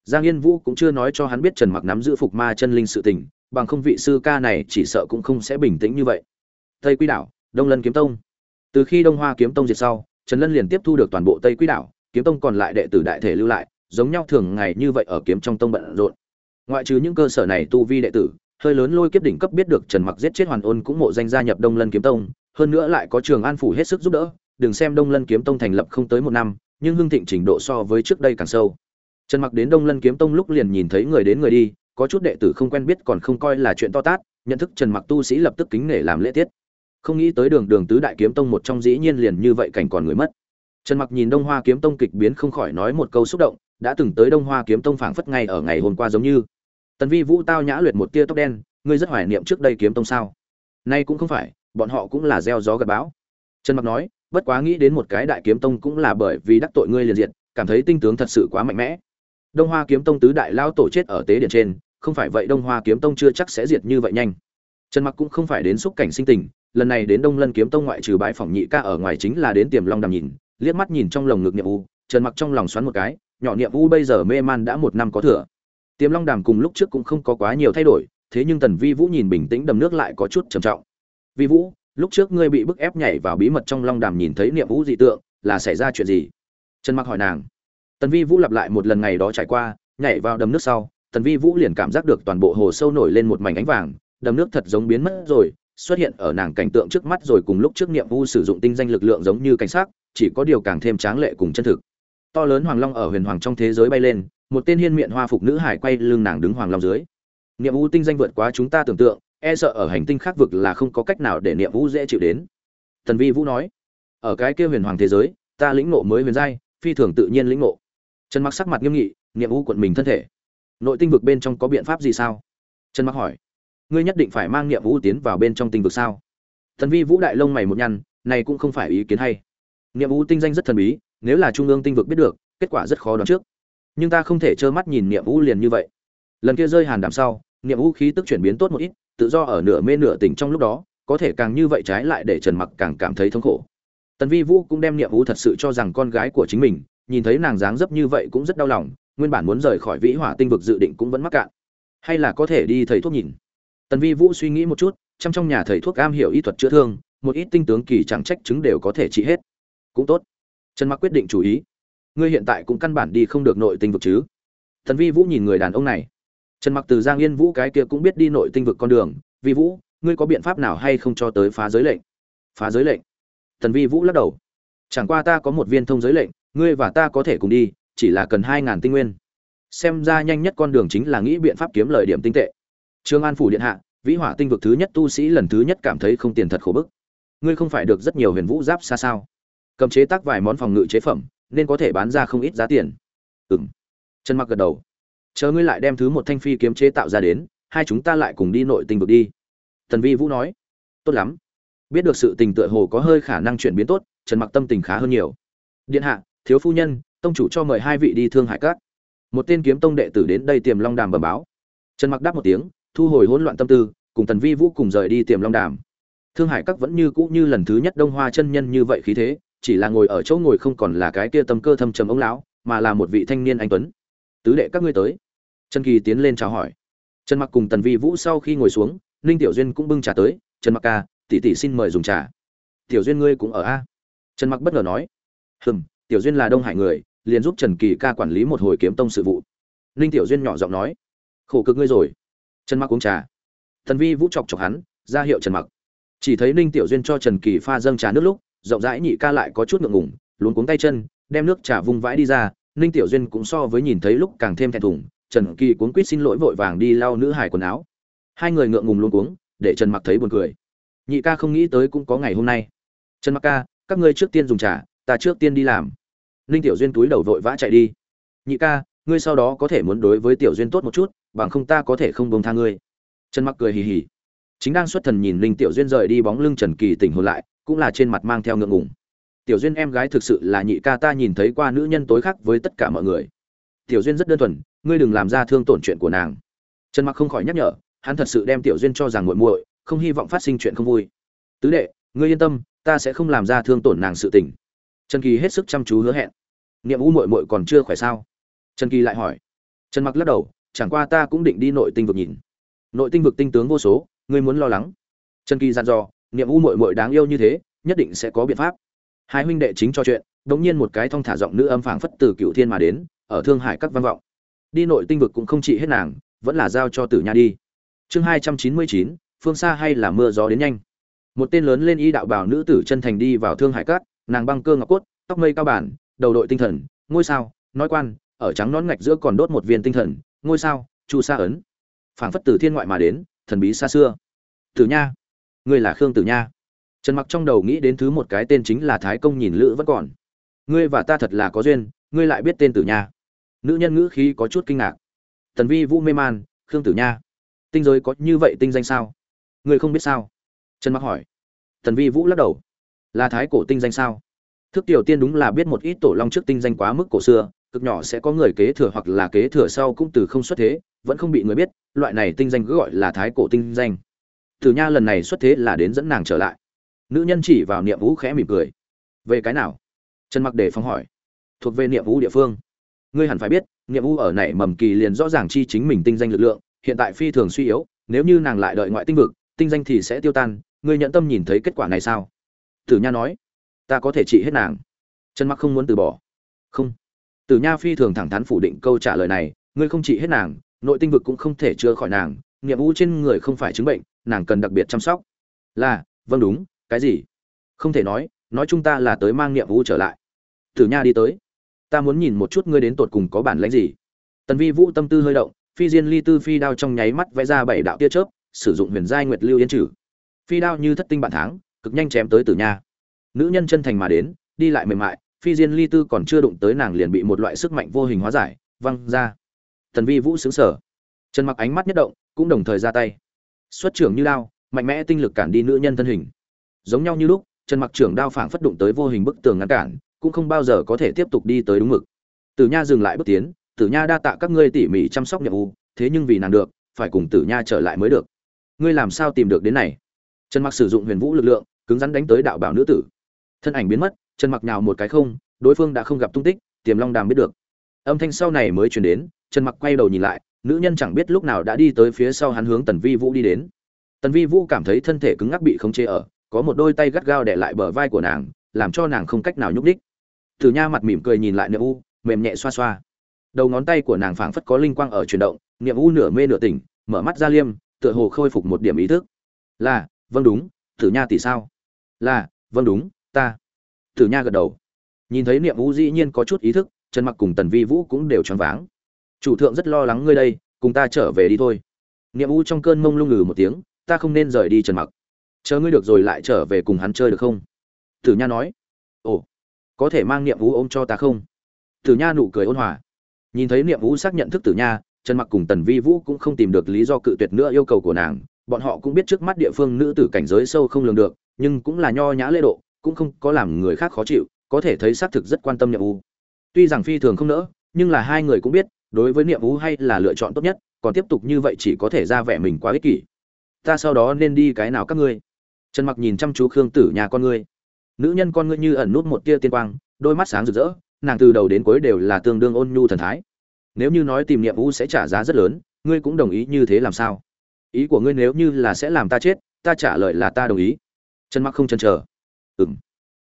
Giang yên vũ cũng chưa nói cho hắn biết trần mặc nắm giữ phục ma chân linh sự tình, bằng không vị sư ca này chỉ sợ cũng không sẽ bình tĩnh như vậy. Tây quy đảo, đông lân kiếm tông. Từ khi đông hoa kiếm tông diệt sau, trần lân liền tiếp thu được toàn bộ tây quy đảo, kiếm tông còn lại đệ tử đại thể lưu lại, giống nhau thường ngày như vậy ở kiếm trong tông bận rộn. Ngoại trừ những cơ sở này tu vi đệ tử, hơi lớn lôi kiếp đỉnh cấp biết được trần mặc giết chết hoàn ôn cũng mộ danh gia nhập đông lân kiếm tông hơn nữa lại có trường an phủ hết sức giúp đỡ, đừng xem đông lân kiếm tông thành lập không tới một năm, nhưng hưng thịnh trình độ so với trước đây càng sâu. Trần mặc đến đông lân kiếm tông lúc liền nhìn thấy người đến người đi, có chút đệ tử không quen biết còn không coi là chuyện to tát, nhận thức trần mặc tu sĩ lập tức kính nể làm lễ tiết. Không nghĩ tới đường đường tứ đại kiếm tông một trong dĩ nhiên liền như vậy cảnh còn người mất. Trần mặc nhìn đông hoa kiếm tông kịch biến không khỏi nói một câu xúc động, đã từng tới đông hoa kiếm tông phảng phất ngay ở ngày hôm qua giống như. Tần vi vũ tao nhã luyện một tia tóc đen, ngươi rất hoài niệm trước đây kiếm tông sao? Nay cũng không phải bọn họ cũng là gieo gió gặt bão. Trần mặc nói, bất quá nghĩ đến một cái đại kiếm tông cũng là bởi vì đắc tội ngươi liền diệt, cảm thấy tinh tướng thật sự quá mạnh mẽ. Đông hoa kiếm tông tứ đại lao tổ chết ở tế điện trên, không phải vậy đông hoa kiếm tông chưa chắc sẽ diệt như vậy nhanh. Trần mặc cũng không phải đến xúc cảnh sinh tình, lần này đến đông lân kiếm tông ngoại trừ bãi phòng nhị ca ở ngoài chính là đến tiềm long đàm nhìn, liếc mắt nhìn trong lồng ngực niệm u, trần mặc trong lòng xoắn một cái, nhỏ niệm u bây giờ mê man đã một năm có thừa. Tiềm long đàm cùng lúc trước cũng không có quá nhiều thay đổi, thế nhưng tần vi vũ nhìn bình tĩnh đầm nước lại có chút trầm trọng vi vũ, lúc trước ngươi bị bức ép nhảy vào bí mật trong long đàm nhìn thấy niệm vũ dị tượng, là xảy ra chuyện gì? Trần mặc hỏi nàng. Tần vi vũ lặp lại một lần ngày đó trải qua, nhảy vào đầm nước sau, tần vi vũ liền cảm giác được toàn bộ hồ sâu nổi lên một mảnh ánh vàng, đầm nước thật giống biến mất rồi, xuất hiện ở nàng cảnh tượng trước mắt rồi cùng lúc trước niệm vũ sử dụng tinh danh lực lượng giống như cảnh sát chỉ có điều càng thêm tráng lệ cùng chân thực. To lớn hoàng long ở huyền hoàng trong thế giới bay lên, một tên hiên miệng hoa phục nữ hải quay lưng nàng đứng hoàng long dưới. Niệm vũ tinh danh vượt quá chúng ta tưởng tượng e sợ ở hành tinh khác vực là không có cách nào để niệm vũ dễ chịu đến. Tần vi vũ nói, ở cái kia huyền hoàng thế giới, ta lĩnh ngộ mới huyền giai, phi thường tự nhiên lĩnh ngộ. Trần mặc sắc mặt nghiêm nghị, niệm vũ quận mình thân thể. Nội tinh vực bên trong có biện pháp gì sao? Trần mặc hỏi. Ngươi nhất định phải mang niệm vũ tiến vào bên trong tinh vực sao? Thần vi vũ đại lông mày một nhăn, này cũng không phải ý kiến hay. Niệm vũ tinh danh rất thần bí, nếu là trung ương tinh vực biết được, kết quả rất khó đoán trước. Nhưng ta không thể trơ mắt nhìn niệm vũ liền như vậy. Lần kia rơi hàn đảm sau, niệm vũ khí tức chuyển biến tốt một ít tự do ở nửa mê nửa tỉnh trong lúc đó, có thể càng như vậy trái lại để trần mặc càng cảm thấy thống khổ. Tần vi vũ cũng đem niệm vũ thật sự cho rằng con gái của chính mình, nhìn thấy nàng dáng dấp như vậy cũng rất đau lòng, nguyên bản muốn rời khỏi vĩ hỏa tinh vực dự định cũng vẫn mắc cạn. Hay là có thể đi thầy thuốc nhìn. Tần vi vũ suy nghĩ một chút trong trong nhà thầy thuốc am hiểu y thuật chữa thương, một ít tinh tướng kỳ chẳng trách chứng đều có thể trị hết. Cũng tốt. Trần mặc quyết định chủ ý. Ngươi hiện tại cũng căn bản đi không được nội tinh vực chứ. Tần vi vũ nhìn người đàn ông này trần mặc từ giang yên vũ cái kia cũng biết đi nội tinh vực con đường vi vũ, ngươi có biện pháp nào hay không cho tới phá giới lệnh? Phá giới lệnh? Tần vi vũ lắc đầu. Chẳng qua ta có một viên thông giới lệnh, ngươi và ta có thể cùng đi, chỉ là cần hai ngàn tinh nguyên. Xem ra nhanh nhất con đường chính là nghĩ biện pháp kiếm lời điểm tinh tệ. Trương an phủ điện hạ, vĩ hỏa tinh vực thứ nhất tu sĩ lần thứ nhất cảm thấy không tiền thật khổ bức. Ngươi không phải được rất nhiều huyền vũ giáp xa sao? Cầm chế tác vài món phòng ngự chế phẩm, nên có thể bán ra không ít giá tiền. Ừ m trần mặc gật đầu chờ ngươi lại đem thứ một thanh phi kiếm chế tạo ra đến, hai chúng ta lại cùng đi nội tình vực đi. Tần vi vũ nói. Tốt lắm. Biết được sự tình tựa hồ có hơi khả năng chuyển biến tốt, trần mặc tâm tình khá hơn nhiều. Điện hạ, thiếu phu nhân, tông chủ cho mời hai vị đi thương hải cát. Một tên kiếm tông đệ tử đến đây tiềm long đàm bẩm báo. Trần mặc đáp một tiếng, thu hồi hỗn loạn tâm tư, cùng tần vi vũ cùng rời đi tiềm long đàm. Thương hải các vẫn như cũ như lần thứ nhất đông hoa chân nhân như vậy khí thế, chỉ là ngồi ở chỗ ngồi không còn là cái kia tâm cơ thâm trầm ông lão, mà là một vị thanh niên anh tuấn. Tứ đệ, các ngươi tới trần kỳ tiến lên chào hỏi. Trần mặc cùng tần vi vũ sau khi ngồi xuống, ninh tiểu duyên cũng bưng trà tới. Trần mặc ca tỷ tỷ xin mời dùng trà. Tiểu duyên ngươi cũng ở a trần mặc bất ngờ nói. Hừm, tiểu duyên là đông hải người, liền giúp trần kỳ ca quản lý một hồi kiếm tông sự vụ. Ninh tiểu duyên nhỏ giọng nói. Khổ cực ngươi rồi. Trần mặc uống trà. Thần vi vũ chọc chọc hắn, ra hiệu trần mặc. Chỉ thấy ninh tiểu duyên cho trần kỳ pha dâng trà nước lúc, rộng rãi nhị ca lại có chút ngượng ngùng, luống cuống tay chân, đem nước trà vung vãi đi ra. Ninh tiểu duyên cũng so với nhìn thấy lúc càng thêm thẹn thùng trần kỳ cuống quýt xin lỗi vội vàng đi lau nữ hải quần áo. Hai người ngượng ngùng luống cuống, để trần mặc thấy buồn cười. Nhị ca không nghĩ tới cũng có ngày hôm nay. Trần mặc ca, các ngươi trước tiên dùng trà, ta trước tiên đi làm. Ninh tiểu duyên túi đầu vội vã chạy đi. Nhị ca, ngươi sau đó có thể muốn đối với tiểu duyên tốt một chút, bằng không ta có thể không bông tha ngươi. Trần mặc cười hì hì. Chính đang xuất thần nhìn linh tiểu duyên rời đi bóng lưng trần kỳ tỉnh hồn lại, cũng là trên mặt mang theo ngượng ngùng. Tiểu duyên em gái thực sự là nhị ca ta nhìn thấy qua nữ nhân tối khác với tất cả mọi người tiểu duyên rất đơn thuần, ngươi đừng làm ra thương tổn chuyện của nàng. Trần mặc không khỏi nhắc nhở, hắn thật sự đem tiểu duyên cho rằng muội muội, không hy vọng phát sinh chuyện không vui. Tứ đệ, ngươi yên tâm, ta sẽ không làm ra thương tổn nàng sự tình. Trần kỳ hết sức chăm chú hứa hẹn. Niệm u muội muội còn chưa khỏe sao? Trần kỳ lại hỏi. Trần mặc lắc đầu, chẳng qua ta cũng định đi nội tinh vực nhìn. Nội tinh vực tinh tướng vô số, ngươi muốn lo lắng. Trần kỳ dặn dò, niệm u muội muội đáng yêu như thế, nhất định sẽ có biện pháp. Hai huynh đệ chính cho chuyện đống nhiên một cái thong thả giọng nữ âm phảng phất từ cựu thiên mà đến ở thương hải các văn vọng. Đi nội tinh vực cũng không trị hết nàng, vẫn là giao cho tử nha đi. Chương hai trăm chín mươi chín, phương xa hay là mưa gió đến nhanh? Một tên lớn lên y đạo bảo nữ tử chân thành đi vào thương hải cát nàng băng cơ ngọc cốt, tóc mây cao bản, đầu đội tinh thần, ngôi sao, nói quan, ở trắng nón ngạch giữa còn đốt một viên tinh thần, ngôi sao, chu sa ấn. Phảng phất từ thiên ngoại mà đến, thần bí xa xưa. Tử nha, ngươi là khương tử nha. Trần mặc trong đầu nghĩ đến thứ một cái tên chính là thái công nhìn lữ vẫn còn. Ngươi và ta thật là có duyên, ngươi lại biết tên tử nha nữ nhân ngữ khí có chút kinh ngạc. Tần vi vũ mê man, khương tử nha, tinh giới có như vậy tinh danh sao? Người không biết sao? Trần mặc hỏi. Tần vi vũ lắc đầu. Là thái cổ tinh danh sao? Thức tiểu tiên đúng là biết một ít tổ long trước tinh danh quá mức cổ xưa, cực nhỏ sẽ có người kế thừa hoặc là kế thừa sau cũng từ không xuất thế, vẫn không bị người biết, loại này tinh danh cứ gọi là thái cổ tinh danh. Tử nha lần này xuất thế là đến dẫn nàng trở lại. Nữ nhân chỉ vào niệm vũ khẽ mỉm cười. Về cái nào? Trần mặc để phóng hỏi. Thuộc về niệm vũ địa phương ngươi hẳn phải biết, niệm vũ ở này mầm kỳ liền rõ ràng chi chính mình tinh danh lực lượng, hiện tại phi thường suy yếu, nếu như nàng lại đợi ngoại tinh vực, tinh danh thì sẽ tiêu tan, ngươi nhận tâm nhìn thấy kết quả này sao? Tử nha nói, ta có thể trị hết nàng. Trần mặc không muốn từ bỏ. Không. Tử nha phi thường thẳng thắn phủ định câu trả lời này, ngươi không trị hết nàng, nội tinh vực cũng không thể chữa khỏi nàng nghiệm u trên người không phải chứng bệnh, nàng cần đặc biệt chăm sóc. Là vâng đúng, cái gì? Không thể nói nói chúng ta là tới mang nghiệm u trở lại. Tử nha đi tới ta muốn nhìn một chút ngươi đến tột cùng có bản lãnh gì. Tần vi vũ tâm tư hơi động, phi diên ly tư phi đao trong nháy mắt vẽ ra bảy đạo tia chớp, sử dụng huyền giai nguyệt lưu yên trừ. Phi đao như thất tinh bản tháng cực nhanh chém tới tử nha. Nữ nhân chân thành mà đến, đi lại mềm mại, phi diên ly tư còn chưa đụng tới nàng liền bị một loại sức mạnh vô hình hóa giải, văng ra. Tần vi vũ xứng sở trần mặc ánh mắt nhất động, cũng đồng thời ra tay. Xuất trưởng như đao, mạnh mẽ tinh lực cản đi nữ nhân thân hình. Giống nhau như lúc, trần mặc trưởng đao phảng phất đụng tới vô hình bức tường ngăn cản cũng không bao giờ có thể tiếp tục đi tới đúng mực. Tử nha dừng lại bước tiến, tử nha đa tạ các ngươi tỉ mỉ chăm sóc nhiệm vụ, thế nhưng vì nàng được, phải cùng tử nha trở lại mới được. Ngươi làm sao tìm được đến này? Trần mặc sử dụng huyền vũ lực lượng, cứng rắn đánh tới đạo bảo nữ tử. Thân ảnh biến mất, trần mặc nhào một cái không, đối phương đã không gặp tung tích, tiềm long đàm biết được. Âm thanh sau này mới truyền đến, trần mặc quay đầu nhìn lại, nữ nhân chẳng biết lúc nào đã đi tới phía sau hắn hướng tần vi vũ đi đến. Tần vi vũ cảm thấy thân thể cứng ngắc bị khống chế ở, có một đôi tay gắt gao để lại bờ vai của nàng làm cho nàng không cách nào nhúc đích từ nha mặt mỉm cười nhìn lại niệm u, mềm nhẹ xoa xoa. Đầu ngón tay của nàng phảng phất có linh quang ở chuyển động, niệm u nửa mê nửa tỉnh, mở mắt ra liêm, tựa hồ khôi phục một điểm ý thức. Là vâng đúng, tử nha tỷ sao? Là vâng đúng, ta. Tử nha gật đầu. Nhìn thấy niệm u dĩ nhiên có chút ý thức trần mặc cùng tần vi vũ cũng đều choáng váng. Chủ thượng rất lo lắng ngươi đây, cùng ta trở về đi thôi. Niệm u trong cơn mông lung ngừ một tiếng, ta không nên rời đi trần mặc. Chờ ngươi được rồi lại trở về cùng hắn chơi được không? Tử nha nói, ồ, có thể mang niệm vũ ôm cho ta không? Tử nha nụ cười ôn hòa. Nhìn thấy niệm vũ xác nhận thức tử nha, trần mặc cùng tần vi vũ cũng không tìm được lý do cự tuyệt nữa yêu cầu của nàng. Bọn họ cũng biết trước mắt địa phương nữ tử cảnh giới sâu không lường được, nhưng cũng là nho nhã lễ độ, cũng không có làm người khác khó chịu, có thể thấy xác thực rất quan tâm niệm vũ. Tuy rằng phi thường không nỡ, nhưng là hai người cũng biết, đối với niệm vũ hay là lựa chọn tốt nhất, còn tiếp tục như vậy chỉ có thể ra vẻ mình quá ích kỷ. Ta sau đó nên đi cái nào các ngươi? Trần mặc nhìn chăm chú khương tử nhà con ngươi nữ nhân con ngươi như ẩn nút một tia tiên quang, đôi mắt sáng rực rỡ, nàng từ đầu đến cuối đều là tương đương ôn nhu thần thái. Nếu như nói tìm niệm u sẽ trả giá rất lớn, ngươi cũng đồng ý như thế làm sao? Ý của ngươi nếu như là sẽ làm ta chết, ta trả lời là ta đồng ý. Chân mắc không chân chờ. Ừm.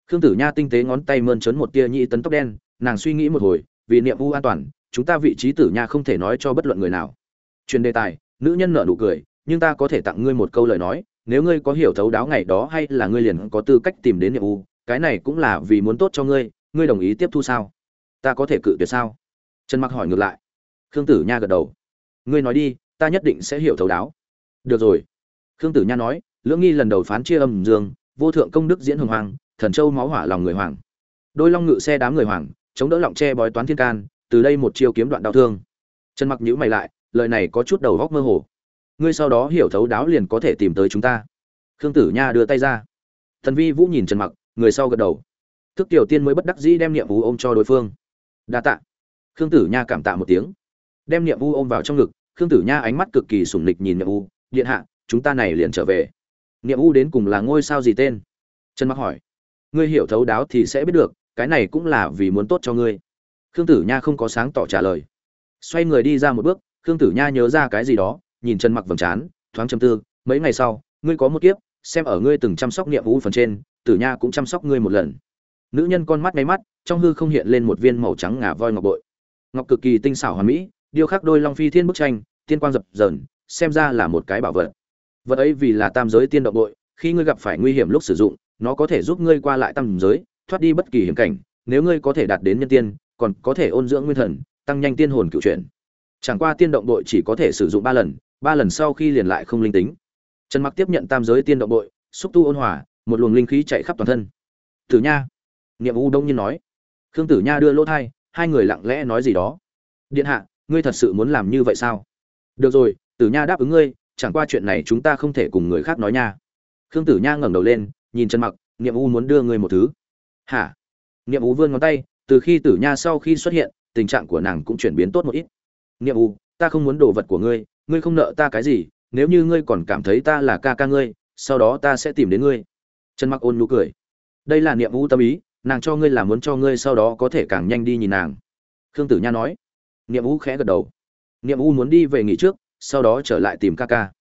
Khương tử nha tinh tế ngón tay mơn trớn một tia nhị tấn tóc đen, nàng suy nghĩ một hồi, vì niệm u an toàn, chúng ta vị trí tử nha không thể nói cho bất luận người nào. Truyền đề tài, nữ nhân nở nụ cười, nhưng ta có thể tặng ngươi một câu lời nói nếu ngươi có hiểu thấu đáo ngày đó hay là ngươi liền có tư cách tìm đến niệm u, cái này cũng là vì muốn tốt cho ngươi ngươi đồng ý tiếp thu sao? Ta có thể cự tuyệt sao? Trần mặc hỏi ngược lại. Khương tử nha gật đầu. Ngươi nói đi, ta nhất định sẽ hiểu thấu đáo. Được rồi. Khương tử nha nói, lưỡng nghi lần đầu phán chia âm dương, vô thượng công đức diễn hồng hoàng, thần châu máu hỏa lòng người hoàng. Đôi long ngự xe đám người hoàng, chống đỡ lọng tre bói toán thiên can, từ đây một chiêu kiếm đoạn đau thương. Trần mặc nhíu mày lại, lời này có chút đầu góc mơ hồ ngươi sau đó hiểu thấu đáo liền có thể tìm tới chúng ta. Khương tử nha đưa tay ra. Thần vi vũ nhìn trần mặc, người sau gật đầu. Thức tiểu tiên mới bất đắc dĩ đem niệm vũ ôm cho đối phương. Đa tạ. Khương tử nha cảm tạ một tiếng. Đem niệm vũ ôm vào trong ngực, khương tử nha ánh mắt cực kỳ sủng nịch nhìn niệm vũ. Điện hạ, chúng ta này liền trở về. Niệm vũ đến cùng là ngôi sao gì tên? Trần mặc hỏi. Ngươi hiểu thấu đáo thì sẽ biết được, cái này cũng là vì muốn tốt cho ngươi. Khương tử nha không có sáng tỏ trả lời. Xoay người đi ra một bước, khương tử nha nhớ ra cái gì đó nhìn trần mặc vầng trán, thoáng trầm tư, mấy ngày sau, ngươi có một kiếp, xem ở ngươi từng chăm sóc niệm vũ phần trên, tử nha cũng chăm sóc ngươi một lần. Nữ nhân con mắt ngáy mắt, trong hư không hiện lên một viên màu trắng ngà voi ngọc bội. Ngọc cực kỳ tinh xảo hoàn mỹ, điêu khắc đôi long phi thiên bức tranh, tiên quang dập dờn, xem ra là một cái bảo vật. Vật ấy vì là tam giới tiên động bội, khi ngươi gặp phải nguy hiểm lúc sử dụng, nó có thể giúp ngươi qua lại tam giới, thoát đi bất kỳ hiểm cảnh. Nếu ngươi có thể đạt đến nhân tiên, còn có thể ôn dưỡng nguyên thần, tăng nhanh tiên hồn cựu chuyển. Chẳng qua tiên động đội chỉ có thể sử dụng ba lần ba lần sau khi liền lại không linh tính. Trần mặc tiếp nhận tam giới tiên động Bội, xúc tu ôn hòa một luồng linh khí chạy khắp toàn thân. Tử nha. Niệm u đông nhiên nói. Khương tử nha đưa lỗ thai hai người lặng lẽ nói gì đó. Điện hạ ngươi thật sự muốn làm như vậy sao? Được rồi tử nha đáp ứng ngươi chẳng qua chuyện này chúng ta không thể cùng người khác nói nha. Khương tử nha ngẩng đầu lên nhìn trần mặc niệm u muốn đưa ngươi một thứ. Hả? Niệm u vươn ngón tay từ khi tử nha sau khi xuất hiện tình trạng của nàng cũng chuyển biến tốt một ít. Niệm u ta không muốn đồ vật của ngươi ngươi không nợ ta cái gì, nếu như ngươi còn cảm thấy ta là ca ca ngươi, sau đó ta sẽ tìm đến ngươi. Trần mặc ôn nhu cười. Đây là niệm vũ tâm ý, nàng cho ngươi là muốn cho ngươi sau đó có thể càng nhanh đi nhìn nàng. Khương tử nha nói. Niệm vũ khẽ gật đầu. Niệm vũ muốn đi về nghỉ trước, sau đó trở lại tìm ca ca.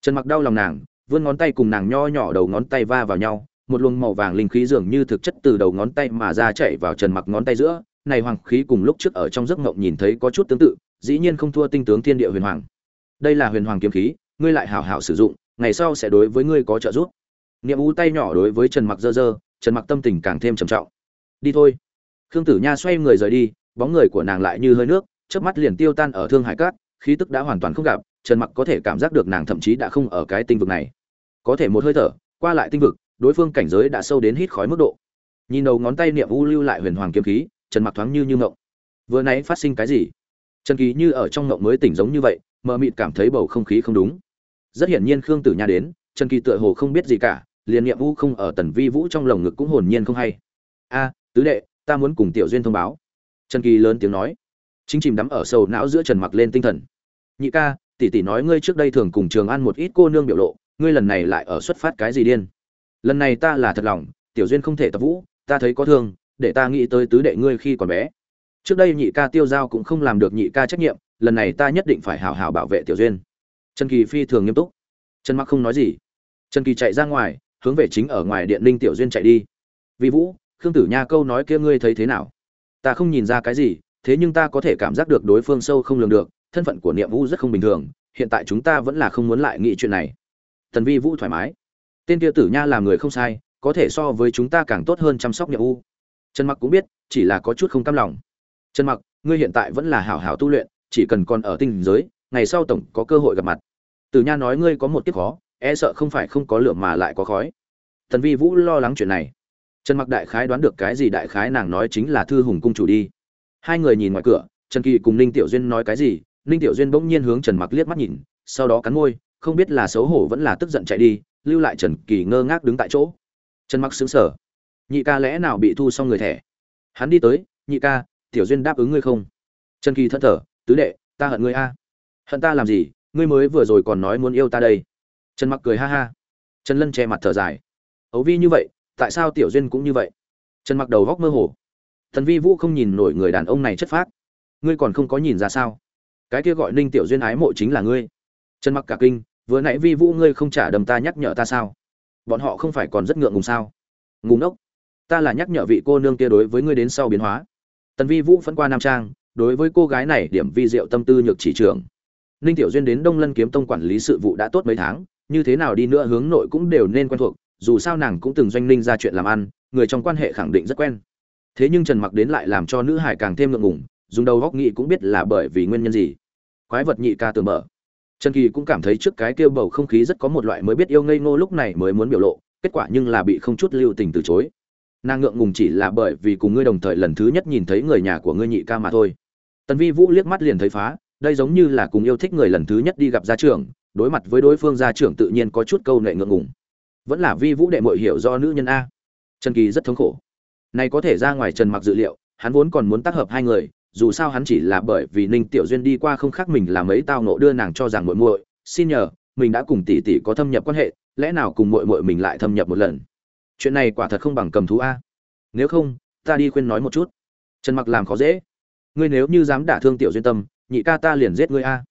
Trần mặc đau lòng nàng, vươn ngón tay cùng nàng nho nhỏ đầu ngón tay va vào nhau, một luồng màu vàng linh khí dường như thực chất từ đầu ngón tay mà ra chạy vào trần mặc ngón tay giữa, này hoàng khí cùng lúc trước ở trong giấc ngộng nhìn thấy có chút tương tự, dĩ nhiên không thua tinh tướng thiên địa huyền hoàng đây là huyền hoàng kiếm khí, ngươi lại hảo hảo sử dụng, ngày sau sẽ đối với ngươi có trợ giúp. Niệm u tay nhỏ đối với trần mặc dơ dơ, trần mặc tâm tình càng thêm trầm trọng. Đi thôi. Khương tử nha xoay người rời đi, bóng người của nàng lại như hơi nước, chớp mắt liền tiêu tan ở thương hải cát, khí tức đã hoàn toàn không gặp, trần mặc có thể cảm giác được nàng thậm chí đã không ở cái tinh vực này. Có thể một hơi thở, qua lại tinh vực, đối phương cảnh giới đã sâu đến hít khói mức độ. Nhìn đầu ngón tay niệm u lưu lại huyền hoàng kiếm khí, trần mặc thoáng như như ngộng. Vừa nãy phát sinh cái gì? Trần kỳ như ở trong ngộng mới tỉnh giống như vậy, mờ mịt cảm thấy bầu không khí không đúng. Rất hiển nhiên khương tử nha đến, trần kỳ tựa hồ không biết gì cả, liền niệm vũ không ở tần vi vũ trong lồng ngực cũng hồn nhiên không hay. A, tứ đệ, ta muốn cùng tiểu duyên thông báo. Trần kỳ lớn tiếng nói. Chính chìm đắm ở sầu não giữa trần mặc lên tinh thần. Nhị ca, tỷ tỷ nói ngươi trước đây thường cùng trường ăn một ít cô nương biểu lộ, ngươi lần này lại ở xuất phát cái gì điên? Lần này ta là thật lòng, tiểu duyên không thể tập vũ, ta thấy có thương, để ta nghĩ tới tứ đệ ngươi khi còn bé trước đây nhị ca tiêu giao cũng không làm được nhị ca trách nhiệm, lần này ta nhất định phải hảo hảo bảo vệ tiểu duyên. Trần kỳ phi thường nghiêm túc. Trần mặc không nói gì. Trần kỳ chạy ra ngoài, hướng về chính ở ngoài điện linh tiểu duyên chạy đi. Vì vũ, khương tử nha câu nói kia ngươi thấy thế nào? Ta không nhìn ra cái gì, thế nhưng ta có thể cảm giác được đối phương sâu không lường được, thân phận của niệm vũ rất không bình thường, hiện tại chúng ta vẫn là không muốn lại nghĩ chuyện này. Tần vi vũ thoải mái. Tên kia tử nha làm người không sai, có thể so với chúng ta càng tốt hơn chăm sóc niệm vũ. Trần mặc cũng biết, chỉ là có chút không cam lòng trần mặc, ngươi hiện tại vẫn là hảo hảo tu luyện, chỉ cần còn ở tinh giới, ngày sau tổng có cơ hội gặp mặt. Tử nha nói ngươi có một kiếp khó e sợ không phải không có lửa mà lại có khói. Thần vi vũ lo lắng chuyện này. Trần mặc đại khái đoán được cái gì đại khái nàng nói chính là thư hùng cung chủ đi. Hai người nhìn ngoài cửa, trần kỳ cùng ninh tiểu duyên nói cái gì, ninh tiểu duyên bỗng nhiên hướng trần mặc liếc mắt nhìn, sau đó cắn môi, không biết là xấu hổ vẫn là tức giận chạy đi, lưu lại trần kỳ ngơ ngác đứng tại chỗ. Trần mặc xứng sở nhị ca lẽ nào bị thu xong người thẻ? Hắn đi tới, nhị ca tiểu duyên đáp ứng ngươi không? Trần kỳ thất thở tứ đệ, ta hận ngươi a. Hận ta làm gì? Ngươi mới vừa rồi còn nói muốn yêu ta đây. Trần mặc cười ha ha. Trần lân che mặt thở dài. Ấu vi như vậy, tại sao tiểu duyên cũng như vậy? Trần mặc đầu góc mơ hồ. Thần vi vũ không nhìn nổi người đàn ông này chất phác. Ngươi còn không có nhìn ra sao? Cái kia gọi ninh tiểu duyên ái mộ chính là ngươi. Trần mặc cả kinh. Vừa nãy vi vũ ngươi không trả đầm ta nhắc nhở ta sao? Bọn họ không phải còn rất ngượng ngùng sao? Ngùng ốc ta là nhắc nhở vị cô nương kia đối với ngươi đến sau biến hóa tần vi vũ phân qua nam trang, đối với cô gái này điểm vi diệu tâm tư nhược chỉ trưởng ninh tiểu duyên đến đông lân kiếm tông quản lý sự vụ đã tốt mấy tháng, như thế nào đi nữa hướng nội cũng đều nên quen thuộc, dù sao nàng cũng từng doanh ninh ra chuyện làm ăn, người trong quan hệ khẳng định rất quen. Thế nhưng trần mặc đến lại làm cho nữ hải càng thêm ngượng ngùng, dùng đầu góc nghị cũng biết là bởi vì nguyên nhân gì. Quái vật nhị ca tường mở. Trần kỳ cũng cảm thấy trước cái kêu bầu không khí rất có một loại mới biết yêu ngây ngô lúc này mới muốn biểu lộ, kết quả nhưng là bị không chút lưu tình từ chối nàng ngượng ngùng chỉ là bởi vì cùng ngươi đồng thời lần thứ nhất nhìn thấy người nhà của ngươi nhị ca mà thôi. Tần vi vũ liếc mắt liền thấy phá, đây giống như là cùng yêu thích người lần thứ nhất đi gặp gia trưởng, đối mặt với đối phương gia trưởng tự nhiên có chút câu nệ ngượng ngùng. Vẫn là vi vũ đệ mội hiểu do nữ nhân a. Trần kỳ rất thống khổ. Này có thể ra ngoài trần mặc dự liệu, hắn vốn còn muốn tác hợp hai người, dù sao hắn chỉ là bởi vì ninh tiểu duyên đi qua không khác mình là mấy tao nộ đưa nàng cho rằng muội muội, xin nhờ, mình đã cùng tỷ tỷ có thâm nhập quan hệ, lẽ nào cùng muội muội mình lại thâm nhập một lần? Chuyện này quả thật không bằng cầm thú a. Nếu không, ta đi khuyên nói một chút. Trần mặc làm khó dễ. Ngươi nếu như dám đả thương tiểu duyên tâm, nhị ca ta liền giết ngươi a.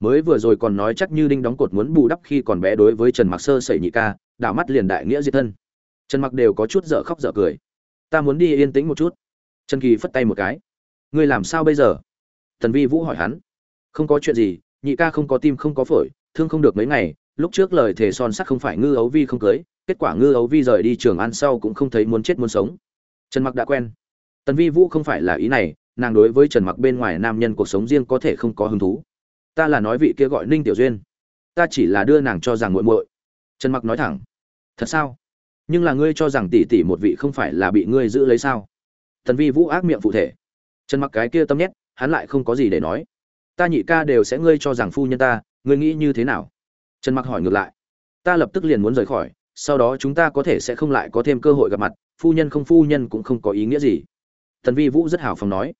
Mới vừa rồi còn nói chắc như đinh đóng cột muốn bù đắp khi còn bé đối với trần mặc sơ sẩy nhị ca, đảo mắt liền đại nghĩa diệt thân. Trần mặc đều có chút dở khóc dở cười. Ta muốn đi yên tĩnh một chút. Trần kỳ phất tay một cái. Ngươi làm sao bây giờ? Tần vi vũ hỏi hắn. Không có chuyện gì, nhị ca không có tim không có phổi, thương không được mấy ngày lúc trước lời thề son sắt không phải ngư ấu vi không cưới, kết quả ngư ấu vi rời đi trường ăn sau cũng không thấy muốn chết muốn sống. Trần mặc đã quen. Tần vi vũ không phải là ý này, nàng đối với trần mặc bên ngoài nam nhân cuộc sống riêng có thể không có hứng thú. Ta là nói vị kia gọi ninh tiểu duyên. Ta chỉ là đưa nàng cho rằng muội muội. Trần mặc nói thẳng. Thật sao? Nhưng là ngươi cho rằng tỷ tỷ một vị không phải là bị ngươi giữ lấy sao? Tần vi vũ ác miệng phụ thể. Trần mặc cái kia tâm nhét, hắn lại không có gì để nói. Ta nhị ca đều sẽ ngươi cho rằng phu nhân ta, ngươi nghĩ như thế nào? Trần mặc hỏi ngược lại. Ta lập tức liền muốn rời khỏi, sau đó chúng ta có thể sẽ không lại có thêm cơ hội gặp mặt, phu nhân không phu nhân cũng không có ý nghĩa gì. Tần vi vũ rất hào phóng nói.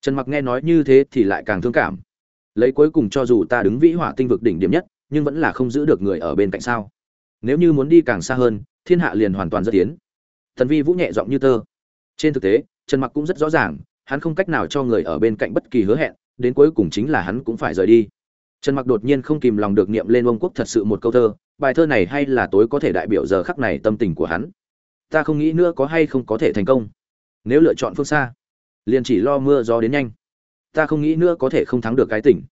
Trần mặc nghe nói như thế thì lại càng thương cảm. Lấy cuối cùng cho dù ta đứng vĩ hỏa tinh vực đỉnh điểm nhất, nhưng vẫn là không giữ được người ở bên cạnh sao? Nếu như muốn đi càng xa hơn, thiên hạ liền hoàn toàn rất tiến. Tần vi vũ nhẹ giọng như tơ. Trên thực tế, trần mặc cũng rất rõ ràng, hắn không cách nào cho người ở bên cạnh bất kỳ hứa hẹn, đến cuối cùng chính là hắn cũng phải rời đi trần mặc đột nhiên không kìm lòng được niệm lên ông quốc thật sự một câu thơ, bài thơ này hay là tối có thể đại biểu giờ khắc này tâm tình của hắn. Ta không nghĩ nữa có hay không có thể thành công. Nếu lựa chọn phương xa, liền chỉ lo mưa gió đến nhanh. Ta không nghĩ nữa có thể không thắng được cái tỉnh.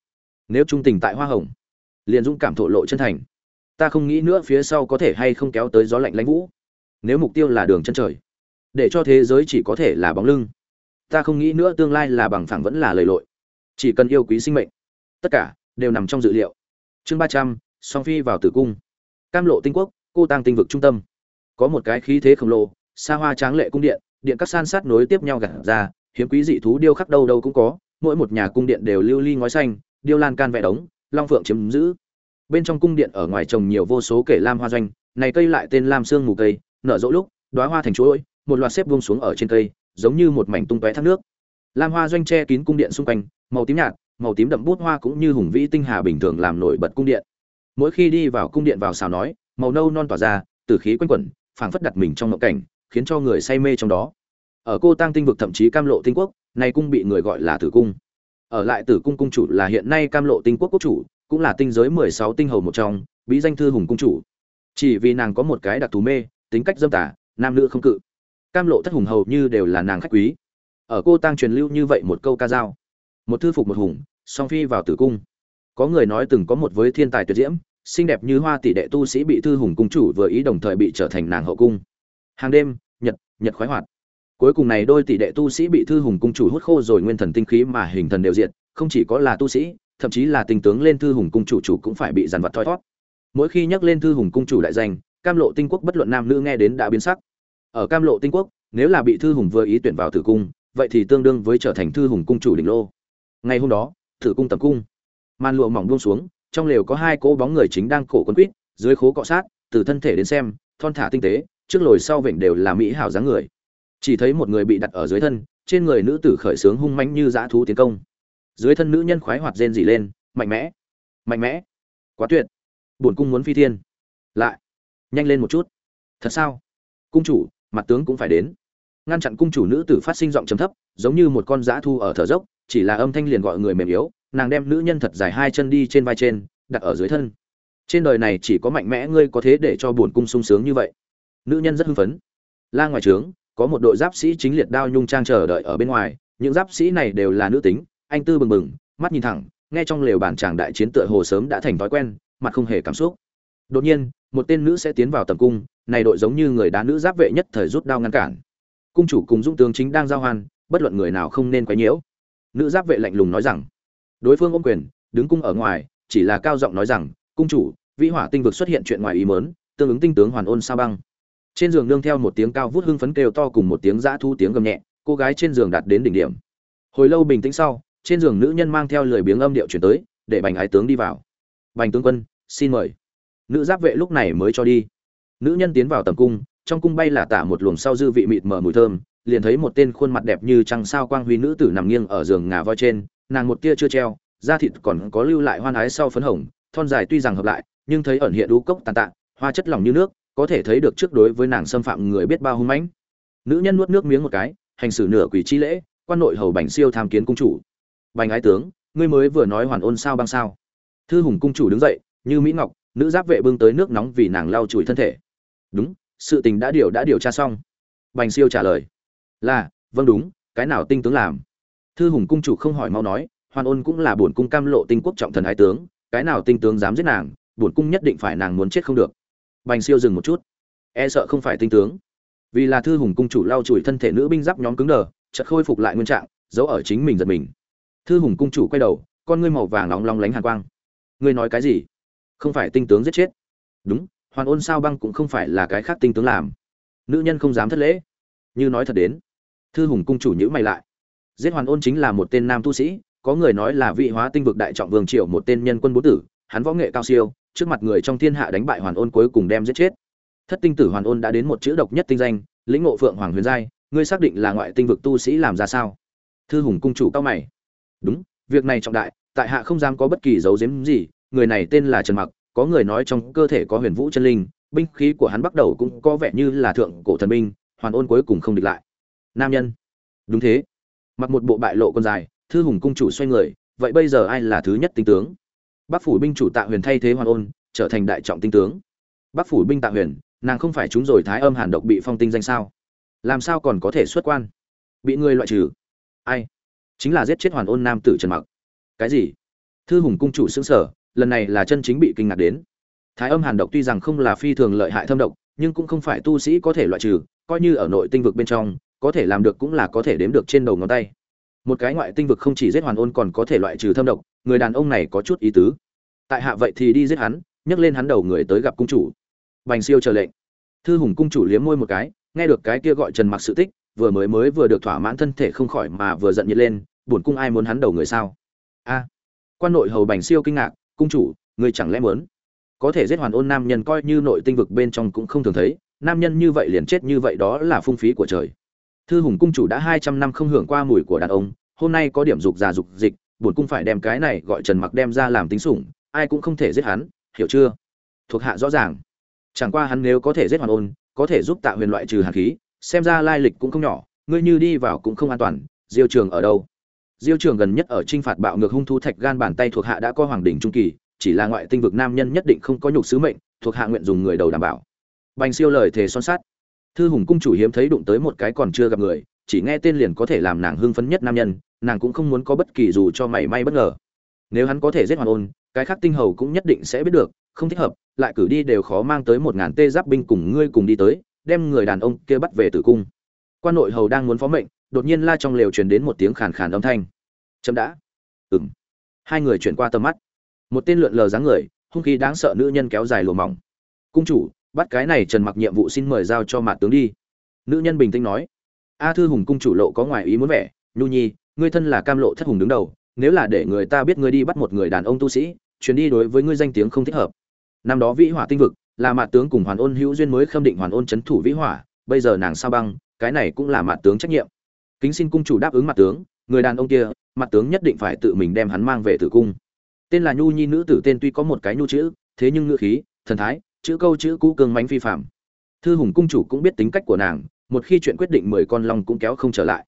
Nếu trung tình tại hoa hồng, liền dũng cảm thổ lộ chân thành. Ta không nghĩ nữa phía sau có thể hay không kéo tới gió lạnh lãnh vũ. Nếu mục tiêu là đường chân trời, để cho thế giới chỉ có thể là bóng lưng. Ta không nghĩ nữa tương lai là bằng phẳng vẫn là lời lội. Chỉ cần yêu quý sinh mệnh. Tất cả đều nằm trong dự liệu. Chương ba trăm, song phi vào tử cung. Cam lộ tinh quốc, cô tăng tinh vực trung tâm. Có một cái khí thế khổng lồ, xa hoa tráng lệ cung điện điện các san sát nối tiếp nhau gặt ra, hiếm quý dị thú điêu khắc đâu đâu cũng có, mỗi một nhà cung điện đều lưu ly ngói xanh, điêu lan can vẽ đống, long phượng chiếm giữ. Bên trong cung điện ở ngoài trồng nhiều vô số kể lam hoa doanh, này cây lại tên lam sương mù cây, nở rộ lúc, đóa hoa thành chuỗi, một loạt xếp buông xuống ở trên cây, giống như một mảnh tung tóe thác nước. Lam hoa doanh che kín cung điện xung quanh, màu tím nhạt màu tím đậm bút hoa cũng như hùng vĩ tinh hà bình thường làm nổi bật cung điện. Mỗi khi đi vào cung điện vào xào nói, màu nâu non tỏa ra tử khí quanh quẩn, phảng phất đặt mình trong ngộ cảnh, khiến cho người say mê trong đó. Ở cô tăng tinh vực thậm chí cam lộ tinh quốc, nay cung bị người gọi là tử cung. Ở lại tử cung cung chủ là hiện nay cam lộ tinh quốc quốc chủ, cũng là tinh giới mười sáu tinh hầu một trong, bí danh thư hùng cung chủ. Chỉ vì nàng có một cái đặc thù mê, tính cách dâm tả nam nữ không cự. Cam lộ thất hùng hầu như đều là nàng khách quý. Ở cô tăng truyền lưu như vậy một câu ca dao một thư phục một hùng, song phi vào tử cung. Có người nói từng có một với thiên tài tuyệt diễm, xinh đẹp như hoa tỷ đệ tu sĩ bị thư hùng cung chủ vừa ý đồng thời bị trở thành nàng hậu cung. Hàng đêm, nhật nhật khoái hoạt. Cuối cùng này đôi tỷ đệ tu sĩ bị thư hùng cung chủ hút khô rồi nguyên thần tinh khí mà hình thần đều diệt, không chỉ có là tu sĩ, thậm chí là tình tướng lên thư hùng cung chủ chủ cũng phải bị dàn vật thoi thót. Mỗi khi nhắc lên thư hùng cung chủ đại danh, cam lộ tinh quốc bất luận nam nữ nghe đến đã biến sắc. Ở cam lộ tinh quốc, nếu là bị thư hùng vừa ý tuyển vào tử cung, vậy thì tương đương với trở thành thư hùng cung chủ đỉnh lô ngày hôm đó tử cung tầm cung. Màn lụa mỏng buông xuống, trong lều có hai cỗ bóng người chính đang cổ quấn quýt, dưới khố cọ sát, từ thân thể đến xem, thon thả tinh tế, trước lồi sau vểnh đều là mỹ hảo dáng người. Chỉ thấy một người bị đặt ở dưới thân, trên người nữ tử khởi sướng hung mãnh như dã thú tiến công. Dưới thân nữ nhân khoái hoạt rên rỉ lên, mạnh mẽ! Mạnh mẽ! Quá tuyệt! Bổn cung muốn phi thiên! Lại! Nhanh lên một chút! Thật sao? Cung chủ, mặt tướng cũng phải đến. Ngăn chặn cung chủ nữ tử phát sinh giọng trầm thấp, giống như một con dã thu ở thở dốc chỉ là âm thanh liền gọi người mềm yếu, nàng đem nữ nhân thật dài hai chân đi trên vai trên, đặt ở dưới thân. Trên đời này chỉ có mạnh mẽ ngươi có thế để cho buồn cung sung sướng như vậy. Nữ nhân rất hưng phấn. La ngoài trướng, có một đội giáp sĩ chính liệt đao nhung trang chờ đợi ở bên ngoài, những giáp sĩ này đều là nữ tính, anh tư bừng bừng, mắt nhìn thẳng, nghe trong lều bàn chàng đại chiến tựa hồ sớm đã thành thói quen, mặt không hề cảm xúc. Đột nhiên, một tên nữ sẽ tiến vào tầm cung, này đội giống như người đá nữ giáp vệ nhất thời rút đao ngăn cản. Cung chủ cùng dũng tướng chính đang giao hoan, bất luận người nào không nên quấy nhiễu nữ giáp vệ lạnh lùng nói rằng, đối phương ôm quyền, đứng cung ở ngoài, chỉ là cao giọng nói rằng, cung chủ, vĩ hỏa tinh vực xuất hiện chuyện ngoài ý mớn tương ứng tinh tướng hoàn ôn sao băng. Trên giường nương theo một tiếng cao vút hưng phấn kêu to cùng một tiếng dã thu tiếng gầm nhẹ, cô gái trên giường đạt đến đỉnh điểm. Hồi lâu bình tĩnh sau, trên giường nữ nhân mang theo lời biếng âm điệu chuyển tới, để bành ái tướng đi vào. Bành tướng quân, xin mời. Nữ giáp vệ lúc này mới cho đi. Nữ nhân tiến vào tầm cung, trong cung bay là tả một luồng sau dư vị mịt mờ mùi thơm liền thấy một tên khuôn mặt đẹp như trăng sao quang huy nữ tử nằm nghiêng ở giường ngà voi trên, nàng một tia chưa treo, da thịt còn có lưu lại hoan ái sau phấn hồng, thon dài tuy rằng hợp lại, nhưng thấy ẩn hiện đú cốc tàn tạ, hoa chất lỏng như nước, có thể thấy được trước đối với nàng xâm phạm người biết bao hung mãnh. Nữ nhân nuốt nước miếng một cái, hành xử nửa quỷ chi lễ, quan nội hầu bành siêu tham kiến cung chủ. Bành ái tướng, ngươi mới vừa nói hoàn ôn sao băng sao. Thư hùng cung chủ đứng dậy, như mỹ ngọc, nữ giáp vệ bưng tới nước nóng vì nàng lau chùi thân thể. Đúng, sự tình đã điều đã điều tra xong. Bành siêu trả lời là vâng đúng, cái nào tinh tướng làm? Thư hùng cung chủ không hỏi mau nói, hoàn ôn cũng là bổn cung cam lộ tinh quốc trọng thần ái tướng, cái nào tinh tướng dám giết nàng, bổn cung nhất định phải nàng muốn chết không được. Bành siêu dừng một chút. E sợ không phải tinh tướng. Vì là thư hùng cung chủ lau chùi thân thể nữ binh giáp nhóm cứng đờ, chợt khôi phục lại nguyên trạng, giấu ở chính mình giật mình. Thư hùng cung chủ quay đầu, con ngươi màu vàng nóng long lánh hàn quang. Ngươi nói cái gì? Không phải tinh tướng giết chết. Đúng, hoàn ôn sao băng cũng không phải là cái khác tinh tướng làm. Nữ nhân không dám thất lễ. Như nói thật đến thư hùng cung chủ nhữ mày lại. Giết hoàn ôn chính là một tên nam tu sĩ, có người nói là vị hóa tinh vực đại trọng vương triệu một tên nhân quân bố tử, hắn võ nghệ cao siêu, trước mặt người trong thiên hạ đánh bại hoàn ôn cuối cùng đem giết chết. Thất tinh tử hoàn ôn đã đến một chữ độc nhất tinh danh, lĩnh ngộ phượng hoàng huyền giai, ngươi xác định là ngoại tinh vực tu sĩ làm ra sao? Thư hùng cung chủ cao mày. Đúng, việc này trọng đại, tại hạ không dám có bất kỳ dấu giếm gì, người này tên là trần mặc, có người nói trong cơ thể có huyền vũ chân linh, binh khí của hắn bắt đầu cũng có vẻ như là thượng cổ thần binh, hoàn ôn cuối cùng không địch lại nam nhân. Đúng thế. Mặc một bộ bại lộ con dài, thư hùng cung chủ xoay người, vậy bây giờ ai là thứ nhất tinh tướng? Bắc phủ binh chủ tạ huyền thay thế hoàn ôn, trở thành đại trọng tinh tướng. Bắc phủ binh tạ huyền, nàng không phải chúng rồi thái âm hàn độc bị phong tinh danh sao? Làm sao còn có thể xuất quan? Bị người loại trừ? Ai? Chính là giết chết hoàn ôn nam tử trần mặc. Cái gì? Thư hùng cung chủ xứng sở lần này là chân chính bị kinh ngạc đến. Thái âm hàn độc tuy rằng không là phi thường lợi hại thâm độc, nhưng cũng không phải tu sĩ có thể loại trừ, coi như ở nội tinh vực bên trong có thể làm được cũng là có thể đếm được trên đầu ngón tay. Một cái ngoại tinh vực không chỉ giết hoàn ôn còn có thể loại trừ thâm độc, người đàn ông này có chút ý tứ. Tại hạ vậy thì đi giết hắn, nhấc lên hắn đầu người tới gặp cung chủ. Bành siêu chờ lệnh. Thư hùng cung chủ liếm môi một cái, nghe được cái kia gọi trần mặc sự tích, vừa mới mới vừa được thỏa mãn thân thể không khỏi mà vừa giận nhiệt lên, buồn cung ai muốn hắn đầu người sao? A. Quan nội hầu bành siêu kinh ngạc, cung chủ người chẳng lẽ muốn? Có thể giết hoàn ôn nam nhân coi như nội tinh vực bên trong cũng không thường thấy, nam nhân như vậy liền chết như vậy đó là phung phí của trời thư hùng cung chủ đã hai trăm năm không hưởng qua mùi của đàn ông, hôm nay có điểm dục già dục dịch bổn cung phải đem cái này gọi trần mặc đem ra làm tính sủng, ai cũng không thể giết hắn, hiểu chưa? Thuộc hạ rõ ràng. Chẳng qua hắn nếu có thể giết hoàn ôn, có thể giúp tạ huyền loại trừ hàn khí, xem ra lai lịch cũng không nhỏ, ngươi như đi vào cũng không an toàn, diêu trường ở đâu? Diêu trường gần nhất ở t r i n h phạt bạo ngược hung thu thạch gan bàn tay thuộc hạ đã có hoàng đình trung kỳ, chỉ là ngoại tinh vực nam nhân nhất định không có nhục sứ mệnh, thuộc hạ nguyện dùng người đầu đảm bảo. Bành siêu lời thề son sát thư hùng cung chủ hiếm thấy đụng tới một cái còn chưa gặp người, chỉ nghe tên liền có thể làm nàng hưng phấn nhất nam nhân, nàng cũng không muốn có bất kỳ dù cho mảy may bất ngờ. Nếu hắn có thể giết hoàng ôn, cái khác tinh hầu cũng nhất định sẽ biết được, không thích hợp, lại cử đi đều khó mang tới một ngàn tê giáp binh cùng ngươi cùng đi tới, đem người đàn ông kia bắt về tử cung. Quan nội hầu đang muốn phó mệnh, đột nhiên la trong lều truyền đến một tiếng khàn khàn âm thanh. Chậm đã. Ừng hai người chuyển qua tầm mắt. Một tên lượn lờ dáng người, hung khí đáng sợ nữ nhân kéo dài lùa mỏng. Cung chủ bắt cái này trần mặc nhiệm vụ xin mời giao cho mạt tướng đi. Nữ nhân bình tĩnh nói. A thư hùng cung chủ lộ có ngoài ý muốn vẻ, nhu nhi, ngươi thân là cam lộ thất hùng đứng đầu, nếu là để người ta biết ngươi đi bắt một người đàn ông tu sĩ, chuyến đi đối với ngươi danh tiếng không thích hợp. Năm đó vĩ hỏa tinh vực, là mạt tướng cùng hoàn ôn hữu duyên mới khâm định hoàn ôn chấn thủ vĩ hỏa, bây giờ nàng sao băng, cái này cũng là mạt tướng trách nhiệm. Kính xin cung chủ đáp ứng mặt tướng, người đàn ông kia mặt tướng nhất định phải tự mình đem hắn mang về tử cung. Tên là nhu nhi nữ tử tên tuy có một cái nhu chữ, thế nhưng ngữ khí, thần thái chữ câu chữ cũ cương mánh phi phạm. Thư hùng cung chủ cũng biết tính cách của nàng, một khi chuyện quyết định mười con long cũng kéo không trở lại.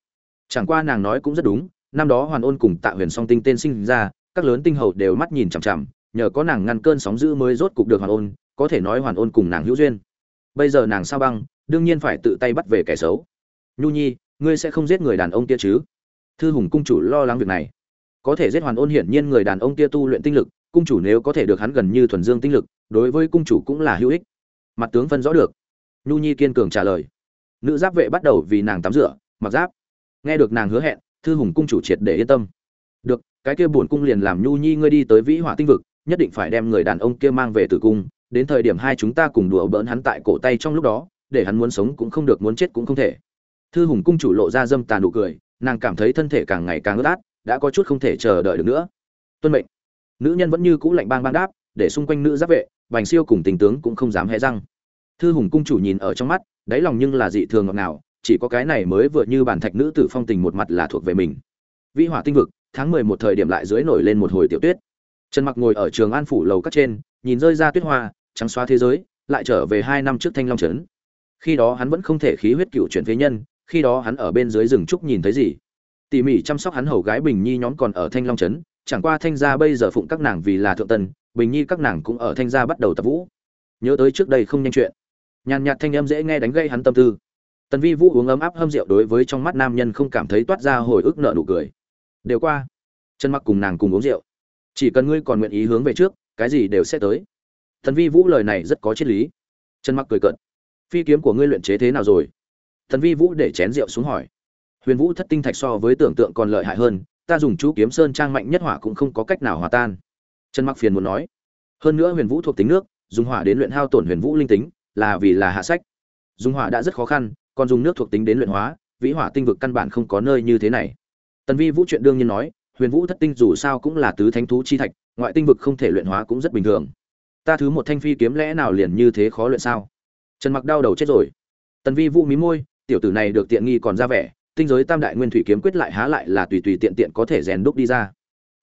Chẳng qua nàng nói cũng rất đúng, năm đó hoàn ôn cùng tạ huyền song tinh tên sinh ra, các lớn tinh hầu đều mắt nhìn chằm chằm, nhờ có nàng ngăn cơn sóng dữ mới rốt cục được hoàn ôn, có thể nói hoàn ôn cùng nàng hữu duyên. Bây giờ nàng sao băng, đương nhiên phải tự tay bắt về kẻ xấu. Nhu nhi, ngươi sẽ không giết người đàn ông kia chứ? Thư hùng cung chủ lo lắng việc này. Có thể giết hoàn ôn hiển nhiên người đàn ông kia tu luyện tinh lực cung chủ nếu có thể được hắn gần như thuần dương tinh lực, đối với cung chủ cũng là hữu ích. Mặt tướng phân rõ được. Nhu nhi kiên cường trả lời. Nữ giáp vệ bắt đầu vì nàng tắm rửa, mặc giáp. Nghe được nàng hứa hẹn, thư hùng cung chủ triệt để yên tâm. Được, cái kia bổn cung liền làm nhu nhi ngươi đi tới vĩ hỏa tinh vực, nhất định phải đem người đàn ông kia mang về tử cung, đến thời điểm hai chúng ta cùng đùa bỡn hắn tại cổ tay trong lúc đó, để hắn muốn sống cũng không được, muốn chết cũng không thể. Thư hùng cung chủ lộ ra dâm tàn nụ cười, nàng cảm thấy thân thể càng ngày càng ướt át, đã có chút không thể chờ đợi được nữa. Tuân mệnh nữ nhân vẫn như cũ lạnh bang bang đáp, để xung quanh nữ giáp vệ bành siêu cùng tình tướng cũng không dám hé răng. Thư hùng cung chủ nhìn ở trong mắt, đáy lòng nhưng là dị thường ngọt ngào, chỉ có cái này mới vừa như bản thạch nữ tử phong tình một mặt là thuộc về mình. Vĩ hỏa tinh vực, tháng mười một thời điểm lại dưới nổi lên một hồi tiểu tuyết. Trần mặc ngồi ở trường an phủ lầu các trên, nhìn rơi ra tuyết hoa, trắng xóa thế giới, lại trở về hai năm trước thanh long trấn. Khi đó hắn vẫn không thể khí huyết cựu chuyển phế nhân, khi đó hắn ở bên dưới rừng trúc nhìn thấy gì? Tỉ mỉ chăm sóc hắn hầu gái bình nhi nhóm còn ở thanh long trấn chẳng qua thanh gia bây giờ phụng các nàng vì là thượng tần, bình nhi các nàng cũng ở thanh gia bắt đầu tập vũ. Nhớ tới trước đây không nhanh chuyện. Nhàn nhạt thanh âm dễ nghe đánh gây hắn tâm tư. Tần vi vũ uống ấm áp hâm rượu đối với trong mắt nam nhân không cảm thấy toát ra hồi ức nợ nụ cười. Đều qua. Chân mặc cùng nàng cùng uống rượu. Chỉ cần ngươi còn nguyện ý hướng về trước, cái gì đều sẽ tới. Tần vi vũ lời này rất có triết lý. Chân mặc cười cận phi kiếm của ngươi luyện chế thế nào rồi? Tần vi vũ để chén rượu xuống hỏi. Huyền vũ thất tinh thạch so với tưởng tượng còn lợi hại hơn ta dùng chú kiếm sơn trang mạnh nhất hỏa cũng không có cách nào hòa tan. Trần mặc phiền muốn nói, hơn nữa huyền vũ thuộc tính nước, dùng hỏa đến luyện hao tổn huyền vũ linh tính, là vì là hạ sách. Dùng hỏa đã rất khó khăn, còn dùng nước thuộc tính đến luyện hóa, vĩ hỏa tinh vực căn bản không có nơi như thế này. Tần vi vũ chuyện đương nhiên nói, huyền vũ thất tinh dù sao cũng là tứ thánh thú chi thạch, ngoại tinh vực không thể luyện hóa cũng rất bình thường. Ta thứ một thanh phi kiếm lẽ nào liền như thế khó luyện sao? Trần mặc đau đầu chết rồi. Tần vi vũ mí môi, tiểu tử này được tiện nghi còn ra vẻ tinh giới tam đại nguyên thủy kiếm quyết lại há lại là tùy tùy tiện tiện có thể rèn đúc đi ra.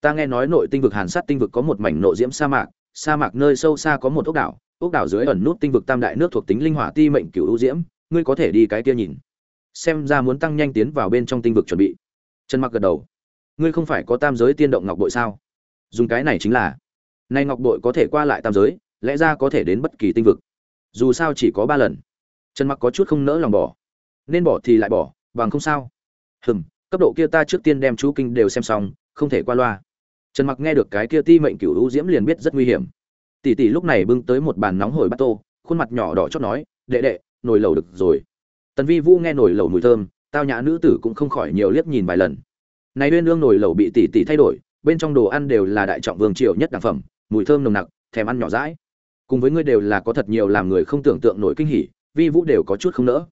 Ta nghe nói nội tinh vực hàn sát tinh vực có một mảnh nội diễm sa mạc sa mạc nơi sâu xa có một ốc đảo ốc đảo dưới ẩn nút tinh vực tam đại nước thuộc tính linh hỏa ti mệnh cửu ưu diễm, ngươi có thể đi cái kia nhìn. Xem ra muốn tăng nhanh tiến vào bên trong tinh vực chuẩn bị. Trần mặc gật đầu. Ngươi không phải có tam giới tiên động ngọc bội sao? Dùng cái này chính là, nay ngọc bội có thể qua lại tam giới, lẽ ra có thể đến bất kỳ tinh vực. Dù sao chỉ có ba lần. Trần mặc có chút không nỡ lòng bỏ. Nên bỏ thì lại bỏ bằng không sao. Hừm, cấp độ kia ta trước tiên đem chú kinh đều xem xong, không thể qua loa. Trần mặc nghe được cái kia ti mệnh cửu u diễm liền biết rất nguy hiểm. Tỷ tỷ lúc này bưng tới một bàn nóng hổi bát tô, khuôn mặt nhỏ đỏ chót nói, đệ đệ, nồi lẩu được rồi. Tần vi vũ nghe nồi lẩu mùi thơm, tao nhã nữ tử cũng không khỏi nhiều liếc nhìn vài lần. Này uyên ương nồi lẩu bị tỷ tỷ thay đổi, bên trong đồ ăn đều là đại trọng vương triều nhất đẳng phẩm, mùi thơm nồng nặc, thèm ăn nhỏ rãi cùng với ngươi đều là có thật nhiều làm người không tưởng tượng nổi kinh hỉ, vi vũ đều có chút không nỡ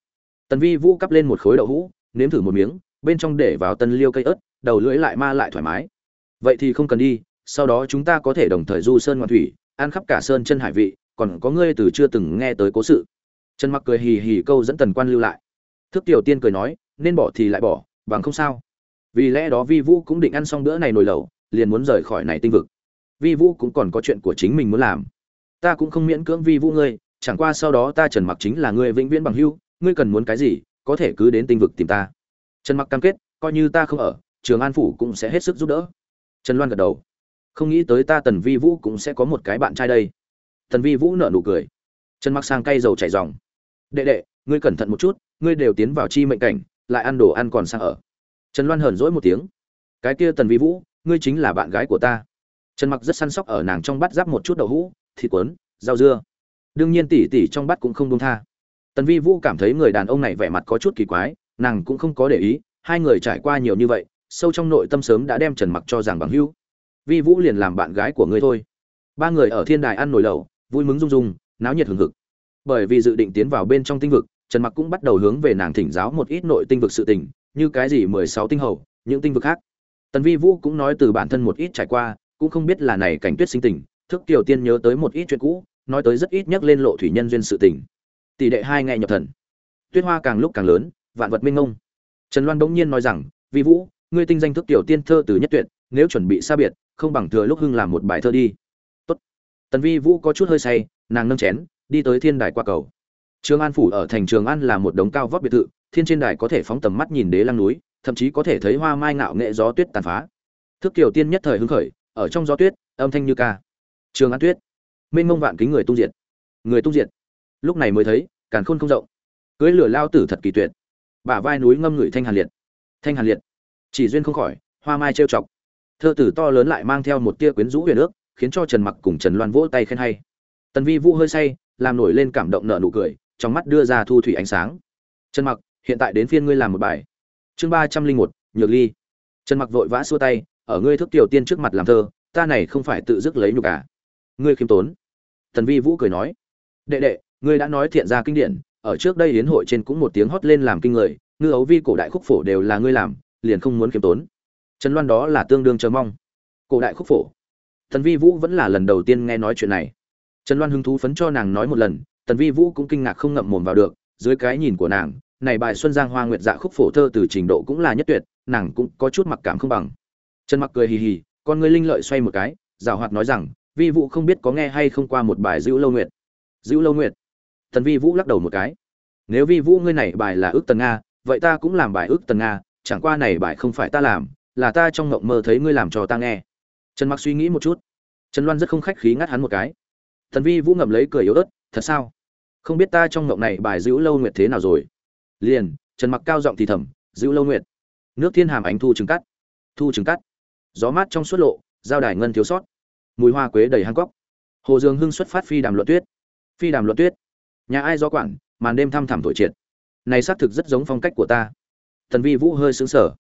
tần vi vũ cắp lên một khối đậu hũ, nếm thử một miếng, bên trong để vào tân liêu cây ớt, đầu lưỡi lại ma lại thoải mái. Vậy thì không cần đi, sau đó chúng ta có thể đồng thời du sơn ngoạn thủy, ăn khắp cả sơn chân hải vị, còn có ngươi từ chưa từng nghe tới cố sự. Trần mặc cười hì hì câu dẫn tần quan lưu lại. Thức tiểu tiên cười nói, nên bỏ thì lại bỏ, bằng không sao. Vì lẽ đó vi vũ cũng định ăn xong bữa này nồi lẩu, liền muốn rời khỏi này tinh vực. Vi vũ cũng còn có chuyện của chính mình muốn làm. Ta cũng không miễn cưỡng vi vũ ngươi, chẳng qua sau đó ta trần mặc chính là ngươi vĩnh viễn bằng hưu ngươi cần muốn cái gì, có thể cứ đến tinh vực tìm ta. Trần mặc cam kết, coi như ta không ở, trường an phủ cũng sẽ hết sức giúp đỡ. Trần loan gật đầu. Không nghĩ tới ta tần vi vũ cũng sẽ có một cái bạn trai đây. Tần vi vũ nở nụ cười. Trần mặc sang cay dầu chảy dòng. Đệ đệ, ngươi cẩn thận một chút, ngươi đều tiến vào chi mệnh cảnh, lại ăn đồ ăn còn sang ở. Trần loan hờn dỗi một tiếng. Cái kia tần vi vũ, ngươi chính là bạn gái của ta. Trần mặc rất săn sóc ở nàng trong bát giáp một chút đậu hũ, thịt cuốn, rau dưa. Đương nhiên tỷ tỷ trong bát cũng không đông tha tần vi vũ cảm thấy người đàn ông này vẻ mặt có chút kỳ quái, nàng cũng không có để ý, hai người trải qua nhiều như vậy, sâu trong nội tâm sớm đã đem trần mặc cho rằng bằng hữu. Vi vũ liền làm bạn gái của ngươi thôi. Ba người ở thiên đài ăn nồi lẩu, vui mừng rung rung, náo nhiệt hừng hực. Bởi vì dự định tiến vào bên trong tinh vực, trần mặc cũng bắt đầu hướng về nàng thỉnh giáo một ít nội tinh vực sự tình, như cái gì mười sáu tinh hầu, những tinh vực khác. Tần vi vũ cũng nói từ bản thân một ít trải qua, cũng không biết là này cảnh tuyết sinh tình, thức tiểu tiên nhớ tới một ít chuyện cũ, nói tới rất ít nhắc lên lộ thủy nhân duyên sự tình tỷ đệ hai nghe nhập thần. Tuyết hoa càng lúc càng lớn, vạn vật minh ngông trần loan bỗng nhiên nói rằng, vi vũ, ngươi tinh danh thức tiểu tiên thơ từ nhất tuyệt, nếu chuẩn bị xa biệt, không bằng thừa lúc hưng làm một bài thơ đi. Tốt. Tần vi vũ có chút hơi say, nàng nâng chén, đi tới thiên đài qua cầu. Trường an phủ ở thành trường an là một đống cao vóc biệt thự, thiên trên đài có thể phóng tầm mắt nhìn đế lăng núi, thậm chí có thể thấy hoa mai ngạo nghệ gió tuyết tàn phá. Thức tiểu tiên nhất thời hứng khởi, ở trong gió tuyết, âm thanh như ca. Trường an tuyết, mênh mông vạn kính người tung diệt. Người tung diệt lúc này mới thấy, càn khôn không rộng. Cưới lửa lao tử thật kỳ tuyệt. Bả vai núi ngâm ngửi thanh hàn liệt. Thanh hàn liệt. Chỉ duyên không khỏi, hoa mai trêu chọc. Thơ tử to lớn lại mang theo một tia quyến rũ huyền ước, khiến cho trần mặc cùng trần loan vỗ tay khen hay. Tần vi vũ hơi say, làm nổi lên cảm động nở nụ cười, trong mắt đưa ra thu thủy ánh sáng. Trần mặc, hiện tại đến phiên ngươi làm một bài. Chương ba trăm linh một, nhược ly. Trần mặc vội vã xua tay, ở ngươi thức tiểu tiên trước mặt làm thơ, ta này không phải tự dứt lấy nhục cả ngươi khiêm tốn. Tần vi vũ cười nói. Đệ đệ ngươi đã nói thiện gia kinh điển, ở trước đây hiến hội trên cũng một tiếng hót lên làm kinh người, ngư ấu vi cổ đại khúc phổ đều là ngươi làm, liền không muốn kiếm tốn. Trần loan đó là tương đương chờ mong. Cổ đại khúc phổ. Tần vi vũ vẫn là lần đầu tiên nghe nói chuyện này. Trần loan hứng thú phấn cho nàng nói một lần, tần vi vũ cũng kinh ngạc không ngậm mồm vào được, dưới cái nhìn của nàng, này bài xuân giang hoa nguyệt dạ khúc phổ thơ từ trình độ cũng là nhất tuyệt, nàng cũng có chút mặc cảm không bằng. Trần mặc cười hì hì, con ngươi linh lợi xoay một cái, giảo hoạt nói rằng, vi vũ không biết có nghe hay không qua một bài dữ lâu nguyệt. Dữ lâu nguyệt tần vi vũ lắc đầu một cái. Nếu vi vũ ngươi này bài là ước tần nga, vậy ta cũng làm bài ước tần nga, chẳng qua này bài không phải ta làm, là ta trong mộng mơ thấy ngươi làm cho ta nghe. Trần mặc suy nghĩ một chút. Trần loan rất không khách khí ngắt hắn một cái. Tần vi vũ ngậm lấy cười yếu ớt, thật sao? Không biết ta trong mộng này bài giữ lâu nguyệt thế nào rồi? Liền, trần mặc cao giọng thì thầm, giữ lâu nguyệt. Nước thiên hàm ánh thu trứng cắt. Thu trứng cắt. Gió mát trong suốt lộ, giao đài ngân thiếu sót. Mùi hoa quế đầy hang cốc. hồ dương hưng xuất phát phi đàm luận tuyết. Phi đàm luận tuyết nhà ai gió quản màn đêm thăm thẳm thổi triệt. Này xác thực rất giống phong cách của ta. Tần vi vũ hơi sững sờ.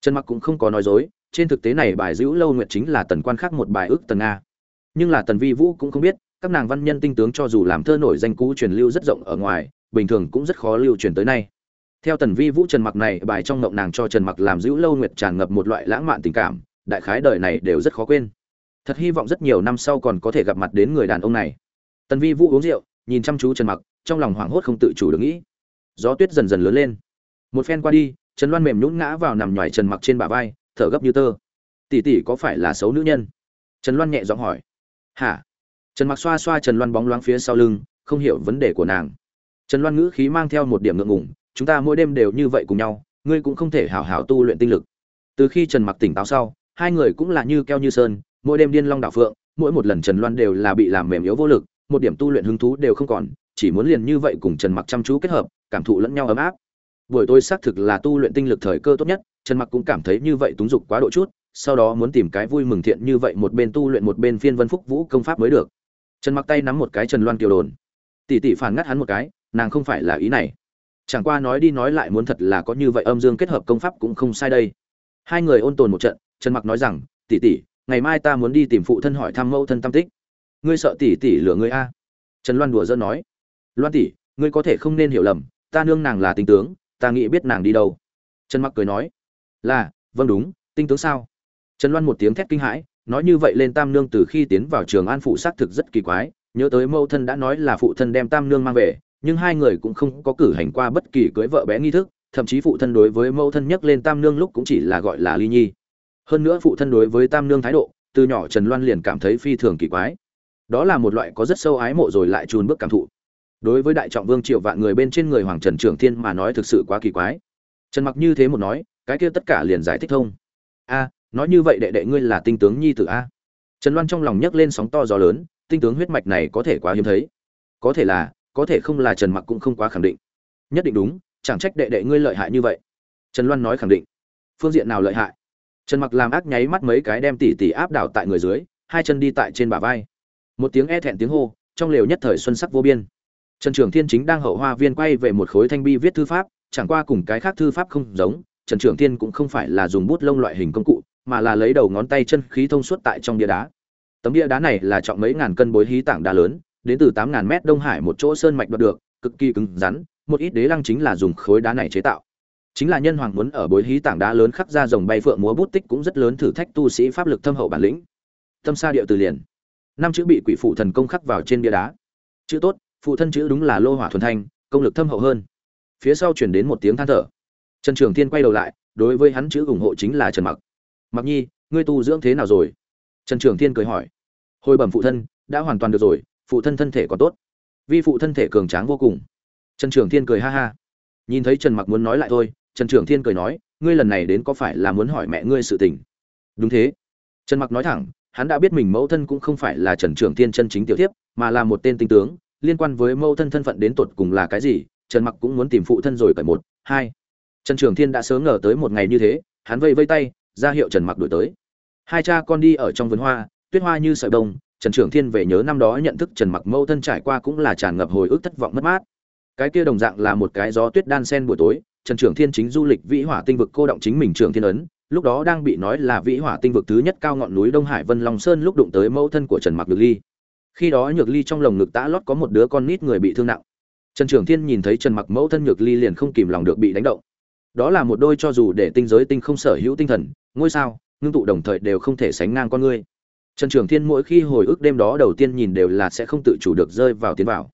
Trần mặc cũng không có nói dối, trên thực tế này bài giữ lâu nguyệt chính là tần quan khác một bài ước tần nga nhưng là tần vi vũ cũng không biết, các nàng văn nhân tinh tướng cho dù làm thơ nổi danh cũ truyền lưu rất rộng ở ngoài, bình thường cũng rất khó lưu truyền tới nay. Theo tần vi vũ trần mặc này, bài trong ngộng nàng cho trần mặc làm giữ lâu nguyệt tràn ngập một loại lãng mạn tình cảm, đại khái đời này đều rất khó quên. Thật hy vọng rất nhiều năm sau còn có thể gặp mặt đến người đàn ông này. Tần vi vũ uống rượu, nhìn chăm chú trần mặc trong lòng hoảng hốt không tự chủ được nghĩ. Gió tuyết dần dần lớn lên. Một phen qua đi, trần loan mềm nhũn ngã vào nằm nhoài trần mặc trên bả vai, thở gấp như tơ. Tỷ tỷ có phải là xấu nữ nhân? Trần loan nhẹ giọng hỏi. Hả? Trần mặc xoa xoa trần loan bóng loáng phía sau lưng, không hiểu vấn đề của nàng. Trần loan ngữ khí mang theo một điểm ngượng ngùng, chúng ta mỗi đêm đều như vậy cùng nhau, ngươi cũng không thể hảo hảo tu luyện tinh lực. Từ khi trần mặc tỉnh táo sau, hai người cũng là như keo như sơn, mỗi đêm điên long đảo phượng, mỗi một lần trần loan đều là bị làm mềm yếu vô lực, một điểm tu luyện hứng thú đều không còn chỉ muốn liền như vậy cùng trần mặc chăm chú kết hợp, cảm thụ lẫn nhau ấm áp. Buổi tối xác thực là tu luyện tinh lực thời cơ tốt nhất, trần mặc cũng cảm thấy như vậy túng dục quá độ chút, sau đó muốn tìm cái vui mừng thiện như vậy một bên tu luyện một bên phiên vân phúc vũ công pháp mới được. Trần mặc tay nắm một cái trần loan kiều đồn. Tỷ tỷ phản ngắt hắn một cái, nàng không phải là ý này. Chẳng qua nói đi nói lại muốn thật là có như vậy âm dương kết hợp công pháp cũng không sai đây. Hai người ôn tồn một trận, trần mặc nói rằng, tỷ tỷ, ngày mai ta muốn đi tìm phụ thân hỏi thăm mẫu thân tam tích. Ngươi sợ tỷ tỷ lừa ngươi a? Trần loan đùa giỡn nói loan tỷ, ngươi có thể không nên hiểu lầm, ta nương nàng là tinh tướng, ta nghĩ biết nàng đi đâu. Trần mặc cười nói, là vâng đúng, tinh tướng sao? Trần loan một tiếng thét kinh hãi, nói như vậy lên tam nương từ khi tiến vào trường an phụ xác thực rất kỳ quái, nhớ tới mẫu thân đã nói là phụ thân đem tam nương mang về, nhưng hai người cũng không có cử hành qua bất kỳ cưới vợ bé nghi thức, thậm chí phụ thân đối với mẫu thân nhắc lên tam nương lúc cũng chỉ là gọi là ly nhi. Hơn nữa phụ thân đối với tam nương thái độ, từ nhỏ trần loan liền cảm thấy phi thường kỳ quái. Đó là một loại có rất sâu ái mộ rồi lại trùn bước cảm thụ đối với đại trọng vương triệu vạn người bên trên người hoàng trần trường thiên mà nói thực sự quá kỳ quái. Trần mặc như thế một nói, cái kia tất cả liền giải thích thông. A, nói như vậy đệ đệ ngươi là tinh tướng nhi tử a. Trần loan trong lòng nhấc lên sóng to gió lớn, tinh tướng huyết mạch này có thể quá hiếm thấy. Có thể là, có thể không là trần mặc cũng không quá khẳng định. Nhất định đúng, chẳng trách đệ đệ ngươi lợi hại như vậy. Trần loan nói khẳng định. Phương diện nào lợi hại? Trần mặc làm ác nháy mắt mấy cái đem tỉ tỉ áp đảo tại người dưới, hai chân đi tại trên bả vai. Một tiếng e thẹn tiếng hô, trong lều nhất thời xuân sắc vô biên trần trường thiên chính đang hậu hoa viên quay về một khối thanh bi viết thư pháp, chẳng qua cùng cái khác thư pháp không giống, trần trường thiên cũng không phải là dùng bút lông loại hình công cụ, mà là lấy đầu ngón tay chân khí thông suốt tại trong bia đá. Tấm bia đá này là trọng mấy ngàn cân bối hí tảng đá lớn, đến từ tám ngàn mét đông hải một chỗ sơn mạch đoạt được, cực kỳ cứng rắn, một ít đế lăng chính là dùng khối đá này chế tạo. Chính là nhân hoàng muốn ở bối hí tảng đá lớn khắc ra dòng bay phượng múa bút tích cũng rất lớn thử thách tu sĩ pháp lực thâm hậu bản lĩnh. Tâm sa điệu từ liền. Năm chữ bị quỷ phụ thần công khắc vào trên bia đá. Chữ tốt phụ thân chữ đúng là lô hỏa thuần thanh, công lực thâm hậu hơn. Phía sau chuyển đến một tiếng than thở. Trần trường thiên quay đầu lại, đối với hắn chữ ủng hộ chính là trần mặc. Mặc nhi, ngươi tu dưỡng thế nào rồi? Trần trường thiên cười hỏi. Hồi bẩm phụ thân, đã hoàn toàn được rồi, phụ thân thân thể còn tốt. Vi phụ thân thể cường tráng vô cùng. Trần trường thiên cười ha ha. Nhìn thấy trần mặc muốn nói lại thôi, trần trường thiên cười nói, ngươi lần này đến có phải là muốn hỏi mẹ ngươi sự tình? Đúng thế. Trần mặc nói thẳng, hắn đã biết mình mẫu thân cũng không phải là trần trường thiên chân chính tiểu thiếp, mà là một tên tinh tướng liên quan với mâu thân thân phận đến tột cùng là cái gì, trần mặc cũng muốn tìm phụ thân rồi cởi một, hai. Trần trường thiên đã sớm ngờ tới một ngày như thế, hắn vây vây tay, ra hiệu trần mặc đuổi tới. Hai cha con đi ở trong vườn hoa, tuyết hoa như sợi đông trần trường thiên về nhớ năm đó nhận thức trần mặc mâu thân trải qua cũng là tràn ngập hồi ức thất vọng mất mát. Cái kia đồng dạng là một cái gió tuyết đan sen buổi tối, trần trường thiên chính du lịch vĩ hỏa tinh vực cô động chính mình trường thiên ấn, lúc đó đang bị nói là vĩ hỏa tinh vực thứ nhất cao ngọn núi đông hải vân long sơn lúc đụng tới mẫu thân của trần mặc được ly khi đó nhược ly trong lồng ngực tã lót có một đứa con nít người bị thương nặng. Trần trường thiên nhìn thấy trần mặc mẫu thân nhược ly liền không kìm lòng được bị đánh động. Đó là một đôi cho dù để tinh giới tinh không sở hữu tinh thần, ngôi sao, ngưng tụ đồng thời đều không thể sánh ngang con ngươi trần trường thiên mỗi khi hồi ức đêm đó đầu tiên nhìn đều là sẽ không tự chủ được rơi vào tiến vào.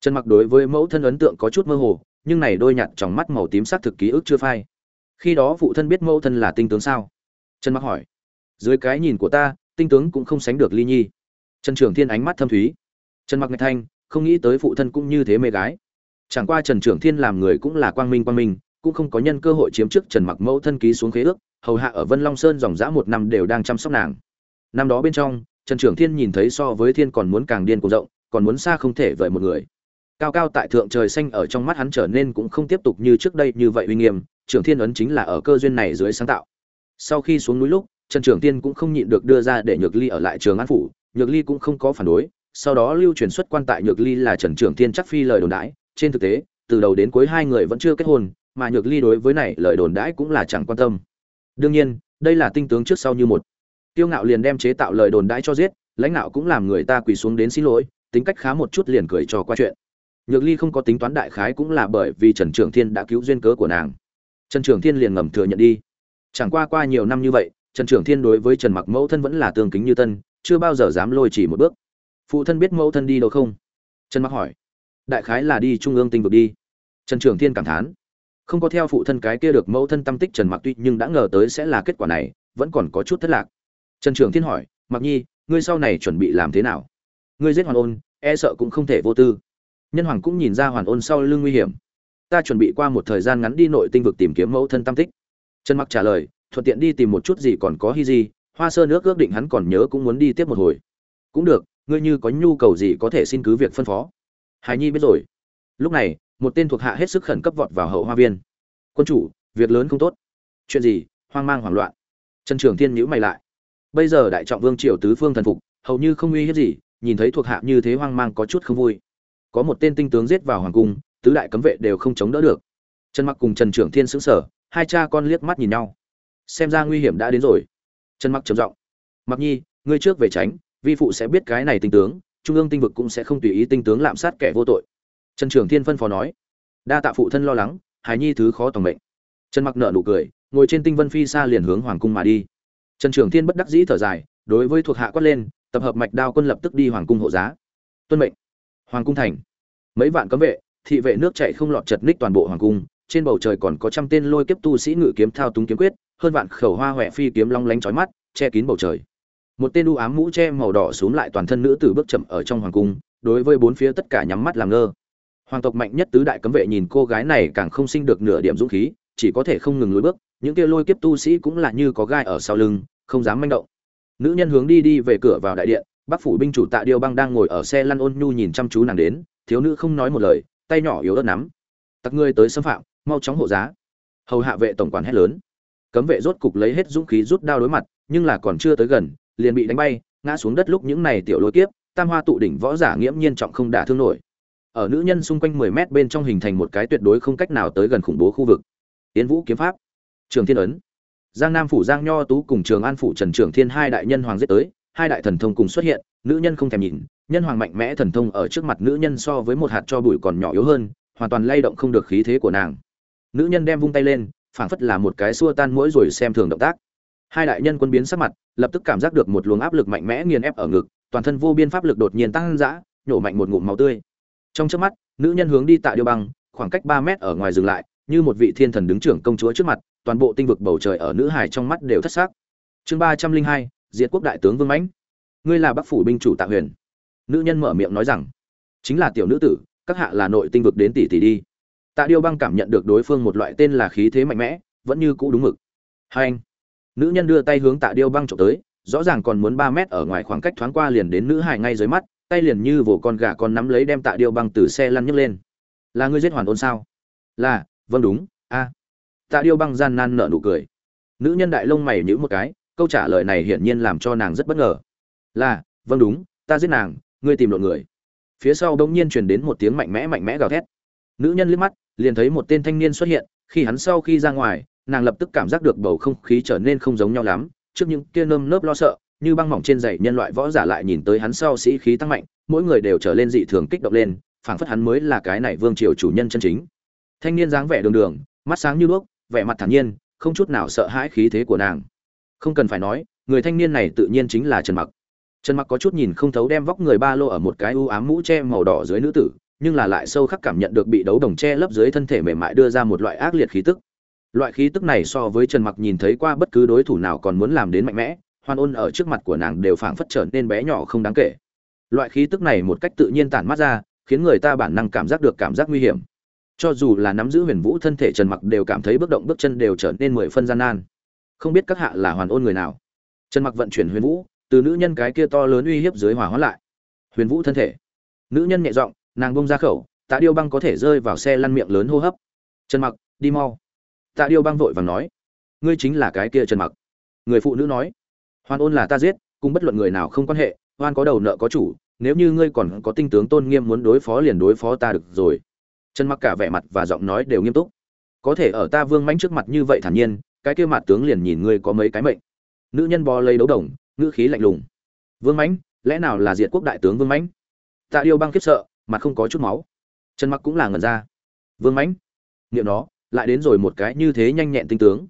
Trần mặc đối với mẫu thân ấn tượng có chút mơ hồ, nhưng này đôi nhạt trong mắt màu tím sắc thực ký ức chưa phai. Khi đó phụ thân biết mẫu thân là tinh tướng sao? Trần mặc hỏi. Dưới cái nhìn của ta, tinh tướng cũng không sánh được ly nhi trần trường thiên ánh mắt thâm thúy. Trần mặc ngạch thanh, không nghĩ tới phụ thân cũng như thế mê gái. Chẳng qua trần trường thiên làm người cũng là quang minh quang minh, cũng không có nhân cơ hội chiếm trước trần mặc mẫu thân ký xuống khế ước, hầu hạ ở vân long sơn dòng dã một năm đều đang chăm sóc nàng. Năm đó bên trong, trần trường thiên nhìn thấy so với thiên còn muốn càng điên cuồng rộng, còn muốn xa không thể vời một người. Cao cao tại thượng trời xanh ở trong mắt hắn trở nên cũng không tiếp tục như trước đây như vậy uy nghiêm, trường thiên ấn chính là ở cơ duyên này dưới sáng tạo. Sau khi xuống núi lúc, trần trường tiên cũng không nhịn được đưa ra để nhược ly ở lại trường an phủ nhược ly cũng không có phản đối, sau đó lưu truyền xuất quan tại nhược ly là trần trường Thiên chắc phi lời đồn đãi. Trên thực tế, từ đầu đến cuối hai người vẫn chưa kết hôn, mà nhược ly đối với này lời đồn đãi cũng là chẳng quan tâm. Đương nhiên, đây là tinh tướng trước sau như một. Tiêu ngạo liền đem chế tạo lời đồn đãi cho giết, lãnh đạo cũng làm người ta quỳ xuống đến xin lỗi, tính cách khá một chút liền cười cho qua chuyện. Nhược ly không có tính toán đại khái cũng là bởi vì trần trường thiên đã cứu duyên cớ của nàng. Trần trường thiên liền ngầm thừa nhận đi. Chẳng qua qua nhiều năm như vậy, trần trường thiên đối với trần mặc mẫu thân vẫn là tương kính như tân chưa bao giờ dám lôi chỉ một bước. Phụ thân biết mẫu thân đi đâu không? Trần mặc hỏi. Đại khái là đi trung ương tinh vực đi. Trần trường thiên cảm thán. Không có theo phụ thân cái kia được mẫu thân tâm tích trần mặc tuy nhưng đã ngờ tới sẽ là kết quả này, vẫn còn có chút thất lạc. Trần trường thiên hỏi, mặc nhi, ngươi sau này chuẩn bị làm thế nào? Ngươi giết hoàn ôn e sợ cũng không thể vô tư. Nhân hoàng cũng nhìn ra hoàn ôn sau lưng nguy hiểm. Ta chuẩn bị qua một thời gian ngắn đi nội tinh vực tìm kiếm mẫu thân tam tích. Trần mặc trả lời, thuận tiện đi tìm một chút gì còn có hy gì hoa sơ nước ước định hắn còn nhớ cũng muốn đi tiếp một hồi. Cũng được, ngươi như có nhu cầu gì có thể xin cứ việc phân phó. Hải nhi biết rồi. Lúc này, một tên thuộc hạ hết sức khẩn cấp vọt vào hậu hoa viên. Quân chủ, việc lớn không tốt. Chuyện gì? Hoang mang hoảng loạn. Trần trường thiên nhữ mày lại. Bây giờ đại trọng vương triều tứ phương thần phục, hầu như không uy hiếp gì, nhìn thấy thuộc hạ như thế hoang mang có chút không vui. Có một tên tinh tướng giết vào hoàng cung, tứ đại cấm vệ đều không chống đỡ được. Trần mặc cùng trần trưởng thiên sững sờ, hai cha con liếc mắt nhìn nhau. Xem ra nguy hiểm đã đến rồi trần mặc trầm giọng. Mặc nhi, ngươi trước về tránh, vi phụ sẽ biết cái này tinh tướng, trung ương tinh vực cũng sẽ không tùy ý tinh tướng lạm sát kẻ vô tội. Trần trưởng thiên phân phó nói. Đa tạ phụ thân lo lắng, hài nhi thứ khó tòng mệnh. Trần mặc nợ nụ cười, ngồi trên tinh vân phi xa liền hướng hoàng cung mà đi. Trần trưởng thiên bất đắc dĩ thở dài, đối với thuộc hạ quát lên, tập hợp mạch đao quân lập tức đi hoàng cung hộ giá. Tuân mệnh. Hoàng cung thành. Mấy vạn cấm vệ, thị vệ nước chạy không lọt chật ních toàn bộ hoàng cung, trên bầu trời còn có trăm tên lôi kiếp tu sĩ ngự kiếm thao túng kiếm quyết hơn vạn khẩu hoa hoẹ phi kiếm long lánh chói mắt, che kín bầu trời. Một tên u ám mũ che màu đỏ xuống lại toàn thân nữ tử bước chậm ở trong hoàng cung, đối với bốn phía tất cả nhắm mắt làm ngơ. Hoàng tộc mạnh nhất tứ đại cấm vệ nhìn cô gái này càng không sinh được nửa điểm dũng khí, chỉ có thể không ngừng lùi bước, những kia lôi kiếp tu sĩ cũng là như có gai ở sau lưng, không dám manh động. Nữ nhân hướng đi đi về cửa vào đại điện bắc phủ binh chủ tạ điêu băng đang ngồi ở xe lăn ôn nhu nhìn chăm chú nàng đến, thiếu nữ không nói một lời, tay nhỏ yếu ớt nắm. Tặc ngươi tới xâm phạm, mau chóng hộ giá. Hầu hạ vệ tổng quản hét lớn cấm vệ rốt cục lấy hết dũng khí rút đao đối mặt, nhưng là còn chưa tới gần, liền bị đánh bay, ngã xuống đất lúc những này tiểu lôi kiếp, tam hoa tụ đỉnh võ giả nghiễm nhiên trọng không đả thương nổi. Ở nữ nhân xung quanh 10 mét bên trong hình thành một cái tuyệt đối không cách nào tới gần khủng bố khu vực. Tiến vũ kiếm pháp. Trường thiên ấn. Giang nam phủ giang nho tú cùng trường an phủ trần trường thiên hai đại nhân hoàng giết tới, hai đại thần thông cùng xuất hiện, nữ nhân không thèm nhìn, nhân hoàng mạnh mẽ thần thông ở trước mặt nữ nhân so với một hạt cho bụi còn nhỏ yếu hơn, hoàn toàn lay động không được khí thế của nàng. Nữ nhân đem vung tay lên phảng phất là một cái xua tan mũi rồi xem thường động tác. Hai đại nhân quân biến sắc mặt, lập tức cảm giác được một luồng áp lực mạnh mẽ nghiền ép ở ngực, toàn thân vô biên pháp lực đột nhiên tăng dã, nhổ mạnh một ngụm máu tươi. Trong trước mắt, nữ nhân hướng đi tại điêu băng, khoảng cách ba mét ở ngoài dừng lại, như một vị thiên thần đứng trưởng công chúa trước mặt, toàn bộ tinh vực bầu trời ở nữ hải trong mắt đều thất xác chương ba trăm linh hai, diệt quốc đại tướng vương mãnh. Ngươi là bắc phủ binh chủ tạ huyền. Nữ nhân mở miệng nói rằng, chính là tiểu nữ tử, các hạ là nội tinh vực đến tỷ tỷ đi tạ điêu băng cảm nhận được đối phương một loại tên là khí thế mạnh mẽ, vẫn như cũ đúng mực. Hai anh. Nữ nhân đưa tay hướng tạ điêu băng trộm tới, rõ ràng còn muốn ba mét ở ngoài khoảng cách thoáng qua liền đến nữ hải ngay dưới mắt, tay liền như vồ con gà con nắm lấy đem tạ điêu băng từ xe lăn nhấc lên. Là ngươi giết hoàn ôn sao? Là vâng đúng, a. Tạ điêu băng gian nan nở nụ cười. Nữ nhân đại lông mày nhữ một cái, câu trả lời này hiển nhiên làm cho nàng rất bất ngờ. Là vâng đúng, ta giết nàng, ngươi tìm lộn người. Phía sau bỗng nhiên truyền đến một tiếng mạnh mẽ mạnh mẽ gào thét. Nữ nhân liếc mắt liền thấy một tên thanh niên xuất hiện, khi hắn sau khi ra ngoài, nàng lập tức cảm giác được bầu không khí trở nên không giống nhau lắm, trước những kia nơm nớp lo sợ, như băng mỏng trên giày nhân loại võ giả lại nhìn tới hắn sau sĩ khí tăng mạnh, mỗi người đều trở lên dị thường kích động lên, phảng phất hắn mới là cái này vương triều chủ nhân chân chính. Thanh niên dáng vẻ đường đường, mắt sáng như đuốc, vẻ mặt thản nhiên, không chút nào sợ hãi khí thế của nàng. Không cần phải nói, người thanh niên này tự nhiên chính là trần mặc. Trần mặc có chút nhìn không thấu đem vóc người ba lô ở một cái u ám mũ che màu đỏ dưới nữ tử nhưng là lại sâu khắc cảm nhận được bị đấu đồng che lấp dưới thân thể mềm mại đưa ra một loại ác liệt khí tức. Loại khí tức này so với trần mặc nhìn thấy qua bất cứ đối thủ nào còn muốn làm đến mạnh mẽ, hoan ôn ở trước mặt của nàng đều phảng phất trở nên bé nhỏ không đáng kể. Loại khí tức này một cách tự nhiên tản mát ra, khiến người ta bản năng cảm giác được cảm giác nguy hiểm. Cho dù là nắm giữ huyền vũ thân thể trần mặc đều cảm thấy bước động bước chân đều trở nên mười phân gian nan. Không biết các hạ là hoàn ôn người nào. Trần mặc vận chuyển huyền vũ, từ nữ nhân cái kia to lớn uy hiếp dưới hòa hóa lại. Huyền vũ thân thể. Nữ nhân nhẹ giọng nàng bông ra khẩu, tạ điêu băng có thể rơi vào xe lăn miệng lớn hô hấp. Trần mặc, đi mau. Tạ điêu băng vội vàng nói, ngươi chính là cái kia trần mặc. Người phụ nữ nói, hoan ôn là ta giết, cùng bất luận người nào không quan hệ, hoan có đầu nợ có chủ, nếu như ngươi còn có tinh tướng tôn nghiêm muốn đối phó liền đối phó ta được rồi. Trần mặc cả vẻ mặt và giọng nói đều nghiêm túc. Có thể ở ta vương mãnh trước mặt như vậy thản nhiên, cái kia mặt tướng liền nhìn ngươi có mấy cái mệnh. Nữ nhân bò lấy đấu đồng, ngữ khí lạnh lùng. Vương mãnh, lẽ nào là diệt quốc đại tướng vương mãnh? Tạ điêu băng khiếp sợ mặt không có chút máu. Trần mặc cũng là ngẩn ra. Vương mãnh, niệm nó, lại đến rồi một cái như thế nhanh nhẹn tinh tướng.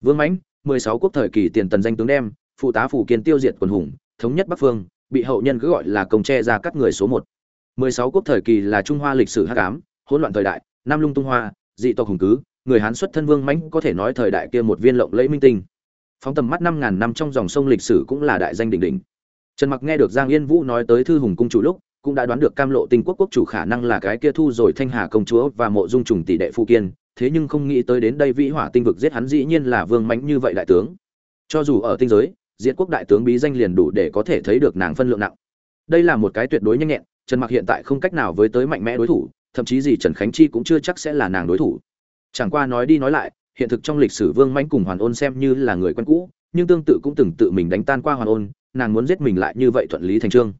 Vương mãnh, mười sáu quốc thời kỳ tiền tần danh tướng đem, phụ tá phủ kiên tiêu diệt quần hùng, thống nhất bắc phương, bị hậu nhân cứ gọi là công tre ra cắt người số một. mười sáu quốc thời kỳ là trung hoa lịch sử hắc ám, hỗn loạn thời đại, nam lung tung hoa, dị tộc hùng cứ, người hán xuất thân vương mãnh có thể nói thời đại kia một viên lộng lẫy minh tinh. Phóng tầm mắt năm ngàn năm trong dòng sông lịch sử cũng là đại danh đỉnh đỉnh. Trần mặc nghe được giang yên vũ nói tới thư hùng cung chủ lúc cũng đã đoán được cam lộ tinh quốc quốc chủ khả năng là cái kia thu rồi thanh hà công chúa và mộ dung trùng tỷ đệ phu kiên, thế nhưng không nghĩ tới đến đây vĩ hỏa tinh vực giết hắn dĩ nhiên là vương mánh như vậy đại tướng. Cho dù ở tinh giới diện quốc đại tướng bí danh liền đủ để có thể thấy được nàng phân lượng nặng. Đây là một cái tuyệt đối nhanh nhẹn, trần mặc hiện tại không cách nào với tới mạnh mẽ đối thủ, thậm chí gì trần khánh chi cũng chưa chắc sẽ là nàng đối thủ. Chẳng qua nói đi nói lại, hiện thực trong lịch sử vương mánh cùng hoàn ôn xem như là người quen cũ, nhưng tương tự cũng từng tự mình đánh tan qua hoàn ôn, nàng muốn giết mình lại như vậy thuận lý thành trương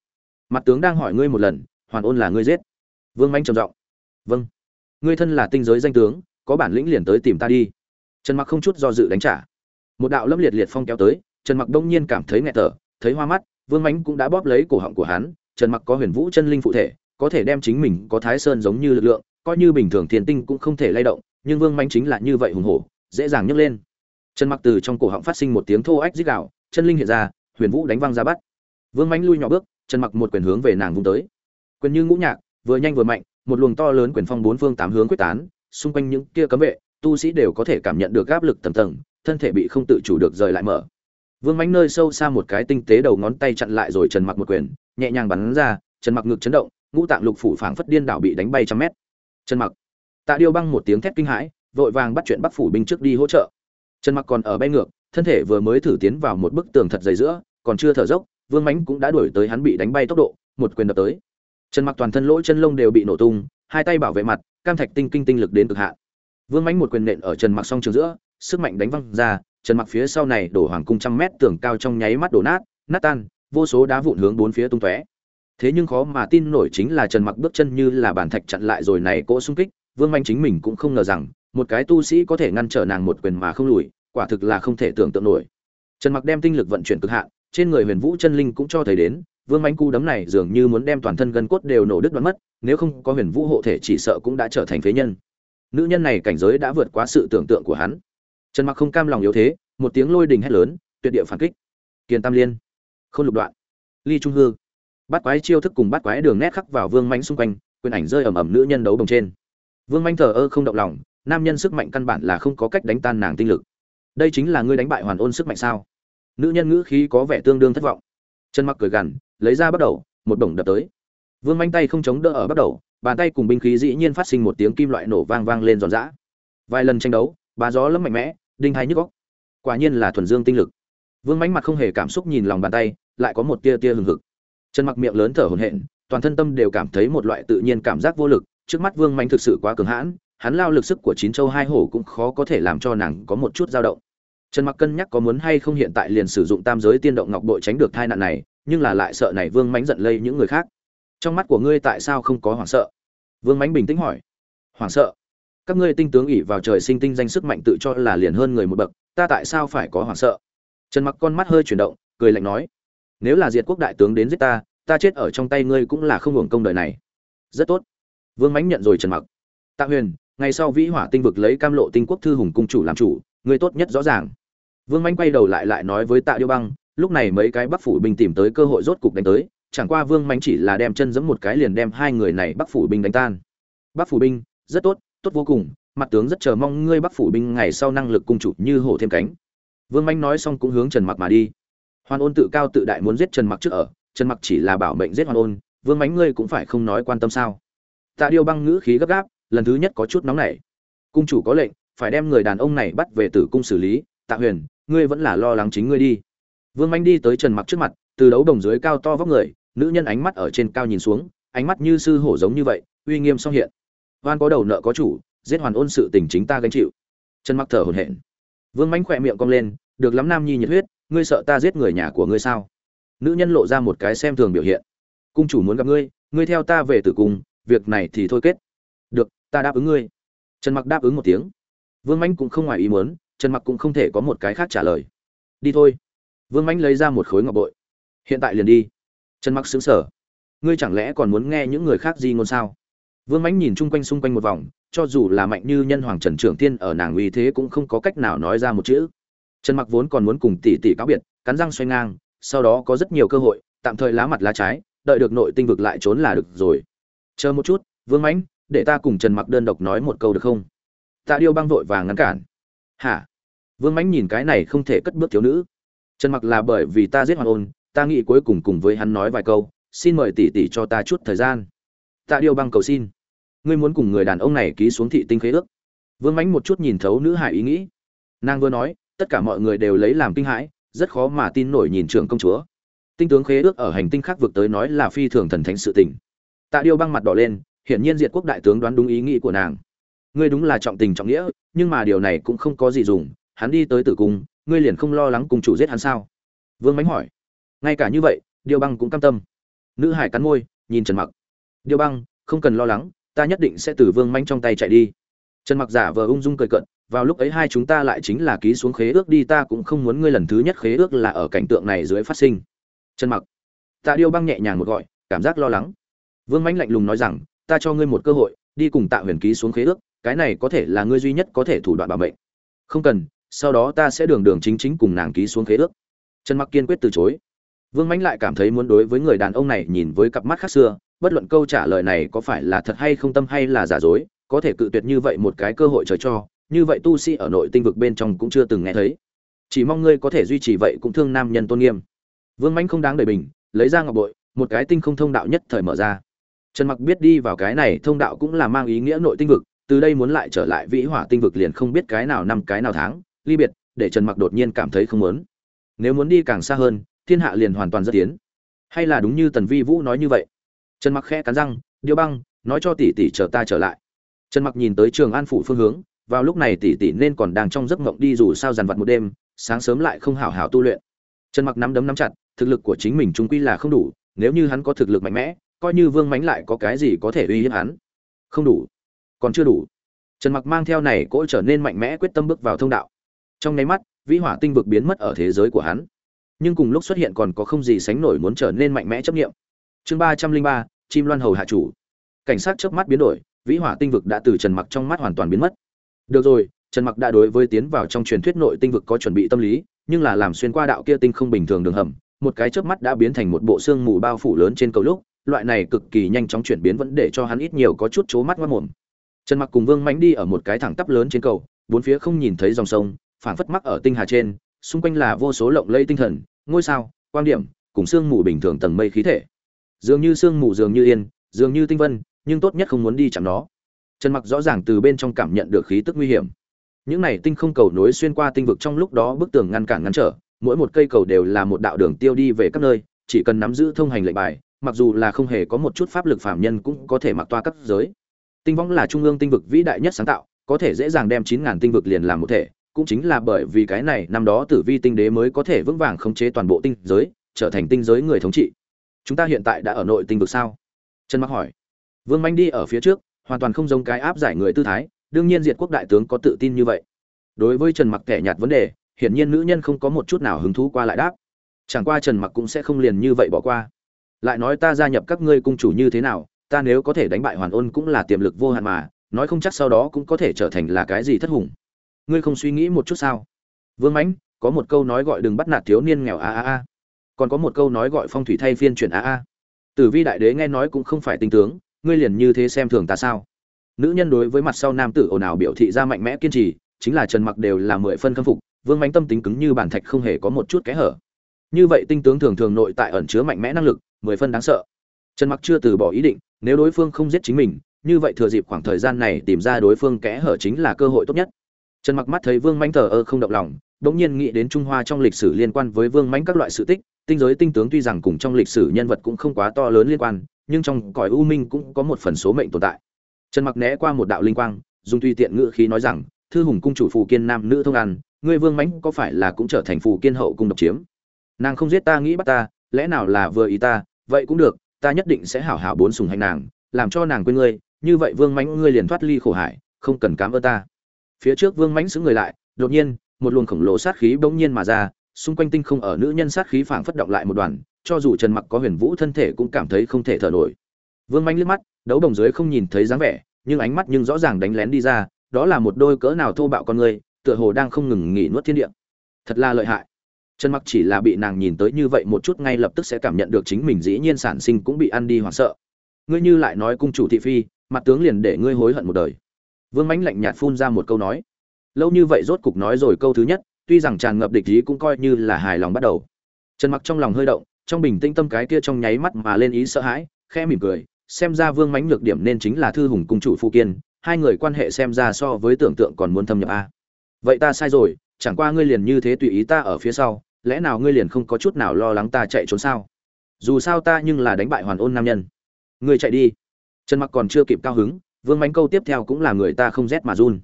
mặt tướng đang hỏi ngươi một lần, hoàn ôn là ngươi giết. Vương manh trầm giọng. Vâng. Ngươi thân là tinh giới danh tướng, có bản lĩnh liền tới tìm ta đi. Trần mặc không chút do dự đánh trả. Một đạo lâm liệt liệt phong kéo tới, trần mặc đông nhiên cảm thấy nghẹt thở, thấy hoa mắt, vương mánh cũng đã bóp lấy cổ họng của hắn. Trần mặc có huyền vũ chân linh phụ thể, có thể đem chính mình có thái sơn giống như lực lượng, coi như bình thường thiên tinh cũng không thể lay động, nhưng vương mánh chính là như vậy hùng hổ, dễ dàng nhấc lên. Trần mặc từ trong cổ họng phát sinh một tiếng thô ách dích đạo chân linh hiện ra, huyền vũ đánh văng ra bắt. Vương mánh lui nhỏ bước trần mặc một quyền hướng về nàng vung tới. Quyền như ngũ nhạc, vừa nhanh vừa mạnh, một luồng to lớn quyền phong bốn phương tám hướng quyết tán, xung quanh những kia cấm vệ, tu sĩ đều có thể cảm nhận được áp lực tầng tầng, thân thể bị không tự chủ được rời lại mở. Vương mãnh nơi sâu xa một cái tinh tế đầu ngón tay chặn lại rồi trần mặc một quyền, nhẹ nhàng bắn ra, trần mặc ngực chấn động, ngũ tạng lục phủ phảng phất điên đảo bị đánh bay trăm mét. Trần mặc, tạ điêu băng một tiếng thét kinh hãi, vội vàng bắt chuyện bắc phủ binh trước đi hỗ trợ. Trần mặc còn ở bay ngược, thân thể vừa mới thử tiến vào một bức tường thật dày giữa, còn chưa thở dốc vương mánh cũng đã đuổi tới hắn bị đánh bay tốc độ, một quyền đập tới. Trần mặc toàn thân lỗ chân lông đều bị nổ tung, hai tay bảo vệ mặt, cam thạch tinh kinh tinh lực đến cực hạn. Vương mánh một quyền nện ở trần mặc song trường giữa, sức mạnh đánh văng ra, trần mặc phía sau này đổ hoàng cung trăm mét tường cao trong nháy mắt đổ nát nát tan, vô số đá vụn hướng bốn phía tung tóe. Thế nhưng khó mà tin nổi chính là trần mặc bước chân như là bàn thạch chặn lại rồi này cỗ xung kích, vương manh chính mình cũng không ngờ rằng, một cái tu sĩ có thể ngăn trở nàng một quyền mà không lùi, quả thực là không thể tưởng tượng nổi. Trần mặc đem tinh lực vận chuyển cực hạn trên người huyền vũ chân linh cũng cho thấy đến, vương mánh cu đấm này dường như muốn đem toàn thân gân cốt đều nổ đứt đoán mất, nếu không có huyền vũ hộ thể chỉ sợ cũng đã trở thành phế nhân. Nữ nhân này cảnh giới đã vượt quá sự tưởng tượng của hắn. Trần mặc không cam lòng yếu thế, một tiếng lôi đình hét lớn, tuyệt địa phản kích. Kiền tam liên không lục đoạn, ly trung hư. Bắt quái chiêu thức cùng bắt quái đường nét khắc vào vương mánh xung quanh, quyền ảnh rơi ầm ầm nữ nhân đấu đồng trên. Vương mánh thờ ơ không động lòng, nam nhân sức mạnh căn bản là không có cách đánh tan nàng tinh lực. Đây chính là ngươi đánh bại hoàn ôn sức mạnh sao? Nữ nhân ngữ khí có vẻ tương đương thất vọng. Chân mặc cười gằn, lấy ra bắt đầu, một đồng đập tới. Vương manh tay không chống đỡ ở bắt đầu, bàn tay cùng binh khí dĩ nhiên phát sinh một tiếng kim loại nổ vang vang lên giòn giã. Vài lần tranh đấu bà gió lấm mạnh mẽ, đinh hai nhức góc quả nhiên là thuần dương tinh lực. Vương mánh mặt không hề cảm xúc nhìn lòng bàn tay, lại có một tia tia hừng hực. Chân mặc miệng lớn thở hổn hển, toàn thân tâm đều cảm thấy một loại tự nhiên cảm giác vô lực, trước mắt vương mánh thực sự quá cường hãn, hắn lao lực sức của chín châu hai hổ cũng khó có thể làm cho nàng có một chút dao động trần mặc cân nhắc có muốn hay không hiện tại liền sử dụng tam giới tiên động ngọc bội tránh được tai nạn này, nhưng là lại sợ này vương mánh giận lây những người khác. Trong mắt của ngươi tại sao không có hoảng sợ? Vương mánh bình tĩnh hỏi. Hoảng sợ? Các ngươi tinh tướng ỉ vào trời sinh tinh danh sức mạnh tự cho là liền hơn người một bậc, ta tại sao phải có hoảng sợ? Trần mặc con mắt hơi chuyển động, cười lạnh nói. Nếu là diệt quốc đại tướng đến giết ta ta chết ở trong tay ngươi cũng là không hưởng công đời này. Rất tốt. Vương mánh nhận rồi trần mặc. Tạ huyền, ngày sau vĩ hỏa tinh vực lấy cam lộ tinh quốc thư hùng cung chủ làm chủ, ngươi tốt nhất rõ ràng vương Mạnh quay đầu lại lại nói với tạ điêu băng, lúc này mấy cái bắc phủ binh tìm tới cơ hội rốt cục đánh tới, chẳng qua vương Mạnh chỉ là đem chân giẫm một cái liền đem hai người này bắc phủ binh đánh tan. Bắc phủ binh, rất tốt tốt vô cùng, mặt tướng rất chờ mong ngươi bắc phủ binh ngày sau năng lực cung chủ như hổ thêm cánh. Vương Mạnh nói xong cũng hướng trần mặc mà đi. Hoàn ôn tự cao tự đại muốn giết trần mặc trước ở, trần mặc chỉ là bảo mệnh giết hoàn ôn, vương mánh ngươi cũng phải không nói quan tâm sao? Tạ điêu băng ngữ khí gấp gáp, lần thứ nhất có chút nóng nảy. Cung chủ có lệnh, phải đem người đàn ông này bắt về tử cung xử lý, tạ huyền ngươi vẫn là lo lắng chính ngươi đi. Vương manh đi tới trần mặc trước mặt, từ đấu đồng dưới cao to vóc người, nữ nhân ánh mắt ở trên cao nhìn xuống, ánh mắt như sư hổ giống như vậy, uy nghiêm song hiện. Oan có đầu nợ có chủ, giết hoàn ôn sự tình chính ta gánh chịu. Trần mặc thở hổn hển. Vương manh khỏe miệng cong lên, được lắm nam nhi nhiệt huyết, ngươi sợ ta giết người nhà của ngươi sao? Nữ nhân lộ ra một cái xem thường biểu hiện. Cung chủ muốn gặp ngươi ngươi theo ta về tử cung, việc này thì thôi kết. Được, ta đáp ứng ngươi. Trần mặc đáp ứng một tiếng. Vương mãnh cũng không ngoài ý muốn trần mặc cũng không thể có một cái khác trả lời. Đi thôi. Vương mãnh lấy ra một khối ngọc bội. Hiện tại liền đi. Trần mặc xứng sở ngươi chẳng lẽ còn muốn nghe những người khác gì ngôn sao? Vương mãnh nhìn chung quanh xung quanh một vòng, cho dù là mạnh như nhân hoàng trần trưởng tiên ở nàng uy thế cũng không có cách nào nói ra một chữ. Trần mặc vốn còn muốn cùng tỷ tỷ cáo biệt, cắn răng xoay ngang, sau đó có rất nhiều cơ hội, tạm thời lá mặt lá trái, đợi được nội tinh vực lại trốn là được rồi. Chờ một chút, vương mãnh, để ta cùng trần mặc đơn độc nói một câu được không? Tạ điêu băng vội vàng ngăn cản. Hả? Vương mãnh nhìn cái này không thể cất bước thiếu nữ. Trần mặc là bởi vì ta giết hoàng ôn, ta nghĩ cuối cùng cùng với hắn nói vài câu, xin mời tỷ tỷ cho ta chút thời gian. Tạ điều băng cầu xin. Ngươi muốn cùng người đàn ông này ký xuống thị tinh khế ước. Vương mãnh một chút nhìn thấu nữ hải ý nghĩ. Nàng vừa nói, tất cả mọi người đều lấy làm kinh hãi, rất khó mà tin nổi nhìn trưởng công chúa. Tinh tướng khế ước ở hành tinh khác vực tới nói là phi thường thần thánh sự tình. Tạ điêu băng mặt đỏ lên, hiển nhiên diệt quốc đại tướng đoán đúng ý nghĩ của nàng. Ngươi đúng là trọng tình trọng nghĩa, nhưng mà điều này cũng không có gì dùng hắn đi tới tử cung, ngươi liền không lo lắng cùng chủ giết hắn sao? Vương mánh hỏi. Ngay cả như vậy, điêu băng cũng cam tâm. Nữ hải cắn môi, nhìn trần mặc. Điêu băng, không cần lo lắng, ta nhất định sẽ từ vương mánh trong tay chạy đi. Trần mặc giả vờ ung dung cười cận vào lúc ấy hai chúng ta lại chính là ký xuống khế ước đi, ta cũng không muốn ngươi lần thứ nhất khế ước là ở cảnh tượng này dưới phát sinh. Trần mặc. Tạ điêu băng nhẹ nhàng một gọi, cảm giác lo lắng. Vương mánh lạnh lùng nói rằng, ta cho ngươi một cơ hội, đi cùng tạ huyền ký xuống khế ước, cái này có thể là ngươi duy nhất có thể thủ đoạn bảo mệnh. Không cần sau đó ta sẽ đường đường chính chính cùng nàng ký xuống khế ước. Trần mặc kiên quyết từ chối. Vương mãnh lại cảm thấy muốn đối với người đàn ông này nhìn với cặp mắt khác xưa, bất luận câu trả lời này có phải là thật hay không tâm hay là giả dối, có thể cự tuyệt như vậy một cái cơ hội trời cho, như vậy tu sĩ ở nội tinh vực bên trong cũng chưa từng nghe thấy. Chỉ mong ngươi có thể duy trì vậy cũng thương nam nhân tôn nghiêm. Vương mãnh không đáng đầy bình, lấy ra ngọc bội, một cái tinh không thông đạo nhất thời mở ra. Trần mặc biết đi vào cái này thông đạo cũng là mang ý nghĩa nội tinh vực, từ đây muốn lại trở lại vĩ hỏa tinh vực liền không biết cái nào năm cái nào tháng ly biệt, để trần mặc đột nhiên cảm thấy không muốn. Nếu muốn đi càng xa hơn, thiên hạ liền hoàn toàn rất tiến. Hay là đúng như tần vi vũ nói như vậy? Trần mặc khẽ cắn răng, điêu băng, nói cho tỷ tỷ chờ ta trở lại. Trần mặc nhìn tới trường an phủ phương hướng, vào lúc này tỷ tỷ nên còn đang trong giấc mộng đi dù sao dằn vặt một đêm, sáng sớm lại không hảo hảo tu luyện. Trần mặc nắm đấm nắm chặt, thực lực của chính mình trung quy là không đủ, nếu như hắn có thực lực mạnh mẽ, coi như vương mánh lại có cái gì có thể uy hiếp hắn? Không đủ. Còn chưa đủ. Trần mặc mang theo này cỗ trở nên mạnh mẽ quyết tâm bước vào thông đạo trong nháy mắt, vĩ hỏa tinh vực biến mất ở thế giới của hắn. Nhưng cùng lúc xuất hiện còn có không gì sánh nổi muốn trở nên mạnh mẽ chấp nghiệm. Chương ba trăm linh ba, chim loan hầu hạ chủ. Cảnh sát chớp mắt biến đổi, vĩ hỏa tinh vực đã từ trần mặc trong mắt hoàn toàn biến mất. Được rồi, trần mặc đã đối với tiến vào trong truyền thuyết nội tinh vực có chuẩn bị tâm lý, nhưng là làm xuyên qua đạo kia tinh không bình thường đường hầm, một cái chớp mắt đã biến thành một bộ xương mù bao phủ lớn trên cầu lúc, loại này cực kỳ nhanh chóng chuyển biến vẫn để cho hắn ít nhiều có chút chố mắt mất mồm. Trần mặc cùng vương mãnh đi ở một cái thẳng tắp lớn trên cầu, bốn phía không nhìn thấy dòng sông phảng phất mắc ở tinh hà trên, xung quanh là vô số lộng lây tinh thần, ngôi sao quan điểm, cùng sương mù bình thường tầng mây khí thể. Dường như sương mù dường như yên, dường như tinh vân, nhưng tốt nhất không muốn đi chạm nó. Trần mặc rõ ràng từ bên trong cảm nhận được khí tức nguy hiểm. Những này tinh không cầu nối xuyên qua tinh vực trong lúc đó bức tường ngăn cản ngăn trở, mỗi một cây cầu đều là một đạo đường tiêu đi về các nơi, chỉ cần nắm giữ thông hành lệnh bài, mặc dù là không hề có một chút pháp lực phạm nhân cũng có thể mặc toa cấp giới. Tinh võng là trung ương tinh vực vĩ đại nhất sáng tạo, có thể dễ dàng đem chín ngàn tinh vực liền làm một thể cũng chính là bởi vì cái này năm đó tử vi tinh đế mới có thể vững vàng khống chế toàn bộ tinh giới, trở thành tinh giới người thống trị. Chúng ta hiện tại đã ở nội tinh vực sao? Trần mặc hỏi. Vương manh đi ở phía trước, hoàn toàn không giống cái áp giải người tư thái, đương nhiên diệt quốc đại tướng có tự tin như vậy. Đối với trần mặc kẻ nhạt vấn đề, hiển nhiên nữ nhân không có một chút nào hứng thú qua lại đáp. Chẳng qua trần mặc cũng sẽ không liền như vậy bỏ qua. Lại nói ta gia nhập các ngươi cung chủ như thế nào, ta nếu có thể đánh bại hoàn ôn cũng là tiềm lực vô hạn mà, nói không chắc sau đó cũng có thể trở thành là cái gì thất hùng ngươi không suy nghĩ một chút sao? Vương mãnh, có một câu nói gọi đừng bắt nạt thiếu niên nghèo a a a. Còn có một câu nói gọi phong thủy thay phiên chuyển a a. Tử vi đại đế nghe nói cũng không phải tinh tướng, ngươi liền như thế xem thường ta sao? Nữ nhân đối với mặt sau nam tử ồn ào biểu thị ra mạnh mẽ kiên trì, chính là trần mặc đều là mười phân khâm phục, vương mánh tâm tính cứng như bản thạch không hề có một chút kẽ hở. Như vậy tinh tướng thường thường nội tại ẩn chứa mạnh mẽ năng lực, mười phân đáng sợ. Trần mặc chưa từ bỏ ý định, nếu đối phương không giết chính mình, như vậy thừa dịp khoảng thời gian này tìm ra đối phương kẽ hở chính là cơ hội tốt nhất trần mặc mắt thấy vương mánh thờ ơ không động lòng, bỗng nhiên nghĩ đến trung hoa trong lịch sử liên quan với vương mánh các loại sự tích, tinh giới tinh tướng tuy rằng cùng trong lịch sử nhân vật cũng không quá to lớn liên quan, nhưng trong cõi u minh cũng có một phần số mệnh tồn tại. Trần mặc né qua một đạo linh quang, dùng tùy tiện ngữ khí nói rằng, thư hùng cung chủ phù kiên nam nữ thông ăn ngươi vương mãnh có phải là cũng trở thành phù kiên hậu cung độc chiếm? Nàng không giết ta nghĩ bắt ta, lẽ nào là vừa ý ta? Vậy cũng được, ta nhất định sẽ hảo hảo bốn sùng hành nàng, làm cho nàng quên ngươi, như vậy vương mãnh ngươi liền thoát ly khổ hải, không cần cám ơn ta phía trước vương mãnh xứng người lại, đột nhiên, một luồng khổng lồ sát khí bỗng nhiên mà ra, xung quanh tinh không ở nữ nhân sát khí phảng phất động lại một đoàn, cho dù trần mặc có huyền vũ thân thể cũng cảm thấy không thể thở nổi. Vương mãnh liếc mắt, đấu đồng dưới không nhìn thấy dáng vẻ, nhưng ánh mắt nhưng rõ ràng đánh lén đi ra, đó là một đôi cỡ nào thô bạo con người, tựa hồ đang không ngừng nghỉ nuốt thiên địa. Thật là lợi hại. Trần mặc chỉ là bị nàng nhìn tới như vậy một chút ngay lập tức sẽ cảm nhận được chính mình dĩ nhiên sản sinh cũng bị ăn đi hoảng sợ. Ngươi như lại nói cung chủ thị phi, mặt tướng liền để ngươi hối hận một đời vương mãnh lạnh nhạt phun ra một câu nói. Lâu như vậy rốt cục nói rồi câu thứ nhất, tuy rằng tràn ngập địch ý cũng coi như là hài lòng bắt đầu. Trần mặc trong lòng hơi động, trong bình tĩnh tâm cái kia trong nháy mắt mà lên ý sợ hãi, khẽ mỉm cười, xem ra vương mãnh nhược điểm nên chính là thư hùng cung chủ phu kiên, hai người quan hệ xem ra so với tưởng tượng còn muốn thâm nhập a. Vậy ta sai rồi, chẳng qua ngươi liền như thế tùy ý ta ở phía sau, lẽ nào ngươi liền không có chút nào lo lắng ta chạy trốn sao? Dù sao ta nhưng là đánh bại hoàn ôn nam nhân. Ngươi chạy đi. Trần mặc còn chưa kịp cao hứng vương mánh câu tiếp theo cũng là người ta không rét mà run.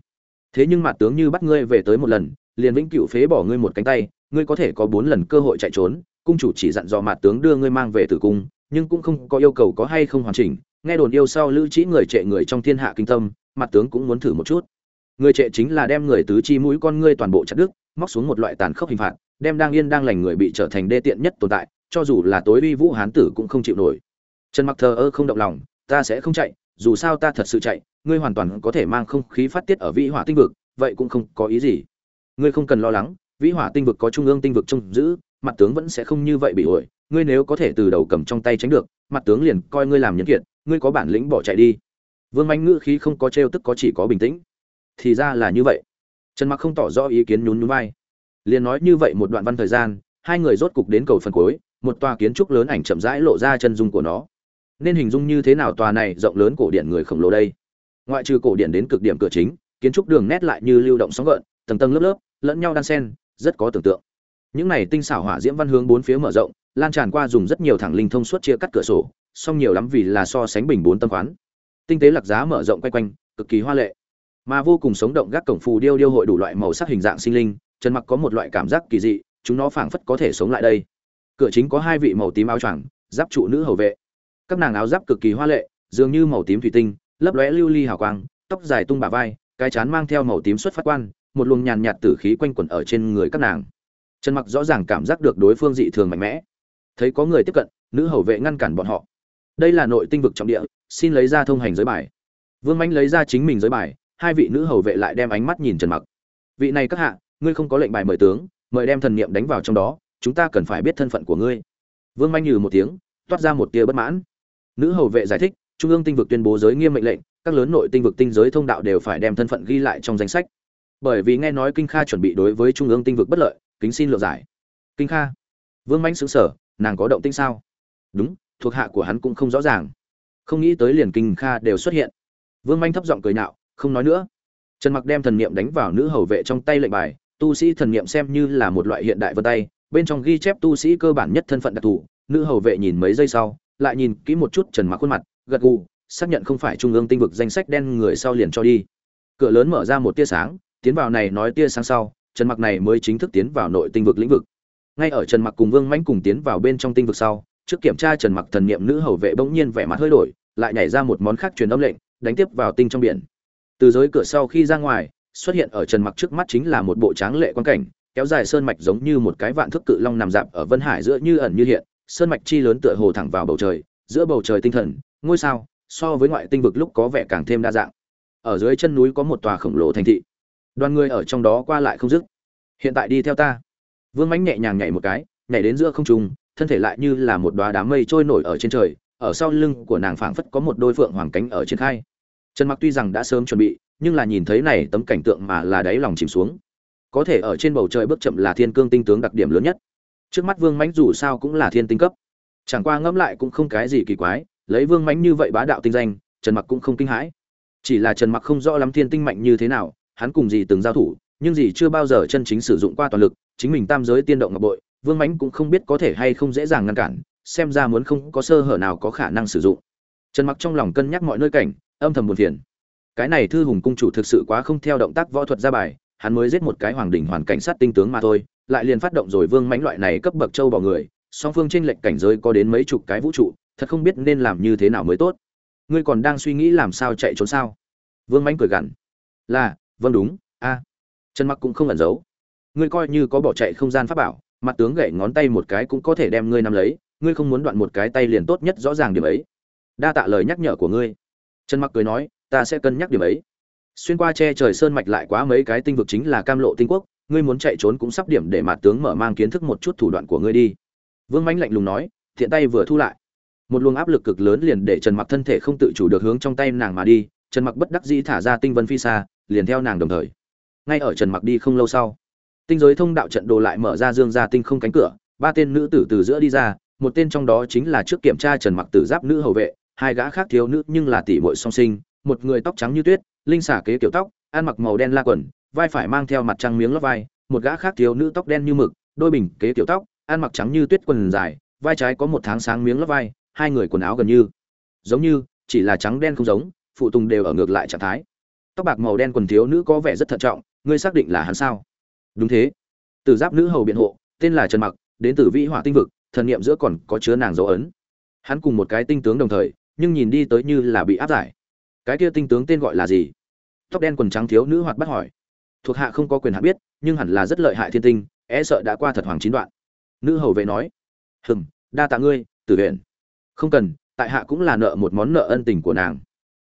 Thế nhưng mặt tướng như bắt ngươi về tới một lần, liền vĩnh cựu phế bỏ ngươi một cánh tay, ngươi có thể có bốn lần cơ hội chạy trốn, cung chủ chỉ dặn dò mặt tướng đưa ngươi mang về tử cung, nhưng cũng không có yêu cầu có hay không hoàn chỉnh. Nghe đồn yêu sau lữ chỉ người trệ người trong thiên hạ kinh tâm, mặt tướng cũng muốn thử một chút. Người trệ chính là đem người tứ chi mũi con ngươi toàn bộ chặt đứt, móc xuống một loại tàn khốc hình phạt, đem đang yên đang lành người bị trở thành đê tiện nhất tồn tại, cho dù là tối uy vũ hán tử cũng không chịu nổi. Trần mặc thờ ơ không động lòng ta sẽ không chạy, dù sao ta thật sự chạy, ngươi hoàn toàn có thể mang không khí phát tiết ở vĩ hỏa tinh vực, vậy cũng không có ý gì. Ngươi không cần lo lắng, vĩ hỏa tinh vực có trung ương tinh vực trông giữ, mặt tướng vẫn sẽ không như vậy bị ổi, ngươi nếu có thể từ đầu cầm trong tay tránh được, mặt tướng liền coi ngươi làm nhân kiệt, ngươi có bản lĩnh bỏ chạy đi. Vương manh ngữ khí không có trêu tức có chỉ có bình tĩnh. Thì ra là như vậy. Trần mặc không tỏ rõ ý kiến nhún nhún vai. Liền nói như vậy một đoạn văn thời gian, hai người rốt cục đến cầu phần cuối, một tòa kiến trúc lớn ảnh chậm rãi lộ ra chân dung của nó nên hình dung như thế nào tòa này rộng lớn cổ điện người khổng lồ đây? Ngoại trừ cổ điện đến cực điểm cửa chính, kiến trúc đường nét lại như lưu động sóng gợn, tầng tầng lớp lớp, lẫn nhau đan xen, rất có tưởng tượng. Những này tinh xảo hỏa diễm văn hướng bốn phía mở rộng, lan tràn qua dùng rất nhiều thẳng linh thông suốt chia cắt cửa sổ, song nhiều lắm vì là so sánh bình bốn tâm khoán. Tinh tế lạc giá mở rộng quay quanh, cực kỳ hoa lệ. Mà vô cùng sống động gác cổng phù điêu điêu hội đủ loại màu sắc hình dạng sinh linh trần mặc có một loại cảm giác kỳ dị, chúng nó phảng phất có thể sống lại đây. Cửa chính có hai vị màu tím áo choàng, giáp trụ nữ hầu vệ các nàng áo giáp cực kỳ hoa lệ, dường như màu tím thủy tinh, lấp lóe lưu ly hào quang, tóc dài tung bà vai, cái chán mang theo màu tím xuất phát quan, một luồng nhàn nhạt tử khí quanh quẩn ở trên người các nàng. Trần mặc rõ ràng cảm giác được đối phương dị thường mạnh mẽ. Thấy có người tiếp cận, nữ hầu vệ ngăn cản bọn họ. Đây là nội tinh vực trọng địa, xin lấy ra thông hành giới bài. Vương mãnh lấy ra chính mình giới bài, hai vị nữ hầu vệ lại đem ánh mắt nhìn trần mặc. Vị này các hạ, ngươi không có lệnh bài mời tướng, mời đem thần niệm đánh vào trong đó, chúng ta cần phải biết thân phận của ngươi. Vương manh nhừ một tiếng, toát ra một tia bất mãn nữ hầu vệ giải thích, trung ương tinh vực tuyên bố giới nghiêm mệnh lệnh, các lớn nội tinh vực tinh giới thông đạo đều phải đem thân phận ghi lại trong danh sách. Bởi vì nghe nói kinh kha chuẩn bị đối với trung ương tinh vực bất lợi, kính xin lựa giải. Kinh kha, vương mãnh xứng sở nàng có động tinh sao? Đúng, thuộc hạ của hắn cũng không rõ ràng. Không nghĩ tới liền kinh kha đều xuất hiện. Vương manh thấp giọng cười nạo không nói nữa. Trần mặc đem thần niệm đánh vào nữ hầu vệ trong tay lệnh bài, tu sĩ thần niệm xem như là một loại hiện đại vân tay, bên trong ghi chép tu sĩ cơ bản nhất thân phận đặc thù. Nữ hầu vệ nhìn mấy giây sau lại nhìn kỹ một chút trần mặc khuôn mặt, gật gù, xác nhận không phải trung ương tinh vực danh sách đen người sau liền cho đi. Cửa lớn mở ra một tia sáng, tiến vào này nói tia sáng sau, trần mặc này mới chính thức tiến vào nội tinh vực lĩnh vực. Ngay ở trần mặc cùng vương mãnh cùng tiến vào bên trong tinh vực sau, trước kiểm tra trần mặc thần niệm nữ hầu vệ bỗng nhiên vẻ mặt hơi đổi, lại nhảy ra một món khác truyền âm lệnh, đánh tiếp vào tinh trong biển. Từ giới cửa sau khi ra ngoài, xuất hiện ở trần mặc trước mắt chính là một bộ tráng lệ quan cảnh, kéo dài sơn mạch giống như một cái vạn thức cự long nằm dạp ở vân hải giữa như ẩn như hiện sơn mạch chi lớn tựa hồ thẳng vào bầu trời, giữa bầu trời tinh thần, ngôi sao, so với ngoại tinh vực lúc có vẻ càng thêm đa dạng. Ở dưới chân núi có một tòa khổng lồ thành thị. Đoàn người ở trong đó qua lại không dứt. Hiện tại đi theo ta. Vương mãnh nhẹ nhàng nhảy một cái, nhảy đến giữa không trung, thân thể lại như là một đoá đám mây trôi nổi ở trên trời, ở sau lưng của nàng phảng phất có một đôi phượng hoàng cánh ở trên khai. Trần mặc tuy rằng đã sớm chuẩn bị, nhưng là nhìn thấy này tấm cảnh tượng mà là đáy lòng chìm xuống. Có thể ở trên bầu trời bước chậm là thiên cương tinh tướng đặc điểm lớn nhất trước mắt vương mãnh dù sao cũng là thiên tinh cấp. Chẳng qua ngẫm lại cũng không cái gì kỳ quái, lấy vương mãnh như vậy bá đạo tinh danh, trần mặc cũng không kinh hãi. Chỉ là trần mặc không rõ lắm thiên tinh mạnh như thế nào, hắn cùng gì từng giao thủ, nhưng gì chưa bao giờ chân chính sử dụng qua toàn lực, chính mình tam giới tiên động ngọc bội, vương mãnh cũng không biết có thể hay không dễ dàng ngăn cản, xem ra muốn không có sơ hở nào có khả năng sử dụng. Trần mặc trong lòng cân nhắc mọi nơi cảnh, âm thầm buồn phiền. Cái này thư hùng cung chủ thực sự quá không theo động tác võ thuật ra bài, hắn mới giết một cái hoàng đỉnh hoàn cảnh sát tinh tướng mà thôi lại liền phát động rồi vương mãnh loại này cấp bậc châu bỏ người, song phương trên lệnh cảnh giới có đến mấy chục cái vũ trụ, thật không biết nên làm như thế nào mới tốt. Ngươi còn đang suy nghĩ làm sao chạy trốn sao? Vương mãnh cười gằn. Là vâng đúng, a. Trần mặc cũng không ẩn giấu. Ngươi coi như có bỏ chạy không gian pháp bảo, mặt tướng gậy ngón tay một cái cũng có thể đem ngươi nắm lấy, ngươi không muốn đoạn một cái tay liền tốt nhất rõ ràng điểm ấy. Đa tạ lời nhắc nhở của ngươi. Trần mặc cười nói, ta sẽ cân nhắc điểm ấy. Xuyên qua che trời sơn mạch lại quá mấy cái tinh vực chính là cam lộ tinh quốc ngươi muốn chạy trốn cũng sắp điểm để mặt tướng mở mang kiến thức một chút thủ đoạn của ngươi đi. Vương mãnh lạnh lùng nói, thiện tay vừa thu lại. Một luồng áp lực cực lớn liền để trần mặc thân thể không tự chủ được hướng trong tay nàng mà đi, trần mặc bất đắc dĩ thả ra tinh vân phi xa, liền theo nàng đồng thời. Ngay ở trần mặc đi không lâu sau, tinh giới thông đạo trận đồ lại mở ra dương ra tinh không cánh cửa, ba tên nữ tử từ giữa đi ra, một tên trong đó chính là trước kiểm tra trần mặc tử giáp nữ hầu vệ, hai gã khác thiếu nữ nhưng là tỷ muội song sinh, một người tóc trắng như tuyết, linh xả kế kiểu tóc, ăn mặc màu đen la quần vai phải mang theo mặt trăng miếng lót vai, một gã khác thiếu nữ tóc đen như mực, đôi bình kế tiểu tóc, ăn mặc trắng như tuyết quần dài, vai trái có một tháng sáng miếng lót vai, hai người quần áo gần như, giống như, chỉ là trắng đen không giống, phụ tùng đều ở ngược lại trạng thái. Tóc bạc màu đen quần thiếu nữ có vẻ rất thận trọng, ngươi xác định là hắn sao? Đúng thế. Từ giáp nữ hầu biện hộ, tên là trần mặc, đến từ vĩ hỏa tinh vực, thần niệm giữa còn có chứa nàng dấu ấn. Hắn cùng một cái tinh tướng đồng thời, nhưng nhìn đi tới như là bị áp giải. Cái kia tinh tướng tên gọi là gì? Tóc đen quần trắng thiếu nữ hoạt bắt hỏi thuộc hạ không có quyền hạ biết, nhưng hẳn là rất lợi hại thiên tinh e sợ đã qua thật hoàng chín đoạn. Nữ hầu vệ nói hừng đa tạ ngươi, tử huyện không cần, tại hạ cũng là nợ một món nợ ân tình của nàng.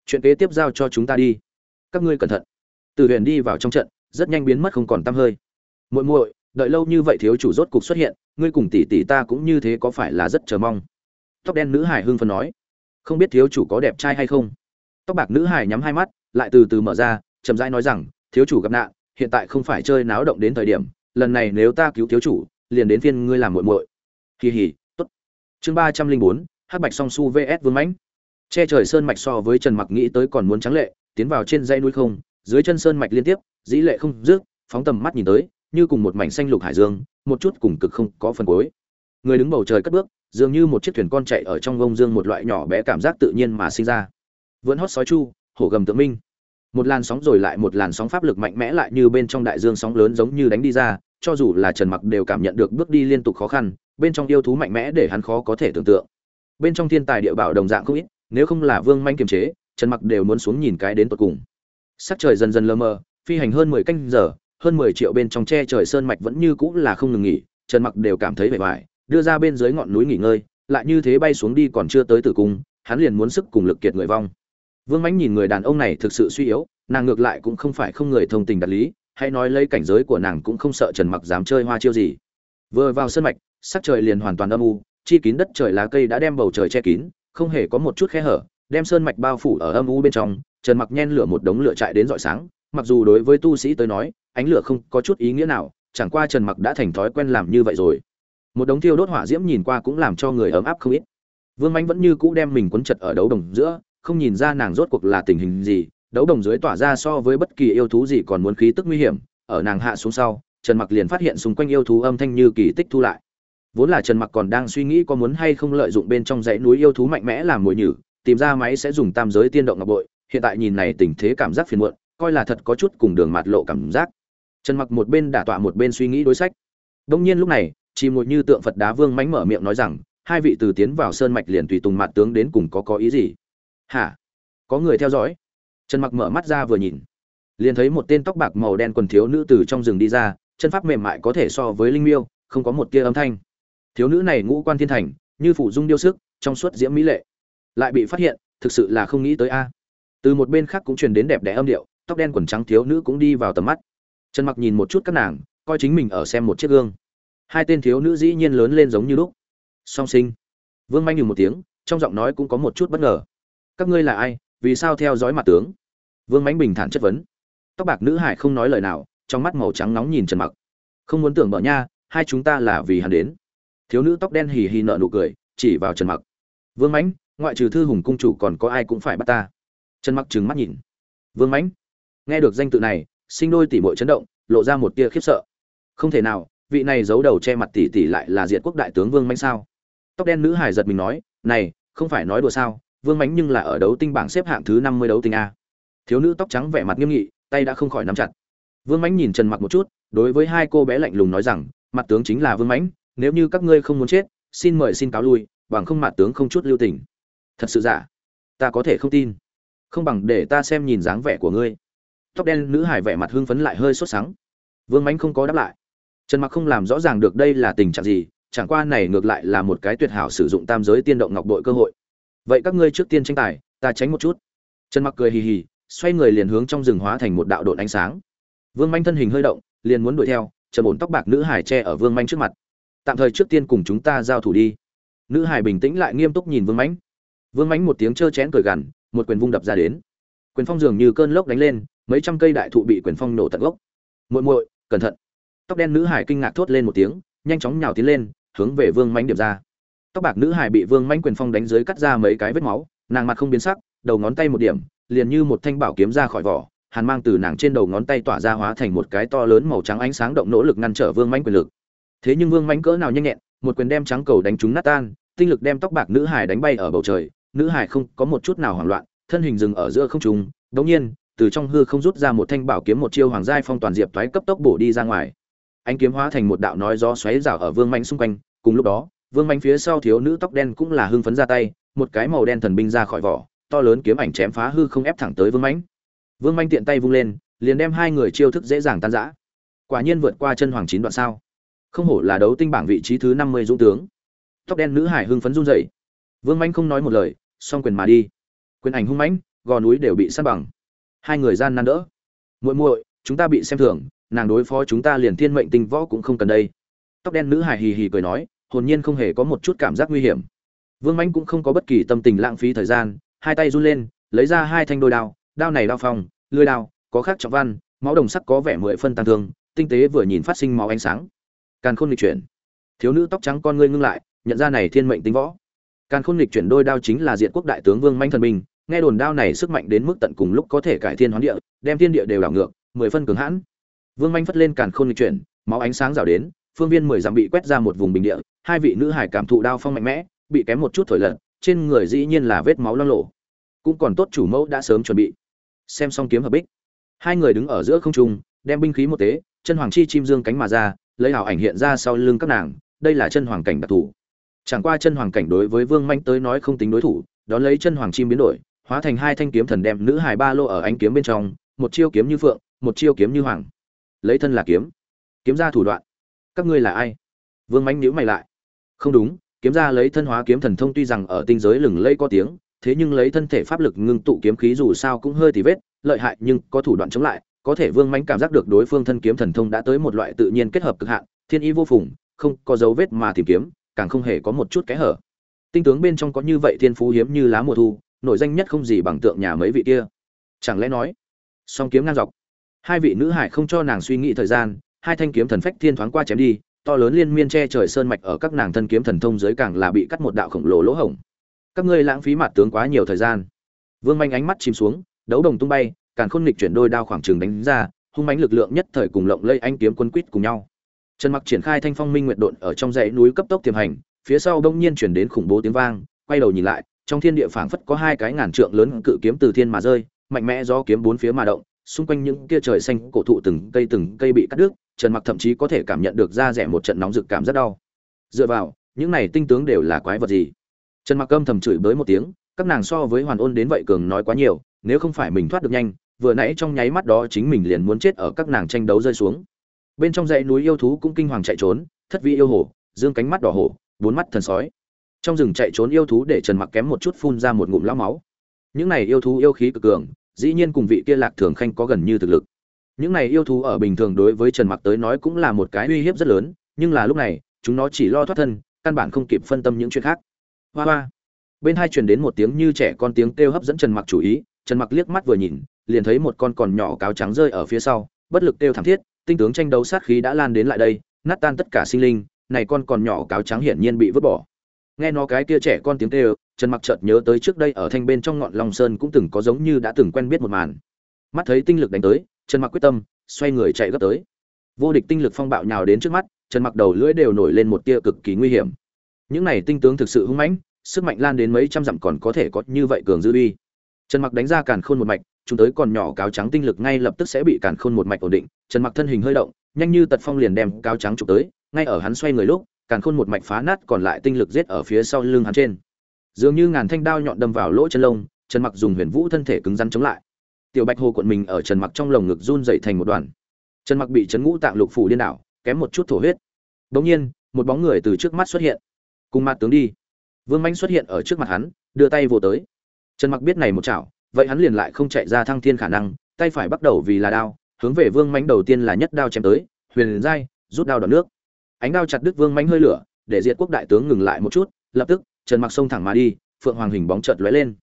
Chuyện kế tiếp giao cho chúng ta đi. Các ngươi cẩn thận. Tử huyện đi vào trong trận, rất nhanh biến mất không còn t hơi. Muội muội, đợi lâu như vậy thiếu chủ rốt cục xuất hiện, ngươi cùng tỷ tỷ ta cũng như thế có phải là rất chờ mong? Tóc đen nữ hải hưng phân nói, không biết thiếu chủ có đẹp trai hay không? Tóc bạc nữ hải nhắm hai mắt, lại từ từ mở ra, chậm rãi nói rằng, thiếu chủ gặp nạn hiện tại không phải chơi náo động đến thời điểm, lần này nếu ta cứu thiếu chủ, liền đến phiên ngươi làm muội muội. Kỳ hỉ tốt. Chương ba trăm linh bốn, hắc bạch song su vs vương mãnh. Che trời sơn mạch so với trần mặc nghĩ tới còn muốn trắng lệ, tiến vào trên dãy núi không, dưới chân sơn mạch liên tiếp, dĩ lệ không dứt, phóng tầm mắt nhìn tới, như cùng một mảnh xanh lục hải dương, một chút cùng cực không có phần cuối. Người đứng bầu trời cất bước, dường như một chiếc thuyền con chạy ở trong vông dương một loại nhỏ bé cảm giác tự nhiên mà sinh ra. Vẫn hót sói chu, hổ gầm tượng minh một làn sóng rồi lại một làn sóng pháp lực mạnh mẽ lại như bên trong đại dương sóng lớn giống như đánh đi ra, cho dù là trần mặc đều cảm nhận được bước đi liên tục khó khăn, bên trong yêu thú mạnh mẽ để hắn khó có thể tưởng tượng. Bên trong thiên tài địa bảo đồng dạng không ít, nếu không là vương manh kiềm chế, trần mặc đều muốn xuống nhìn cái đến tột cùng. Sắc trời dần dần lơ mờ, phi hành hơn 10 canh giờ, hơn mười triệu bên trong che trời sơn mạch vẫn như cũng là không ngừng nghỉ, trần mặc đều cảm thấy vẻ vải, đưa ra bên dưới ngọn núi nghỉ ngơi, lại như thế bay xuống đi còn chưa tới tử cung, hắn liền muốn sức cùng lực kiệt người vong vương Mánh nhìn người đàn ông này thực sự suy yếu, nàng ngược lại cũng không phải không người thông tình đạt lý hay nói lấy cảnh giới của nàng cũng không sợ trần mặc dám chơi hoa chiêu gì. Vừa vào sân mạch, sắc trời liền hoàn toàn âm u, chi kín đất trời lá cây đã đem bầu trời che kín, không hề có một chút khe hở, đem sơn mạch bao phủ ở âm u bên trong, trần mặc nhen lửa một đống lửa chạy đến rọi sáng, mặc dù đối với tu sĩ tới nói, ánh lửa không có chút ý nghĩa nào, chẳng qua trần mặc đã thành thói quen làm như vậy rồi. Một đống thiêu đốt hỏa diễm nhìn qua cũng làm cho người ấm áp không ít. Vương mánh vẫn như cũ đem mình quấn chặt ở đấu đồng giữa không nhìn ra nàng rốt cuộc là tình hình gì, đấu đồng dưới tỏa ra so với bất kỳ yêu thú gì còn muốn khí tức nguy hiểm, ở nàng hạ xuống sau, trần mặc liền phát hiện xung quanh yêu thú âm thanh như kỳ tích thu lại. Vốn là trần mặc còn đang suy nghĩ có muốn hay không lợi dụng bên trong dãy núi yêu thú mạnh mẽ làm mồi nhử, tìm ra máy sẽ dùng tam giới tiên động ngọc bội, hiện tại nhìn này tình thế cảm giác phiền muộn, coi là thật có chút cùng đường mạt lộ cảm giác. Trần mặc một bên đả tọa một bên suy nghĩ đối sách. Đông nhiên lúc này, chỉ một như tượng phật đá vương mánh mở miệng nói rằng, hai vị từ tiến vào sơn mạch liền tùy tùng mạt tướng đến cùng có có ý gì? Hả? Có người theo dõi. Trần mặc mở mắt ra vừa nhìn. Liền thấy một tên tóc bạc màu đen quần thiếu nữ từ trong rừng đi ra, chân pháp mềm mại có thể so với linh miêu, không có một tia âm thanh. Thiếu nữ này ngũ quan thiên thành, như phủ dung điêu sức, trong suốt diễm mỹ lệ. Lại bị phát hiện, thực sự là không nghĩ tới a. Từ một bên khác cũng truyền đến đẹp đẽ âm điệu, tóc đen quần trắng thiếu nữ cũng đi vào tầm mắt. Trần mặc nhìn một chút các nàng, coi chính mình ở xem một chiếc gương. Hai tên thiếu nữ dĩ nhiên lớn lên giống như lúc. Song sinh. Vương manh nhường một tiếng, trong giọng nói cũng có một chút bất ngờ các ngươi là ai? Vì sao theo dõi mặt tướng? Vương mánh bình thản chất vấn. Tóc bạc nữ hải không nói lời nào, trong mắt màu trắng nóng nhìn trần mặc. Không muốn tưởng bở nha, hai chúng ta là vì hắn đến. Thiếu nữ tóc đen hì hì nợ nụ cười, chỉ vào trần mặc. Vương mãnh, ngoại trừ thư hùng cung chủ còn có ai cũng phải bắt ta? Trần mặc trừng mắt nhìn. Vương mãnh, nghe được danh tự này, sinh đôi tỷ muội chấn động, lộ ra một tia khiếp sợ. Không thể nào, vị này giấu đầu che mặt tỷ tỷ lại là diệt quốc đại tướng vương mãnh sao? Tóc đen nữ hải giật mình nói, này, không phải nói đùa sao? Vương mánh nhưng là ở đấu tinh bảng xếp hạng thứ năm mươi đấu tinh a. Thiếu nữ tóc trắng vẻ mặt nghiêm nghị, tay đã không khỏi nắm chặt. Vương mánh nhìn trần mặc một chút, đối với hai cô bé lạnh lùng nói rằng, mặt tướng chính là vương mánh nếu như các ngươi không muốn chết, xin mời xin cáo lui, bằng không mặt tướng không chút lưu tình. Thật sự giả ta có thể không tin. Không bằng để ta xem nhìn dáng vẻ của ngươi. Tóc đen nữ hải vẻ mặt hưng phấn lại hơi sốt sắng. Vương mánh không có đáp lại. Trần mặc không làm rõ ràng được đây là tình trạng gì, chẳng qua này ngược lại là một cái tuyệt hảo sử dụng tam giới tiên động ngọc bội cơ hội vậy các ngươi trước tiên tranh tài, ta tránh một chút. Trần mặc cười hì hì, xoay người liền hướng trong rừng hóa thành một đạo độn ánh sáng. Vương manh thân hình hơi động, liền muốn đuổi theo, trần ổn tóc bạc nữ hải che ở vương manh trước mặt. Tạm thời trước tiên cùng chúng ta giao thủ đi. Nữ hải bình tĩnh lại nghiêm túc nhìn vương mãnh vương mãnh một tiếng trơ chén cười gằn, một quyền vung đập ra đến. Quyền phong dường như cơn lốc đánh lên, mấy trăm cây đại thụ bị quyền phong nổ tận gốc. Muội muội, cẩn thận. Tóc đen nữ hải kinh ngạc thốt lên một tiếng, nhanh chóng nhào tiến lên, hướng về vương mãnh điểm ra tóc bạc nữ hải bị vương mãnh quyền phong đánh dưới cắt ra mấy cái vết máu, nàng mặt không biến sắc, đầu ngón tay một điểm, liền như một thanh bảo kiếm ra khỏi vỏ, hàn mang từ nàng trên đầu ngón tay tỏa ra hóa thành một cái to lớn màu trắng ánh sáng động nỗ lực ngăn trở vương mãnh quyền lực. Thế nhưng vương mãnh cỡ nào nhanh nhẹn, một quyền đem trắng cầu đánh trúng nát tan, tinh lực đem tóc bạc nữ hải đánh bay ở bầu trời, nữ hải không có một chút nào hoảng loạn, thân hình dừng ở giữa không trung, đống nhiên, từ trong hư không rút ra một thanh bảo kiếm một chiêu hoàng giai phong toàn diệp thoái cấp tốc bổ đi ra ngoài. Ánh kiếm hóa thành một đạo nói gió xoáy rảo ở vương mãnh xung quanh, cùng lúc đó vương Mạnh phía sau thiếu nữ tóc đen cũng là hưng phấn ra tay, một cái màu đen thần binh ra khỏi vỏ, to lớn kiếm ảnh chém phá hư không ép thẳng tới vương Mạnh. vương Mạnh tiện tay vung lên, liền đem hai người chiêu thức dễ dàng tan rã. Quả nhiên vượt qua chân hoàng chín đoạn sao. Không hổ là đấu tinh bảng vị trí thứ năm mươi dũng tướng. Tóc đen nữ hải hưng phấn run rẩy. Vương Mạnh không nói một lời, song quyền mà đi. Quyền ảnh hung mãnh, gò núi đều bị sát bằng. Hai người gian nan đỡ. Muội muội, chúng ta bị xem thường, nàng đối phó chúng ta liền thiên mệnh tinh võ cũng không cần đây. Tóc đen nữ hải hì hì cười nói hồn nhiên không hề có một chút cảm giác nguy hiểm. Vương mãnh cũng không có bất kỳ tâm tình lãng phí thời gian, hai tay run lên, lấy ra hai thanh đôi đao đao này đao phong, lưỡi đao, có khắc trọng văn, máu đồng sắc có vẻ mười phân tăng thương, tinh tế vừa nhìn phát sinh máu ánh sáng. Càn khôn lịch chuyển. Thiếu nữ tóc trắng con ngươi ngưng lại, nhận ra này thiên mệnh tinh võ. Càn khôn lịch chuyển đôi đao chính là diện quốc đại tướng vương manh thần binh, nghe đồn đao này sức mạnh đến mức tận cùng lúc có thể cải thiên hoán địa, đem thiên địa đều đảo ngược, mười phân cường hãn. Vương manh phất lên càn khôn lịch chuyển, máu ánh sáng rào đến phương viên mười dặm bị quét ra một vùng bình địa, hai vị nữ hải cảm thụ đao phong mạnh mẽ, bị kém một chút thổi lật, trên người dĩ nhiên là vết máu lo lộ. Cũng còn tốt chủ mẫu đã sớm chuẩn bị. Xem xong kiếm hợp bích. Hai người đứng ở giữa không trung, đem binh khí một tế, chân hoàng chi chim dương cánh mà ra, lấy hào ảnh hiện ra sau lưng các nàng, đây là chân hoàng cảnh đặc thù. Chẳng qua chân hoàng cảnh đối với vương manh tới nói không tính đối thủ, đón lấy chân hoàng chim biến đổi, hóa thành hai thanh kiếm thần đem nữ hài ba lô ở ánh kiếm bên trong, một chiêu kiếm như phượng, một chiêu kiếm như hoàng. Lấy thân là kiếm. Kiếm ra thủ đoạn các ngươi là ai? Vương mánh nhíu mày lại. Không đúng, kiếm ra lấy thân hóa kiếm thần thông tuy rằng ở tinh giới lừng lẫy có tiếng, thế nhưng lấy thân thể pháp lực ngưng tụ kiếm khí dù sao cũng hơi tì vết, lợi hại nhưng có thủ đoạn chống lại, có thể vương mánh cảm giác được đối phương thân kiếm thần thông đã tới một loại tự nhiên kết hợp cực hạn, thiên ý vô phùng, không có dấu vết mà tìm kiếm, càng không hề có một chút kẽ hở. Tinh tướng bên trong có như vậy thiên phú hiếm như lá mùa thu, nổi danh nhất không gì bằng tượng nhà mấy vị kia. Chẳng lẽ nói, song kiếm ngang dọc. Hai vị nữ hải không cho nàng suy nghĩ thời gian hai thanh kiếm thần phách thiên thoáng qua chém đi, to lớn liên miên che trời sơn mạch ở các nàng thân kiếm thần thông dưới càng là bị cắt một đạo khổng lồ lỗ hổng. Các ngươi lãng phí mặt tướng quá nhiều thời gian. Vương manh ánh mắt chìm xuống, đấu đồng tung bay càng khôn nghịch chuyển đôi đao khoảng trường đánh ra, hung mãnh lực lượng nhất thời cùng lộng lây anh kiếm quân quýt cùng nhau. Trần mặc triển khai thanh phong minh nguyện độn ở trong dãy núi cấp tốc tiềm hành, phía sau đông nhiên chuyển đến khủng bố tiếng vang, quay đầu nhìn lại, trong thiên địa phảng phất có hai cái ngàn trượng lớn cự kiếm từ thiên mà rơi, mạnh mẽ do kiếm bốn phía mà động, xung quanh những kia trời xanh cổ thụ từng cây từng cây bị cắt đứt trần mặc thậm chí có thể cảm nhận được da rẻ một trận nóng rực cảm rất đau. Dựa vào, những này tinh tướng đều là quái vật gì? Trần mặc âm thầm chửi bới một tiếng, các nàng so với hoàn ôn đến vậy cường nói quá nhiều, nếu không phải mình thoát được nhanh, vừa nãy trong nháy mắt đó chính mình liền muốn chết ở các nàng tranh đấu rơi xuống. Bên trong dãy núi yêu thú cũng kinh hoàng chạy trốn, thất vị yêu hổ dương cánh mắt đỏ hổ, bốn mắt thần sói. Trong rừng chạy trốn yêu thú để trần mặc kém một chút phun ra một ngụm lão máu. Những này yêu thú yêu khí cực cường, dĩ nhiên cùng vị kia lạc thường khanh có gần như thực lực những này yêu thú ở bình thường đối với trần mặc tới nói cũng là một cái uy hiếp rất lớn, nhưng là lúc này, chúng nó chỉ lo thoát thân, căn bản không kịp phân tâm những chuyện khác. Hoa hoa. Bên hai truyền đến một tiếng như trẻ con tiếng kêu hấp dẫn trần mặc chủ ý, trần mặc liếc mắt vừa nhìn, liền thấy một con còn nhỏ cáo trắng rơi ở phía sau, bất lực kêu thảm thiết, tinh tướng tranh đấu sát khí đã lan đến lại đây, nát tan tất cả sinh linh, này con còn nhỏ cáo trắng hiển nhiên bị vứt bỏ. Nghe nó cái kia trẻ con tiếng kêu, trần mặc chợt nhớ tới trước đây ở thanh bên trong ngọn long sơn cũng từng có giống như đã từng quen biết một màn mắt thấy tinh lực đánh tới, trần mặc quyết tâm, xoay người chạy gấp tới. Vô địch tinh lực phong bạo nhào đến trước mắt, trần mặc đầu lưỡi đều nổi lên một tia cực kỳ nguy hiểm. Những này tinh tướng thực sự hung mãnh, sức mạnh lan đến mấy trăm dặm còn có thể có như vậy cường dư uy. Trần mặc đánh ra càn khôn một mạch, chúng tới còn nhỏ cáo trắng tinh lực ngay lập tức sẽ bị càn khôn một mạch ổn định. Trần mặc thân hình hơi động, nhanh như tật phong liền đem cáo trắng chụp tới, ngay ở hắn xoay người lúc, càn khôn một mạch phá nát còn lại tinh lực giết ở phía sau lưng hắn trên. Dường như ngàn thanh đao nhọn đâm vào lỗ chân lông, trần mặc dùng huyền vũ thân thể cứng rắn chống lại tiểu bạch hồ cuộn mình ở trần mặc trong lồng ngực run dậy thành một đoàn. Trần mặc bị chấn ngũ tạng lục phủ điên đảo, kém một chút thổ huyết. Bỗng nhiên, một bóng người từ trước mắt xuất hiện. Cùng mặt tướng đi. Vương manh xuất hiện ở trước mặt hắn, đưa tay vô tới. Trần mặc biết này một chảo, vậy hắn liền lại không chạy ra thăng thiên khả năng, tay phải bắt đầu vì là đao, hướng về vương mánh đầu tiên là nhất đao chém tới, huyền giai, rút đao đón nước. Ánh đao chặt đứt vương mánh hơi lửa, để diệt quốc đại tướng ngừng lại một chút, lập tức, trần mặc xông thẳng mà đi, phượng hoàng hình bóng chợt lóe lên.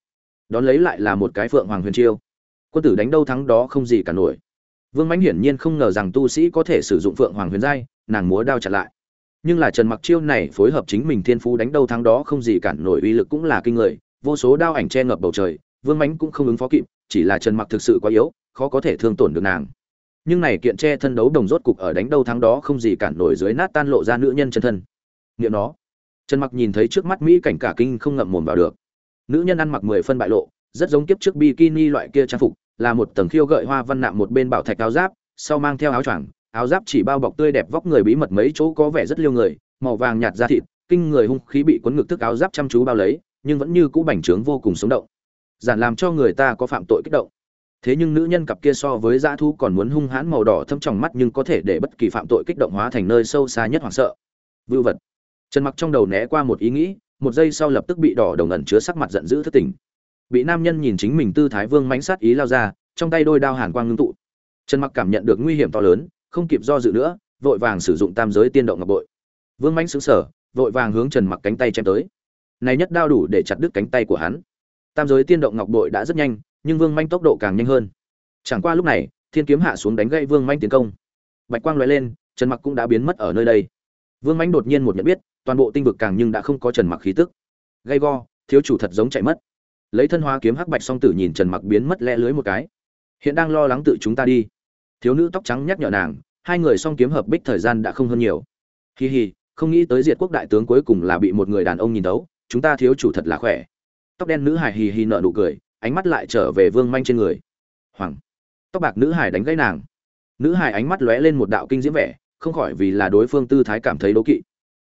Đón lấy lại là một cái phượng hoàng huyền chiêu quân tử đánh đâu thắng đó không gì cả nổi. Vương mãnh hiển nhiên không ngờ rằng tu sĩ có thể sử dụng phượng hoàng huyền giai, nàng múa đao chặn lại. Nhưng là trần mặc chiêu này phối hợp chính mình thiên phú đánh đâu thắng đó không gì cản nổi uy lực cũng là kinh người, vô số đao ảnh che ngập bầu trời, vương mãnh cũng không ứng phó kịp, chỉ là trần mặc thực sự quá yếu, khó có thể thương tổn được nàng. Nhưng này kiện che thân đấu đồng rốt cục ở đánh đâu thắng đó không gì cản nổi dưới nát tan lộ ra nữ nhân chân thân. Nghiệm nó, trần mặc nhìn thấy trước mắt mỹ cảnh cả kinh không ngậm mồm vào được. Nữ nhân ăn mặc mười phân bại lộ, rất giống kiếp trước bikini loại kia trang phục là một tầng khiêu gợi hoa văn nạm một bên bảo thạch áo giáp, sau mang theo áo choàng, áo giáp chỉ bao bọc tươi đẹp vóc người bí mật mấy chỗ có vẻ rất liêu người, màu vàng nhạt da thịt, kinh người hung khí bị cuốn ngực thức áo giáp chăm chú bao lấy, nhưng vẫn như cũ bành trướng vô cùng sống động. Giản làm cho người ta có phạm tội kích động. Thế nhưng nữ nhân cặp kia so với dã thu còn muốn hung hãn màu đỏ thâm trong mắt nhưng có thể để bất kỳ phạm tội kích động hóa thành nơi sâu xa nhất hoảng sợ. Vưu vật. Trần mặc trong đầu né qua một ý nghĩ, một giây sau lập tức bị đỏ đồng ẩn chứa sắc mặt giận dữ thất tỉnh bị nam nhân nhìn chính mình tư thái vương mãnh sát ý lao ra, trong tay đôi đao hàn quang ngưng tụ. Trần mặc cảm nhận được nguy hiểm to lớn, không kịp do dự nữa, vội vàng sử dụng tam giới tiên động ngọc bội. Vương mãnh xứng sở vội vàng hướng trần mặc cánh tay chém tới. Này nhất đao đủ để chặt đứt cánh tay của hắn. Tam giới tiên động ngọc bội đã rất nhanh, nhưng vương manh tốc độ càng nhanh hơn. Chẳng qua lúc này, thiên kiếm hạ xuống đánh gãy vương manh tiến công. Bạch quang loại lên, trần mặc cũng đã biến mất ở nơi đây. Vương manh đột nhiên một nhận biết, toàn bộ tinh vực càng nhưng đã không có trần mặc khí tức. Gay go, thiếu chủ thật giống chạy mất lấy thân hoa kiếm hắc bạch song tử nhìn trần mặc biến mất lẽ lưới một cái. Hiện đang lo lắng tự chúng ta đi. Thiếu nữ tóc trắng nhắc nhở nàng, hai người song kiếm hợp bích thời gian đã không hơn nhiều. Hi hi, không nghĩ tới diệt quốc đại tướng cuối cùng là bị một người đàn ông nhìn đấu chúng ta thiếu chủ thật là khỏe. Tóc đen nữ hải hì hì nợ nụ cười, ánh mắt lại trở về vương manh trên người. Hoàng, tóc bạc nữ hải đánh gãy nàng. Nữ hải ánh mắt lóe lên một đạo kinh diễm vẻ, không khỏi vì là đối phương tư thái cảm thấy đố kỵ.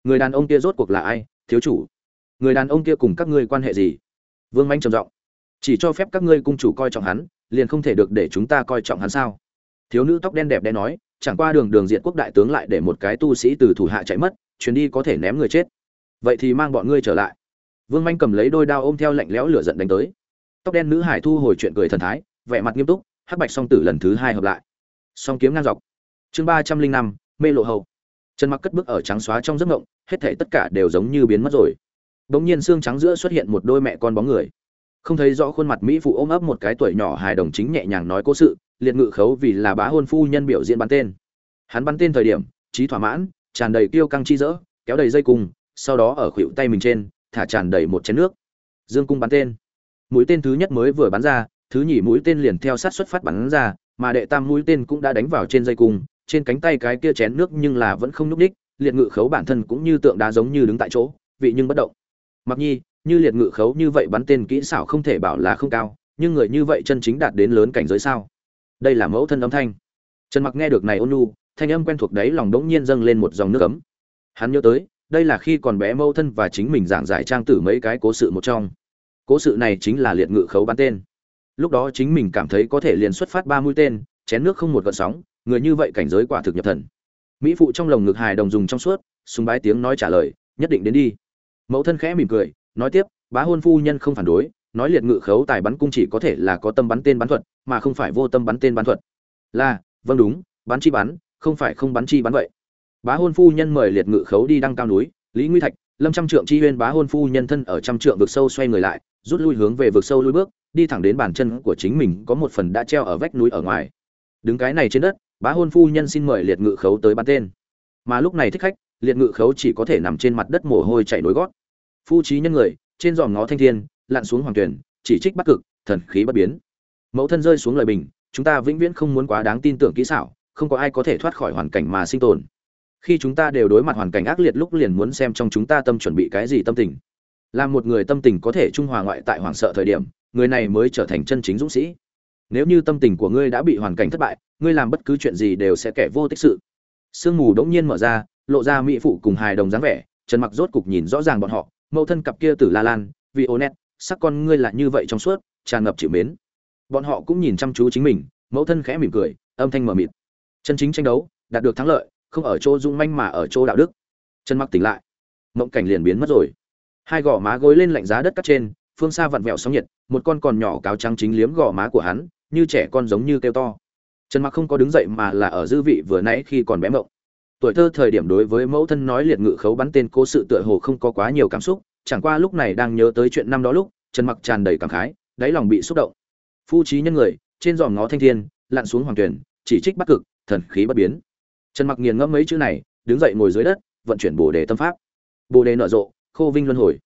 Người đàn ông kia rốt cuộc là ai? Thiếu chủ. Người đàn ông kia cùng các ngươi quan hệ gì? Vương manh trầm giọng. Chỉ cho phép các ngươi cung chủ coi trọng hắn, liền không thể được để chúng ta coi trọng hắn sao? Thiếu nữ tóc đen đẹp đẽ nói, chẳng qua đường đường diện quốc đại tướng lại để một cái tu sĩ từ thủ hạ chạy mất, chuyến đi có thể ném người chết. Vậy thì mang bọn ngươi trở lại. Vương manh cầm lấy đôi đao ôm theo lạnh lẽo lửa giận đánh tới. Tóc đen nữ hải thu hồi chuyện cười thần thái, vẻ mặt nghiêm túc, hắc bạch song tử lần thứ hai hợp lại. Song kiếm ngang dọc. Chương ba trăm linh năm, mê lộ hầu. Trần mặc cất bước ở trắng xóa trong giấc ngộng hết thảy tất cả đều giống như biến mất rồi bỗng nhiên xương trắng giữa xuất hiện một đôi mẹ con bóng người. Không thấy rõ khuôn mặt mỹ phụ ôm ấp một cái tuổi nhỏ hài đồng chính nhẹ nhàng nói cố sự, liệt ngự khấu vì là bá hôn phu nhân biểu diễn bắn tên. Hắn bắn tên thời điểm, trí thỏa mãn, tràn đầy kiêu căng chi dỡ, kéo đầy dây cung, sau đó ở khuỷu tay mình trên, thả tràn đầy một chén nước. Dương cung bắn tên. Mũi tên thứ nhất mới vừa bắn ra, thứ nhì mũi tên liền theo sát xuất phát bắn ra, mà đệ tam mũi tên cũng đã đánh vào trên dây cung, trên cánh tay cái kia chén nước nhưng là vẫn không nhúc ních liệt ngự khấu bản thân cũng như tượng đá giống như đứng tại chỗ, vị nhưng bất động mặc nhi như liệt ngự khấu như vậy bắn tên kỹ xảo không thể bảo là không cao nhưng người như vậy chân chính đạt đến lớn cảnh giới sao? Đây là mẫu thân âm thanh. Trần mặc nghe được này ôn nu, thanh âm quen thuộc đấy lòng đống nhiên dâng lên một dòng nước ấm. Hắn nhớ tới đây là khi còn bé mẫu thân và chính mình giảng giải trang tử mấy cái cố sự một trong. Cố sự này chính là liệt ngự khấu bắn tên. Lúc đó chính mình cảm thấy có thể liền xuất phát ba mũi tên chén nước không một gợn sóng người như vậy cảnh giới quả thực nhập thần. Mỹ phụ trong lồng ngực hài đồng dùng trong suốt súng bái tiếng nói trả lời nhất định đến đi mẫu thân khẽ mỉm cười, nói tiếp, bá hôn phu nhân không phản đối, nói liệt ngự khấu tài bắn cung chỉ có thể là có tâm bắn tên bắn thuật, mà không phải vô tâm bắn tên bắn thuật. Là vâng đúng, bắn chi bắn, không phải không bắn chi bắn vậy. Bá hôn phu nhân mời liệt ngự khấu đi đăng cao núi, lý nguy thạch, lâm trăm trượng chi huyên bá hôn phu nhân thân ở trăm trượng vực sâu xoay người lại, rút lui hướng về vực sâu lui bước, đi thẳng đến bàn chân của chính mình có một phần đã treo ở vách núi ở ngoài. Đứng cái này trên đất, bá hôn phu nhân xin mời liệt ngự khấu tới bắn tên. Mà lúc này thích khách liệt ngự khấu chỉ có thể nằm trên mặt đất mồ hôi chảy nối gót. Phu trí nhân người, trên dòm ngó thanh thiên, lặn xuống hoàng tuyển, chỉ trích bắc cực, thần khí bất biến. Mẫu thân rơi xuống lời bình, chúng ta vĩnh viễn không muốn quá đáng tin tưởng kỹ xảo, không có ai có thể thoát khỏi hoàn cảnh mà sinh tồn. Khi chúng ta đều đối mặt hoàn cảnh ác liệt lúc liền muốn xem trong chúng ta tâm chuẩn bị cái gì tâm tình. Là một người tâm tình có thể trung hòa ngoại tại hoảng sợ thời điểm, người này mới trở thành chân chính dũng sĩ. Nếu như tâm tình của ngươi đã bị hoàn cảnh thất bại, ngươi làm bất cứ chuyện gì đều sẽ kẻ vô tích sự. Sương mù đống nhiên mở ra lộ ra mỹ phụ cùng hài đồng dáng vẻ, trần mặc rốt cục nhìn rõ ràng bọn họ, mẫu thân cặp kia tử la lan, vì ô nét sắc con ngươi là như vậy trong suốt, tràn ngập chịu mến. Bọn họ cũng nhìn chăm chú chính mình, mẫu thân khẽ mỉm cười, âm thanh mờ mịt. Chân chính tranh đấu, đạt được thắng lợi, không ở chỗ dung manh mà ở chỗ đạo đức. Trần mặc tỉnh lại. Mộng cảnh liền biến mất rồi. Hai gò má gối lên lạnh giá đất cắt trên, phương xa vặn vẹo sóng nhiệt, một con còn nhỏ cáo trắng chính liếm gò má của hắn, như trẻ con giống như kêu to. Trần mặc không có đứng dậy mà là ở dư vị vừa nãy khi còn bé mộng tuổi thơ thời điểm đối với mẫu thân nói liệt ngự khấu bắn tên cố sự tựa hồ không có quá nhiều cảm xúc, chẳng qua lúc này đang nhớ tới chuyện năm đó lúc, trần mặc tràn đầy cảm khái, đáy lòng bị xúc động. Phu trí nhân người, trên dòm ngó thanh thiên, lặn xuống hoàng tuyển, chỉ trích bắc cực, thần khí bất biến. Trần mặc nghiền ngẫm mấy chữ này, đứng dậy ngồi dưới đất, vận chuyển bồ đề tâm pháp. Bồ đề nở rộ, khô vinh luân hồi.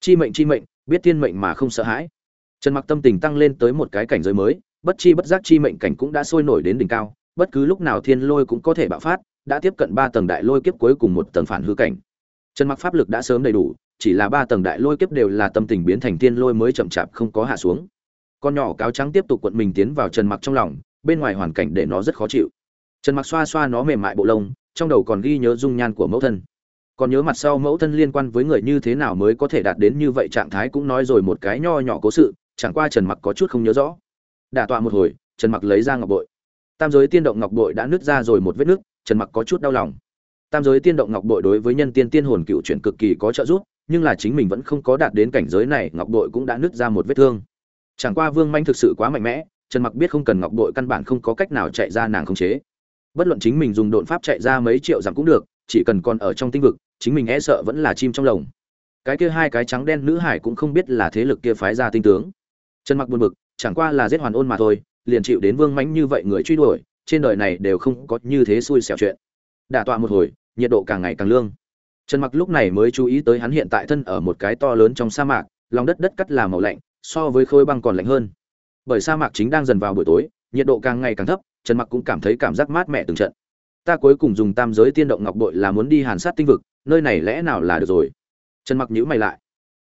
Chi mệnh chi mệnh, biết thiên mệnh mà không sợ hãi. Trần mặc tâm tình tăng lên tới một cái cảnh giới mới, bất chi bất giác chi mệnh cảnh cũng đã sôi nổi đến đỉnh cao, bất cứ lúc nào thiên lôi cũng có thể bạo phát đã tiếp cận ba tầng đại lôi kiếp cuối cùng một tầng phản hư cảnh. Trần mặc pháp lực đã sớm đầy đủ, chỉ là ba tầng đại lôi kiếp đều là tâm tình biến thành tiên lôi mới chậm chạp không có hạ xuống. Con nhỏ cáo trắng tiếp tục cuộn mình tiến vào trần mặc trong lòng, bên ngoài hoàn cảnh để nó rất khó chịu. Trần mặc xoa xoa nó mềm mại bộ lông, trong đầu còn ghi nhớ dung nhan của mẫu thân. Còn nhớ mặt sau mẫu thân liên quan với người như thế nào mới có thể đạt đến như vậy trạng thái cũng nói rồi một cái nho nhỏ cố sự, chẳng qua trần mặc có chút không nhớ rõ. Đả tọa một hồi, trần mặc lấy ra ngọc bội. Tam giới tiên động ngọc bội đã nứt ra rồi một vết nứt trần mặc có chút đau lòng. Tam giới tiên động ngọc bội đối với nhân tiên tiên hồn cựu chuyển cực kỳ có trợ giúp, nhưng là chính mình vẫn không có đạt đến cảnh giới này, ngọc bội cũng đã nứt ra một vết thương. Chẳng qua vương manh thực sự quá mạnh mẽ, trần mặc biết không cần ngọc bội căn bản không có cách nào chạy ra nàng không chế. Bất luận chính mình dùng độn pháp chạy ra mấy triệu dặm cũng được, chỉ cần còn ở trong tinh vực, chính mình e sợ vẫn là chim trong lồng. Cái kia hai cái trắng đen nữ hải cũng không biết là thế lực kia phái ra tinh tướng. Trần mặc buồn bực, chẳng qua là giết hoàn ôn mà thôi, liền chịu đến vương mãnh như vậy người truy đuổi trên đời này đều không có như thế xui xẻo chuyện. Đả tọa một hồi, nhiệt độ càng ngày càng lương. Trần mặc lúc này mới chú ý tới hắn hiện tại thân ở một cái to lớn trong sa mạc, lòng đất đất cắt là màu lạnh, so với khối băng còn lạnh hơn. Bởi sa mạc chính đang dần vào buổi tối, nhiệt độ càng ngày càng thấp, trần mặc cũng cảm thấy cảm giác mát mẻ từng trận. Ta cuối cùng dùng tam giới tiên động ngọc bội là muốn đi hàn sát tinh vực, nơi này lẽ nào là được rồi? Trần mặc nhíu mày lại.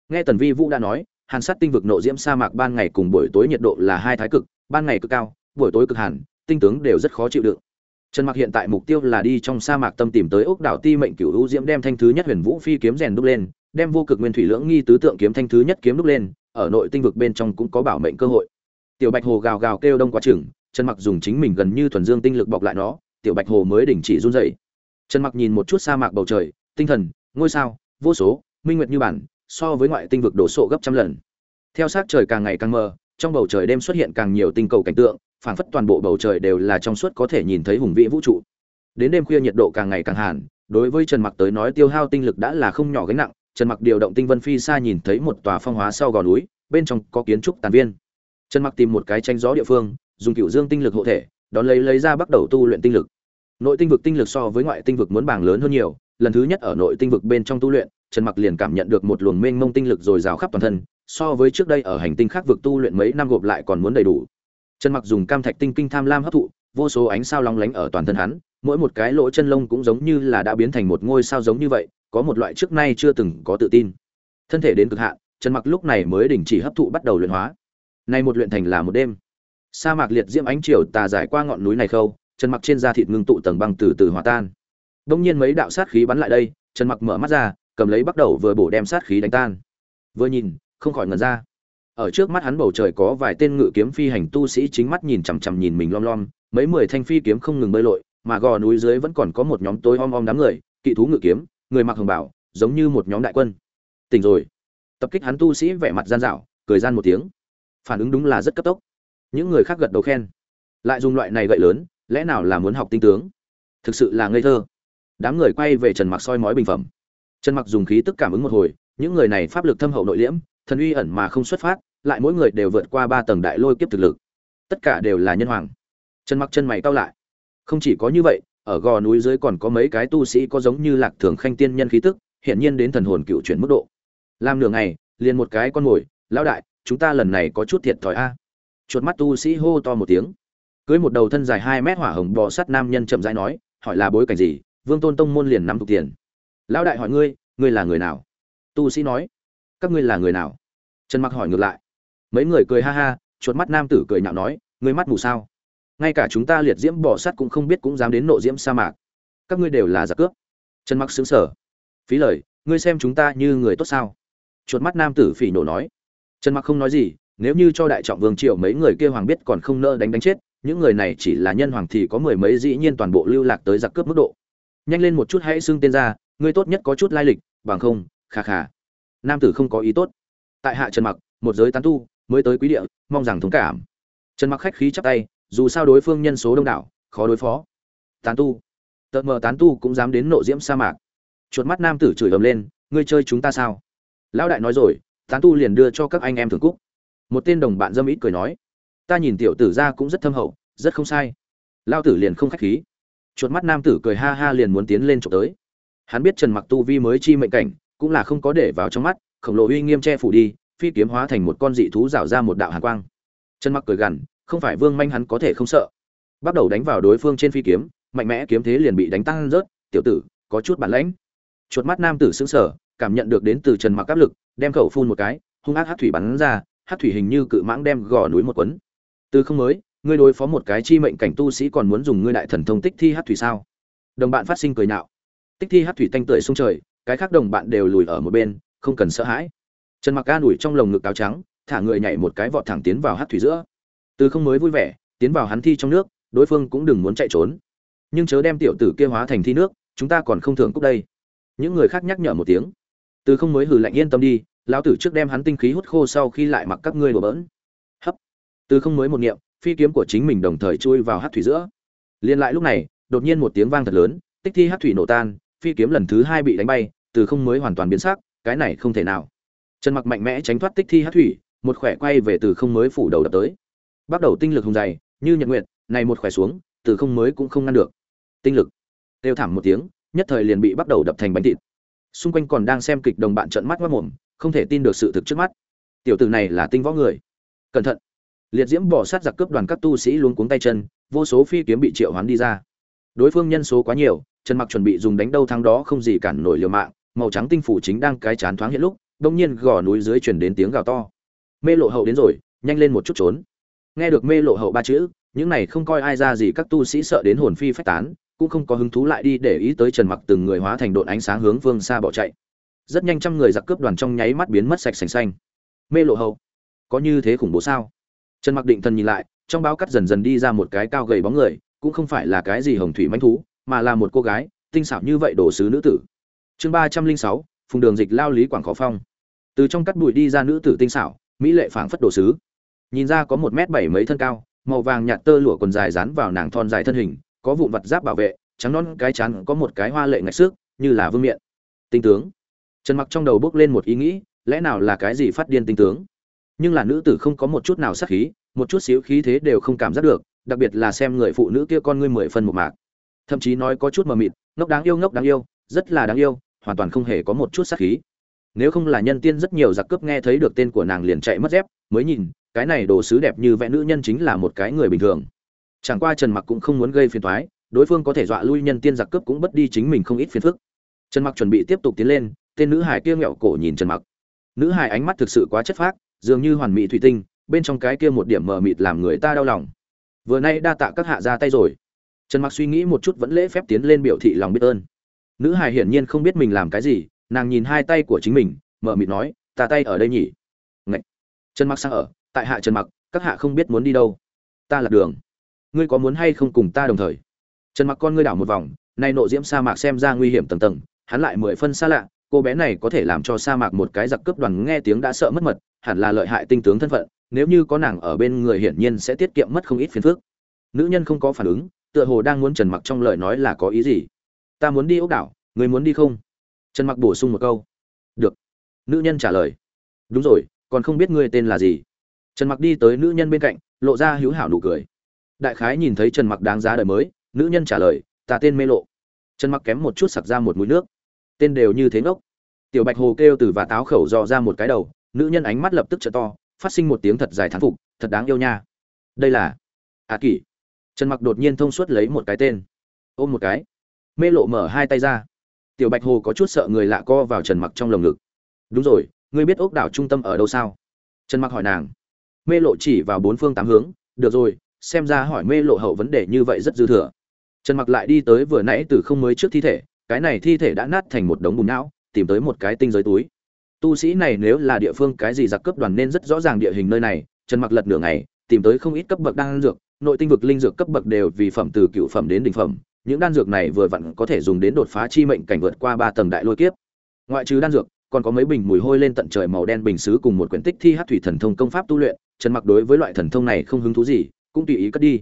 Nghe tần vi vũ đã nói, hàn sát tinh vực nộ diễm sa mạc ban ngày cùng buổi tối nhiệt độ là hai thái cực, ban ngày cực cao, buổi tối cực hàn tinh tướng đều rất khó chịu đựng. Trần mặc hiện tại mục tiêu là đi trong sa mạc tâm tìm tới ốc đảo ti mệnh cửu u diễm đem thanh thứ nhất huyền vũ phi kiếm rèn đúc lên, đem vô cực nguyên thủy lưỡng nghi tứ tượng kiếm thanh thứ nhất kiếm đúc lên, ở nội tinh vực bên trong cũng có bảo mệnh cơ hội. Tiểu bạch hồ gào gào kêu đông quá chừng, trần mặc dùng chính mình gần như thuần dương tinh lực bọc lại nó, tiểu bạch hồ mới đình chỉ run rẩy. Trần mặc nhìn một chút sa mạc bầu trời, tinh thần, ngôi sao, vô số, minh nguyệt như bản, so với ngoại tinh vực đổ sộ gấp trăm lần. Theo sát trời càng ngày càng mờ, trong bầu trời đêm xuất hiện càng nhiều tinh cầu cảnh tượng phảng phất toàn bộ bầu trời đều là trong suốt có thể nhìn thấy hùng vĩ vũ trụ. Đến đêm khuya nhiệt độ càng ngày càng hàn, đối với trần mặc tới nói tiêu hao tinh lực đã là không nhỏ gánh nặng, trần mặc điều động tinh vân phi xa nhìn thấy một tòa phong hóa sau gò núi, bên trong có kiến trúc tàn viên. Trần mặc tìm một cái tranh gió địa phương, dùng cựu dương tinh lực hộ thể, đón lấy lấy ra bắt đầu tu luyện tinh lực. Nội tinh vực tinh lực so với ngoại tinh vực muốn bảng lớn hơn nhiều, lần thứ nhất ở nội tinh vực bên trong tu luyện, trần mặc liền cảm nhận được một luồng mênh mông tinh lực dồi dào khắp toàn thân, so với trước đây ở hành tinh khác vực tu luyện mấy năm gộp lại còn muốn đầy đủ trần mặc dùng cam thạch tinh kinh tham lam hấp thụ, vô số ánh sao long lánh ở toàn thân hắn, mỗi một cái lỗ chân lông cũng giống như là đã biến thành một ngôi sao giống như vậy, có một loại trước nay chưa từng có tự tin. Thân thể đến cực hạn, trần mặc lúc này mới đình chỉ hấp thụ bắt đầu luyện hóa. Nay một luyện thành là một đêm. Sa mạc liệt diễm ánh chiều tà giải qua ngọn núi này khâu, trần mặc trên da thịt ngưng tụ tầng băng từ từ hòa tan. Đông nhiên mấy đạo sát khí bắn lại đây, trần mặc mở mắt ra, cầm lấy bắt đầu vừa bổ đem sát khí đánh tan. Vừa nhìn, không khỏi ngẩn ra ở trước mắt hắn bầu trời có vài tên ngự kiếm phi hành tu sĩ chính mắt nhìn chằm chằm nhìn mình lom lom, mấy mười thanh phi kiếm không ngừng bơi lội, mà gò núi dưới vẫn còn có một nhóm tối om om đám người, kỵ thú ngự kiếm, người mặc hồng bảo, giống như một nhóm đại quân. Tỉnh rồi. Tập kích hắn tu sĩ vẻ mặt gian dạo cười gian một tiếng. Phản ứng đúng là rất cấp tốc. Những người khác gật đầu khen. Lại dùng loại này gậy lớn, lẽ nào là muốn học tinh tướng? Thực sự là ngây thơ. Đám người quay về trần mặc soi mói bình phẩm. Trần mặc dùng khí tức cảm ứng một hồi, những người này pháp lực thâm hậu nội liễm thần uy ẩn mà không xuất phát, lại mỗi người đều vượt qua ba tầng đại lôi kiếp thực lực. Tất cả đều là nhân hoàng. Trần mặc chân mày cao lại. Không chỉ có như vậy, ở gò núi dưới còn có mấy cái tu sĩ có giống như lạc thường khanh tiên nhân khí tức, hiển nhiên đến thần hồn cựu chuyển mức độ. Làm nửa ngày, liền một cái con ngồi lão đại, chúng ta lần này có chút thiệt thòi a. Chuột mắt tu sĩ hô to một tiếng. Cưới một đầu thân dài hai mét hỏa hồng bò sắt nam nhân chậm rãi nói, hỏi là bối cảnh gì? Vương tôn tông môn liền nắm tục tiền. Lão đại hỏi ngươi ngươi là người nào? Tu sĩ nói các ngươi là người nào? Trần mặc hỏi ngược lại. Mấy người cười ha ha, chuột mắt nam tử cười nhạo nói, ngươi mắt mù sao? Ngay cả chúng ta liệt diễm bỏ sắt cũng không biết cũng dám đến nộ diễm sa mạc. Các ngươi đều là giặc cướp. Trần mặc xứng sở phí lời, ngươi xem chúng ta như người tốt sao? Chuột mắt nam tử phỉ nổ nói. Trần mặc không nói gì, nếu như cho đại trọng vương triều mấy người kia hoàng biết còn không nỡ đánh đánh chết, những người này chỉ là nhân hoàng thì có mười mấy dĩ nhiên toàn bộ lưu lạc tới giặc cướp mức độ. Nhanh lên một chút hãy xưng tên ra, ngươi tốt nhất có chút lai lịch, bằng không khà khà nam tử không có ý tốt. Tại hạ trần mặc, một giới tán tu, mới tới quý địa, mong rằng thống cảm. Trần mặc khách khí chắp tay, dù sao đối phương nhân số đông đảo, khó đối phó. Tán tu. Tợt mờ tán tu cũng dám đến nộ diễm sa mạc. Chuột mắt nam tử chửi ầm lên, ngươi chơi chúng ta sao? Lão đại nói rồi, tán tu liền đưa cho các anh em thưởng cúc. Một tên đồng bạn dâm ít cười nói, ta nhìn tiểu tử ra cũng rất thâm hậu, rất không sai. Lao tử liền không khách khí. Chuột mắt nam tử cười ha ha liền muốn tiến lên trộm tới. Hắn biết trần mặc tu vi mới chi mệnh cảnh cũng là không có để vào trong mắt, khổng lồ uy nghiêm che phủ đi, phi kiếm hóa thành một con dị thú rảo ra một đạo hàn quang. Chân mặc cười gằn, không phải vương manh hắn có thể không sợ. Bắt đầu đánh vào đối phương trên phi kiếm, mạnh mẽ kiếm thế liền bị đánh tăng rớt, tiểu tử, có chút bản lãnh. Chuột mắt nam tử sững sờ, cảm nhận được đến từ trần mặc áp lực, đem khẩu phun một cái, hung ác hát thủy bắn ra hát thủy hình như cự mãng đem gò núi một quấn. Từ không mới, ngươi đối phó một cái chi mệnh cảnh tu sĩ còn muốn dùng ngươi đại thần thông tích thi hát thủy sao? Đồng bạn phát sinh cười nhạo. Tích thi hát thủy tanh tưởi sung trời cái khác đồng bạn đều lùi ở một bên, không cần sợ hãi. Trần mặc ca đuổi trong lồng ngực áo trắng, thả người nhảy một cái vọt thẳng tiến vào hát thủy giữa. Từ không mới vui vẻ, tiến vào hắn thi trong nước, đối phương cũng đừng muốn chạy trốn. Nhưng chớ đem tiểu tử kia hóa thành thi nước, chúng ta còn không thưởng cúc đây. Những người khác nhắc nhở một tiếng. Từ không mới hừ lạnh yên tâm đi, lão tử trước đem hắn tinh khí hút khô sau khi lại mặc các ngươi đổ bỡn. Hấp. Từ không mới một niệm, phi kiếm của chính mình đồng thời chui vào hát thủy giữa. Liên lại lúc này, đột nhiên một tiếng vang thật lớn, tích thi hát thủy nổ tan phi kiếm lần thứ hai bị đánh bay, từ không mới hoàn toàn biến sắc, cái này không thể nào. Trần mặc mạnh mẽ tránh thoát tích thi hát thủy, một khỏe quay về từ không mới phủ đầu đập tới. Bắt đầu tinh lực hùng dày, như nhật nguyện này một khỏe xuống, từ không mới cũng không ngăn được. Tinh lực. Đều thảm một tiếng, nhất thời liền bị bắt đầu đập thành bánh thịt. Xung quanh còn đang xem kịch đồng bạn trợn mắt mất mồm, không thể tin được sự thực trước mắt. Tiểu tử này là tinh võ người. Cẩn thận. Liệt diễm bỏ sát giặc cướp đoàn các tu sĩ luống cuống tay chân, vô số phi kiếm bị triệu hoán đi ra đối phương nhân số quá nhiều, trần mặc chuẩn bị dùng đánh đâu thắng đó không gì cản nổi liều mạng, màu trắng tinh phủ chính đang cái chán thoáng hiện lúc đông nhiên gò núi dưới chuyển đến tiếng gào to. Mê lộ hậu đến rồi, nhanh lên một chút trốn. Nghe được mê lộ hậu ba chữ, những này không coi ai ra gì các tu sĩ sợ đến hồn phi phách tán, cũng không có hứng thú lại đi để ý tới trần mặc từng người hóa thành độn ánh sáng hướng phương xa bỏ chạy. Rất nhanh trăm người giặc cướp đoàn trong nháy mắt biến mất sạch sành xanh. Mê lộ hậu, có như thế khủng bố sao? Trần mặc định thần nhìn lại, trong báo cắt dần dần đi ra một cái cao gầy bóng người cũng không phải là cái gì hồng thủy manh thú, mà là một cô gái, tinh xảo như vậy đồ sứ nữ tử. Chương ba trăm linh sáu, phùng đường dịch lao lý quảng khó phong. Từ trong cắt bụi đi ra nữ tử tinh xảo, mỹ lệ phảng phất đồ sứ. Nhìn ra có một m bảy mấy thân cao, màu vàng nhạt tơ lụa quần dài dán vào nàng thon dài thân hình, có vụn vặt giáp bảo vệ, trắng non cái chắn có một cái hoa lệ ngạch xước, như là vương miện. Tinh tướng. Trần mặc trong đầu bước lên một ý nghĩ, lẽ nào là cái gì phát điên tinh tướng? Nhưng là nữ tử không có một chút nào sắc khí, một chút xíu khí thế đều không cảm giác được đặc biệt là xem người phụ nữ kia con ngươi mười phần một mạc. Thậm chí nói có chút mờ mịt, ngốc đáng yêu, ngốc đáng yêu, rất là đáng yêu, hoàn toàn không hề có một chút sát khí. Nếu không là nhân tiên rất nhiều giặc cướp nghe thấy được tên của nàng liền chạy mất dép, mới nhìn, cái này đồ sứ đẹp như vẽ nữ nhân chính là một cái người bình thường. Chẳng qua trần mặc cũng không muốn gây phiền toái, đối phương có thể dọa lui nhân tiên giặc cướp cũng bất đi chính mình không ít phiền phức. Trần mặc chuẩn bị tiếp tục tiến lên, tên nữ hải kia nghẹo cổ nhìn trần mặc. Nữ hải ánh mắt thực sự quá chất phác, dường như hoàn mỹ thủy tinh, bên trong cái kia một điểm mờ mịt làm người ta đau lòng vừa nay đa tạ các hạ ra tay rồi. Trần mặc suy nghĩ một chút vẫn lễ phép tiến lên biểu thị lòng biết ơn. Nữ hài hiển nhiên không biết mình làm cái gì, nàng nhìn hai tay của chính mình, mở mịt nói, ta tay ở đây nhỉ? Ngậy. trần mặc sang ở? Tại hạ trần mặc, các hạ không biết muốn đi đâu. Ta lạc đường. Ngươi có muốn hay không cùng ta đồng thời? Trần mặc con ngươi đảo một vòng, nay nộ diễm sa mạc xem ra nguy hiểm tầng tầng, hắn lại mười phân xa lạ, cô bé này có thể làm cho sa mạc một cái giặc cướp đoàn nghe tiếng đã sợ mất mật, hẳn là lợi hại tinh tướng thân phận nếu như có nàng ở bên người hiển nhiên sẽ tiết kiệm mất không ít phiền phức. Nữ nhân không có phản ứng, tựa hồ đang muốn trần mặc trong lời nói là có ý gì. Ta muốn đi ốc đảo, người muốn đi không? Trần mặc bổ sung một câu. Được. Nữ nhân trả lời. Đúng rồi, còn không biết ngươi tên là gì. Trần mặc đi tới nữ nhân bên cạnh, lộ ra hữu hảo nụ cười. Đại khái nhìn thấy trần mặc đáng giá đời mới, nữ nhân trả lời, ta tên mê lộ. Trần mặc kém một chút sặc ra một mũi nước. Tên đều như thế ngốc. Tiểu bạch hồ kêu từ và táo khẩu dò ra một cái đầu, nữ nhân ánh mắt lập tức trợ to phát sinh một tiếng thật dài thán phục, thật đáng yêu nha. Đây là a kỷ. Trần mặc đột nhiên thông suốt lấy một cái tên. Ôm một cái. Mê lộ mở hai tay ra. Tiểu bạch hồ có chút sợ người lạ co vào trần mặc trong lồng ngực. Đúng rồi, ngươi biết ốc đảo trung tâm ở đâu sao? Trần mặc hỏi nàng. Mê lộ chỉ vào bốn phương tám hướng. Được rồi, xem ra hỏi mê lộ hậu vấn đề như vậy rất dư thừa. Trần mặc lại đi tới vừa nãy từ không mới trước thi thể. Cái này thi thể đã nát thành một đống bùn não, tìm tới một cái tinh giới túi tu sĩ này nếu là địa phương cái gì giặc cướp đoàn nên rất rõ ràng địa hình nơi này, trần mặc lật nửa ngày, tìm tới không ít cấp bậc đan dược, nội tinh vực linh dược cấp bậc đều vì phẩm từ cựu phẩm đến đỉnh phẩm, những đan dược này vừa vặn có thể dùng đến đột phá chi mệnh cảnh vượt qua ba tầng đại lôi kiếp. Ngoại trừ đan dược, còn có mấy bình mùi hôi lên tận trời màu đen bình xứ cùng một quyển tích thi hát thủy thần thông công pháp tu luyện, trần mặc đối với loại thần thông này không hứng thú gì, cũng tùy ý cất đi.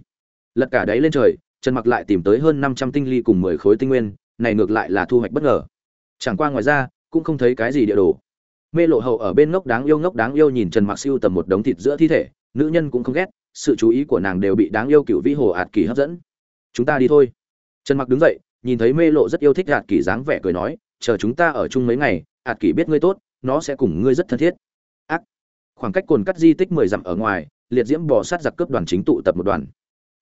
Lật cả đáy lên trời, trần mặc lại tìm tới hơn 500 tinh ly cùng 10 khối tinh nguyên, này ngược lại là thu hoạch bất ngờ. Chẳng qua ngoài ra, cũng không thấy cái gì địa đồ mê lộ hậu ở bên ngốc đáng yêu ngốc đáng yêu nhìn trần mặc siêu tầm một đống thịt giữa thi thể, nữ nhân cũng không ghét, sự chú ý của nàng đều bị đáng yêu cựu vĩ hồ ạt kỳ hấp dẫn. Chúng ta đi thôi. Trần mặc đứng dậy, nhìn thấy mê lộ rất yêu thích ạt kỳ dáng vẻ cười nói, chờ chúng ta ở chung mấy ngày, ạt kỳ biết ngươi tốt, nó sẽ cùng ngươi rất thân thiết. Ác. Khoảng cách cồn cắt di tích mười dặm ở ngoài, liệt diễm bò sát giặc cướp đoàn chính tụ tập một đoàn.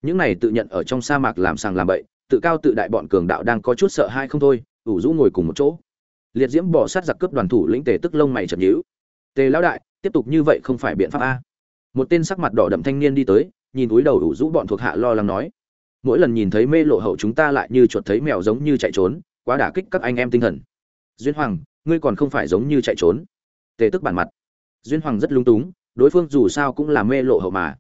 Những này tự nhận ở trong sa mạc làm sàng làm bậy, tự cao tự đại bọn cường đạo đang có chút sợ hai không thôi, ủ rũ ngồi cùng một chỗ liệt diễm bỏ sát giặc cướp đoàn thủ lĩnh tề tức lông mày chật nhíu. Tề lão đại, tiếp tục như vậy không phải biện pháp a? Một tên sắc mặt đỏ đậm thanh niên đi tới, nhìn túi đầu ủ rũ bọn thuộc hạ lo lắng nói. Mỗi lần nhìn thấy mê lộ hậu chúng ta lại như chuột thấy mèo giống như chạy trốn, quá đả kích các anh em tinh thần. Duyên hoàng, ngươi còn không phải giống như chạy trốn. Tề tức bản mặt. Duyên hoàng rất lung túng, đối phương dù sao cũng là mê lộ hậu mà.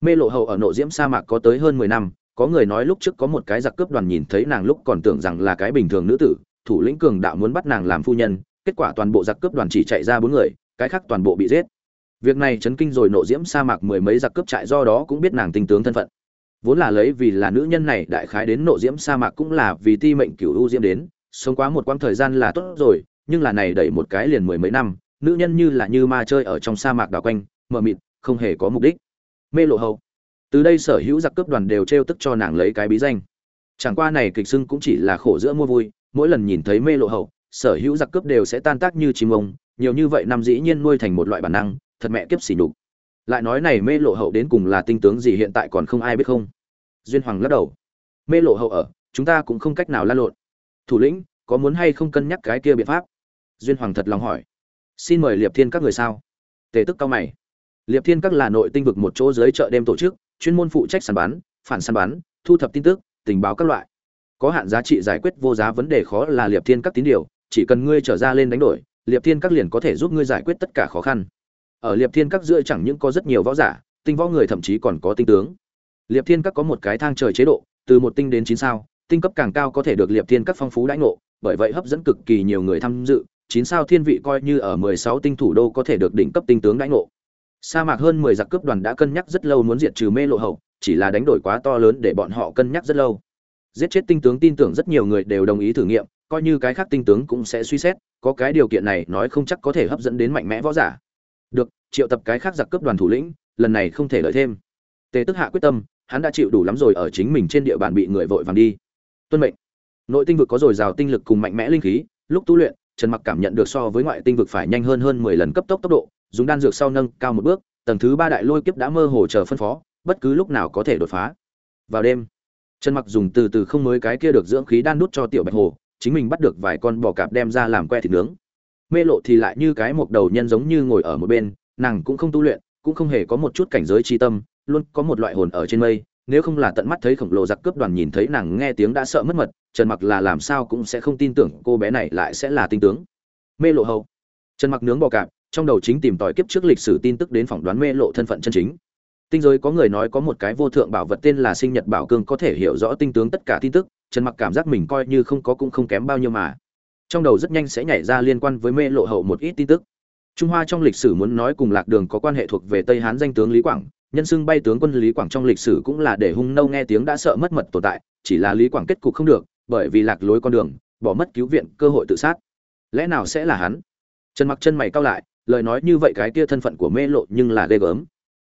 Mê lộ hậu ở nội diễm sa mạc có tới hơn mười năm, có người nói lúc trước có một cái giặc cướp đoàn nhìn thấy nàng lúc còn tưởng rằng là cái bình thường nữ tử thủ lĩnh cường đạo muốn bắt nàng làm phu nhân, kết quả toàn bộ giặc cướp đoàn chỉ chạy ra bốn người, cái khác toàn bộ bị giết. Việc này chấn kinh rồi nộ diễm sa mạc mười mấy giặc cướp trại, do đó cũng biết nàng tinh tướng thân phận. Vốn là lấy vì là nữ nhân này đại khái đến nộ diễm sa mạc cũng là vì ti mệnh cửu u diễm đến, sống quá một quãng thời gian là tốt rồi, nhưng là này đẩy một cái liền mười mấy năm, nữ nhân như là như ma chơi ở trong sa mạc đảo quanh, mờ mịt, không hề có mục đích. Mê lộ hậu. Từ đây sở hữu giặc cướp đoàn đều t tức cho nàng lấy cái bí danh. Chẳng qua này kịch xưng cũng chỉ là khổ giữa mua vui mỗi lần nhìn thấy mê lộ hậu sở hữu giặc cướp đều sẽ tan tác như chim ông nhiều như vậy năm dĩ nhiên nuôi thành một loại bản năng thật mẹ kiếp xỉ nhục. Lại nói này mê lộ hậu đến cùng là tinh tướng gì hiện tại còn không ai biết không? Duyên hoàng lắc đầu. Mê lộ hậu ở chúng ta cũng không cách nào lan lộn. Thủ lĩnh có muốn hay không cân nhắc cái kia biện pháp? Duyên hoàng thật lòng hỏi. Xin mời liệp thiên các người sao? Tề tức cao mày. Liệp thiên các là nội tinh vực một chỗ dưới chợ đêm tổ chức chuyên môn phụ trách sàn bán phản săn bán, thu thập tin tức tình báo các loại có hạn giá trị giải quyết vô giá vấn đề khó là liệp thiên các tín điều, chỉ cần ngươi trở ra lên đánh đổi, liệp thiên các liền có thể giúp ngươi giải quyết tất cả khó khăn. Ở liệp thiên các giữa chẳng những có rất nhiều võ giả, tinh võ người thậm chí còn có tinh tướng. Liệp thiên các có một cái thang trời chế độ, từ một tinh đến chín sao, tinh cấp càng cao có thể được liệp thiên các phong phú đãi ngộ, bởi vậy hấp dẫn cực kỳ nhiều người tham dự, chín sao thiên vị coi như ở mười sáu tinh thủ đô có thể được đỉnh cấp tinh tướng đãi ngộ. Sa mạc hơn mười giặc cướp đoàn đã cân nhắc rất lâu muốn diệt trừ mê lộ hậu, chỉ là đánh đổi quá to lớn để bọn họ cân nhắc rất lâu giết chết tinh tướng tin tưởng rất nhiều người đều đồng ý thử nghiệm, coi như cái khác tinh tướng cũng sẽ suy xét, có cái điều kiện này nói không chắc có thể hấp dẫn đến mạnh mẽ võ giả. Được, triệu tập cái khác giặc cướp đoàn thủ lĩnh, lần này không thể lợi thêm. Tề tức hạ quyết tâm, hắn đã chịu đủ lắm rồi ở chính mình trên địa bàn bị người vội vàng đi. Tuân mệnh. Nội tinh vực có dồi dào tinh lực cùng mạnh mẽ linh khí, lúc tu luyện, trần mặc cảm nhận được so với ngoại tinh vực phải nhanh hơn hơn 10 lần cấp tốc tốc độ, dùng đan dược sau nâng cao một bước, tầng thứ ba đại lôi kiếp đã mơ hồ chờ phân phó, bất cứ lúc nào có thể đột phá. Vào đêm trần mặc dùng từ từ không mới cái kia được dưỡng khí đan nút cho tiểu bạch hồ, chính mình bắt được vài con bò cạp đem ra làm que thịt nướng. Mê lộ thì lại như cái một đầu nhân giống như ngồi ở một bên, nàng cũng không tu luyện, cũng không hề có một chút cảnh giới chi tâm, luôn có một loại hồn ở trên mây, nếu không là tận mắt thấy khổng lồ giặc cướp đoàn nhìn thấy nàng nghe tiếng đã sợ mất mật, trần mặc là làm sao cũng sẽ không tin tưởng cô bé này lại sẽ là tinh tướng. Mê lộ hậu. Trần mặc nướng bò cạp, trong đầu chính tìm tòi kiếp trước lịch sử tin tức đến phỏng đoán mê lộ thân phận chân chính tinh giới có người nói có một cái vô thượng bảo vật tên là sinh nhật bảo cương có thể hiểu rõ tinh tướng tất cả tin tức, trần mặc cảm giác mình coi như không có cũng không kém bao nhiêu mà. Trong đầu rất nhanh sẽ nhảy ra liên quan với mê lộ hậu một ít tin tức. Trung hoa trong lịch sử muốn nói cùng lạc đường có quan hệ thuộc về tây hán danh tướng lý quảng, nhân xưng bay tướng quân lý quảng trong lịch sử cũng là để hung nâu nghe tiếng đã sợ mất mật tồn tại, chỉ là lý quảng kết cục không được, bởi vì lạc lối con đường, bỏ mất cứu viện, cơ hội tự sát. Lẽ nào sẽ là hắn? Trần mặc chân mày cao lại, lời nói như vậy cái kia thân phận của mê lộ nhưng là ghê gớm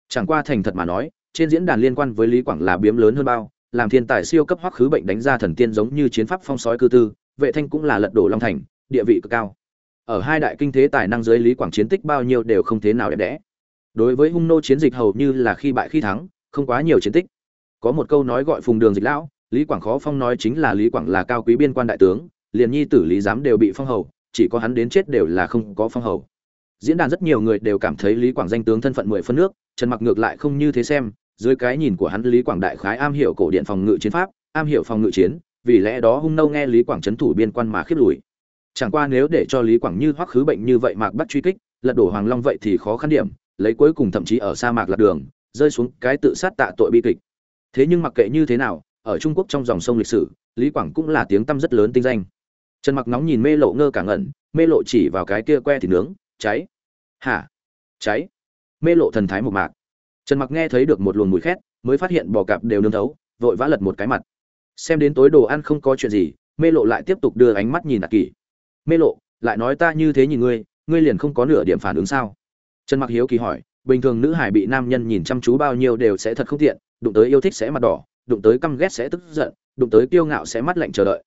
chẳng qua thành thật mà nói, trên diễn đàn liên quan với lý quảng là biếm lớn hơn bao, làm thiên tài siêu cấp hoắc khứ bệnh đánh ra thần tiên giống như chiến pháp phong sói cư tư, vệ thanh cũng là lật đổ long thành, địa vị cực cao. Ở hai đại kinh thế tài năng dưới lý quảng chiến tích bao nhiêu đều không thế nào đẹp đẽ. Đối với hung nô chiến dịch hầu như là khi bại khi thắng, không quá nhiều chiến tích. Có một câu nói gọi phùng đường dịch lão, lý quảng khó phong nói chính là lý quảng là cao quý biên quan đại tướng, liền nhi tử lý giám đều bị phong hầu, chỉ có hắn đến chết đều là không có phong hầu diễn đàn rất nhiều người đều cảm thấy lý quảng danh tướng thân phận mười phân nước, trần mặc ngược lại không như thế xem, dưới cái nhìn của hắn lý quảng đại khái am hiểu cổ điện phòng ngự chiến pháp, am hiểu phòng ngự chiến, vì lẽ đó hung nâu nghe lý quảng trấn thủ biên quan mà khiếp lùi. Chẳng qua nếu để cho lý quảng như hoắc khứ bệnh như vậy mạc bắt truy kích, lật đổ hoàng long vậy thì khó khăn điểm, lấy cuối cùng thậm chí ở sa mạc lạc đường, rơi xuống cái tự sát tạ tội bi kịch. Thế nhưng mặc kệ như thế nào, ở trung quốc trong dòng sông lịch sử, lý quảng cũng là tiếng tăm rất lớn tinh danh. Trần mặc nóng nhìn mê lộ ngơ cả ngẩn, mê lộ chỉ vào cái kia que thì nướng cháy. Hả? Cháy? Mê lộ thần thái một mạc. Trần mặc nghe thấy được một luồng mùi khét, mới phát hiện bò cạp đều nương thấu, vội vã lật một cái mặt. Xem đến tối đồ ăn không có chuyện gì, mê lộ lại tiếp tục đưa ánh mắt nhìn đạt kỷ mê lộ, lại nói ta như thế nhìn ngươi ngươi liền không có nửa điểm phản ứng sao? Trần mặc hiếu kỳ hỏi, bình thường nữ hải bị nam nhân nhìn chăm chú bao nhiêu đều sẽ thật không tiện, đụng tới yêu thích sẽ mặt đỏ, đụng tới căm ghét sẽ tức giận, đụng tới kiêu ngạo sẽ mắt lạnh chờ đợi.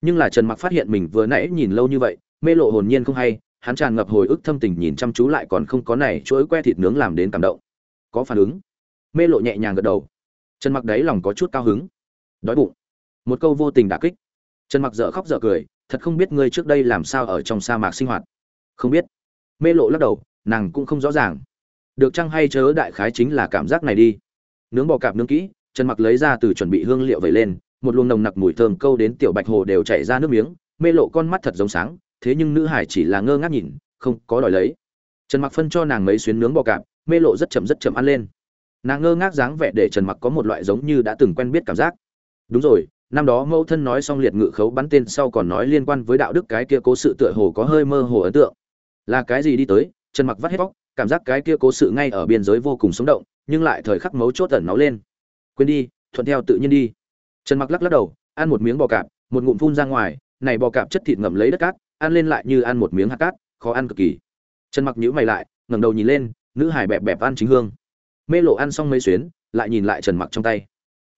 Nhưng là trần mặc phát hiện mình vừa nãy nhìn lâu như vậy, mê lộ hồn nhiên không hay hắn tràn ngập hồi ức thâm tình nhìn chăm chú lại còn không có này chuỗi que thịt nướng làm đến cảm động. Có phản ứng. Mê lộ nhẹ nhàng gật đầu. Trần mặc đấy lòng có chút cao hứng. Đói bụng. Một câu vô tình đả kích. Trần mặc dở khóc dở cười, thật không biết ngươi trước đây làm sao ở trong sa mạc sinh hoạt. Không biết. Mê lộ lắc đầu, nàng cũng không rõ ràng. Được chăng hay chớ đại khái chính là cảm giác này đi. Nướng bò cạp nướng kỹ, trần mặc lấy ra từ chuẩn bị hương liệu vẩy lên, một luồng nồng nặc mùi thơm câu đến tiểu bạch hồ đều chảy ra nước miếng. Mê lộ con mắt thật giống sáng thế nhưng nữ hải chỉ là ngơ ngác nhìn, không có đòi lấy. Trần mặc phân cho nàng mấy xuyến nướng bò cạp, mê lộ rất chậm rất chậm ăn lên. Nàng ngơ ngác dáng vẻ để trần mặc có một loại giống như đã từng quen biết cảm giác. Đúng rồi, năm đó mẫu thân nói xong liệt ngự khấu bắn tên sau còn nói liên quan với đạo đức cái kia cố sự tựa hồ có hơi mơ hồ ấn tượng. Là cái gì đi tới, trần mặc vắt hết bóc cảm giác cái kia cố sự ngay ở biên giới vô cùng sống động, nhưng lại thời khắc mấu chốt tẩn náu lên. Quên đi, thuận theo tự nhiên đi. Trần mặc lắc lắc đầu, ăn một miếng bò cạp, một ngụm phun ra ngoài, này bò cạp chất thịt ngậm lấy đất cát ăn lên lại như ăn một miếng hạt cát, khó ăn cực kỳ. Trần mặc nhíu mày lại, ngẩng đầu nhìn lên, nữ hải bẹp bẹp ăn chính hương. Mê lộ ăn xong mấy xuyến, lại nhìn lại trần mặc trong tay.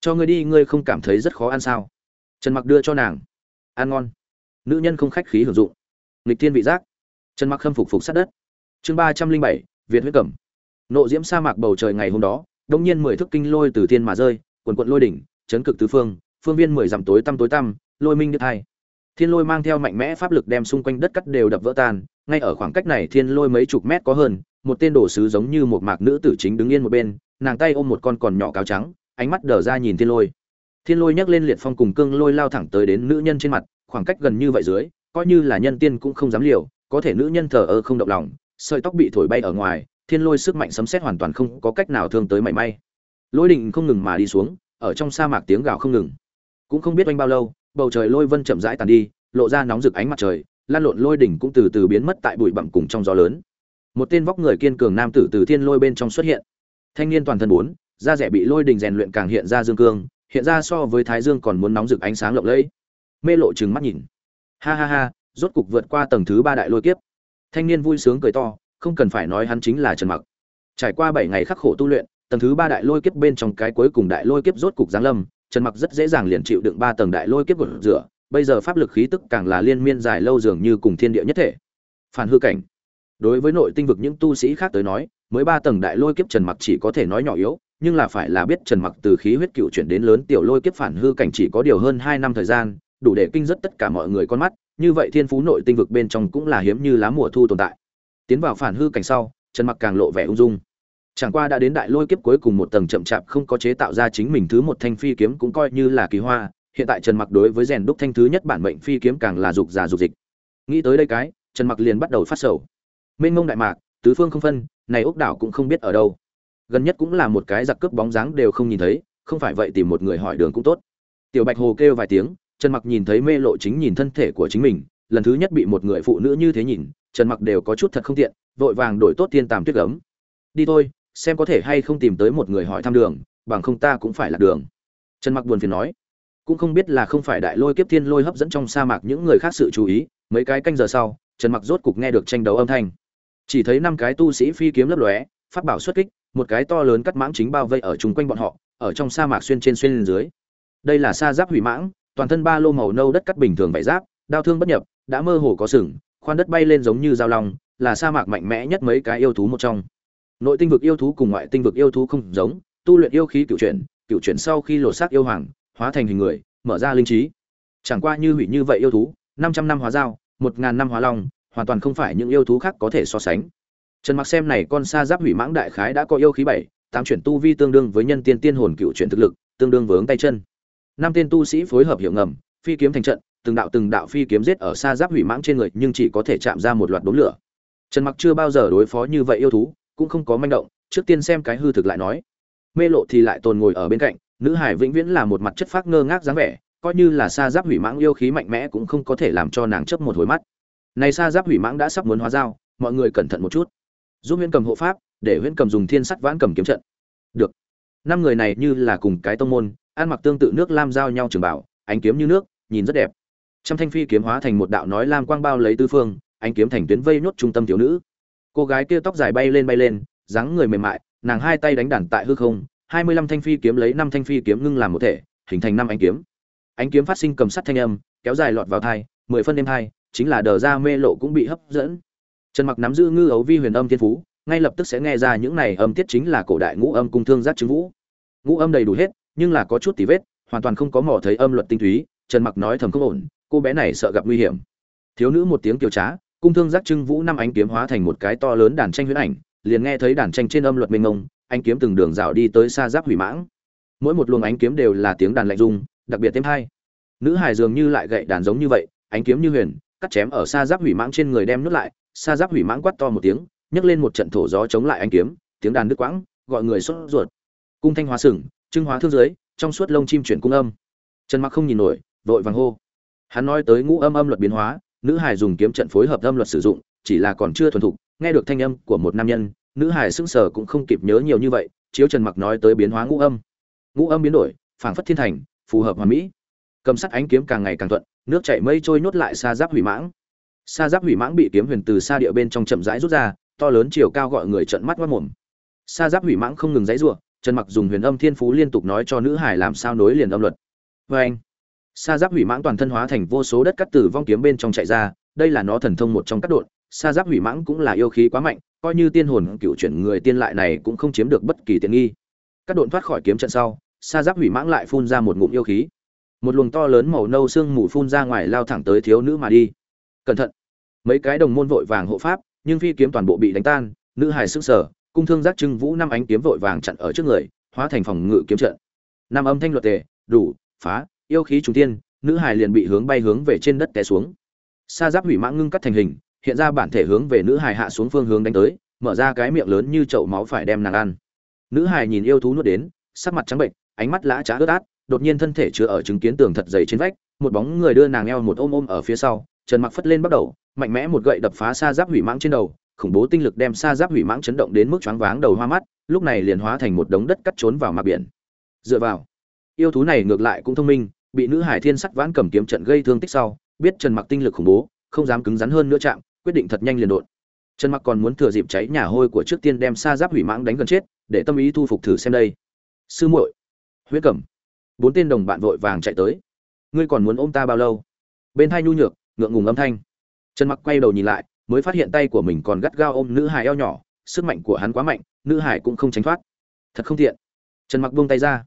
Cho ngươi đi, ngươi không cảm thấy rất khó ăn sao? Trần mặc đưa cho nàng. Ăn ngon. Nữ nhân không khách khí hưởng dụng. Nghịch thiên vị giác. Trần mặc khâm phục phục sát đất. Chương ba trăm linh bảy, việt huyết cẩm. Nộ diễm sa mạc bầu trời ngày hôm đó, đông nhiên mười thước kinh lôi từ thiên mà rơi, quần quận lôi đỉnh, chấn cực tứ phương phương viên mười dặm tối tăm tối tăm, lôi minh đứt hai thiên lôi mang theo mạnh mẽ pháp lực đem xung quanh đất cắt đều đập vỡ tan, ngay ở khoảng cách này thiên lôi mấy chục mét có hơn, một tên đồ sứ giống như một mạc nữ tử chính đứng yên một bên, nàng tay ôm một con còn nhỏ cáo trắng, ánh mắt đờ ra nhìn thiên lôi. Thiên lôi nhấc lên liệt phong cùng cương lôi lao thẳng tới đến nữ nhân trên mặt, khoảng cách gần như vậy dưới, coi như là nhân tiên cũng không dám liều, có thể nữ nhân thờ ơ không động lòng, sợi tóc bị thổi bay ở ngoài, thiên lôi sức mạnh sấm xét hoàn toàn không có cách nào thương tới mảy may. Lôi định không ngừng mà đi xuống, ở trong sa mạc tiếng gào không ngừng. Cũng không biết oanh bao lâu bầu trời lôi vân chậm rãi tàn đi, lộ ra nóng rực ánh mặt trời, lan lộn lôi đỉnh cũng từ từ biến mất tại bụi bặm cùng trong gió lớn. Một tên vóc người kiên cường nam tử từ thiên lôi bên trong xuất hiện. Thanh niên toàn thân bốn, da rẻ bị lôi đỉnh rèn luyện càng hiện ra dương cương, hiện ra so với thái dương còn muốn nóng rực ánh sáng lộng lẫy. Mê lộ trừng mắt nhìn. Ha ha ha, rốt cục vượt qua tầng thứ ba đại lôi kiếp. Thanh niên vui sướng cười to, không cần phải nói hắn chính là trần mặc. Trải qua bảy ngày khắc khổ tu luyện, tầng thứ ba đại lôi kiếp bên trong cái cuối cùng đại lôi kiếp rốt cục giáng lâm trần mặc rất dễ dàng liền chịu đựng ba tầng đại lôi kiếp gột rửa, bây giờ pháp lực khí tức càng là liên miên dài lâu dường như cùng thiên địa nhất thể. Phản hư cảnh. Đối với nội tinh vực những tu sĩ khác tới nói, mới ba tầng đại lôi kiếp trần mặc chỉ có thể nói nhỏ yếu, nhưng là phải là biết trần mặc từ khí huyết cựu chuyển đến lớn tiểu lôi kiếp phản hư cảnh chỉ có điều hơn hai năm thời gian, đủ để kinh rất tất cả mọi người con mắt, như vậy thiên phú nội tinh vực bên trong cũng là hiếm như lá mùa thu tồn tại. Tiến vào phản hư cảnh sau, trần mặc càng lộ vẻ ung dung chẳng qua đã đến đại lôi kiếp cuối cùng một tầng chậm chạp không có chế tạo ra chính mình thứ một thanh phi kiếm cũng coi như là kỳ hoa. Hiện tại trần mặc đối với rèn đúc thanh thứ nhất bản mệnh phi kiếm càng là dục già dục dịch. Nghĩ tới đây cái, trần mặc liền bắt đầu phát sầu. Mênh mông đại mạc, tứ phương không phân, này ốc đảo cũng không biết ở đâu. Gần nhất cũng là một cái giặc cướp bóng dáng đều không nhìn thấy, không phải vậy tìm một người hỏi đường cũng tốt. Tiểu bạch hồ kêu vài tiếng, trần mặc nhìn thấy mê lộ chính nhìn thân thể của chính mình, lần thứ nhất bị một người phụ nữ như thế nhìn, trần mặc đều có chút thật không tiện, vội vàng đổi tốt tiên tàm tuyết gấm. Đi thôi xem có thể hay không tìm tới một người hỏi thăm đường, bằng không ta cũng phải lạc đường. Trần mặc buồn phiền nói. Cũng không biết là không phải đại lôi kiếp thiên lôi hấp dẫn trong sa mạc những người khác sự chú ý, mấy cái canh giờ sau, trần mặc rốt cục nghe được tranh đấu âm thanh. Chỉ thấy năm cái tu sĩ phi kiếm lấp lóe phát bảo xuất kích, một cái to lớn cắt mãng chính bao vây ở chung quanh bọn họ, ở trong sa mạc xuyên trên xuyên lên dưới. Đây là sa giáp hủy mãng, toàn thân ba lô màu nâu đất cắt bình thường vải giáp, đao thương bất nhập, đã mơ hồ có sừng, khoan đất bay lên giống như dao long, là sa mạc mạnh mẽ nhất mấy cái yêu thú một trong nội tinh vực yêu thú cùng ngoại tinh vực yêu thú không giống, tu luyện yêu khí cựu chuyển cựu chuyển sau khi lột xác yêu hoàng, hóa thành hình người, mở ra linh trí. Chẳng qua như hủy như vậy yêu thú, năm trăm năm hóa dao, một ngàn năm hóa long, hoàn toàn không phải những yêu thú khác có thể so sánh. Trần mặc xem này con sa giáp hủy mãng đại khái đã có yêu khí bảy, tám chuyển tu vi tương đương với nhân tiên tiên hồn cựu chuyển thực lực, tương đương vướng tay chân. Năm tên tu sĩ phối hợp hiệu ngầm, phi kiếm thành trận, từng đạo từng đạo phi kiếm giết ở xa giáp hủy mãng trên người, nhưng chỉ có thể chạm ra một loạt đốm lửa. Trần mặc chưa bao giờ đối phó như vậy yêu thú cũng không có manh động, trước tiên xem cái hư thực lại nói. Mê lộ thì lại tồn ngồi ở bên cạnh, nữ hải vĩnh viễn là một mặt chất phác ngơ ngác dáng vẻ, coi như là xa giáp hủy mãng yêu khí mạnh mẽ cũng không có thể làm cho nàng chấp một hồi mắt. Này xa giáp hủy mãng đã sắp muốn hóa dao, mọi người cẩn thận một chút. Giúp huyễn cầm hộ pháp, để huyễn cầm dùng thiên sắt vãn cầm kiếm trận. Được. Năm người này như là cùng cái tông môn, ăn mặc tương tự nước lam giao nhau trường bảo, ánh kiếm như nước, nhìn rất đẹp. Trăm thanh phi kiếm hóa thành một đạo nói lam quang bao lấy tư phương, ánh kiếm thành tuyến vây nhốt trung tâm thiếu nữ cô gái kia tóc dài bay lên bay lên, dáng người mềm mại, nàng hai tay đánh đàn tại hư không, hai mươi lăm thanh phi kiếm lấy năm thanh phi kiếm ngưng làm một thể, hình thành năm ánh kiếm. Ánh kiếm phát sinh cầm sắt thanh âm, kéo dài lọt vào thai, mười phân đêm thai, chính là đờ ra mê lộ cũng bị hấp dẫn. Trần mặc nắm giữ ngư ấu vi huyền âm thiên phú, ngay lập tức sẽ nghe ra những này âm tiết chính là cổ đại ngũ âm cung thương giác chứng vũ. Ngũ âm đầy đủ hết, nhưng là có chút tì vết, hoàn toàn không có mỏ thấy âm luật tinh túy, trần mặc nói thầm không ổn, cô bé này sợ gặp nguy hiểm. Thiếu nữ một tiếng kiều trá cung thương giác trưng vũ năm ánh kiếm hóa thành một cái to lớn đàn tranh huyễn ảnh, liền nghe thấy đàn tranh trên âm luật mênh ngông anh kiếm từng đường rào đi tới xa giáp hủy mãng. Mỗi một luồng ánh kiếm đều là tiếng đàn lạnh dung đặc biệt thêm hai. Nữ hài dường như lại gậy đàn giống như vậy, ánh kiếm như huyền, cắt chém ở xa giáp hủy mãng trên người đem nuốt lại, xa giáp hủy mãng quát to một tiếng, nhấc lên một trận thổ gió chống lại ánh kiếm, tiếng đàn đứt quãng, gọi người sốt ruột. Cung thanh hóa sừng, trưng hóa thương giới trong suốt lông chim chuyển cung âm. Trần mặc không nhìn nổi, vội vàng hô. Hắn nói tới ngũ âm âm luật biến hóa nữ hải dùng kiếm trận phối hợp âm luật sử dụng, chỉ là còn chưa thuần thục, nghe được thanh âm của một nam nhân, nữ hải sững sờ cũng không kịp nhớ nhiều như vậy, chiếu trần mặc nói tới biến hóa ngũ âm. Ngũ âm biến đổi, phảng phất thiên thành, phù hợp hoàn mỹ. Cầm sắt ánh kiếm càng ngày càng thuận, nước chảy mây trôi nhốt lại xa giáp hủy mãng. Xa giáp hủy mãng bị kiếm huyền từ xa địa bên trong chậm rãi rút ra, to lớn chiều cao gọi người trợn mắt mắt mồm. Xa giáp hủy mãng không ngừng dãy rủa, trần mặc dùng huyền âm thiên phú liên tục nói cho nữ hải làm sao nối liền âm luật. Vê anh sa giáp hủy mãng toàn thân hóa thành vô số đất cắt tử vong kiếm bên trong chạy ra, đây là nó thần thông một trong các độn. Sa giáp hủy mãng cũng là yêu khí quá mạnh, coi như tiên hồn cựu chuyển người tiên lại này cũng không chiếm được bất kỳ tiện nghi. Các độn thoát khỏi kiếm trận sau, sa giáp hủy mãng lại phun ra một ngụm yêu khí. Một luồng to lớn màu nâu sương mù phun ra ngoài lao thẳng tới thiếu nữ mà đi. Cẩn thận! Mấy cái đồng môn vội vàng hộ pháp, nhưng phi kiếm toàn bộ bị đánh tan, nữ hài sức sở cung thương giác trưng vũ năm ánh kiếm vội vàng chặn ở trước người, hóa thành phòng ngự kiếm trận. Năm âm thanh luật tề, đủ, phá yêu khí trùng tiên nữ hài liền bị hướng bay hướng về trên đất té xuống. Sa giáp hủy mãng ngưng cắt thành hình, hiện ra bản thể hướng về nữ hài hạ xuống phương hướng đánh tới, mở ra cái miệng lớn như chậu máu phải đem nàng ăn. Nữ hài nhìn yêu thú nuốt đến, sắc mặt trắng bệnh, ánh mắt lã chả ướt át, đột nhiên thân thể chứa ở chứng kiến tường thật dày trên vách, một bóng người đưa nàng eo một ôm ôm ở phía sau, trần mặc phất lên bắt đầu, mạnh mẽ một gậy đập phá sa giáp hủy mãng trên đầu, khủng bố tinh lực đem sa giáp hủy mãng chấn động đến mức choáng váng đầu hoa mắt, lúc này liền hóa thành một đống đất cắt trốn vào mặt biển. Dựa vào, yêu thú này ngược lại cũng thông minh bị nữ hải thiên sắt vãn cầm kiếm trận gây thương tích sau, biết trần mặc tinh lực khủng bố, không dám cứng rắn hơn nữa chạm, quyết định thật nhanh liền đột. Trần mặc còn muốn thừa dịp cháy nhà hôi của trước tiên đem xa giáp hủy mãng đánh gần chết, để tâm ý thu phục thử xem đây. Sư muội, huyết cẩm. Bốn tên đồng bạn vội vàng chạy tới. Ngươi còn muốn ôm ta bao lâu? Bên hai nhu nhược, ngượng ngùng âm thanh. Trần mặc quay đầu nhìn lại, mới phát hiện tay của mình còn gắt gao ôm nữ hải eo nhỏ, sức mạnh của hắn quá mạnh, nữ hải cũng không tránh thoát. Thật không tiện. Trần mặc buông tay ra.